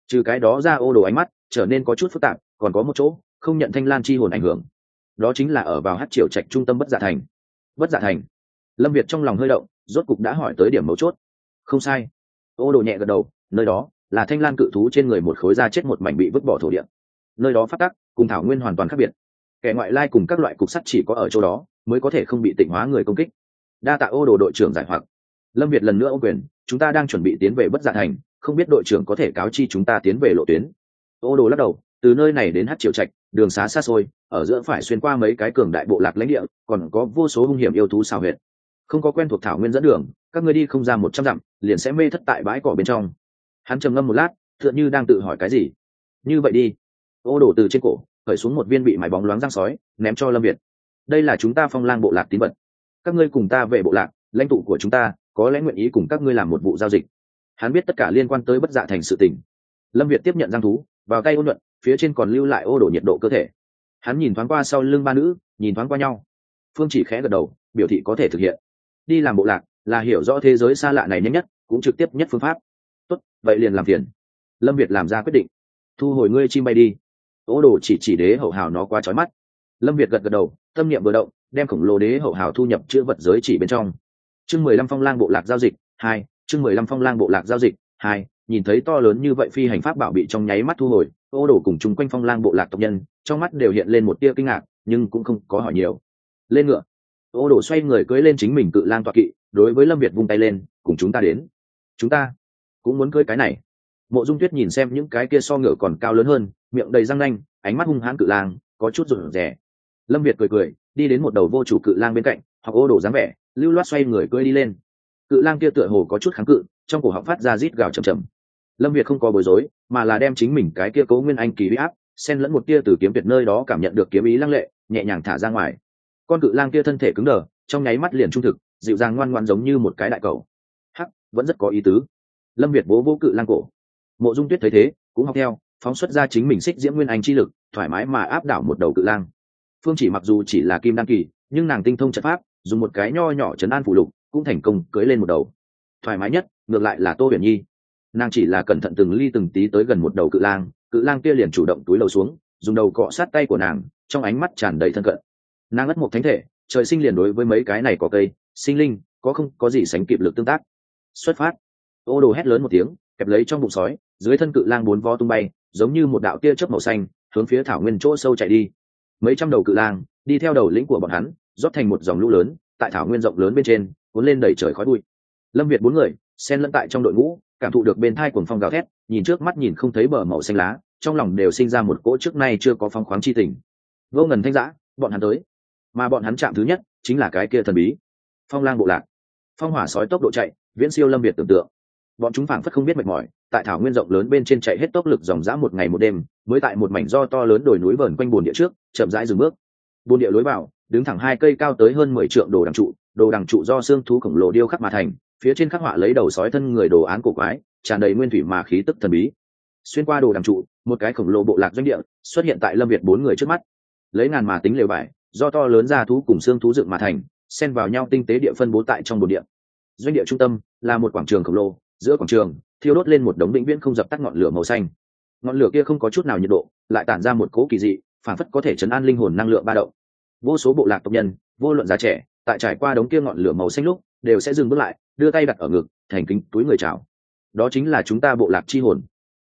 Trừ cái đó ra ô đồ ánh mắt trở nên có chút phức tạp, còn có một chỗ không nhận thanh lan chi hồn ảnh hưởng. Đó chính là ở vào hát triều trạch trung tâm bất giả thành. Bất giả thành. Lâm việt trong lòng hơi động, rốt cục đã hỏi tới điểm mấu chốt. Không sai. Ô đồ nhẹ gật đầu, nơi đó là thanh lan cự thú trên người một khối da chết một mảnh bị vứt bỏ thổ địa. Nơi đó phát tắc, cùng thảo nguyên hoàn toàn khác biệt. Kẻ ngoại lai cùng các loại cục sắt chỉ có ở chỗ đó, mới có thể không bị tịnh hóa người công kích. Đa tạ ô đồ đội trưởng giải hoặc lâm việt lần nữa ô quyền, chúng ta đang chuẩn bị tiến về bất dạ thành, không biết đội trưởng có thể cáo chi chúng ta tiến về lộ tuyến. Ô đồ lắc đầu, từ nơi này đến hát triều trạch, đường xá xa xôi, ở giữa phải xuyên qua mấy cái cường đại bộ lạc lãnh địa, còn có vô số hung hiểm yêu thú xào huyệt. Không có quen thuộc thảo nguyên dẫn đường, các ngươi đi không ra một trăm dặm, liền sẽ mê thất tại bãi cỏ bên trong. Hắn trầm ngâm một lát, tựa như đang tự hỏi cái gì. Như vậy đi. Ô đổ từ trên cổ, khởi xuống một viên bị mái bóng loáng răng sói, ném cho lâm việt. Đây là chúng ta phong lang bộ lạc tín vật. Các ngươi cùng ta về bộ lạc, lãnh tụ của chúng ta có lẽ nguyện ý cùng các ngươi làm một vụ giao dịch. Hắn biết tất cả liên quan tới bất dạ thành sự tình. Lâm việt tiếp nhận giang thú, vào tay ôn luận, phía trên còn lưu lại ô đổ nhiệt độ cơ thể. Hắn nhìn thoáng qua sau lưng ba nữ, nhìn thoáng qua nhau. Phương chỉ khẽ gật đầu, biểu thị có thể thực hiện. Đi làm bộ lạc, là hiểu rõ thế giới xa lạ này nhanh nhất, cũng trực tiếp nhất phương pháp. Tốt, vậy liền làm phiền. Lâm việt làm ra quyết định. Thu hồi ngươi chim bay đi. Ô đồ chỉ chỉ đế hậu hào nó quá trói mắt. Lâm việt gật gật đầu, tâm niệm vừa động, đem khổng lồ đế hậu hào thu nhập chữ vật giới chỉ bên trong chương mười lăm phong lang bộ lạc giao dịch, hai, chương mười lăm phong lang bộ lạc giao dịch, hai, nhìn thấy to lớn như vậy phi hành pháp bảo bị trong nháy mắt thu hồi, ô đồ cùng chung quanh phong lang bộ lạc tộc nhân, trong mắt đều hiện lên một tia kinh ngạc, nhưng cũng không có hỏi nhiều. Lên ngựa. Ô đồ xoay người cưới lên chính mình cự lang toa kỵ, đối với lâm việt vung tay lên, cùng chúng ta đến. Chúng ta cũng muốn cưới cái này. Mộ dung tuyết nhìn xem những cái kia so ngựa còn cao lớn hơn, miệng đầy răng nanh, ánh mắt hung hãn cự lang, có chút rụt rè. Lâm việt cười cười, đi đến một đầu vô chủ cự lang bên cạnh học ô đồ dáng vẻ, lưu loát xoay người cưỡi đi lên. Cự lang kia tựa hồ có chút kháng cự, trong cổ họng phát ra rít gào chầm chầm lâm việt không có bối rối, mà là đem chính mình cái kia cố nguyên anh kỳ huy áp, xen lẫn một tia từ kiếm việt nơi đó cảm nhận được kiếm ý lăng lệ, nhẹ nhàng thả ra ngoài. Con cự lang kia thân thể cứng đờ, trong nháy mắt liền trung thực, dịu dàng ngoan ngoan giống như một cái đại cầu. Hắc, vẫn rất có ý tứ. Lâm việt bố vô cự lang cổ. Mộ dung tuyết thấy thế, cũng học theo, phóng xuất ra chính mình xích diễm nguyên anh chi lực, thoải mái mà áp đảo một đầu cự lang. Phương chỉ mặc dù chỉ là kim đăng kỳ, nhưng nàng tinh thông trận pháp dùng một cái nho nhỏ chấn an phụ lục, cũng thành công cưới lên một đầu. Thoải mái nhất, ngược lại là tô huyền nhi. Nàng chỉ là cẩn thận từng ly từng tí tới gần một đầu cự lang cự lang kia liền chủ động túi lầu xuống, dùng đầu cọ sát tay của nàng, trong ánh mắt tràn đầy thân cận. Nàng ất một thánh thể, trời sinh liền đối với mấy cái này có cây, sinh linh, có không, có gì sánh kịp lực tương tác. Xuất phát. Ô đồ hét lớn một tiếng, kẹp lấy trong bụng sói, dưới thân cự lang bốn vo tung bay, giống như một đạo tia chớp màu xanh, hướng phía thảo nguyên chỗ sâu chạy đi. Mấy trăm đầu cự lang, đi theo đầu lĩnh của bọn hắn rót thành một dòng lũ lớn, tại thảo nguyên rộng lớn bên trên, cuốn lên đầy trời khói bụi. Lâm việt bốn người, xen lẫn tại trong đội ngũ, cảm thụ được bên thai cuồng phong gào thét, nhìn trước mắt nhìn không thấy bờ màu xanh lá, trong lòng đều sinh ra một cỗ trước nay chưa có phong khoáng chi tình. Vô ngần thanh giã bọn hắn tới. Mà bọn hắn chạm thứ nhất, chính là cái kia thần bí. Phong lang bộ lạc. Phong hỏa sói tốc độ chạy, viễn siêu lâm việt tưởng tượng. Bọn chúng phảng phất không biết mệt mỏi, tại thảo nguyên rộng lớn bên trên chạy hết tốc lực dòng dã một ngày một đêm, mới tại một mảnh do to lớn đồi núi vờn quanh bồn địa trước, chậm rãi dừng bước. Bồn địa lối vào đứng thẳng hai cây cao tới hơn mười trượng đồ đằng trụ, đồ đằng trụ do xương thú khổng lồ điêu khắc mà thành, phía trên khắc họa lấy đầu sói thân người đồ án cổ quái, tràn đầy nguyên thủy mà khí tức thần bí. Xuyên qua đồ đằng trụ, một cái khổng lồ bộ lạc doanh địa xuất hiện tại lâm việt bốn người trước mắt. Lấy ngàn mà tính lều vải, do to lớn ra thú cùng xương thú dựng mà thành, xen vào nhau tinh tế địa phân bố tại trong bồn địa. Doanh địa trung tâm là một quảng trường khổng lồ, giữa quảng trường, thiêu đốt lên một đống vĩnh viễn không dập tắt ngọn lửa màu xanh. Ngọn lửa kia không có chút nào nhiệt độ, lại tản ra một cố kỳ dị, phản phất có thể chấn an linh hồn năng lượng ba động vô số bộ lạc tộc nhân, vô luận già trẻ, tại trải qua đống kia ngọn lửa màu xanh lúc, đều sẽ dừng bước lại, đưa tay đặt ở ngực, thành kính túi người chào. Đó chính là chúng ta bộ lạc chi hồn.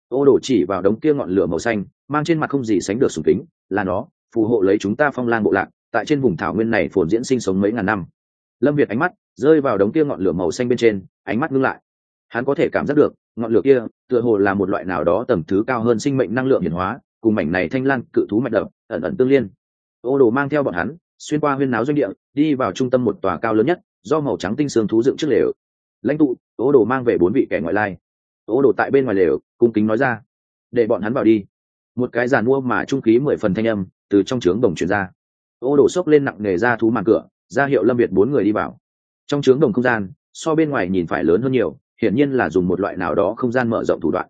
Ô đổ chỉ vào đống kia ngọn lửa màu xanh, mang trên mặt không gì sánh được sùng kính, là nó, phù hộ lấy chúng ta phong lang bộ lạc, tại trên vùng thảo nguyên này phồn diễn sinh sống mấy ngàn năm. Lâm việt ánh mắt rơi vào đống kia ngọn lửa màu xanh bên trên, ánh mắt ngưng lại. Hắn có thể cảm giác được, ngọn lửa kia tựa hồ là một loại nào đó tầm thứ cao hơn sinh mệnh năng lượng hiển hóa, cùng mảnh này thanh lan cự thú mạch đập, ẩn ẩn tương liên ô đồ mang theo bọn hắn, xuyên qua huyên náo doanh địa, đi vào trung tâm một tòa cao lớn nhất, do màu trắng tinh xương thú dựng trước lều. Lãnh tụ, ô đồ mang về bốn vị kẻ ngoại lai. Ô đồ tại bên ngoài lều, cung kính nói ra. Để bọn hắn vào đi. Một cái giàn mua mà trung khí mười phần thanh âm, từ trong trướng đồng truyền ra. Ô đồ xốc lên nặng nề ra thú màn cửa, ra hiệu lâm việt bốn người đi vào. Trong trướng đồng không gian, so bên ngoài nhìn phải lớn hơn nhiều, hiển nhiên là dùng một loại nào đó không gian mở rộng thủ đoạn.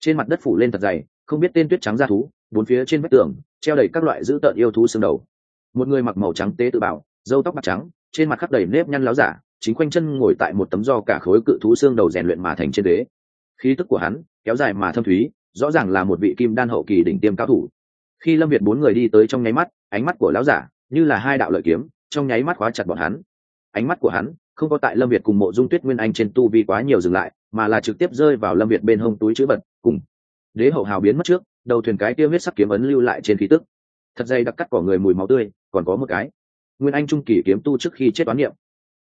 Trên mặt đất phủ lên thật dày, không biết tên tuyết trắng ra thú bốn phía trên vách tường, treo đầy các loại dữ tợn yêu thú xương đầu. Một người mặc màu trắng tế tự bảo dâu tóc bạc trắng, trên mặt khắc đầy nếp nhăn láo giả, chính quanh chân ngồi tại một tấm do cả khối cự thú xương đầu rèn luyện mà thành trên đế khí tức của hắn, kéo dài mà thâm thúy, rõ ràng là một vị kim đan hậu kỳ đỉnh tiêm cao thủ. Khi lâm việt bốn người đi tới trong nháy mắt, ánh mắt của lão giả như là hai đạo lợi kiếm, trong nháy mắt khóa chặt bọn hắn. Ánh mắt của hắn không có tại lâm việt cùng mộ dung tuyết nguyên anh trên tu vi quá nhiều dừng lại, mà là trực tiếp rơi vào lâm việt bên hông túi chữ vật, cùng. Đế hậu hào biến mất trước đầu thuyền cái kia huyết sắc kiếm ấn lưu lại trên khí tức. Thật dây đặc cắt cỏ người mùi máu tươi, còn có một cái. Nguyên anh trung kỳ kiếm tu trước khi chết toán niệm.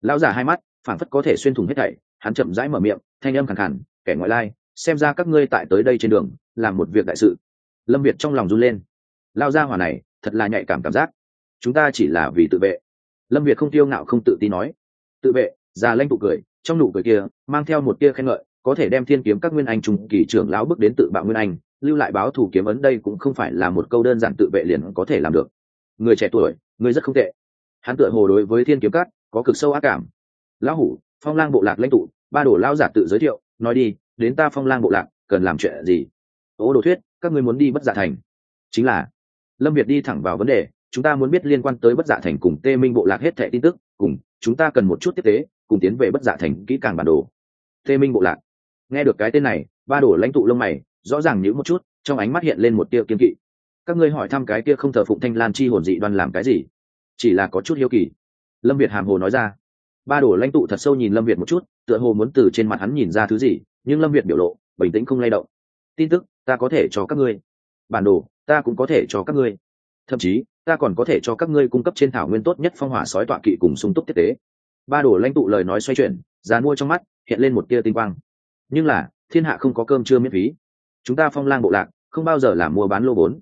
Lão giả hai mắt phản phất có thể xuyên thủng hết thảy, hắn chậm rãi mở miệng, thanh âm khẳng khẳng kẻ ngoại lai, xem ra các ngươi tại tới đây trên đường, làm một việc đại sự. Lâm việt trong lòng run lên. Lao ra hỏa này, thật là nhạy cảm cảm giác. Chúng ta chỉ là vì tự vệ. Lâm việt không tiêu ngạo không tự tin nói. Tự vệ, già lanh tụ cười, trong nụ cười kia, mang theo một tia khen ngợi, có thể đem thiên kiếm các nguyên anh trung kỳ trưởng lão bước đến tự bạo nguyên anh lưu lại báo thủ kiếm ấn đây cũng không phải là một câu đơn giản tự vệ liền có thể làm được. Người trẻ tuổi, người rất không tệ. Hắn tựa hồ đối với thiên kiếm cát có cực sâu ác cảm. Lão hủ, phong lang bộ lạc lãnh tụ, ba đồ lao giả tự giới thiệu, nói đi, đến ta phong lang bộ lạc, cần làm chuyện gì? Ô đồ thuyết, các ngươi muốn đi bất giả thành. Chính là, lâm việt đi thẳng vào vấn đề, chúng ta muốn biết liên quan tới bất giả thành cùng tê minh bộ lạc hết thẻ tin tức, cùng chúng ta cần một chút tiếp tế, cùng tiến về bất giả thành kỹ càng bản đồ. Tê minh bộ lạc. Nghe được cái tên này, ba đổ lãnh tụ lông mày rõ ràng nhữ một chút, trong ánh mắt hiện lên một tia kiên kỵ. Các ngươi hỏi thăm cái kia không thờ phụng thanh lan chi hồn dị đoan làm cái gì? Chỉ là có chút hiếu kỳ. Lâm việt hàm hồ nói ra. Ba đổ lãnh tụ thật sâu nhìn lâm việt một chút, tựa hồ muốn từ trên mặt hắn nhìn ra thứ gì, nhưng lâm việt biểu lộ, bình tĩnh không lay động. Tin tức, ta có thể cho các ngươi. Bản đồ, ta cũng có thể cho các ngươi. Thậm chí, ta còn có thể cho các ngươi cung cấp trên thảo nguyên tốt nhất phong hỏa sói tọa kỵ cùng sung túc tiếp tế. Ba đổ lãnh tụ lời nói xoay chuyển dàn mua trong mắt, hiện lên một tia tinh quang. Nhưng là, thiên hạ không có cơm chưa miễn phí chúng ta phong lang bộ lạc, không bao giờ là mua bán lô vốn.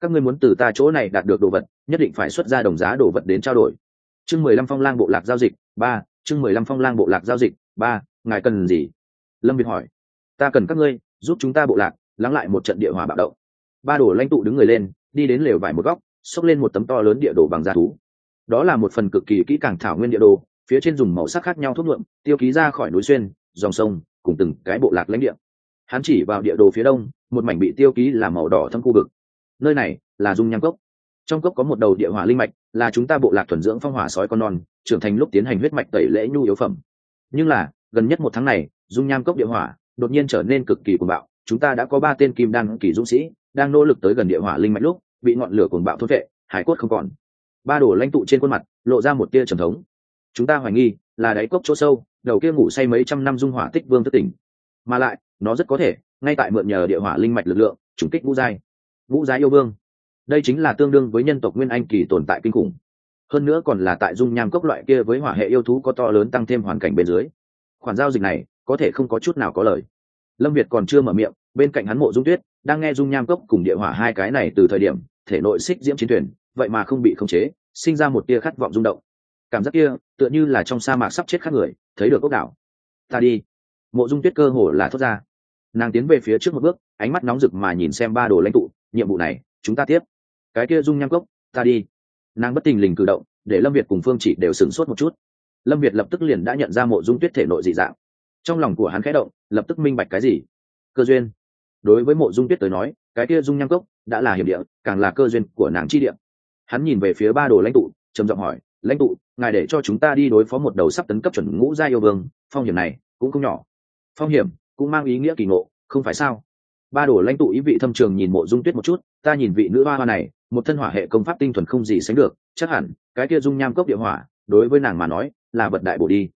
Các ngươi muốn từ ta chỗ này đạt được đồ vật, nhất định phải xuất ra đồng giá đồ vật đến trao đổi. Chương mười lăm phong lang bộ lạc giao dịch, ba, chương mười lăm phong lang bộ lạc giao dịch, ba, ngài cần gì? Lâm việt hỏi. Ta cần các ngươi, giúp chúng ta bộ lạc, lắng lại một trận địa hỏa bạo động. Ba đổ lãnh tụ đứng người lên, đi đến lều vải một góc, xốc lên một tấm to lớn địa đồ bằng da thú. Đó là một phần cực kỳ kỹ càng thảo nguyên địa đồ, phía trên dùng màu sắc khác nhau thuốc nhuộm, tiêu ký ra khỏi núi xuyên, dòng sông, cùng từng cái bộ lạc lãnh địa hắn chỉ vào địa đồ phía đông, một mảnh bị tiêu ký là màu đỏ thâm khu vực. Nơi này là dung nham cốc. Trong cốc có một đầu địa hỏa linh mạch, là chúng ta bộ lạc thuần dưỡng phong hỏa sói con non, trưởng thành lúc tiến hành huyết mạch tẩy lễ nhu yếu phẩm. Nhưng là, gần nhất một tháng này, dung nham cốc địa hỏa đột nhiên trở nên cực kỳ cuồng bạo. Chúng ta đã có ba tên kim đan kỳ dũng sĩ đang nỗ lực tới gần địa hỏa linh mạch lúc, bị ngọn lửa cuồng bạo thốt vệ hải cốt không còn. Ba đồ lãnh tụ trên khuôn mặt, lộ ra một tia trầm thống. Chúng ta hoài nghi là đáy cốc chỗ sâu, đầu kia ngủ say mấy trăm năm dung hỏa tích vương thất tỉnh. Mà lại nó rất có thể, ngay tại mượn nhờ địa hỏa linh mạch lực lượng, trùng kích vũ giai. Vũ giai yêu vương. Đây chính là tương đương với nhân tộc nguyên anh kỳ tồn tại kinh khủng. Hơn nữa còn là tại dung nham cốc loại kia với hỏa hệ yêu thú có to lớn tăng thêm hoàn cảnh bên dưới. Khoản giao dịch này, có thể không có chút nào có lời. Lâm việt còn chưa mở miệng, bên cạnh hắn mộ dung tuyết, đang nghe dung nham cốc cùng địa hỏa hai cái này từ thời điểm, thể nội xích diễm chiến thuyền, vậy mà không bị khống chế, sinh ra một tia khát vọng rung động. Cảm giác kia, tựa như là trong sa mạc sắp chết khác người, thấy được ốc đảo. Ta đi. Mộ dung tuyết cơ hồ là thốt ra nàng tiến về phía trước một bước, ánh mắt nóng rực mà nhìn xem ba đồ lãnh tụ, nhiệm vụ này, chúng ta tiếp. Cái kia dung nham cốc, ta đi. Nàng bất tình lình cử động, để lâm việt cùng phương chỉ đều sửng sốt một chút. Lâm việt lập tức liền đã nhận ra mộ dung tuyết thể nội dị dạng. Trong lòng của hắn khẽ động, lập tức minh bạch cái gì? Cơ duyên. Đối với mộ dung tuyết tới nói, cái kia dung nham cốc đã là hiểm địa, càng là cơ duyên của nàng chi địa. Hắn nhìn về phía ba đồ lãnh tụ, trầm giọng hỏi, lãnh tụ, ngài để cho chúng ta đi đối phó một đầu sắp tấn cấp chuẩn ngũ gia yêu vương, phong hiểm này cũng không nhỏ. Phong hiểm? Cũng mang ý nghĩa kỳ ngộ, không phải sao? Ba đồ lãnh tụ ý vị thâm trường nhìn mộ dung tuyết một chút, ta nhìn vị nữ hoa hoa này, một thân hỏa hệ công pháp tinh thuần không gì sánh được, chắc hẳn, cái kia dung nham cốc địa hỏa, đối với nàng mà nói, là vật đại bổ đi.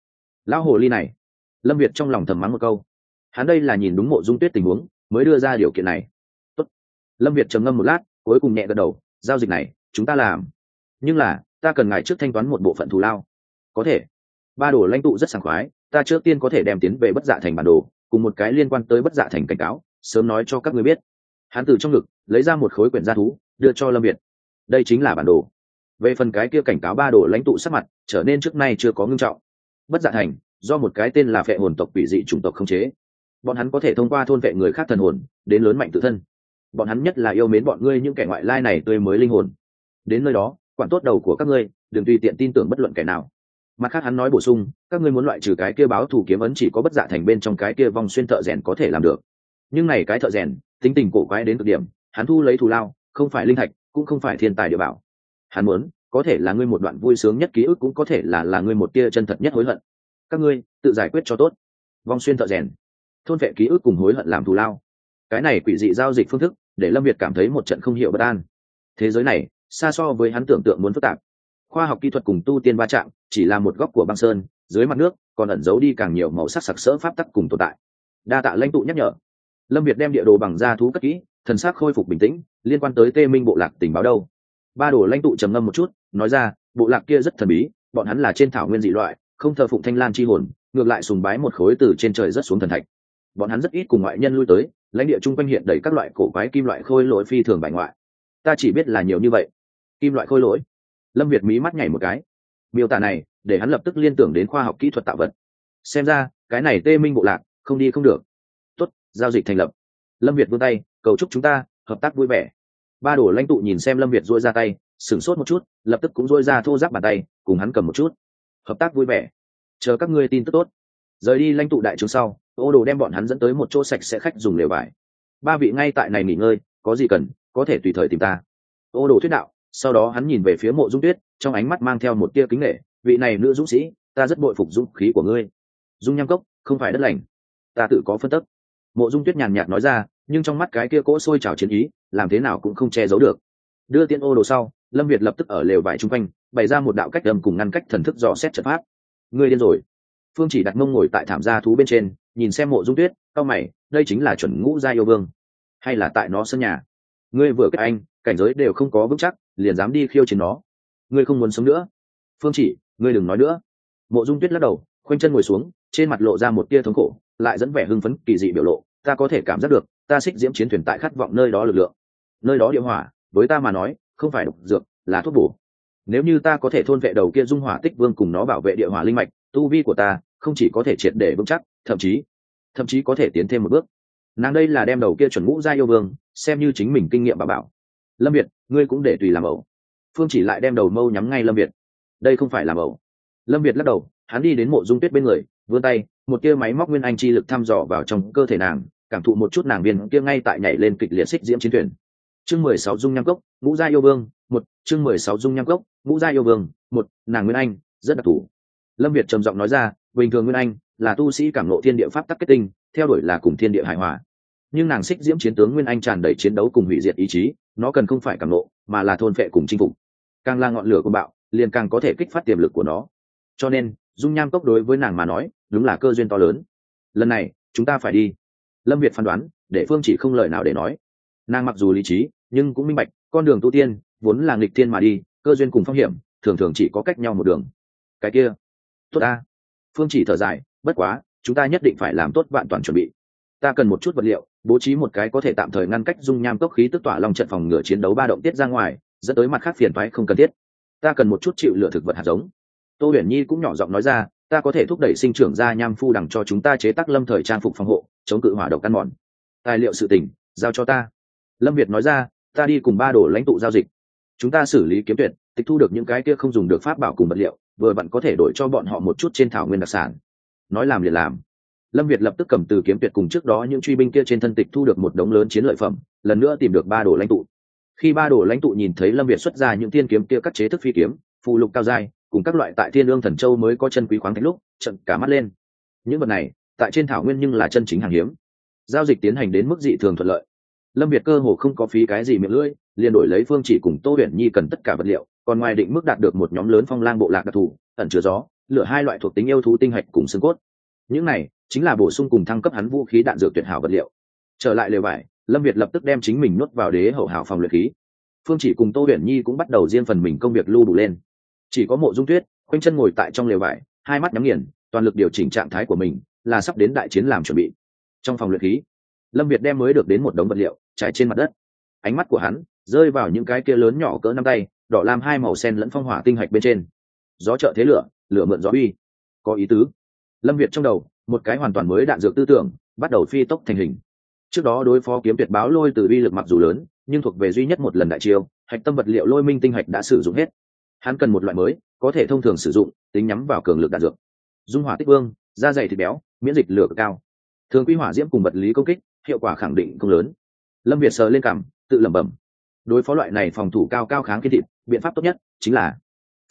Lão hồ ly này, lâm việt trong lòng thầm mắng một câu. Hắn đây là nhìn đúng mộ dung tuyết tình huống, mới đưa ra điều kiện này. Tốt. lâm việt trầm ngâm một lát, cuối cùng nhẹ gật đầu, giao dịch này, chúng ta làm. Nhưng là, ta cần ngài trước thanh toán một bộ phận thù lao. Có thể. Ba đồ lãnh tụ rất sảng khoái, ta trước tiên có thể đem tiến về bất dạ thành bản đồ cùng một cái liên quan tới bất dạ thành cảnh cáo, sớm nói cho các người biết. Hắn từ trong ngực, lấy ra một khối quyển gia thú, đưa cho lâm việt. Đây chính là bản đồ. Về phần cái kia cảnh cáo ba đồ lãnh tụ sắc mặt, trở nên trước nay chưa có ngưng trọng. Bất dạ thành, do một cái tên là phệ hồn tộc quỷ dị chủng tộc không chế. Bọn hắn có thể thông qua thôn vệ người khác thần hồn, đến lớn mạnh tự thân. Bọn hắn nhất là yêu mến bọn ngươi những kẻ ngoại lai này tươi mới linh hồn. Đến nơi đó, quản tốt đầu của các ngươi, đừng tùy tiện tin tưởng bất luận kẻ nào mặt khác hắn nói bổ sung, các ngươi muốn loại trừ cái kia báo thủ kiếm ấn chỉ có bất dạ thành bên trong cái kia vòng xuyên thợ rèn có thể làm được. Nhưng này cái thợ rèn, tính tình cổ quái đến cực điểm, hắn thu lấy thù lao, không phải linh thạch, cũng không phải thiên tài địa bảo. Hắn muốn, có thể là ngươi một đoạn vui sướng nhất ký ức cũng có thể là là ngươi một tia chân thật nhất hối hận. Các ngươi, tự giải quyết cho tốt. Vong xuyên thợ rèn. Thôn vệ ký ức cùng hối hận làm thù lao. Cái này quỷ dị giao dịch phương thức, để lâm việt cảm thấy một trận không hiểu bất an. Thế giới này, xa so với hắn tưởng tượng muốn phức tạp khoa học kỹ thuật cùng tu tiên va chạm chỉ là một góc của băng sơn, dưới mặt nước còn ẩn giấu đi càng nhiều màu sắc sặc sỡ pháp tắc cùng tồn tại. Đa tạ lãnh tụ nhắc nhở. Lâm việt đem địa đồ bằng da thú cất kỹ, thần sắc khôi phục bình tĩnh, liên quan tới tê minh bộ lạc tình báo đâu. Ba đồ lãnh tụ trầm ngâm một chút, nói ra, bộ lạc kia rất thần bí, bọn hắn là trên thảo nguyên dị loại, không thờ phụng thanh lan chi hồn, ngược lại sùng bái một khối từ trên trời rất xuống thần thạch. Bọn hắn rất ít cùng ngoại nhân lui tới, lãnh địa chung quanh hiện đầy các loại cổ quái kim loại khôi lỗi phi thường bài ngoại. Ta chỉ biết là nhiều như vậy. Kim loại khôi lỗi? Lâm việt mí mắt nhảy một cái. Miêu tả này, để hắn lập tức liên tưởng đến khoa học kỹ thuật tạo vật. Xem ra, cái này tê minh bộ lạc, không đi không được. Tốt, giao dịch thành lập. Lâm việt vươn tay, cầu chúc chúng ta, hợp tác vui vẻ. Ba đổ lãnh tụ nhìn xem lâm việt dôi ra tay, sửng sốt một chút, lập tức cũng dôi ra thô giáp bàn tay, cùng hắn cầm một chút. Hợp tác vui vẻ. Chờ các ngươi tin tức tốt. Rời đi lãnh tụ đại trường sau, ô đồ đem bọn hắn dẫn tới một chỗ sạch sẽ khách dùng lều vải. Ba vị ngay tại này nghỉ ngơi, có gì cần, có thể tùy thời tìm ta. Ô đồ thuyết đạo sau đó hắn nhìn về phía mộ dung tuyết, trong ánh mắt mang theo một tia kính nghệ vị này nữ dũng sĩ, ta rất bội phục dũng khí của ngươi. Dung nham cốc, không phải đất lành. Ta tự có phân tấp mộ dung tuyết nhàn nhạt nói ra, nhưng trong mắt cái kia cỗ sôi trào chiến ý, làm thế nào cũng không che giấu được. Đưa tiễn ô đồ sau, lâm việt lập tức ở lều vải chung quanh, bày ra một đạo cách đầm cùng ngăn cách thần thức dò xét trận pháp. Ngươi điên rồi. Phương chỉ đặt mông ngồi tại thảm gia thú bên trên, nhìn xem mộ dung tuyết, cao mày, đây chính là chuẩn ngũ gia yêu vương, hay là tại nó sân nhà? Ngươi vừa kết anh, cảnh giới đều không có vững chắc liền dám đi khiêu chiến nó. Ngươi không muốn sống nữa. Phương chỉ, ngươi đừng nói nữa. Mộ dung tuyết lắc đầu, khoanh chân ngồi xuống, trên mặt lộ ra một tia thống khổ, lại dẫn vẻ hưng phấn, kỳ dị biểu lộ. Ta có thể cảm giác được, ta xích diễm chiến thuyền tại khát vọng nơi đó lực lượng. Nơi đó địa hỏa, với ta mà nói, không phải độc dược, là thuốc bổ. Nếu như ta có thể thôn vệ đầu kia dung hỏa tích vương cùng nó bảo vệ địa hỏa linh mạch, tu vi của ta không chỉ có thể triệt để vững chắc, thậm chí thậm chí có thể tiến thêm một bước. Nàng đây là đem đầu kia chuẩn ngũ gia yêu vương, xem như chính mình kinh nghiệm bà bảo. Lâm việt ngươi cũng để tùy làm ẩu. Phương chỉ lại đem đầu mâu nhắm ngay lâm việt. Đây không phải làm ẩu. Lâm việt lắc đầu, hắn đi đến mộ dung tuyết bên người, vươn tay, một tia máy móc nguyên anh chi lực thăm dò vào trong cơ thể nàng, cảm thụ một chút nàng viên kia ngay tại nhảy lên kịch liệt xích diễm chiến thuyền. Chương mười sáu dung nham cốc, ngũ gia yêu vương, một, chương mười sáu dung nham cốc, ngũ gia yêu vương, một, nàng nguyên anh, rất đặc thù. Lâm việt trầm giọng nói ra, bình thường nguyên anh là tu sĩ cảm lộ thiên địa pháp tắc kết tinh, theo đuổi là cùng thiên địa hài hòa nhưng nàng xích diễm chiến tướng nguyên anh tràn đầy chiến đấu cùng hủy diệt ý chí, nó cần không phải cảm nộ, mà là thôn phệ cùng chinh phục. Càng là ngọn lửa của bạo, liền càng có thể kích phát tiềm lực của nó. Cho nên, dung nham cốc đối với nàng mà nói, đúng là cơ duyên to lớn. Lần này, chúng ta phải đi. Lâm việt phán đoán, để phương chỉ không lời nào để nói. Nàng mặc dù lý trí, nhưng cũng minh bạch, con đường tu tiên, vốn là nghịch tiên mà đi, cơ duyên cùng phong hiểm, thường thường chỉ có cách nhau một đường. Cái kia, tốt ta. Phương chỉ thở dài, bất quá, chúng ta nhất định phải làm tốt vạn toàn chuẩn bị ta cần một chút vật liệu, bố trí một cái có thể tạm thời ngăn cách dung nham cốc khí tức tỏa lòng trận phòng ngừa chiến đấu ba động tiết ra ngoài, dẫn tới mặt khác phiền thoái không cần thiết. Ta cần một chút chịu lựa thực vật hạt giống. Tô huyền nhi cũng nhỏ giọng nói ra, ta có thể thúc đẩy sinh trưởng ra nham phu đằng cho chúng ta chế tác lâm thời trang phục phòng hộ, chống cự hỏa độc căn mòn. Tài liệu sự tỉnh giao cho ta. Lâm việt nói ra, ta đi cùng ba đồ lãnh tụ giao dịch. Chúng ta xử lý kiếm tuyệt, tịch thu được những cái kia không dùng được pháp bảo cùng vật liệu, vừa vặn có thể đổi cho bọn họ một chút trên thảo nguyên đặc sản. Nói làm liền làm lâm việt lập tức cầm từ kiếm tuyệt cùng trước đó những truy binh kia trên thân tịch thu được một đống lớn chiến lợi phẩm, lần nữa tìm được ba đồ lãnh tụ. Khi ba đồ lãnh tụ nhìn thấy lâm việt xuất ra những tiên kiếm kia cắt chế thức phi kiếm phụ lục cao dai cùng các loại tại thiên lương thần châu mới có chân quý khoáng thạch lúc, trận cả mắt lên. Những vật này, tại trên thảo nguyên nhưng là chân chính hàng hiếm. Giao dịch tiến hành đến mức dị thường thuận lợi. Lâm việt cơ hồ không có phí cái gì miệng lưỡi, liền đổi lấy phương chỉ cùng tô huyền nhi cần tất cả vật liệu, còn ngoài định mức đạt được một nhóm lớn phong lang bộ lạc đặc thù, ẩn chứa gió, lửa hai loại thuộc tính yêu thú tinh hạch cùng xương cốt những này chính là bổ sung cùng thăng cấp hắn vũ khí đạn dược tuyệt hảo vật liệu. Trở lại lều vải, lâm việt lập tức đem chính mình nuốt vào đế hậu hảo phòng luyện khí. Phương chỉ cùng tô huyền nhi cũng bắt đầu riêng phần mình công việc lưu đủ lên. Chỉ có mộ dung tuyết, khoanh chân ngồi tại trong lều vải, hai mắt nhắm nghiền, toàn lực điều chỉnh trạng thái của mình, là sắp đến đại chiến làm chuẩn bị. Trong phòng luyện khí, lâm việt đem mới được đến một đống vật liệu trải trên mặt đất. Ánh mắt của hắn rơi vào những cái kia lớn nhỏ cỡ năm tay, đỏ lam hai màu sen lẫn phong hỏa tinh hạch bên trên. Gió trợ thế lửa lửa mượn gió uy. Có ý tứ lâm việt trong đầu, một cái hoàn toàn mới đạn dược tư tưởng, bắt đầu phi tốc thành hình. Trước đó đối phó kiếm tuyệt báo lôi từ uy lực mặc dù lớn, nhưng thuộc về duy nhất một lần đại chiêu, hạch tâm vật liệu lôi minh tinh hạch đã sử dụng hết. Hắn cần một loại mới, có thể thông thường sử dụng, tính nhắm vào cường lực đạn dược. Dung hỏa tích vương, da dày thịt béo, miễn dịch lửa cao. Thường quy hỏa diễm cùng vật lý công kích, hiệu quả khẳng định không lớn. Lâm việt sờ lên cảm, tự lẩm bẩm. Đối phó loại này phòng thủ cao cao kháng kiên thịt, biện pháp tốt nhất chính là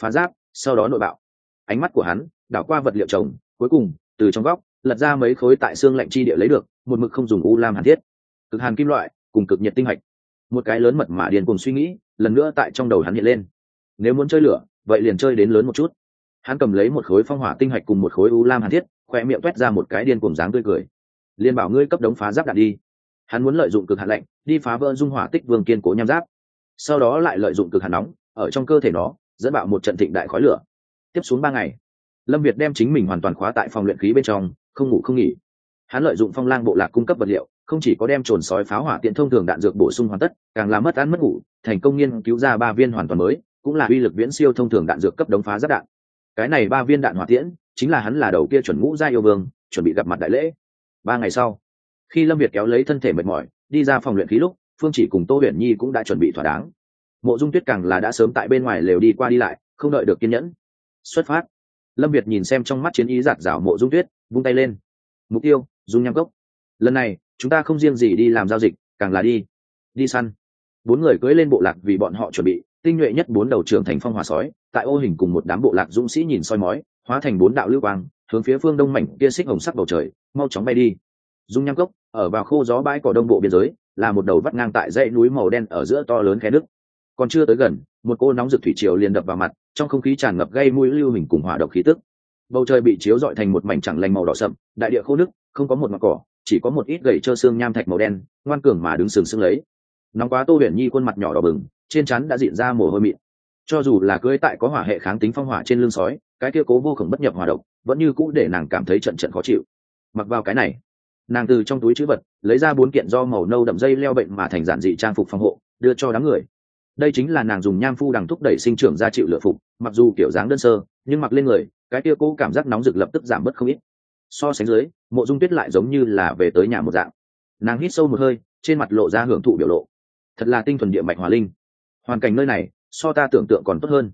phá giáp, sau đó nội bạo. Ánh mắt của hắn đảo qua vật liệu trồng cuối cùng, từ trong góc, lật ra mấy khối tại xương lạnh chi địa lấy được, một mực không dùng u lam hàn thiết. Cực hàn kim loại, cùng cực nhiệt tinh hạch. Một cái lớn mật mà điền cùng suy nghĩ, lần nữa tại trong đầu hắn hiện lên. Nếu muốn chơi lửa, vậy liền chơi đến lớn một chút. Hắn cầm lấy một khối phong hỏa tinh hạch cùng một khối u lam hàn thiết, khoe miệng quét ra một cái điên cùng dáng tươi cười. Liền bảo ngươi cấp đống phá giáp đạn đi. Hắn muốn lợi dụng cực hạt lạnh, đi phá vỡ dung hỏa tích vương kiên cố nham giáp. Sau đó lại lợi dụng cực hạt nóng, ở trong cơ thể nó, dẫn bạo một trận thịnh đại khói lửa. Tiếp xuống ba ngày lâm việt đem chính mình hoàn toàn khóa tại phòng luyện khí bên trong, không ngủ không nghỉ. Hắn lợi dụng phong lang bộ lạc cung cấp vật liệu, không chỉ có đem trồn sói pháo hỏa tiện thông thường đạn dược bổ sung hoàn tất, càng làm mất ăn mất ngủ, thành công nghiên cứu ra ba viên hoàn toàn mới, cũng là uy lực viễn siêu thông thường đạn dược cấp đống phá giáp đạn. Cái này ba viên đạn hỏa tiễn, chính là hắn là đầu kia chuẩn ngũ gia yêu vương, chuẩn bị gặp mặt đại lễ. Ba ngày sau, khi lâm việt kéo lấy thân thể mệt mỏi, đi ra phòng luyện khí lúc, phương chỉ cùng tô huyền nhi cũng đã chuẩn bị thỏa đáng. Mộ dung tuyết càng là đã sớm tại bên ngoài lều đi qua đi lại, không đợi được kiên nhẫn. Xuất phát lâm việt nhìn xem trong mắt chiến ý giạt rảo mộ dung tuyết, vung tay lên. Mục tiêu dung nham cốc. Lần này, chúng ta không riêng gì đi làm giao dịch, càng là đi đi săn. Bốn người cưỡi lên bộ lạc vì bọn họ chuẩn bị, tinh nhuệ nhất bốn đầu trưởng thành phong hòa sói, tại ô hình cùng một đám bộ lạc dũng sĩ nhìn soi mói, hóa thành bốn đạo lưu quang, hướng phía phương đông mảnh kia xích hồng sắc bầu trời, mau chóng bay đi. Dung nham cốc, ở vào khô gió bãi cỏ đông bộ biên giới, là một đầu vắt ngang tại dãy núi màu đen ở giữa to lớn khe nước còn chưa tới gần, một cô nóng rực thủy triều liền đập vào mặt trong không khí tràn ngập gây mũi lưu hình cùng hỏa độc khí tức. Bầu trời bị chiếu rọi thành một mảnh chẳng lành màu đỏ sậm, đại địa khô nước không có một mặt cỏ, chỉ có một ít gậy trơ xương nham thạch màu đen, ngoan cường mà đứng sừng sững lấy. Nóng quá tô huyền nhi khuôn mặt nhỏ đỏ bừng, trên chắn đã diện ra mồ hôi mịn. Cho dù là cưỡi tại có hỏa hệ kháng tính phong hỏa trên lưng sói, cái kia cố vô khổng bất nhập hòa độc, vẫn như cũ để nàng cảm thấy trận trận khó chịu. Mặc vào cái này, nàng từ trong túi chữ vật, lấy ra bốn kiện do màu nâu đậm dây leo bệnh mà thành giản dị trang phục phòng hộ, đưa cho đám người đây chính là nàng dùng nham phu đằng thúc đẩy sinh trưởng ra chịu lựa phục, mặc dù kiểu dáng đơn sơ, nhưng mặc lên người, cái kia cô cảm giác nóng rực lập tức giảm bớt không ít. So sánh dưới, mộ dung tuyết lại giống như là về tới nhà một dạng. Nàng hít sâu một hơi, trên mặt lộ ra hưởng thụ biểu lộ. Thật là tinh thuần địa mạch hòa linh. Hoàn cảnh nơi này, so ta tưởng tượng còn tốt hơn.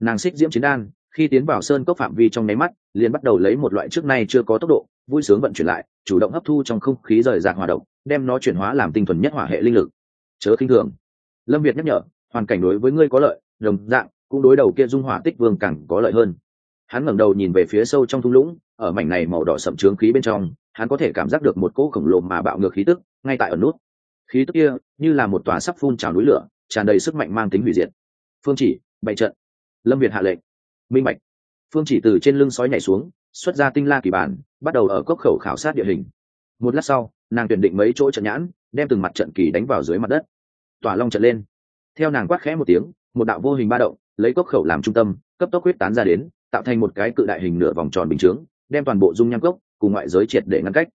Nàng xích diễm chiến đan, khi tiến vào sơn cốc phạm vi trong nháy mắt, liền bắt đầu lấy một loại trước nay chưa có tốc độ, vui sướng vận chuyển lại, chủ động hấp thu trong không khí rời rạc hoạt động đem nó chuyển hóa làm tinh thuần nhất hỏa hệ linh lực. Chớ khinh thường. Lâm việt nhắc nhở hoàn cảnh đối với ngươi có lợi, đồng dạng, cũng đối đầu kia dung hỏa tích vương càng có lợi hơn. Hắn ngẩng đầu nhìn về phía sâu trong thung lũng, ở mảnh này màu đỏ sậm trướng khí bên trong, hắn có thể cảm giác được một cỗ khổng lồ mà bạo ngược khí tức, ngay tại ở nút. Khí tức kia, như là một tòa sắp phun trào núi lửa, tràn đầy sức mạnh mang tính hủy diệt. Phương chỉ, bày trận. Lâm việt hạ lệnh. Minh bạch. Phương chỉ từ trên lưng sói nhảy xuống, xuất ra tinh la kỳ bản, bắt đầu ở cốc khẩu khảo sát địa hình. Một lát sau, nàng tuyển định mấy chỗ trận nhãn, đem từng mặt trận kỳ đánh vào dưới mặt đất. Tỏa long trận lên theo nàng quát khẽ một tiếng, một đạo vô hình ba động, lấy cốc khẩu làm trung tâm, cấp tốc huyết tán ra đến, tạo thành một cái cự đại hình nửa vòng tròn bình chướng, đem toàn bộ dung nham cốc cùng ngoại giới triệt để ngăn cách.